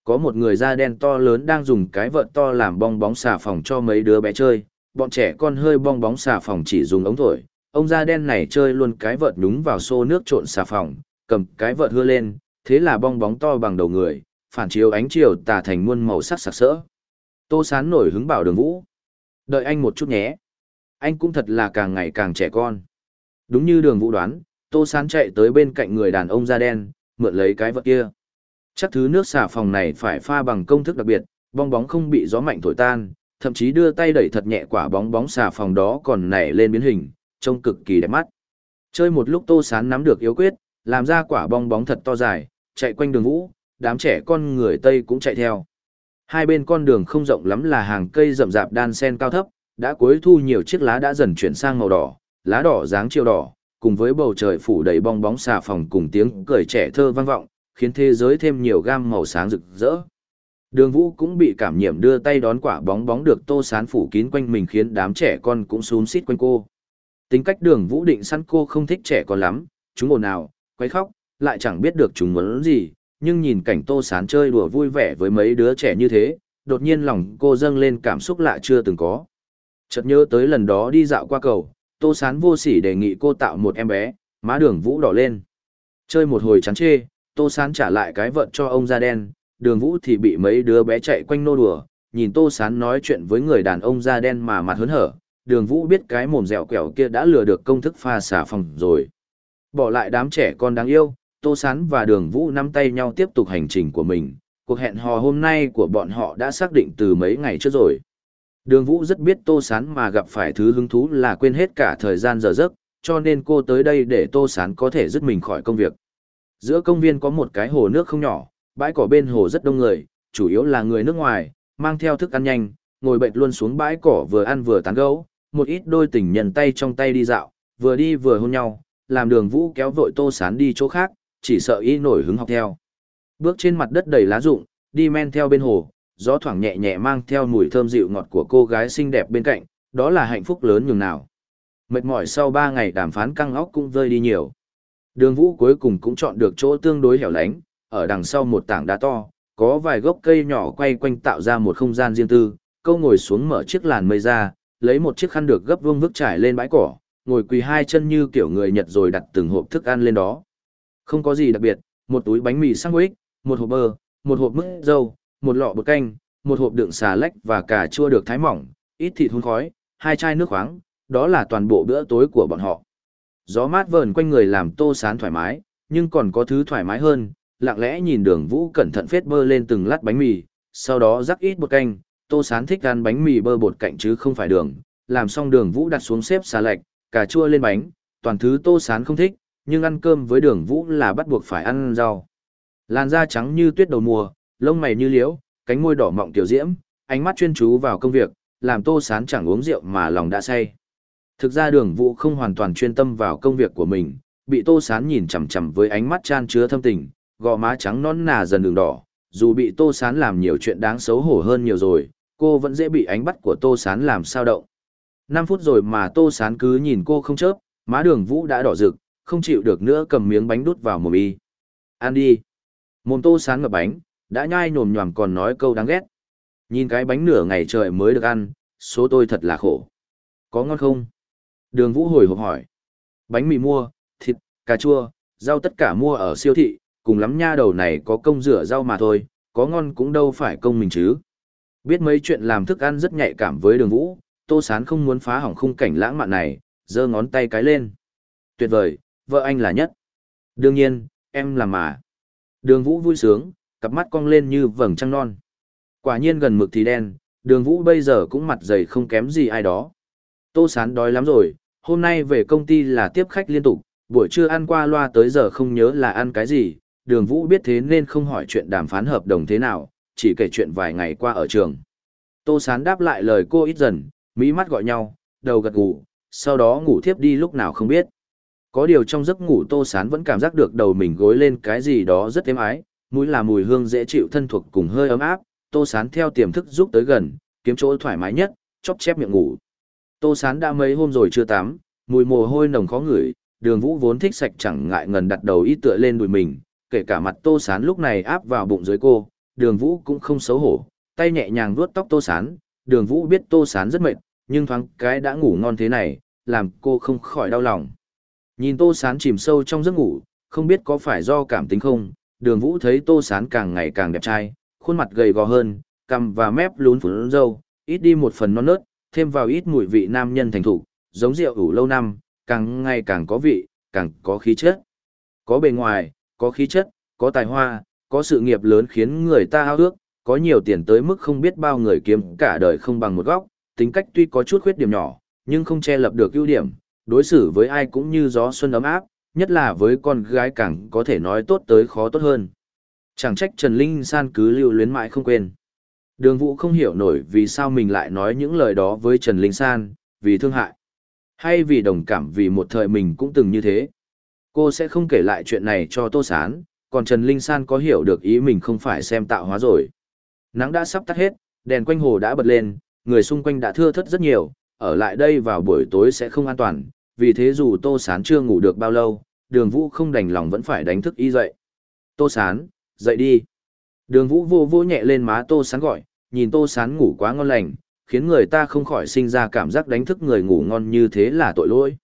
Có một người da đen to lớn đang dùng cái vợt to làm bong bóng xà phòng cho mấy đứa bé chơi, bọn trẻ con hơi bong bóng xà phòng chỉ dùng ống thổi. Ông da đen này chơi luôn cái vợt nhúng vào xô nước trộn xà phòng, cầm cái vợt hưa lên, thế là bong bóng to bằng đầu người, phản chiếu ánh chiều tà thành muôn màu sắc sặc sỡ. Tô Sán nổi hứng bảo đường vũ. Đợi anh một chút nhé. Anh cũng thật là càng ngày càng trẻ con. Đúng như đường vũ đoán, Tô Sán chạy tới bên cạnh người đàn ông da đen, mượn lấy cái vật kia. Chắc thứ nước xà phòng này phải pha bằng công thức đặc biệt, bong bóng không bị gió mạnh thổi tan, thậm chí đưa tay đẩy thật nhẹ quả bóng bóng xà phòng đó còn nảy lên biến hình, trông cực kỳ đẹp mắt. Chơi một lúc Tô Sán nắm được yếu quyết, làm ra quả bong bóng thật to dài, chạy quanh đường vũ, đám trẻ con người Tây cũng chạy theo. Hai bên con đường không rộng lắm là hàng cây rậm rạp đan sen cao thấp, đã cuối thu nhiều chiếc lá đã dần chuyển sang màu đỏ, lá đỏ dáng chiều đỏ, cùng với bầu trời phủ đầy bong bóng xà phòng cùng tiếng cười trẻ thơ vang vọng, khiến thế giới thêm nhiều gam màu sáng rực rỡ. Đường Vũ cũng bị cảm nhiễm đưa tay đón quả bóng bóng được tô sán phủ kín quanh mình khiến đám trẻ con cũng xúm xít quanh cô. Tính cách đường Vũ định săn cô không thích trẻ con lắm, chúng ồn ào, quay khóc, lại chẳng biết được chúng muốn gì, nhưng nhìn cảnh tô sán chơi đùa vui vẻ với mấy đứa trẻ như thế, đột nhiên lòng cô dâng lên cảm xúc lạ chưa từng có. Chợt nhớ tới lần đó đi dạo qua cầu, tô sán vô sỉ đề nghị cô tạo một em bé, má đường vũ đỏ lên. Chơi một hồi chán chê, tô sán trả lại cái vợt cho ông da đen, đường vũ thì bị mấy đứa bé chạy quanh nô đùa, nhìn tô sán nói chuyện với người đàn ông da đen mà mặt hớn hở, đường vũ biết cái mồm dẻo quẹo kia đã lừa được công thức pha xả phòng rồi. Bỏ lại đám trẻ con đáng yêu, Tô Sán và Đường Vũ nắm tay nhau tiếp tục hành trình của mình. Cuộc hẹn hò hôm nay của bọn họ đã xác định từ mấy ngày trước rồi. Đường Vũ rất biết Tô Sán mà gặp phải thứ hứng thú là quên hết cả thời gian giờ giấc, cho nên cô tới đây để Tô Sán có thể dứt mình khỏi công việc. Giữa công viên có một cái hồ nước không nhỏ, bãi cỏ bên hồ rất đông người, chủ yếu là người nước ngoài, mang theo thức ăn nhanh, ngồi bệnh luôn xuống bãi cỏ vừa ăn vừa tán gẫu, một ít đôi tình nhân tay trong tay đi dạo, vừa đi vừa hôn nhau, làm đường vũ kéo vội tô sán đi chỗ khác, chỉ sợ y nổi hứng học theo. Bước trên mặt đất đầy lá rụng, đi men theo bên hồ, gió thoảng nhẹ nhẹ mang theo mùi thơm dịu ngọt của cô gái xinh đẹp bên cạnh, đó là hạnh phúc lớn nhường nào. Mệt mỏi sau ba ngày đàm phán căng óc cũng vơi đi nhiều. Đường vũ cuối cùng cũng chọn được chỗ tương đối hẻo lánh, ở đằng sau một tảng đá to, có vài gốc cây nhỏ quay quanh tạo ra một không gian riêng tư, câu ngồi xuống mở chiếc làn mây ra, lấy một chiếc khăn được gấp vuông vức trải lên bãi cỏ, ngồi quỳ hai chân như kiểu người Nhật rồi đặt từng hộp thức ăn lên đó. Không có gì đặc biệt, một túi bánh mì sandwich, một hộp bơ, một hộp mứt dâu, một lọ bột canh, một hộp đựng xà lách và cà chua được thái mỏng, ít thịt hun khói, hai chai nước khoáng, đó là toàn bộ bữa tối của bọn họ. Gió mát vờn quanh người làm tô sán thoải mái, nhưng còn có thứ thoải mái hơn, lặng lẽ nhìn đường vũ cẩn thận phết bơ lên từng lát bánh mì, sau đó rắc ít bột canh, tô sán thích ăn bánh mì bơ bột cạnh chứ không phải đường, làm xong đường vũ đặt xuống xếp xà lạch, cà chua lên bánh, toàn thứ tô sán không thích, nhưng ăn cơm với đường vũ là bắt buộc phải ăn rau. Làn da trắng như tuyết đầu mùa, lông mày như liễu, cánh môi đỏ mọng tiểu diễm, ánh mắt chuyên chú vào công việc, làm tô sán chẳng uống rượu mà lòng đã say. Thực ra đường vũ không hoàn toàn chuyên tâm vào công việc của mình, bị tô sán nhìn chằm chằm với ánh mắt chan chứa thâm tình, gò má trắng non nà dần đường đỏ, dù bị tô sán làm nhiều chuyện đáng xấu hổ hơn nhiều rồi, cô vẫn dễ bị ánh mắt của tô sán làm sao động. Năm phút rồi mà tô sán cứ nhìn cô không chớp, má đường vũ đã đỏ rực, không chịu được nữa cầm miếng bánh đút vào mồm y. Ăn đi. Mồm tô sán ngập bánh, đã nhai nhồm nhòm còn nói câu đáng ghét. Nhìn cái bánh nửa ngày trời mới được ăn, số tôi thật là khổ. Có ngon không? Đường vũ hồi hộp hỏi. Bánh mì mua, thịt, cà chua, rau tất cả mua ở siêu thị, cùng lắm nha đầu này có công rửa rau mà thôi, có ngon cũng đâu phải công mình chứ. Biết mấy chuyện làm thức ăn rất nhạy cảm với đường vũ, Tô Sán không muốn phá hỏng khung cảnh lãng mạn này, giơ ngón tay cái lên. Tuyệt vời, vợ anh là nhất. Đương nhiên, em là mà. Đường vũ vui sướng, cặp mắt cong lên như vầng trăng non. Quả nhiên gần mực thì đen, đường vũ bây giờ cũng mặt dày không kém gì ai đó. Tô Sán đói lắm rồi, hôm nay về công ty là tiếp khách liên tục, buổi trưa ăn qua loa tới giờ không nhớ là ăn cái gì, đường vũ biết thế nên không hỏi chuyện đàm phán hợp đồng thế nào, chỉ kể chuyện vài ngày qua ở trường. Tô Sán đáp lại lời cô ít dần, mỹ mắt gọi nhau, đầu gật gù, sau đó ngủ thiếp đi lúc nào không biết. Có điều trong giấc ngủ Tô Sán vẫn cảm giác được đầu mình gối lên cái gì đó rất êm ái, mũi là mùi hương dễ chịu thân thuộc cùng hơi ấm áp, Tô Sán theo tiềm thức giúp tới gần, kiếm chỗ thoải mái nhất, chóp chép miệng ngủ. Tô Sán đã mấy hôm rồi chưa tắm, mùi mồ hôi nồng khó ngửi, đường vũ vốn thích sạch chẳng ngại ngần đặt đầu ít tựa lên đùi mình, kể cả mặt Tô Sán lúc này áp vào bụng dưới cô, đường vũ cũng không xấu hổ, tay nhẹ nhàng vuốt tóc Tô Sán, đường vũ biết Tô Sán rất mệt, nhưng thoáng cái đã ngủ ngon thế này, làm cô không khỏi đau lòng. Nhìn Tô Sán chìm sâu trong giấc ngủ, không biết có phải do cảm tính không, đường vũ thấy Tô Sán càng ngày càng đẹp trai, khuôn mặt gầy gò hơn, cằm và mép lún phún râu, ít đi một phần non nớt, thêm vào ít mùi vị nam nhân thành thủ, giống rượu ủ lâu năm, càng ngày càng có vị, càng có khí chất. Có bề ngoài, có khí chất, có tài hoa, có sự nghiệp lớn khiến người ta ao ước, có nhiều tiền tới mức không biết bao người kiếm cả đời không bằng một góc, tính cách tuy có chút khuyết điểm nhỏ, nhưng không che lập được ưu điểm, đối xử với ai cũng như gió xuân ấm áp, nhất là với con gái càng có thể nói tốt tới khó tốt hơn. Chẳng trách Trần Linh San cứ lưu luyến mãi không quên. Đường Vũ không hiểu nổi vì sao mình lại nói những lời đó với Trần Linh San, vì thương hại. Hay vì đồng cảm vì một thời mình cũng từng như thế. Cô sẽ không kể lại chuyện này cho Tô Sán, còn Trần Linh San có hiểu được ý mình không phải xem tạo hóa rồi. Nắng đã sắp tắt hết, đèn quanh hồ đã bật lên, người xung quanh đã thưa thất rất nhiều, ở lại đây vào buổi tối sẽ không an toàn, vì thế dù Tô Sán chưa ngủ được bao lâu, đường vũ không đành lòng vẫn phải đánh thức y dậy. Tô Sán, dậy đi. Đường vũ vô vô nhẹ lên má Tô Sán gọi, nhìn Tô Sán ngủ quá ngon lành, khiến người ta không khỏi sinh ra cảm giác đánh thức người ngủ ngon như thế là tội lỗi.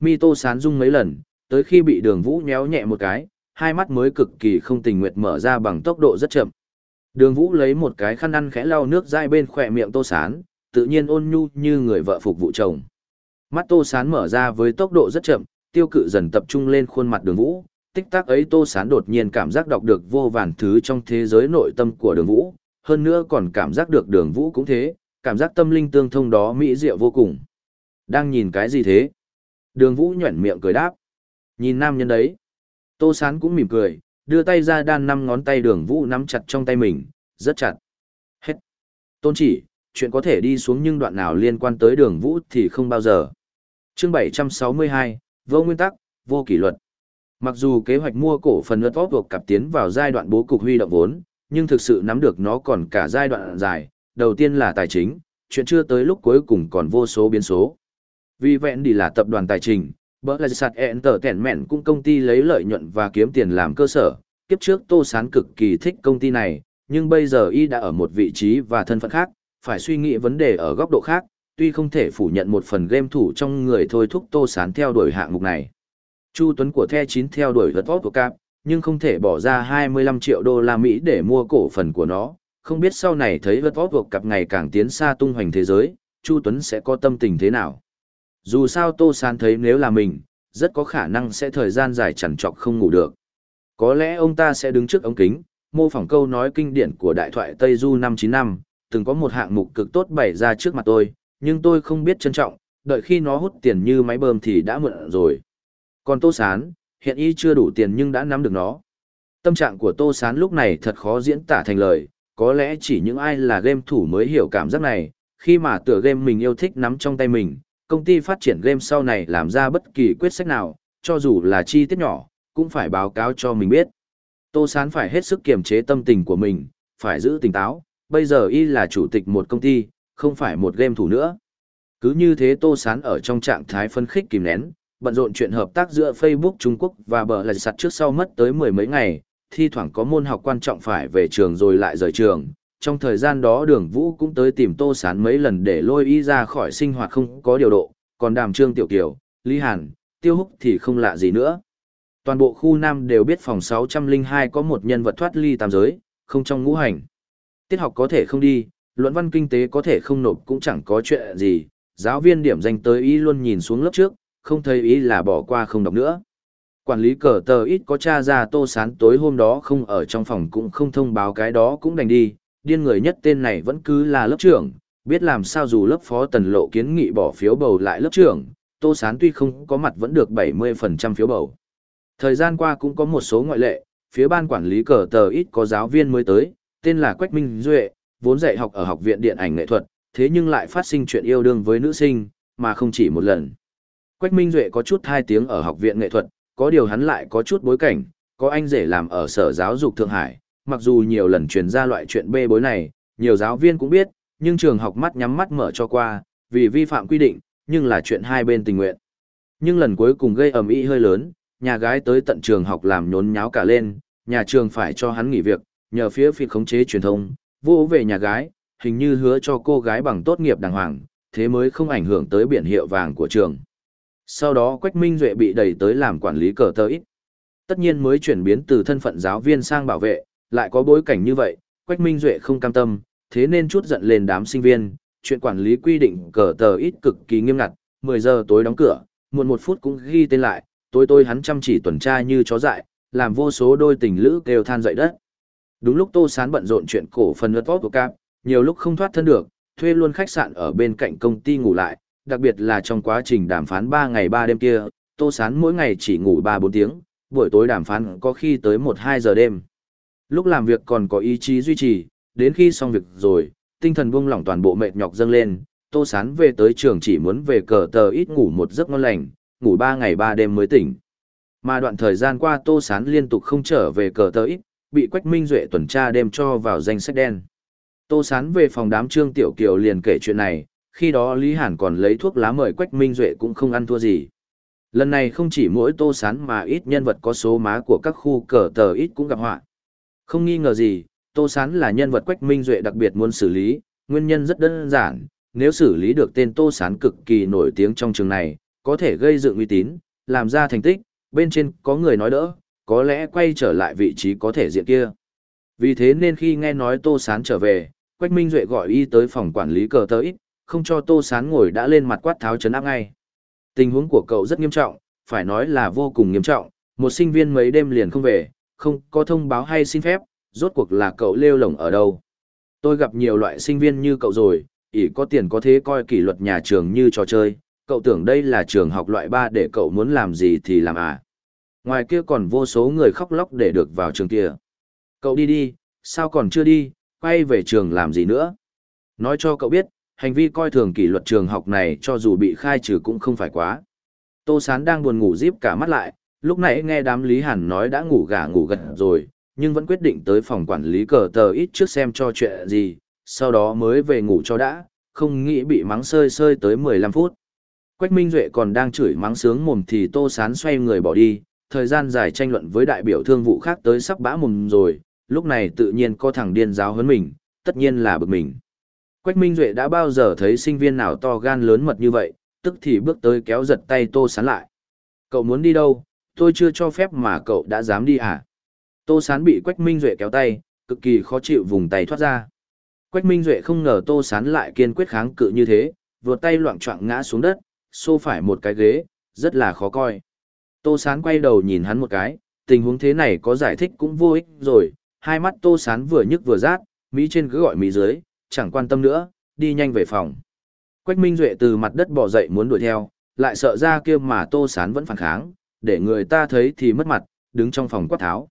Mi Tô Sán rung mấy lần, tới khi bị đường vũ nhéo nhẹ một cái, hai mắt mới cực kỳ không tình nguyện mở ra bằng tốc độ rất chậm. Đường vũ lấy một cái khăn ăn khẽ lau nước dai bên khỏe miệng Tô Sán, tự nhiên ôn nhu như người vợ phục vụ chồng. Mắt Tô Sán mở ra với tốc độ rất chậm, tiêu cự dần tập trung lên khuôn mặt đường vũ, tích tắc ấy tô sán đột nhiên cảm giác đọc được vô vàn thứ trong thế giới nội tâm của đường vũ, hơn nữa còn cảm giác được đường vũ cũng thế, cảm giác tâm linh tương thông đó mỹ diệu vô cùng. Đang nhìn cái gì thế? Đường vũ nhuẩn miệng cười đáp. Nhìn nam nhân đấy. Tô sán cũng mỉm cười, đưa tay ra đan năm ngón tay đường vũ nắm chặt trong tay mình, rất chặt. Hết. Tôn chỉ, chuyện có thể đi xuống nhưng đoạn nào liên quan tới đường vũ thì không bao giờ chương 762, vô nguyên tắc, vô kỷ luật. Mặc dù kế hoạch mua cổ phần ớt thuộc cặp tiến vào giai đoạn bố cục huy động vốn, nhưng thực sự nắm được nó còn cả giai đoạn dài, đầu tiên là tài chính, chuyện chưa tới lúc cuối cùng còn vô số biến số. Vì vẹn đi là tập đoàn tài chính, bỡ là sạt ẹn tờ tẻn mẹn cũng công ty lấy lợi nhuận và kiếm tiền làm cơ sở. Kiếp trước Tô Sán cực kỳ thích công ty này, nhưng bây giờ y đã ở một vị trí và thân phận khác, phải suy nghĩ vấn đề ở góc độ khác, tuy không thể phủ nhận một phần game thủ trong người thôi thúc Tô Sán theo đuổi hạng mục này. Chu Tuấn của The 9 theo đuổi vật tốt của Cap, nhưng không thể bỏ ra 25 triệu đô la Mỹ để mua cổ phần của nó, không biết sau này thấy vật tốt của cặp ngày càng tiến xa tung hoành thế giới, Chu Tuấn sẽ có tâm tình thế nào. Dù sao Tô Sán thấy nếu là mình, rất có khả năng sẽ thời gian dài chẳng trọc không ngủ được. Có lẽ ông ta sẽ đứng trước ống kính, mô phỏng câu nói kinh điển của đại thoại Tây Du 595, từng có một hạng mục cực tốt bày ra trước mặt tôi, nhưng tôi không biết trân trọng, đợi khi nó hút tiền như máy bơm thì đã mượn rồi. Còn Tô Sán, hiện y chưa đủ tiền nhưng đã nắm được nó. Tâm trạng của Tô Sán lúc này thật khó diễn tả thành lời, có lẽ chỉ những ai là game thủ mới hiểu cảm giác này, khi mà tựa game mình yêu thích nắm trong tay mình, công ty phát triển game sau này làm ra bất kỳ quyết sách nào, cho dù là chi tiết nhỏ, cũng phải báo cáo cho mình biết. Tô Sán phải hết sức kiềm chế tâm tình của mình, phải giữ tỉnh táo, bây giờ y là chủ tịch một công ty, không phải một game thủ nữa. Cứ như thế Tô Sán ở trong trạng thái phân khích kìm nén, bận rộn chuyện hợp tác giữa Facebook Trung Quốc và bờ lạch sặt trước sau mất tới mười mấy ngày, thi thoảng có môn học quan trọng phải về trường rồi lại rời trường. Trong thời gian đó đường vũ cũng tới tìm Tô Sán mấy lần để lôi y ra khỏi sinh hoạt không có điều độ, còn đàm trương tiểu kiểu, Lý Hàn, Tiêu Húc thì không lạ gì nữa. Toàn bộ khu Nam đều biết phòng 602 có một nhân vật thoát ly tam giới, không trong ngũ hành. Tiết học có thể không đi, luận văn kinh tế có thể không nộp cũng chẳng có chuyện gì, giáo viên điểm danh tới ý luôn nhìn xuống lớp trước, không thấy ý là bỏ qua không đọc nữa. Quản lý cờ tờ ít có tra ra tô sán tối hôm đó không ở trong phòng cũng không thông báo cái đó cũng đành đi, điên người nhất tên này vẫn cứ là lớp trưởng, biết làm sao dù lớp phó tần lộ kiến nghị bỏ phiếu bầu lại lớp trưởng, tô sán tuy không có mặt vẫn được 70% phiếu bầu. Thời gian qua cũng có một số ngoại lệ, phía ban quản lý cờ tờ ít có giáo viên mới tới, tên là Quách Minh Duệ, vốn dạy học ở học viện điện ảnh nghệ thuật, thế nhưng lại phát sinh chuyện yêu đương với nữ sinh, mà không chỉ một lần. Quách Minh Duệ có chút hai tiếng ở học viện nghệ thuật, có điều hắn lại có chút bối cảnh, có anh rể làm ở sở giáo dục Thượng Hải, mặc dù nhiều lần truyền ra loại chuyện bê bối này, nhiều giáo viên cũng biết, nhưng trường học mắt nhắm mắt mở cho qua, vì vi phạm quy định, nhưng là chuyện hai bên tình nguyện. Nhưng lần cuối cùng gây ầm ĩ hơi lớn, nhà gái tới tận trường học làm nhốn nháo cả lên, nhà trường phải cho hắn nghỉ việc, nhờ phía phi khống chế truyền thông, vô về nhà gái, hình như hứa cho cô gái bằng tốt nghiệp đàng hoàng, thế mới không ảnh hưởng tới biển hiệu vàng của trường. Sau đó Quách Minh Duệ bị đẩy tới làm quản lý cờ tơ ít. Tất nhiên mới chuyển biến từ thân phận giáo viên sang bảo vệ, lại có bối cảnh như vậy, Quách Minh Duệ không cam tâm, thế nên chút giận lên đám sinh viên, chuyện quản lý quy định cờ tờ ít cực kỳ nghiêm ngặt, 10 giờ tối đóng cửa, muộn một phút cũng ghi tên lại, tối tôi hắn chăm chỉ tuần tra như chó dại, làm vô số đôi tình lữ kêu than dậy đất. Đúng lúc Tô Sán bận rộn chuyện cổ phần lật tốt của Cap, nhiều lúc không thoát thân được, thuê luôn khách sạn ở bên cạnh công ty ngủ lại, đặc biệt là trong quá trình đàm phán 3 ngày 3 đêm kia, Tô Sán mỗi ngày chỉ ngủ 3-4 tiếng, buổi tối đàm phán có khi tới 1-2 giờ đêm. Lúc làm việc còn có ý chí duy trì, đến khi xong việc rồi, tinh thần buông lỏng toàn bộ mệt nhọc dâng lên, Tô Sán về tới trường chỉ muốn về cờ tờ ít ngủ một giấc ngon lành, ngủ 3 ngày 3 đêm mới tỉnh. Mà đoạn thời gian qua Tô Sán liên tục không trở về cờ tờ ít, bị Quách Minh Duệ tuần tra đem cho vào danh sách đen. Tô Sán về phòng đám Trương Tiểu Kiều liền kể chuyện này, khi đó Lý Hàn còn lấy thuốc lá mời Quách Minh Duệ cũng không ăn thua gì. Lần này không chỉ mỗi Tô Sán mà ít nhân vật có số má của các khu cờ tờ ít cũng gặp họa. Không nghi ngờ gì, Tô Sán là nhân vật Quách Minh Duệ đặc biệt muốn xử lý, nguyên nhân rất đơn giản, nếu xử lý được tên Tô Sán cực kỳ nổi tiếng trong trường này, có thể gây dựng uy tín, làm ra thành tích, bên trên có người nói đỡ, có lẽ quay trở lại vị trí có thể diện kia. Vì thế nên khi nghe nói Tô Sán trở về, Quách Minh Duệ gọi y tới phòng quản lý cờ tới, không cho Tô Sán ngồi đã lên mặt quát tháo chấn áp ngay. Tình huống của cậu rất nghiêm trọng, phải nói là vô cùng nghiêm trọng, một sinh viên mấy đêm liền không về, không có thông báo hay xin phép, rốt cuộc là cậu lêu lỏng ở đâu. Tôi gặp nhiều loại sinh viên như cậu rồi, ỷ có tiền có thế coi kỷ luật nhà trường như trò chơi, cậu tưởng đây là trường học loại 3 để cậu muốn làm gì thì làm à. Ngoài kia còn vô số người khóc lóc để được vào trường kia. Cậu đi đi, sao còn chưa đi, quay về trường làm gì nữa. Nói cho cậu biết, hành vi coi thường kỷ luật trường học này cho dù bị khai trừ cũng không phải quá. Tô Sán đang buồn ngủ díp cả mắt lại, lúc nãy nghe đám Lý Hàn nói đã ngủ gà ngủ gật rồi, nhưng vẫn quyết định tới phòng quản lý cờ tờ ít trước xem cho chuyện gì, sau đó mới về ngủ cho đã, không nghĩ bị mắng sơi sơi tới 15 phút. Quách Minh Duệ còn đang chửi mắng sướng mồm thì Tô Sán xoay người bỏ đi, thời gian dài tranh luận với đại biểu thương vụ khác tới sắp bã mồm rồi, lúc này tự nhiên có thằng điên giáo hơn mình, tất nhiên là bực mình. Quách Minh Duệ đã bao giờ thấy sinh viên nào to gan lớn mật như vậy, tức thì bước tới kéo giật tay Tô Sán lại. Cậu muốn đi đâu, tôi chưa cho phép mà cậu đã dám đi à? Tô Sán bị Quách Minh Duệ kéo tay, cực kỳ khó chịu vùng tay thoát ra. Quách Minh Duệ không ngờ Tô Sán lại kiên quyết kháng cự như thế, vừa tay loạn trọng ngã xuống đất, xô phải một cái ghế, rất là khó coi. Tô Sán quay đầu nhìn hắn một cái, tình huống thế này có giải thích cũng vô ích rồi, hai mắt Tô Sán vừa nhức vừa rát, Mỹ trên cứ gọi Mỹ dưới, chẳng quan tâm nữa, đi nhanh về phòng. Quách Minh Duệ từ mặt đất bò dậy muốn đuổi theo, lại sợ ra kia mà Tô Sán vẫn phản kháng, để người ta thấy thì mất mặt, đứng trong phòng quát tháo.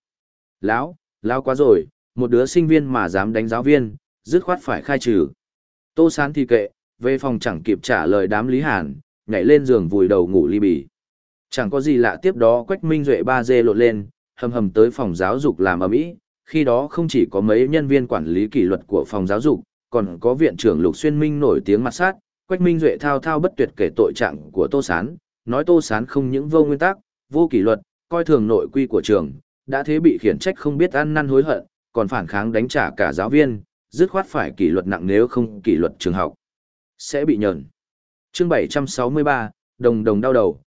Lão, lão quá rồi, một đứa sinh viên mà dám đánh giáo viên, dứt khoát phải khai trừ. Tô Sán thì kệ, về phòng chẳng kịp trả lời đám Lý Hàn, nhảy lên giường vùi đầu ngủ ly bì. Chẳng có gì lạ tiếp đó Quách Minh Duệ ba dê lộn lên, hầm hầm tới phòng giáo dục làm ở mỹ khi đó không chỉ có mấy nhân viên quản lý kỷ luật của phòng giáo dục, còn có viện trưởng Lục Xuyên Minh nổi tiếng mặt sát, Quách Minh Duệ thao thao bất tuyệt kể tội trạng của Tô Sán, nói Tô Sán không những vô nguyên tắc, vô kỷ luật, coi thường nội quy của trường, đã thế bị khiển trách không biết ăn năn hối hận, còn phản kháng đánh trả cả giáo viên, dứt khoát phải kỷ luật nặng nếu không kỷ luật trường học. Sẽ bị nhờn. Chương 763, đồng đồng đau đầu,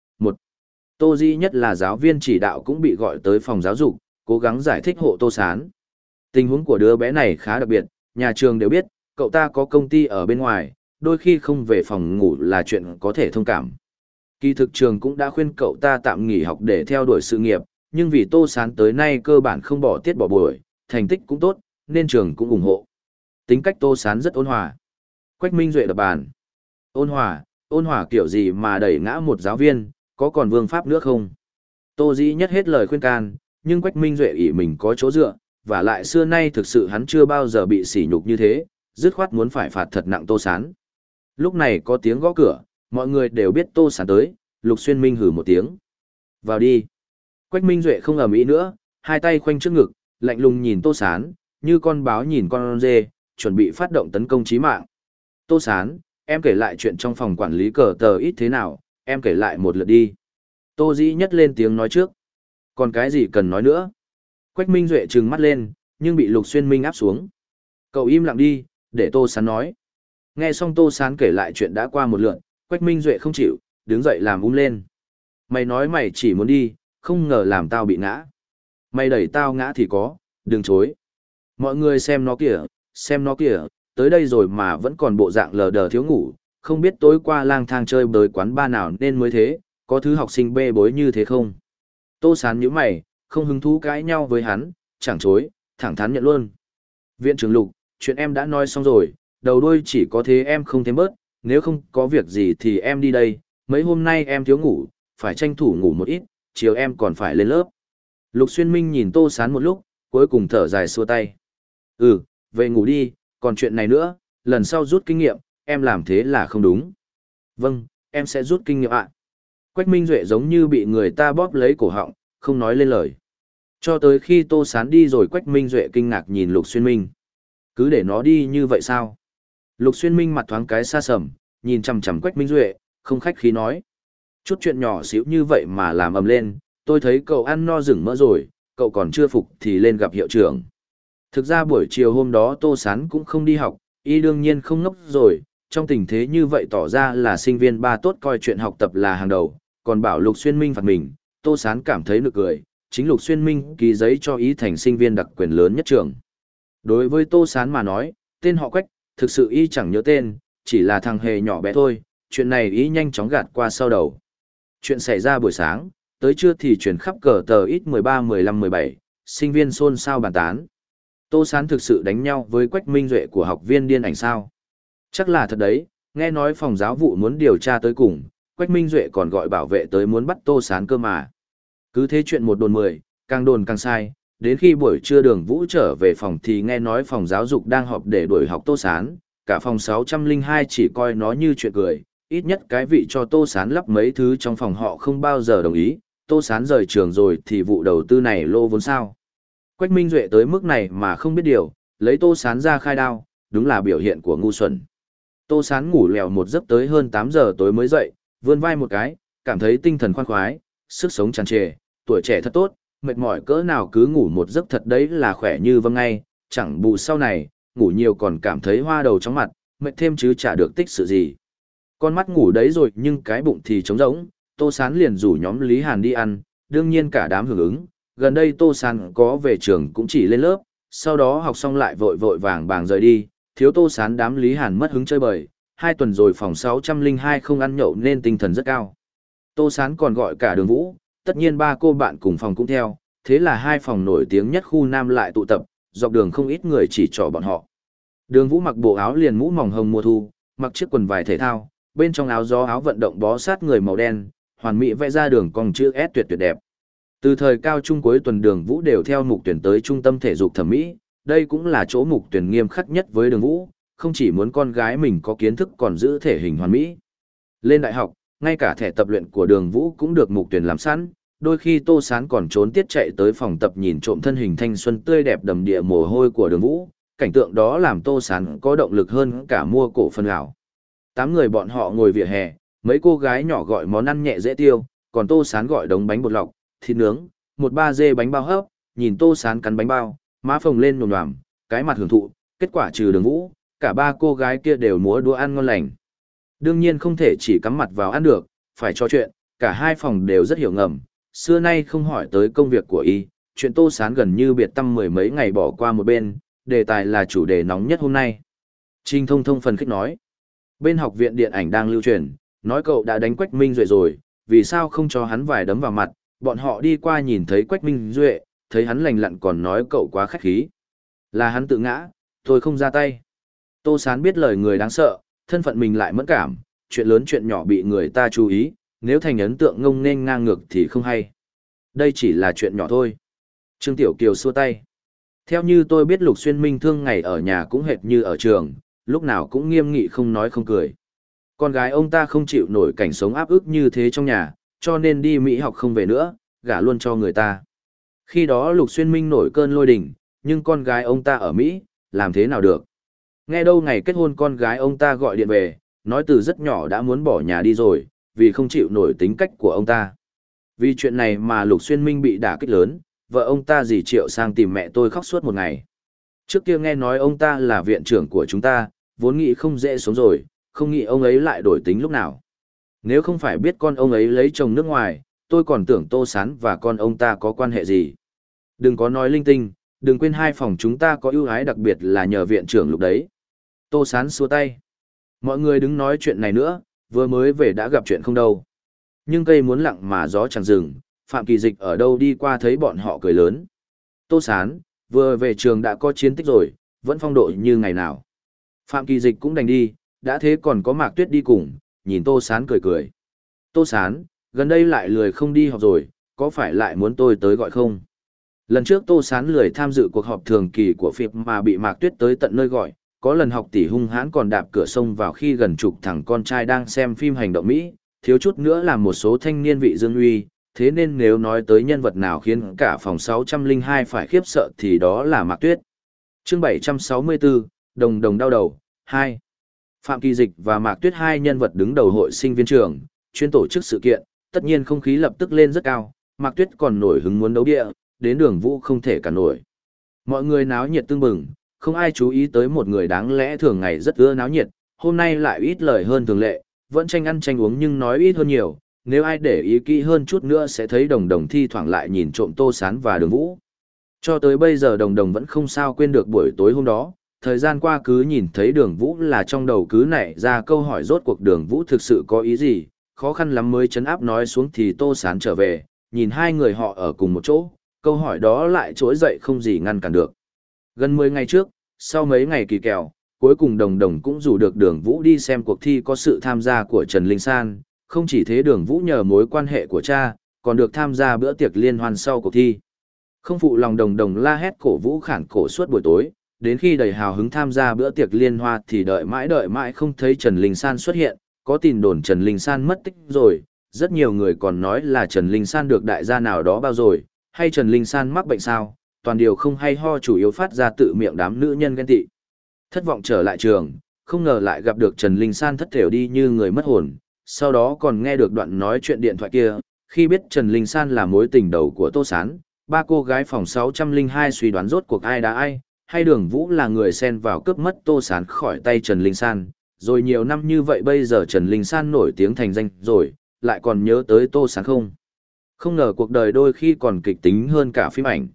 Tô Di nhất là giáo viên chỉ đạo cũng bị gọi tới phòng giáo dục, cố gắng giải thích hộ Tô Sán. Tình huống của đứa bé này khá đặc biệt, nhà trường đều biết, cậu ta có công ty ở bên ngoài, đôi khi không về phòng ngủ là chuyện có thể thông cảm. Kỳ thực trường cũng đã khuyên cậu ta tạm nghỉ học để theo đuổi sự nghiệp, nhưng vì Tô Sán tới nay cơ bản không bỏ tiết bỏ buổi, thành tích cũng tốt, nên trường cũng ủng hộ. Tính cách Tô Sán rất ôn hòa. Quách Minh Duệ đập bàn. Ôn hòa, ôn hòa kiểu gì mà đẩy ngã một giáo viên, có còn vương pháp nữa không? Tô Dĩ nhất hết lời khuyên can, nhưng Quách Minh Duệ ỷ mình có chỗ dựa, và lại xưa nay thực sự hắn chưa bao giờ bị sỉ nhục như thế, dứt khoát muốn phải phạt thật nặng Tô Sán. Lúc này có tiếng gõ cửa, mọi người đều biết Tô Sán tới, Lục Xuyên Minh hử một tiếng. Vào đi. Quách Minh Duệ không ầm ĩ nữa, hai tay khoanh trước ngực, lạnh lùng nhìn Tô Sán, như con báo nhìn con dê, chuẩn bị phát động tấn công chí mạng. Tô Sán, em kể lại chuyện trong phòng quản lý cờ tờ ít thế nào, em kể lại một lượt đi. Tô Dĩ nhất lên tiếng nói trước. Còn cái gì cần nói nữa? Quách Minh Duệ trừng mắt lên, nhưng bị Lục Xuyên Minh áp xuống. Cậu im lặng đi, để Tô Sán nói. Nghe xong Tô Sán kể lại chuyện đã qua một lượt, Quách Minh Duệ không chịu, đứng dậy làm ung lên. Mày nói mày chỉ muốn đi, không ngờ làm tao bị ngã. Mày đẩy tao ngã thì có, đừng chối. Mọi người xem nó kìa, xem nó kìa, tới đây rồi mà vẫn còn bộ dạng lờ đờ thiếu ngủ, không biết tối qua lang thang chơi bới quán ba nào nên mới thế, có thứ học sinh bê bối như thế không? Tô sán nhíu mày, không hứng thú cãi nhau với hắn, chẳng chối, thẳng thắn nhận luôn. Viện trưởng lục, chuyện em đã nói xong rồi, đầu đuôi chỉ có thế em không thêm bớt, nếu không có việc gì thì em đi đây, mấy hôm nay em thiếu ngủ, phải tranh thủ ngủ một ít, chiều em còn phải lên lớp. Lục Xuyên Minh nhìn Tô Sán một lúc, cuối cùng thở dài xua tay. Ừ, về ngủ đi, còn chuyện này nữa, lần sau rút kinh nghiệm, em làm thế là không đúng. Vâng, em sẽ rút kinh nghiệm ạ. Quách Minh Duệ giống như bị người ta bóp lấy cổ họng, không nói lên lời. Cho tới khi Tô Sán đi rồi Quách Minh Duệ kinh ngạc nhìn Lục Xuyên Minh. Cứ để nó đi như vậy sao? Lục Xuyên Minh mặt thoáng cái xa sầm, nhìn chằm chằm Quách Minh Duệ, không khách khí nói. Chút chuyện nhỏ xíu như vậy mà làm ầm lên, tôi thấy cậu ăn no rừng mỡ rồi, cậu còn chưa phục thì lên gặp hiệu trưởng. Thực ra buổi chiều hôm đó Tô Sán cũng không đi học, y đương nhiên không ngốc rồi, trong tình thế như vậy tỏ ra là sinh viên ba tốt coi chuyện học tập là hàng đầu, còn bảo Lục Xuyên Minh phạt mình, Tô Sán cảm thấy nực cười, chính Lục Xuyên Minh ký giấy cho ý thành sinh viên đặc quyền lớn nhất trường. Đối với Tô Sán mà nói, tên họ Quách, thực sự y chẳng nhớ tên, chỉ là thằng hề nhỏ bé thôi, chuyện này ý nhanh chóng gạt qua sau đầu. Chuyện xảy ra buổi sáng, tới trưa thì chuyển khắp cờ tờ ít 13 15 17, sinh viên xôn xao bàn tán. Tô Sán thực sự đánh nhau với Quách Minh Duệ của học viên điên ảnh sao? Chắc là thật đấy, nghe nói phòng giáo vụ muốn điều tra tới cùng, Quách Minh Duệ còn gọi bảo vệ tới muốn bắt Tô Sán cơ mà. Cứ thế chuyện một đồn mười, càng đồn càng sai, đến khi buổi trưa đường Vũ trở về phòng thì nghe nói phòng giáo dục đang họp để đuổi học Tô Sán, cả phòng 602 chỉ coi nó như chuyện cười, ít nhất cái vị cho Tô Sán lắp mấy thứ trong phòng họ không bao giờ đồng ý, Tô Sán rời trường rồi thì vụ đầu tư này lô vốn sao. Quách Minh Duệ tới mức này mà không biết điều, lấy Tô Sán ra khai đao, đúng là biểu hiện của ngu xuẩn. Tô Sán ngủ lèo một giấc tới hơn 8 giờ tối mới dậy, vươn vai một cái, cảm thấy tinh thần khoan khoái, sức sống tràn trề, tuổi trẻ thật tốt, mệt mỏi cỡ nào cứ ngủ một giấc thật đấy là khỏe như vâng ngay, chẳng bù sau này, ngủ nhiều còn cảm thấy hoa đầu chóng mặt, mệt thêm chứ chả được tích sự gì. Con mắt ngủ đấy rồi nhưng cái bụng thì trống rỗng, Tô Sán liền rủ nhóm Lý Hàn đi ăn, đương nhiên cả đám hưởng ứng, gần đây Tô Sán có về trường cũng chỉ lên lớp, sau đó học xong lại vội vội vàng vàng rời đi, thiếu Tô Sán đám Lý Hàn mất hứng chơi bời, hai tuần rồi phòng 602 không ăn nhậu nên tinh thần rất cao. Tô Sán còn gọi cả đường vũ, tất nhiên ba cô bạn cùng phòng cũng theo, thế là hai phòng nổi tiếng nhất khu Nam lại tụ tập, dọc đường không ít người chỉ trỏ bọn họ. Đường vũ mặc bộ áo liền mũ mỏng hồng mùa thu, mặc chiếc quần vải thể thao, bên trong áo gió áo vận động bó sát người màu đen, hoàn mỹ vẽ ra đường cong chữ S tuyệt tuyệt đẹp. Từ thời cao trung cuối tuần đường vũ đều theo mục tuyển tới trung tâm thể dục thẩm mỹ, đây cũng là chỗ mục tuyển nghiêm khắc nhất với đường vũ, không chỉ muốn con gái mình có kiến thức còn giữ thể hình hoàn mỹ. Lên đại học, ngay cả thẻ tập luyện của đường vũ cũng được mục tuyển làm sẵn, đôi khi tô sán còn trốn tiết chạy tới phòng tập nhìn trộm thân hình thanh xuân tươi đẹp đầm địa mồ hôi của đường vũ, cảnh tượng đó làm tô sán có động lực hơn cả mua cổ phần ảo. Tám người bọn họ ngồi vỉa hè, mấy cô gái nhỏ gọi món ăn nhẹ dễ tiêu, còn tô sán gọi đống bánh bột lọc, thịt nướng, một ba dê bánh bao hấp, nhìn tô sán cắn bánh bao, má phồng lên nhồm nhòm, cái mặt hưởng thụ, kết quả trừ đường vũ, cả ba cô gái kia đều múa đũa ăn ngon lành. Đương nhiên không thể chỉ cắm mặt vào ăn được, phải trò chuyện, cả hai phòng đều rất hiểu ngầm, xưa nay không hỏi tới công việc của y, chuyện tô sán gần như biệt tâm mười mấy ngày bỏ qua một bên, đề tài là chủ đề nóng nhất hôm nay. Trinh thông thông phần khích nói, bên học viện điện ảnh đang lưu truyền, nói cậu đã đánh Quách Minh Duệ rồi, vì sao không cho hắn vài đấm vào mặt, bọn họ đi qua nhìn thấy Quách Minh Duệ, thấy hắn lành lặn còn nói cậu quá khách khí. Là hắn tự ngã, tôi không ra tay. Tô Sán biết lời người đáng sợ, thân phận mình lại mẫn cảm, chuyện lớn chuyện nhỏ bị người ta chú ý, nếu thành ấn tượng ngông nên ngang ngược thì không hay. Đây chỉ là chuyện nhỏ thôi. Trương Tiểu Kiều xua tay. Theo như tôi biết Lục Xuyên Minh thương ngày ở nhà cũng hệt như ở trường, lúc nào cũng nghiêm nghị không nói không cười. Con gái ông ta không chịu nổi cảnh sống áp ức như thế trong nhà, cho nên đi Mỹ học không về nữa, gả luôn cho người ta. Khi đó Lục Xuyên Minh nổi cơn lôi đình, nhưng con gái ông ta ở Mỹ, làm thế nào được? Nghe đâu ngày kết hôn con gái ông ta gọi điện về, nói từ rất nhỏ đã muốn bỏ nhà đi rồi, vì không chịu nổi tính cách của ông ta. Vì chuyện này mà Lục Xuyên Minh bị đả kích lớn, vợ ông ta dì triệu sang tìm mẹ tôi khóc suốt một ngày. Trước kia nghe nói ông ta là viện trưởng của chúng ta, vốn nghĩ không dễ sống rồi, không nghĩ ông ấy lại đổi tính lúc nào. Nếu không phải biết con ông ấy lấy chồng nước ngoài, tôi còn tưởng Tô Sán và con ông ta có quan hệ gì. Đừng có nói linh tinh, đừng quên hai phòng chúng ta có ưu ái đặc biệt là nhờ viện trưởng lúc đấy. Tô Sán xua tay. Mọi người đứng nói chuyện này nữa, vừa mới về đã gặp chuyện không đâu. Nhưng cây muốn lặng mà gió chẳng dừng, Phạm Kỳ Dịch ở đâu đi qua thấy bọn họ cười lớn. Tô Sán, vừa về trường đã có chiến tích rồi, vẫn phong độ như ngày nào. Phạm Kỳ Dịch cũng đành đi, đã thế còn có Mạc Tuyết đi cùng, nhìn Tô Sán cười cười. Tô Sán, gần đây lại lười không đi học rồi, có phải lại muốn tôi tới gọi không? Lần trước Tô Sán lười tham dự cuộc họp thường kỳ của phiệp mà bị Mạc Tuyết tới tận nơi gọi, có lần học tỷ hung hãn còn đạp cửa sông vào khi gần chục thằng con trai đang xem phim hành động Mỹ, thiếu chút nữa là một số thanh niên vị dương uy, thế nên nếu nói tới nhân vật nào khiến cả phòng 602 phải khiếp sợ thì đó là Mạc Tuyết. Chương 764, Đồng Đồng đau đầu, 2. Phạm Kỳ Dịch và Mạc Tuyết hai nhân vật đứng đầu hội sinh viên trường, chuyên tổ chức sự kiện, tất nhiên không khí lập tức lên rất cao, Mạc Tuyết còn nổi hứng muốn đấu địa, đến đường vũ không thể cả nổi. Mọi người náo nhiệt tương bừng, không ai chú ý tới một người đáng lẽ thường ngày rất ưa náo nhiệt, hôm nay lại ít lời hơn thường lệ, vẫn tranh ăn tranh uống nhưng nói ít hơn nhiều, nếu ai để ý kỹ hơn chút nữa sẽ thấy đồng đồng thi thoảng lại nhìn trộm tô sán và đường vũ. Cho tới bây giờ đồng đồng vẫn không sao quên được buổi tối hôm đó, thời gian qua cứ nhìn thấy đường vũ là trong đầu cứ nảy ra câu hỏi rốt cuộc đường vũ thực sự có ý gì, khó khăn lắm mới chấn áp nói xuống thì tô sán trở về, nhìn hai người họ ở cùng một chỗ, câu hỏi đó lại trỗi dậy không gì ngăn cản được. Gần 10 ngày trước, sau mấy ngày kỳ kèo, cuối cùng đồng đồng cũng rủ được đường vũ đi xem cuộc thi có sự tham gia của Trần Linh San, không chỉ thế đường vũ nhờ mối quan hệ của cha, còn được tham gia bữa tiệc liên hoan sau cuộc thi. Không phụ lòng đồng đồng la hét cổ vũ khản cổ suốt buổi tối, đến khi đầy hào hứng tham gia bữa tiệc liên hoa thì đợi mãi đợi mãi không thấy Trần Linh San xuất hiện, có tin đồn Trần Linh San mất tích rồi, rất nhiều người còn nói là Trần Linh San được đại gia nào đó bao rồi, hay Trần Linh San mắc bệnh sao, toàn điều không hay ho chủ yếu phát ra tự miệng đám nữ nhân ghen tị. Thất vọng trở lại trường, không ngờ lại gặp được Trần Linh San thất thểu đi như người mất hồn, sau đó còn nghe được đoạn nói chuyện điện thoại kia, khi biết Trần Linh San là mối tình đầu của Tô Sán, ba cô gái phòng 602 suy đoán rốt cuộc ai đã ai, hay đường vũ là người xen vào cướp mất Tô Sán khỏi tay Trần Linh San, rồi nhiều năm như vậy bây giờ Trần Linh San nổi tiếng thành danh rồi, lại còn nhớ tới Tô Sán không. Không ngờ cuộc đời đôi khi còn kịch tính hơn cả phim ảnh.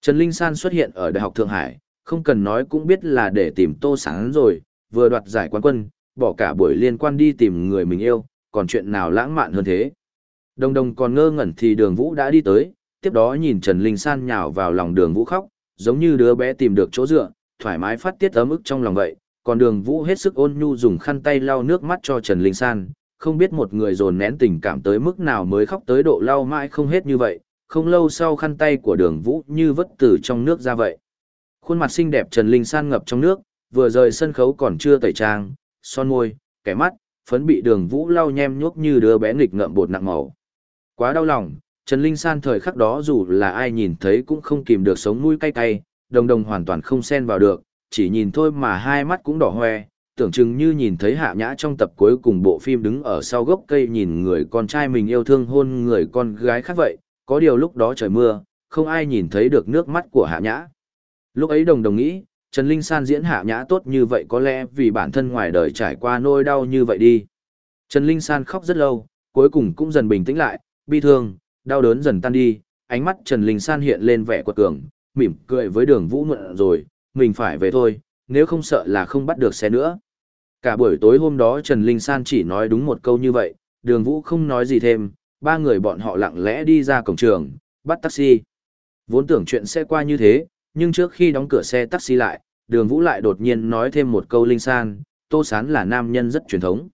Trần Linh San xuất hiện ở Đại học Thượng Hải, không cần nói cũng biết là để tìm Tô sáng rồi, vừa đoạt giải quán quân, bỏ cả buổi liên quan đi tìm người mình yêu, còn chuyện nào lãng mạn hơn thế. Đồng đồng còn ngơ ngẩn thì đường vũ đã đi tới, tiếp đó nhìn Trần Linh San nhào vào lòng đường vũ khóc, giống như đứa bé tìm được chỗ dựa, thoải mái phát tiết ấm ức trong lòng vậy. Còn đường vũ hết sức ôn nhu dùng khăn tay lau nước mắt cho Trần Linh San, không biết một người dồn nén tình cảm tới mức nào mới khóc tới độ lau mãi không hết như vậy, không lâu sau khăn tay của đường vũ như vất từ trong nước ra vậy. Khuôn mặt xinh đẹp Trần Linh San ngập trong nước, vừa rời sân khấu còn chưa tẩy trang, son môi, kẻ mắt, phấn bị đường vũ lau nhem nhuốc như đứa bé nghịch ngợm bột nặng màu. Quá đau lòng, Trần Linh San thời khắc đó dù là ai nhìn thấy cũng không kìm được sống mũi cay cay, đồng đồng hoàn toàn không xen vào được, chỉ nhìn thôi mà hai mắt cũng đỏ hoe, tưởng chừng như nhìn thấy hạ nhã trong tập cuối cùng bộ phim đứng ở sau gốc cây nhìn người con trai mình yêu thương hôn người con gái khác vậy, có điều lúc đó trời mưa, không ai nhìn thấy được nước mắt của hạ nhã. Lúc ấy đồng đồng nghĩ, Trần Linh San diễn hạ nhã tốt như vậy có lẽ vì bản thân ngoài đời trải qua nỗi đau như vậy đi. Trần Linh San khóc rất lâu, cuối cùng cũng dần bình tĩnh lại, bi thương, đau đớn dần tan đi, ánh mắt Trần Linh San hiện lên vẻ quật cường, mỉm cười với đường vũ mượn rồi, mình phải về thôi, nếu không sợ là không bắt được xe nữa. Cả buổi tối hôm đó Trần Linh San chỉ nói đúng một câu như vậy, đường vũ không nói gì thêm, ba người bọn họ lặng lẽ đi ra cổng trường, bắt taxi. Vốn tưởng chuyện sẽ qua như thế, nhưng trước khi đóng cửa xe taxi lại, đường vũ lại đột nhiên nói thêm một câu Linh San, Tô Sán là nam nhân rất truyền thống.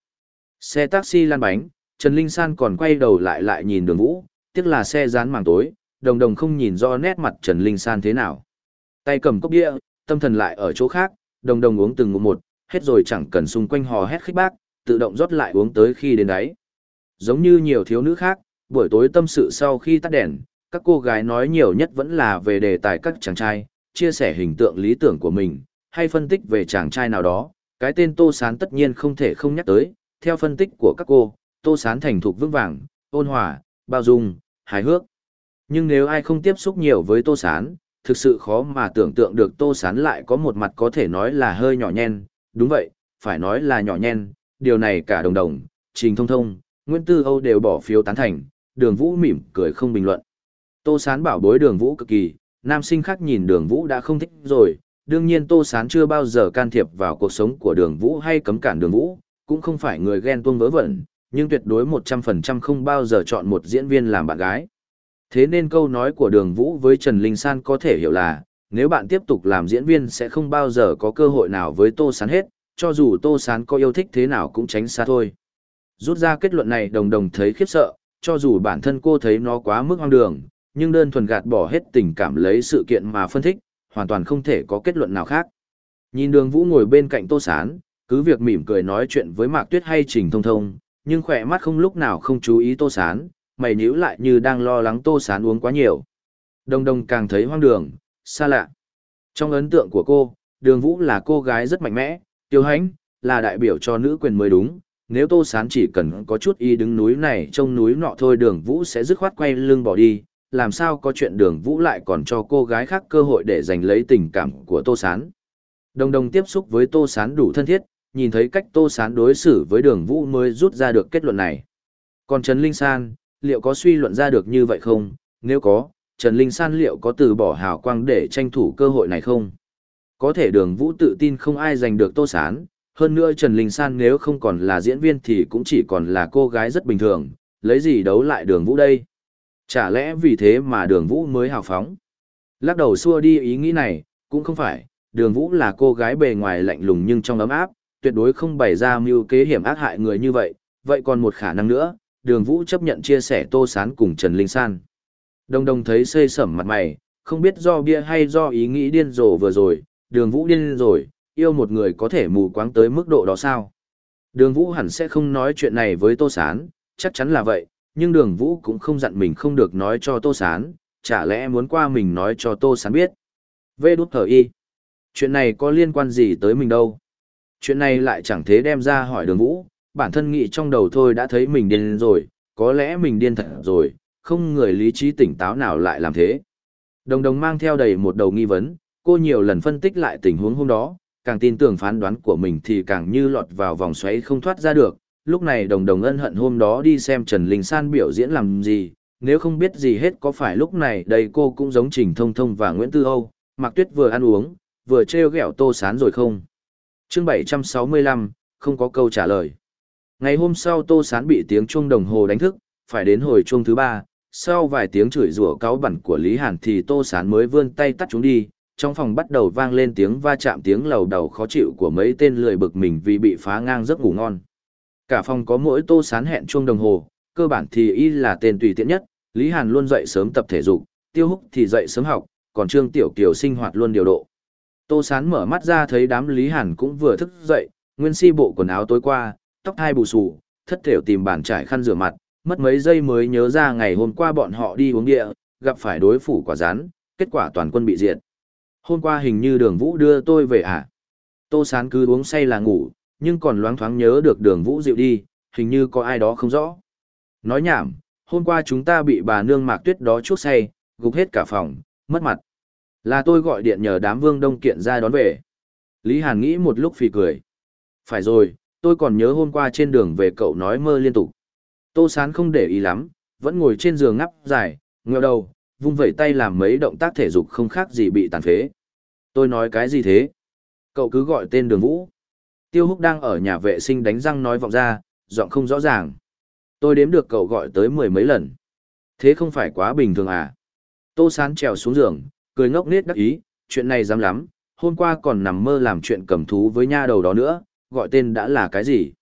Xe taxi lan bánh, Trần Linh San còn quay đầu lại lại nhìn đường vũ, tiếc là xe dán màng tối, đồng đồng không nhìn rõ nét mặt Trần Linh San thế nào. Tay cầm cốc bia, tâm thần lại ở chỗ khác, đồng đồng uống từng ngụm một, hết rồi chẳng cần xung quanh hò hét khích bác, tự động rót lại uống tới khi đến đáy. Giống như nhiều thiếu nữ khác, buổi tối tâm sự sau khi tắt đèn, các cô gái nói nhiều nhất vẫn là về đề tài các chàng trai, chia sẻ hình tượng lý tưởng của mình, hay phân tích về chàng trai nào đó. Cái tên Tô Sán tất nhiên không thể không nhắc tới, theo phân tích của các cô, Tô Sán thành thục vững vàng, ôn hòa, bao dung, hài hước. Nhưng nếu ai không tiếp xúc nhiều với Tô Sán, thực sự khó mà tưởng tượng được Tô Sán lại có một mặt có thể nói là hơi nhỏ nhen, đúng vậy, phải nói là nhỏ nhen, điều này cả đồng đồng, trình thông thông, Nguyễn Tư Âu đều bỏ phiếu tán thành, đường vũ mỉm cười không bình luận. Tô Sán bảo bối đường vũ cực kỳ, nam sinh khác nhìn đường vũ đã không thích rồi, đương nhiên Tô Sán chưa bao giờ can thiệp vào cuộc sống của đường vũ hay cấm cản đường vũ, cũng không phải người ghen tuông vớ vẩn, nhưng tuyệt đối 100% không bao giờ chọn một diễn viên làm bạn gái. Thế nên câu nói của đường vũ với Trần Linh San có thể hiểu là, nếu bạn tiếp tục làm diễn viên sẽ không bao giờ có cơ hội nào với Tô Sán hết, cho dù Tô Sán có yêu thích thế nào cũng tránh xa thôi. Rút ra kết luận này đồng đồng thấy khiếp sợ, cho dù bản thân cô thấy nó quá mức hoang đường, nhưng đơn thuần gạt bỏ hết tình cảm lấy sự kiện mà phân tích, hoàn toàn không thể có kết luận nào khác. Nhìn đường vũ ngồi bên cạnh Tô Sán, cứ việc mỉm cười nói chuyện với Mạc Tuyết hay Trình Thông Thông, nhưng khỏe mắt không lúc nào không chú ý Tô Sán, mày nhíu lại như đang lo lắng Tô Sán uống quá nhiều. Đồng đồng càng thấy hoang đường, xa lạ. Trong ấn tượng của cô, đường vũ là cô gái rất mạnh mẽ, tiêu hãnh, là đại biểu cho nữ quyền mới đúng. Nếu Tô Sán chỉ cần có chút y đứng núi này trông núi nọ thôi đường vũ sẽ dứt khoát quay lưng bỏ đi. Làm sao có chuyện đường vũ lại còn cho cô gái khác cơ hội để giành lấy tình cảm của Tô Sán. Đồng đồng tiếp xúc với Tô Sán đủ thân thiết, nhìn thấy cách Tô Sán đối xử với đường vũ mới rút ra được kết luận này. Còn Trần Linh San, liệu có suy luận ra được như vậy không? Nếu có, Trần Linh San liệu có từ bỏ hào quang để tranh thủ cơ hội này không? Có thể đường vũ tự tin không ai giành được Tô Sán, hơn nữa Trần Linh San nếu không còn là diễn viên thì cũng chỉ còn là cô gái rất bình thường, lấy gì đấu lại đường vũ đây? Chả lẽ vì thế mà đường vũ mới hào phóng? Lắc đầu xua đi ý nghĩ này, cũng không phải, đường vũ là cô gái bề ngoài lạnh lùng nhưng trong ấm áp, tuyệt đối không bày ra mưu kế hiểm ác hại người như vậy, vậy còn một khả năng nữa, đường vũ chấp nhận chia sẻ tô sán cùng Trần Linh San. Đồng đồng thấy xây sẩm mặt mày, không biết do bia hay do ý nghĩ điên rồ vừa rồi, đường vũ điên rồi, yêu một người có thể mù quáng tới mức độ đó sao? Đường vũ hẳn sẽ không nói chuyện này với tô sán, chắc chắn là vậy, nhưng đường vũ cũng không dặn mình không được nói cho tô sán, chả lẽ muốn qua mình nói cho tô sán biết. Vê đút thở y. Chuyện này có liên quan gì tới mình đâu. Chuyện này lại chẳng thế đem ra hỏi đường vũ, bản thân nghĩ trong đầu thôi đã thấy mình điên rồi, có lẽ mình điên thật rồi, không người lý trí tỉnh táo nào lại làm thế. Đồng đồng mang theo đầy một đầu nghi vấn, cô nhiều lần phân tích lại tình huống hôm đó, càng tin tưởng phán đoán của mình thì càng như lọt vào vòng xoáy không thoát ra được. Lúc này đồng đồng ân hận hôm đó đi xem Trần Linh San biểu diễn làm gì, nếu không biết gì hết có phải lúc này đây cô cũng giống Trình Thông Thông và Nguyễn Tư Âu, Mạc Tuyết vừa ăn uống, vừa trêu ghẹo Tô Sán rồi không? chương 765, không có câu trả lời. Ngày hôm sau Tô Sán bị tiếng chuông đồng hồ đánh thức, phải đến hồi chuông thứ ba, sau vài tiếng chửi rủa cáo bẩn của Lý Hàn thì Tô Sán mới vươn tay tắt chúng đi, trong phòng bắt đầu vang lên tiếng va chạm tiếng lầu đầu khó chịu của mấy tên lười bực mình vì bị phá ngang giấc ngủ ngon. Cả phòng có mỗi Tô Sán hẹn chuông đồng hồ, cơ bản thì y là tên tùy tiện nhất, Lý Hàn luôn dậy sớm tập thể dục, Tiêu Húc thì dậy sớm học, còn Trương Tiểu Kiều sinh hoạt luôn điều độ. Tô Sán mở mắt ra thấy đám Lý Hàn cũng vừa thức dậy, nguyên si bộ quần áo tối qua, tóc hai bù xù, thất thểu tìm bàn trải khăn rửa mặt, mất mấy giây mới nhớ ra ngày hôm qua bọn họ đi uống địa, gặp phải đối phủ quả rán, kết quả toàn quân bị diệt. Hôm qua hình như đường vũ đưa tôi về à? Tô Sán cứ uống say là ngủ, nhưng còn loáng thoáng nhớ được đường vũ dịu đi, hình như có ai đó không rõ. Nói nhảm, hôm qua chúng ta bị bà nương mạc tuyết đó chuốc say, gục hết cả phòng, mất mặt. Là tôi gọi điện nhờ đám vương đông kiện ra đón về. Lý Hàn nghĩ một lúc phì cười. Phải rồi, tôi còn nhớ hôm qua trên đường về cậu nói mơ liên tục. Tô Sán không để ý lắm, vẫn ngồi trên giường ngắp dài, ngheo đầu, vung vẩy tay làm mấy động tác thể dục không khác gì bị tàn phế. Tôi nói cái gì thế? Cậu cứ gọi tên đường vũ. Tiêu Húc đang ở nhà vệ sinh đánh răng nói vọng ra, giọng không rõ ràng. Tôi đếm được cậu gọi tới mười mấy lần. Thế không phải quá bình thường à? Tô Sán trèo xuống giường, cười ngốc nết đắc ý, chuyện này dám lắm, hôm qua còn nằm mơ làm chuyện cầm thú với nha đầu đó nữa, gọi tên đã là cái gì?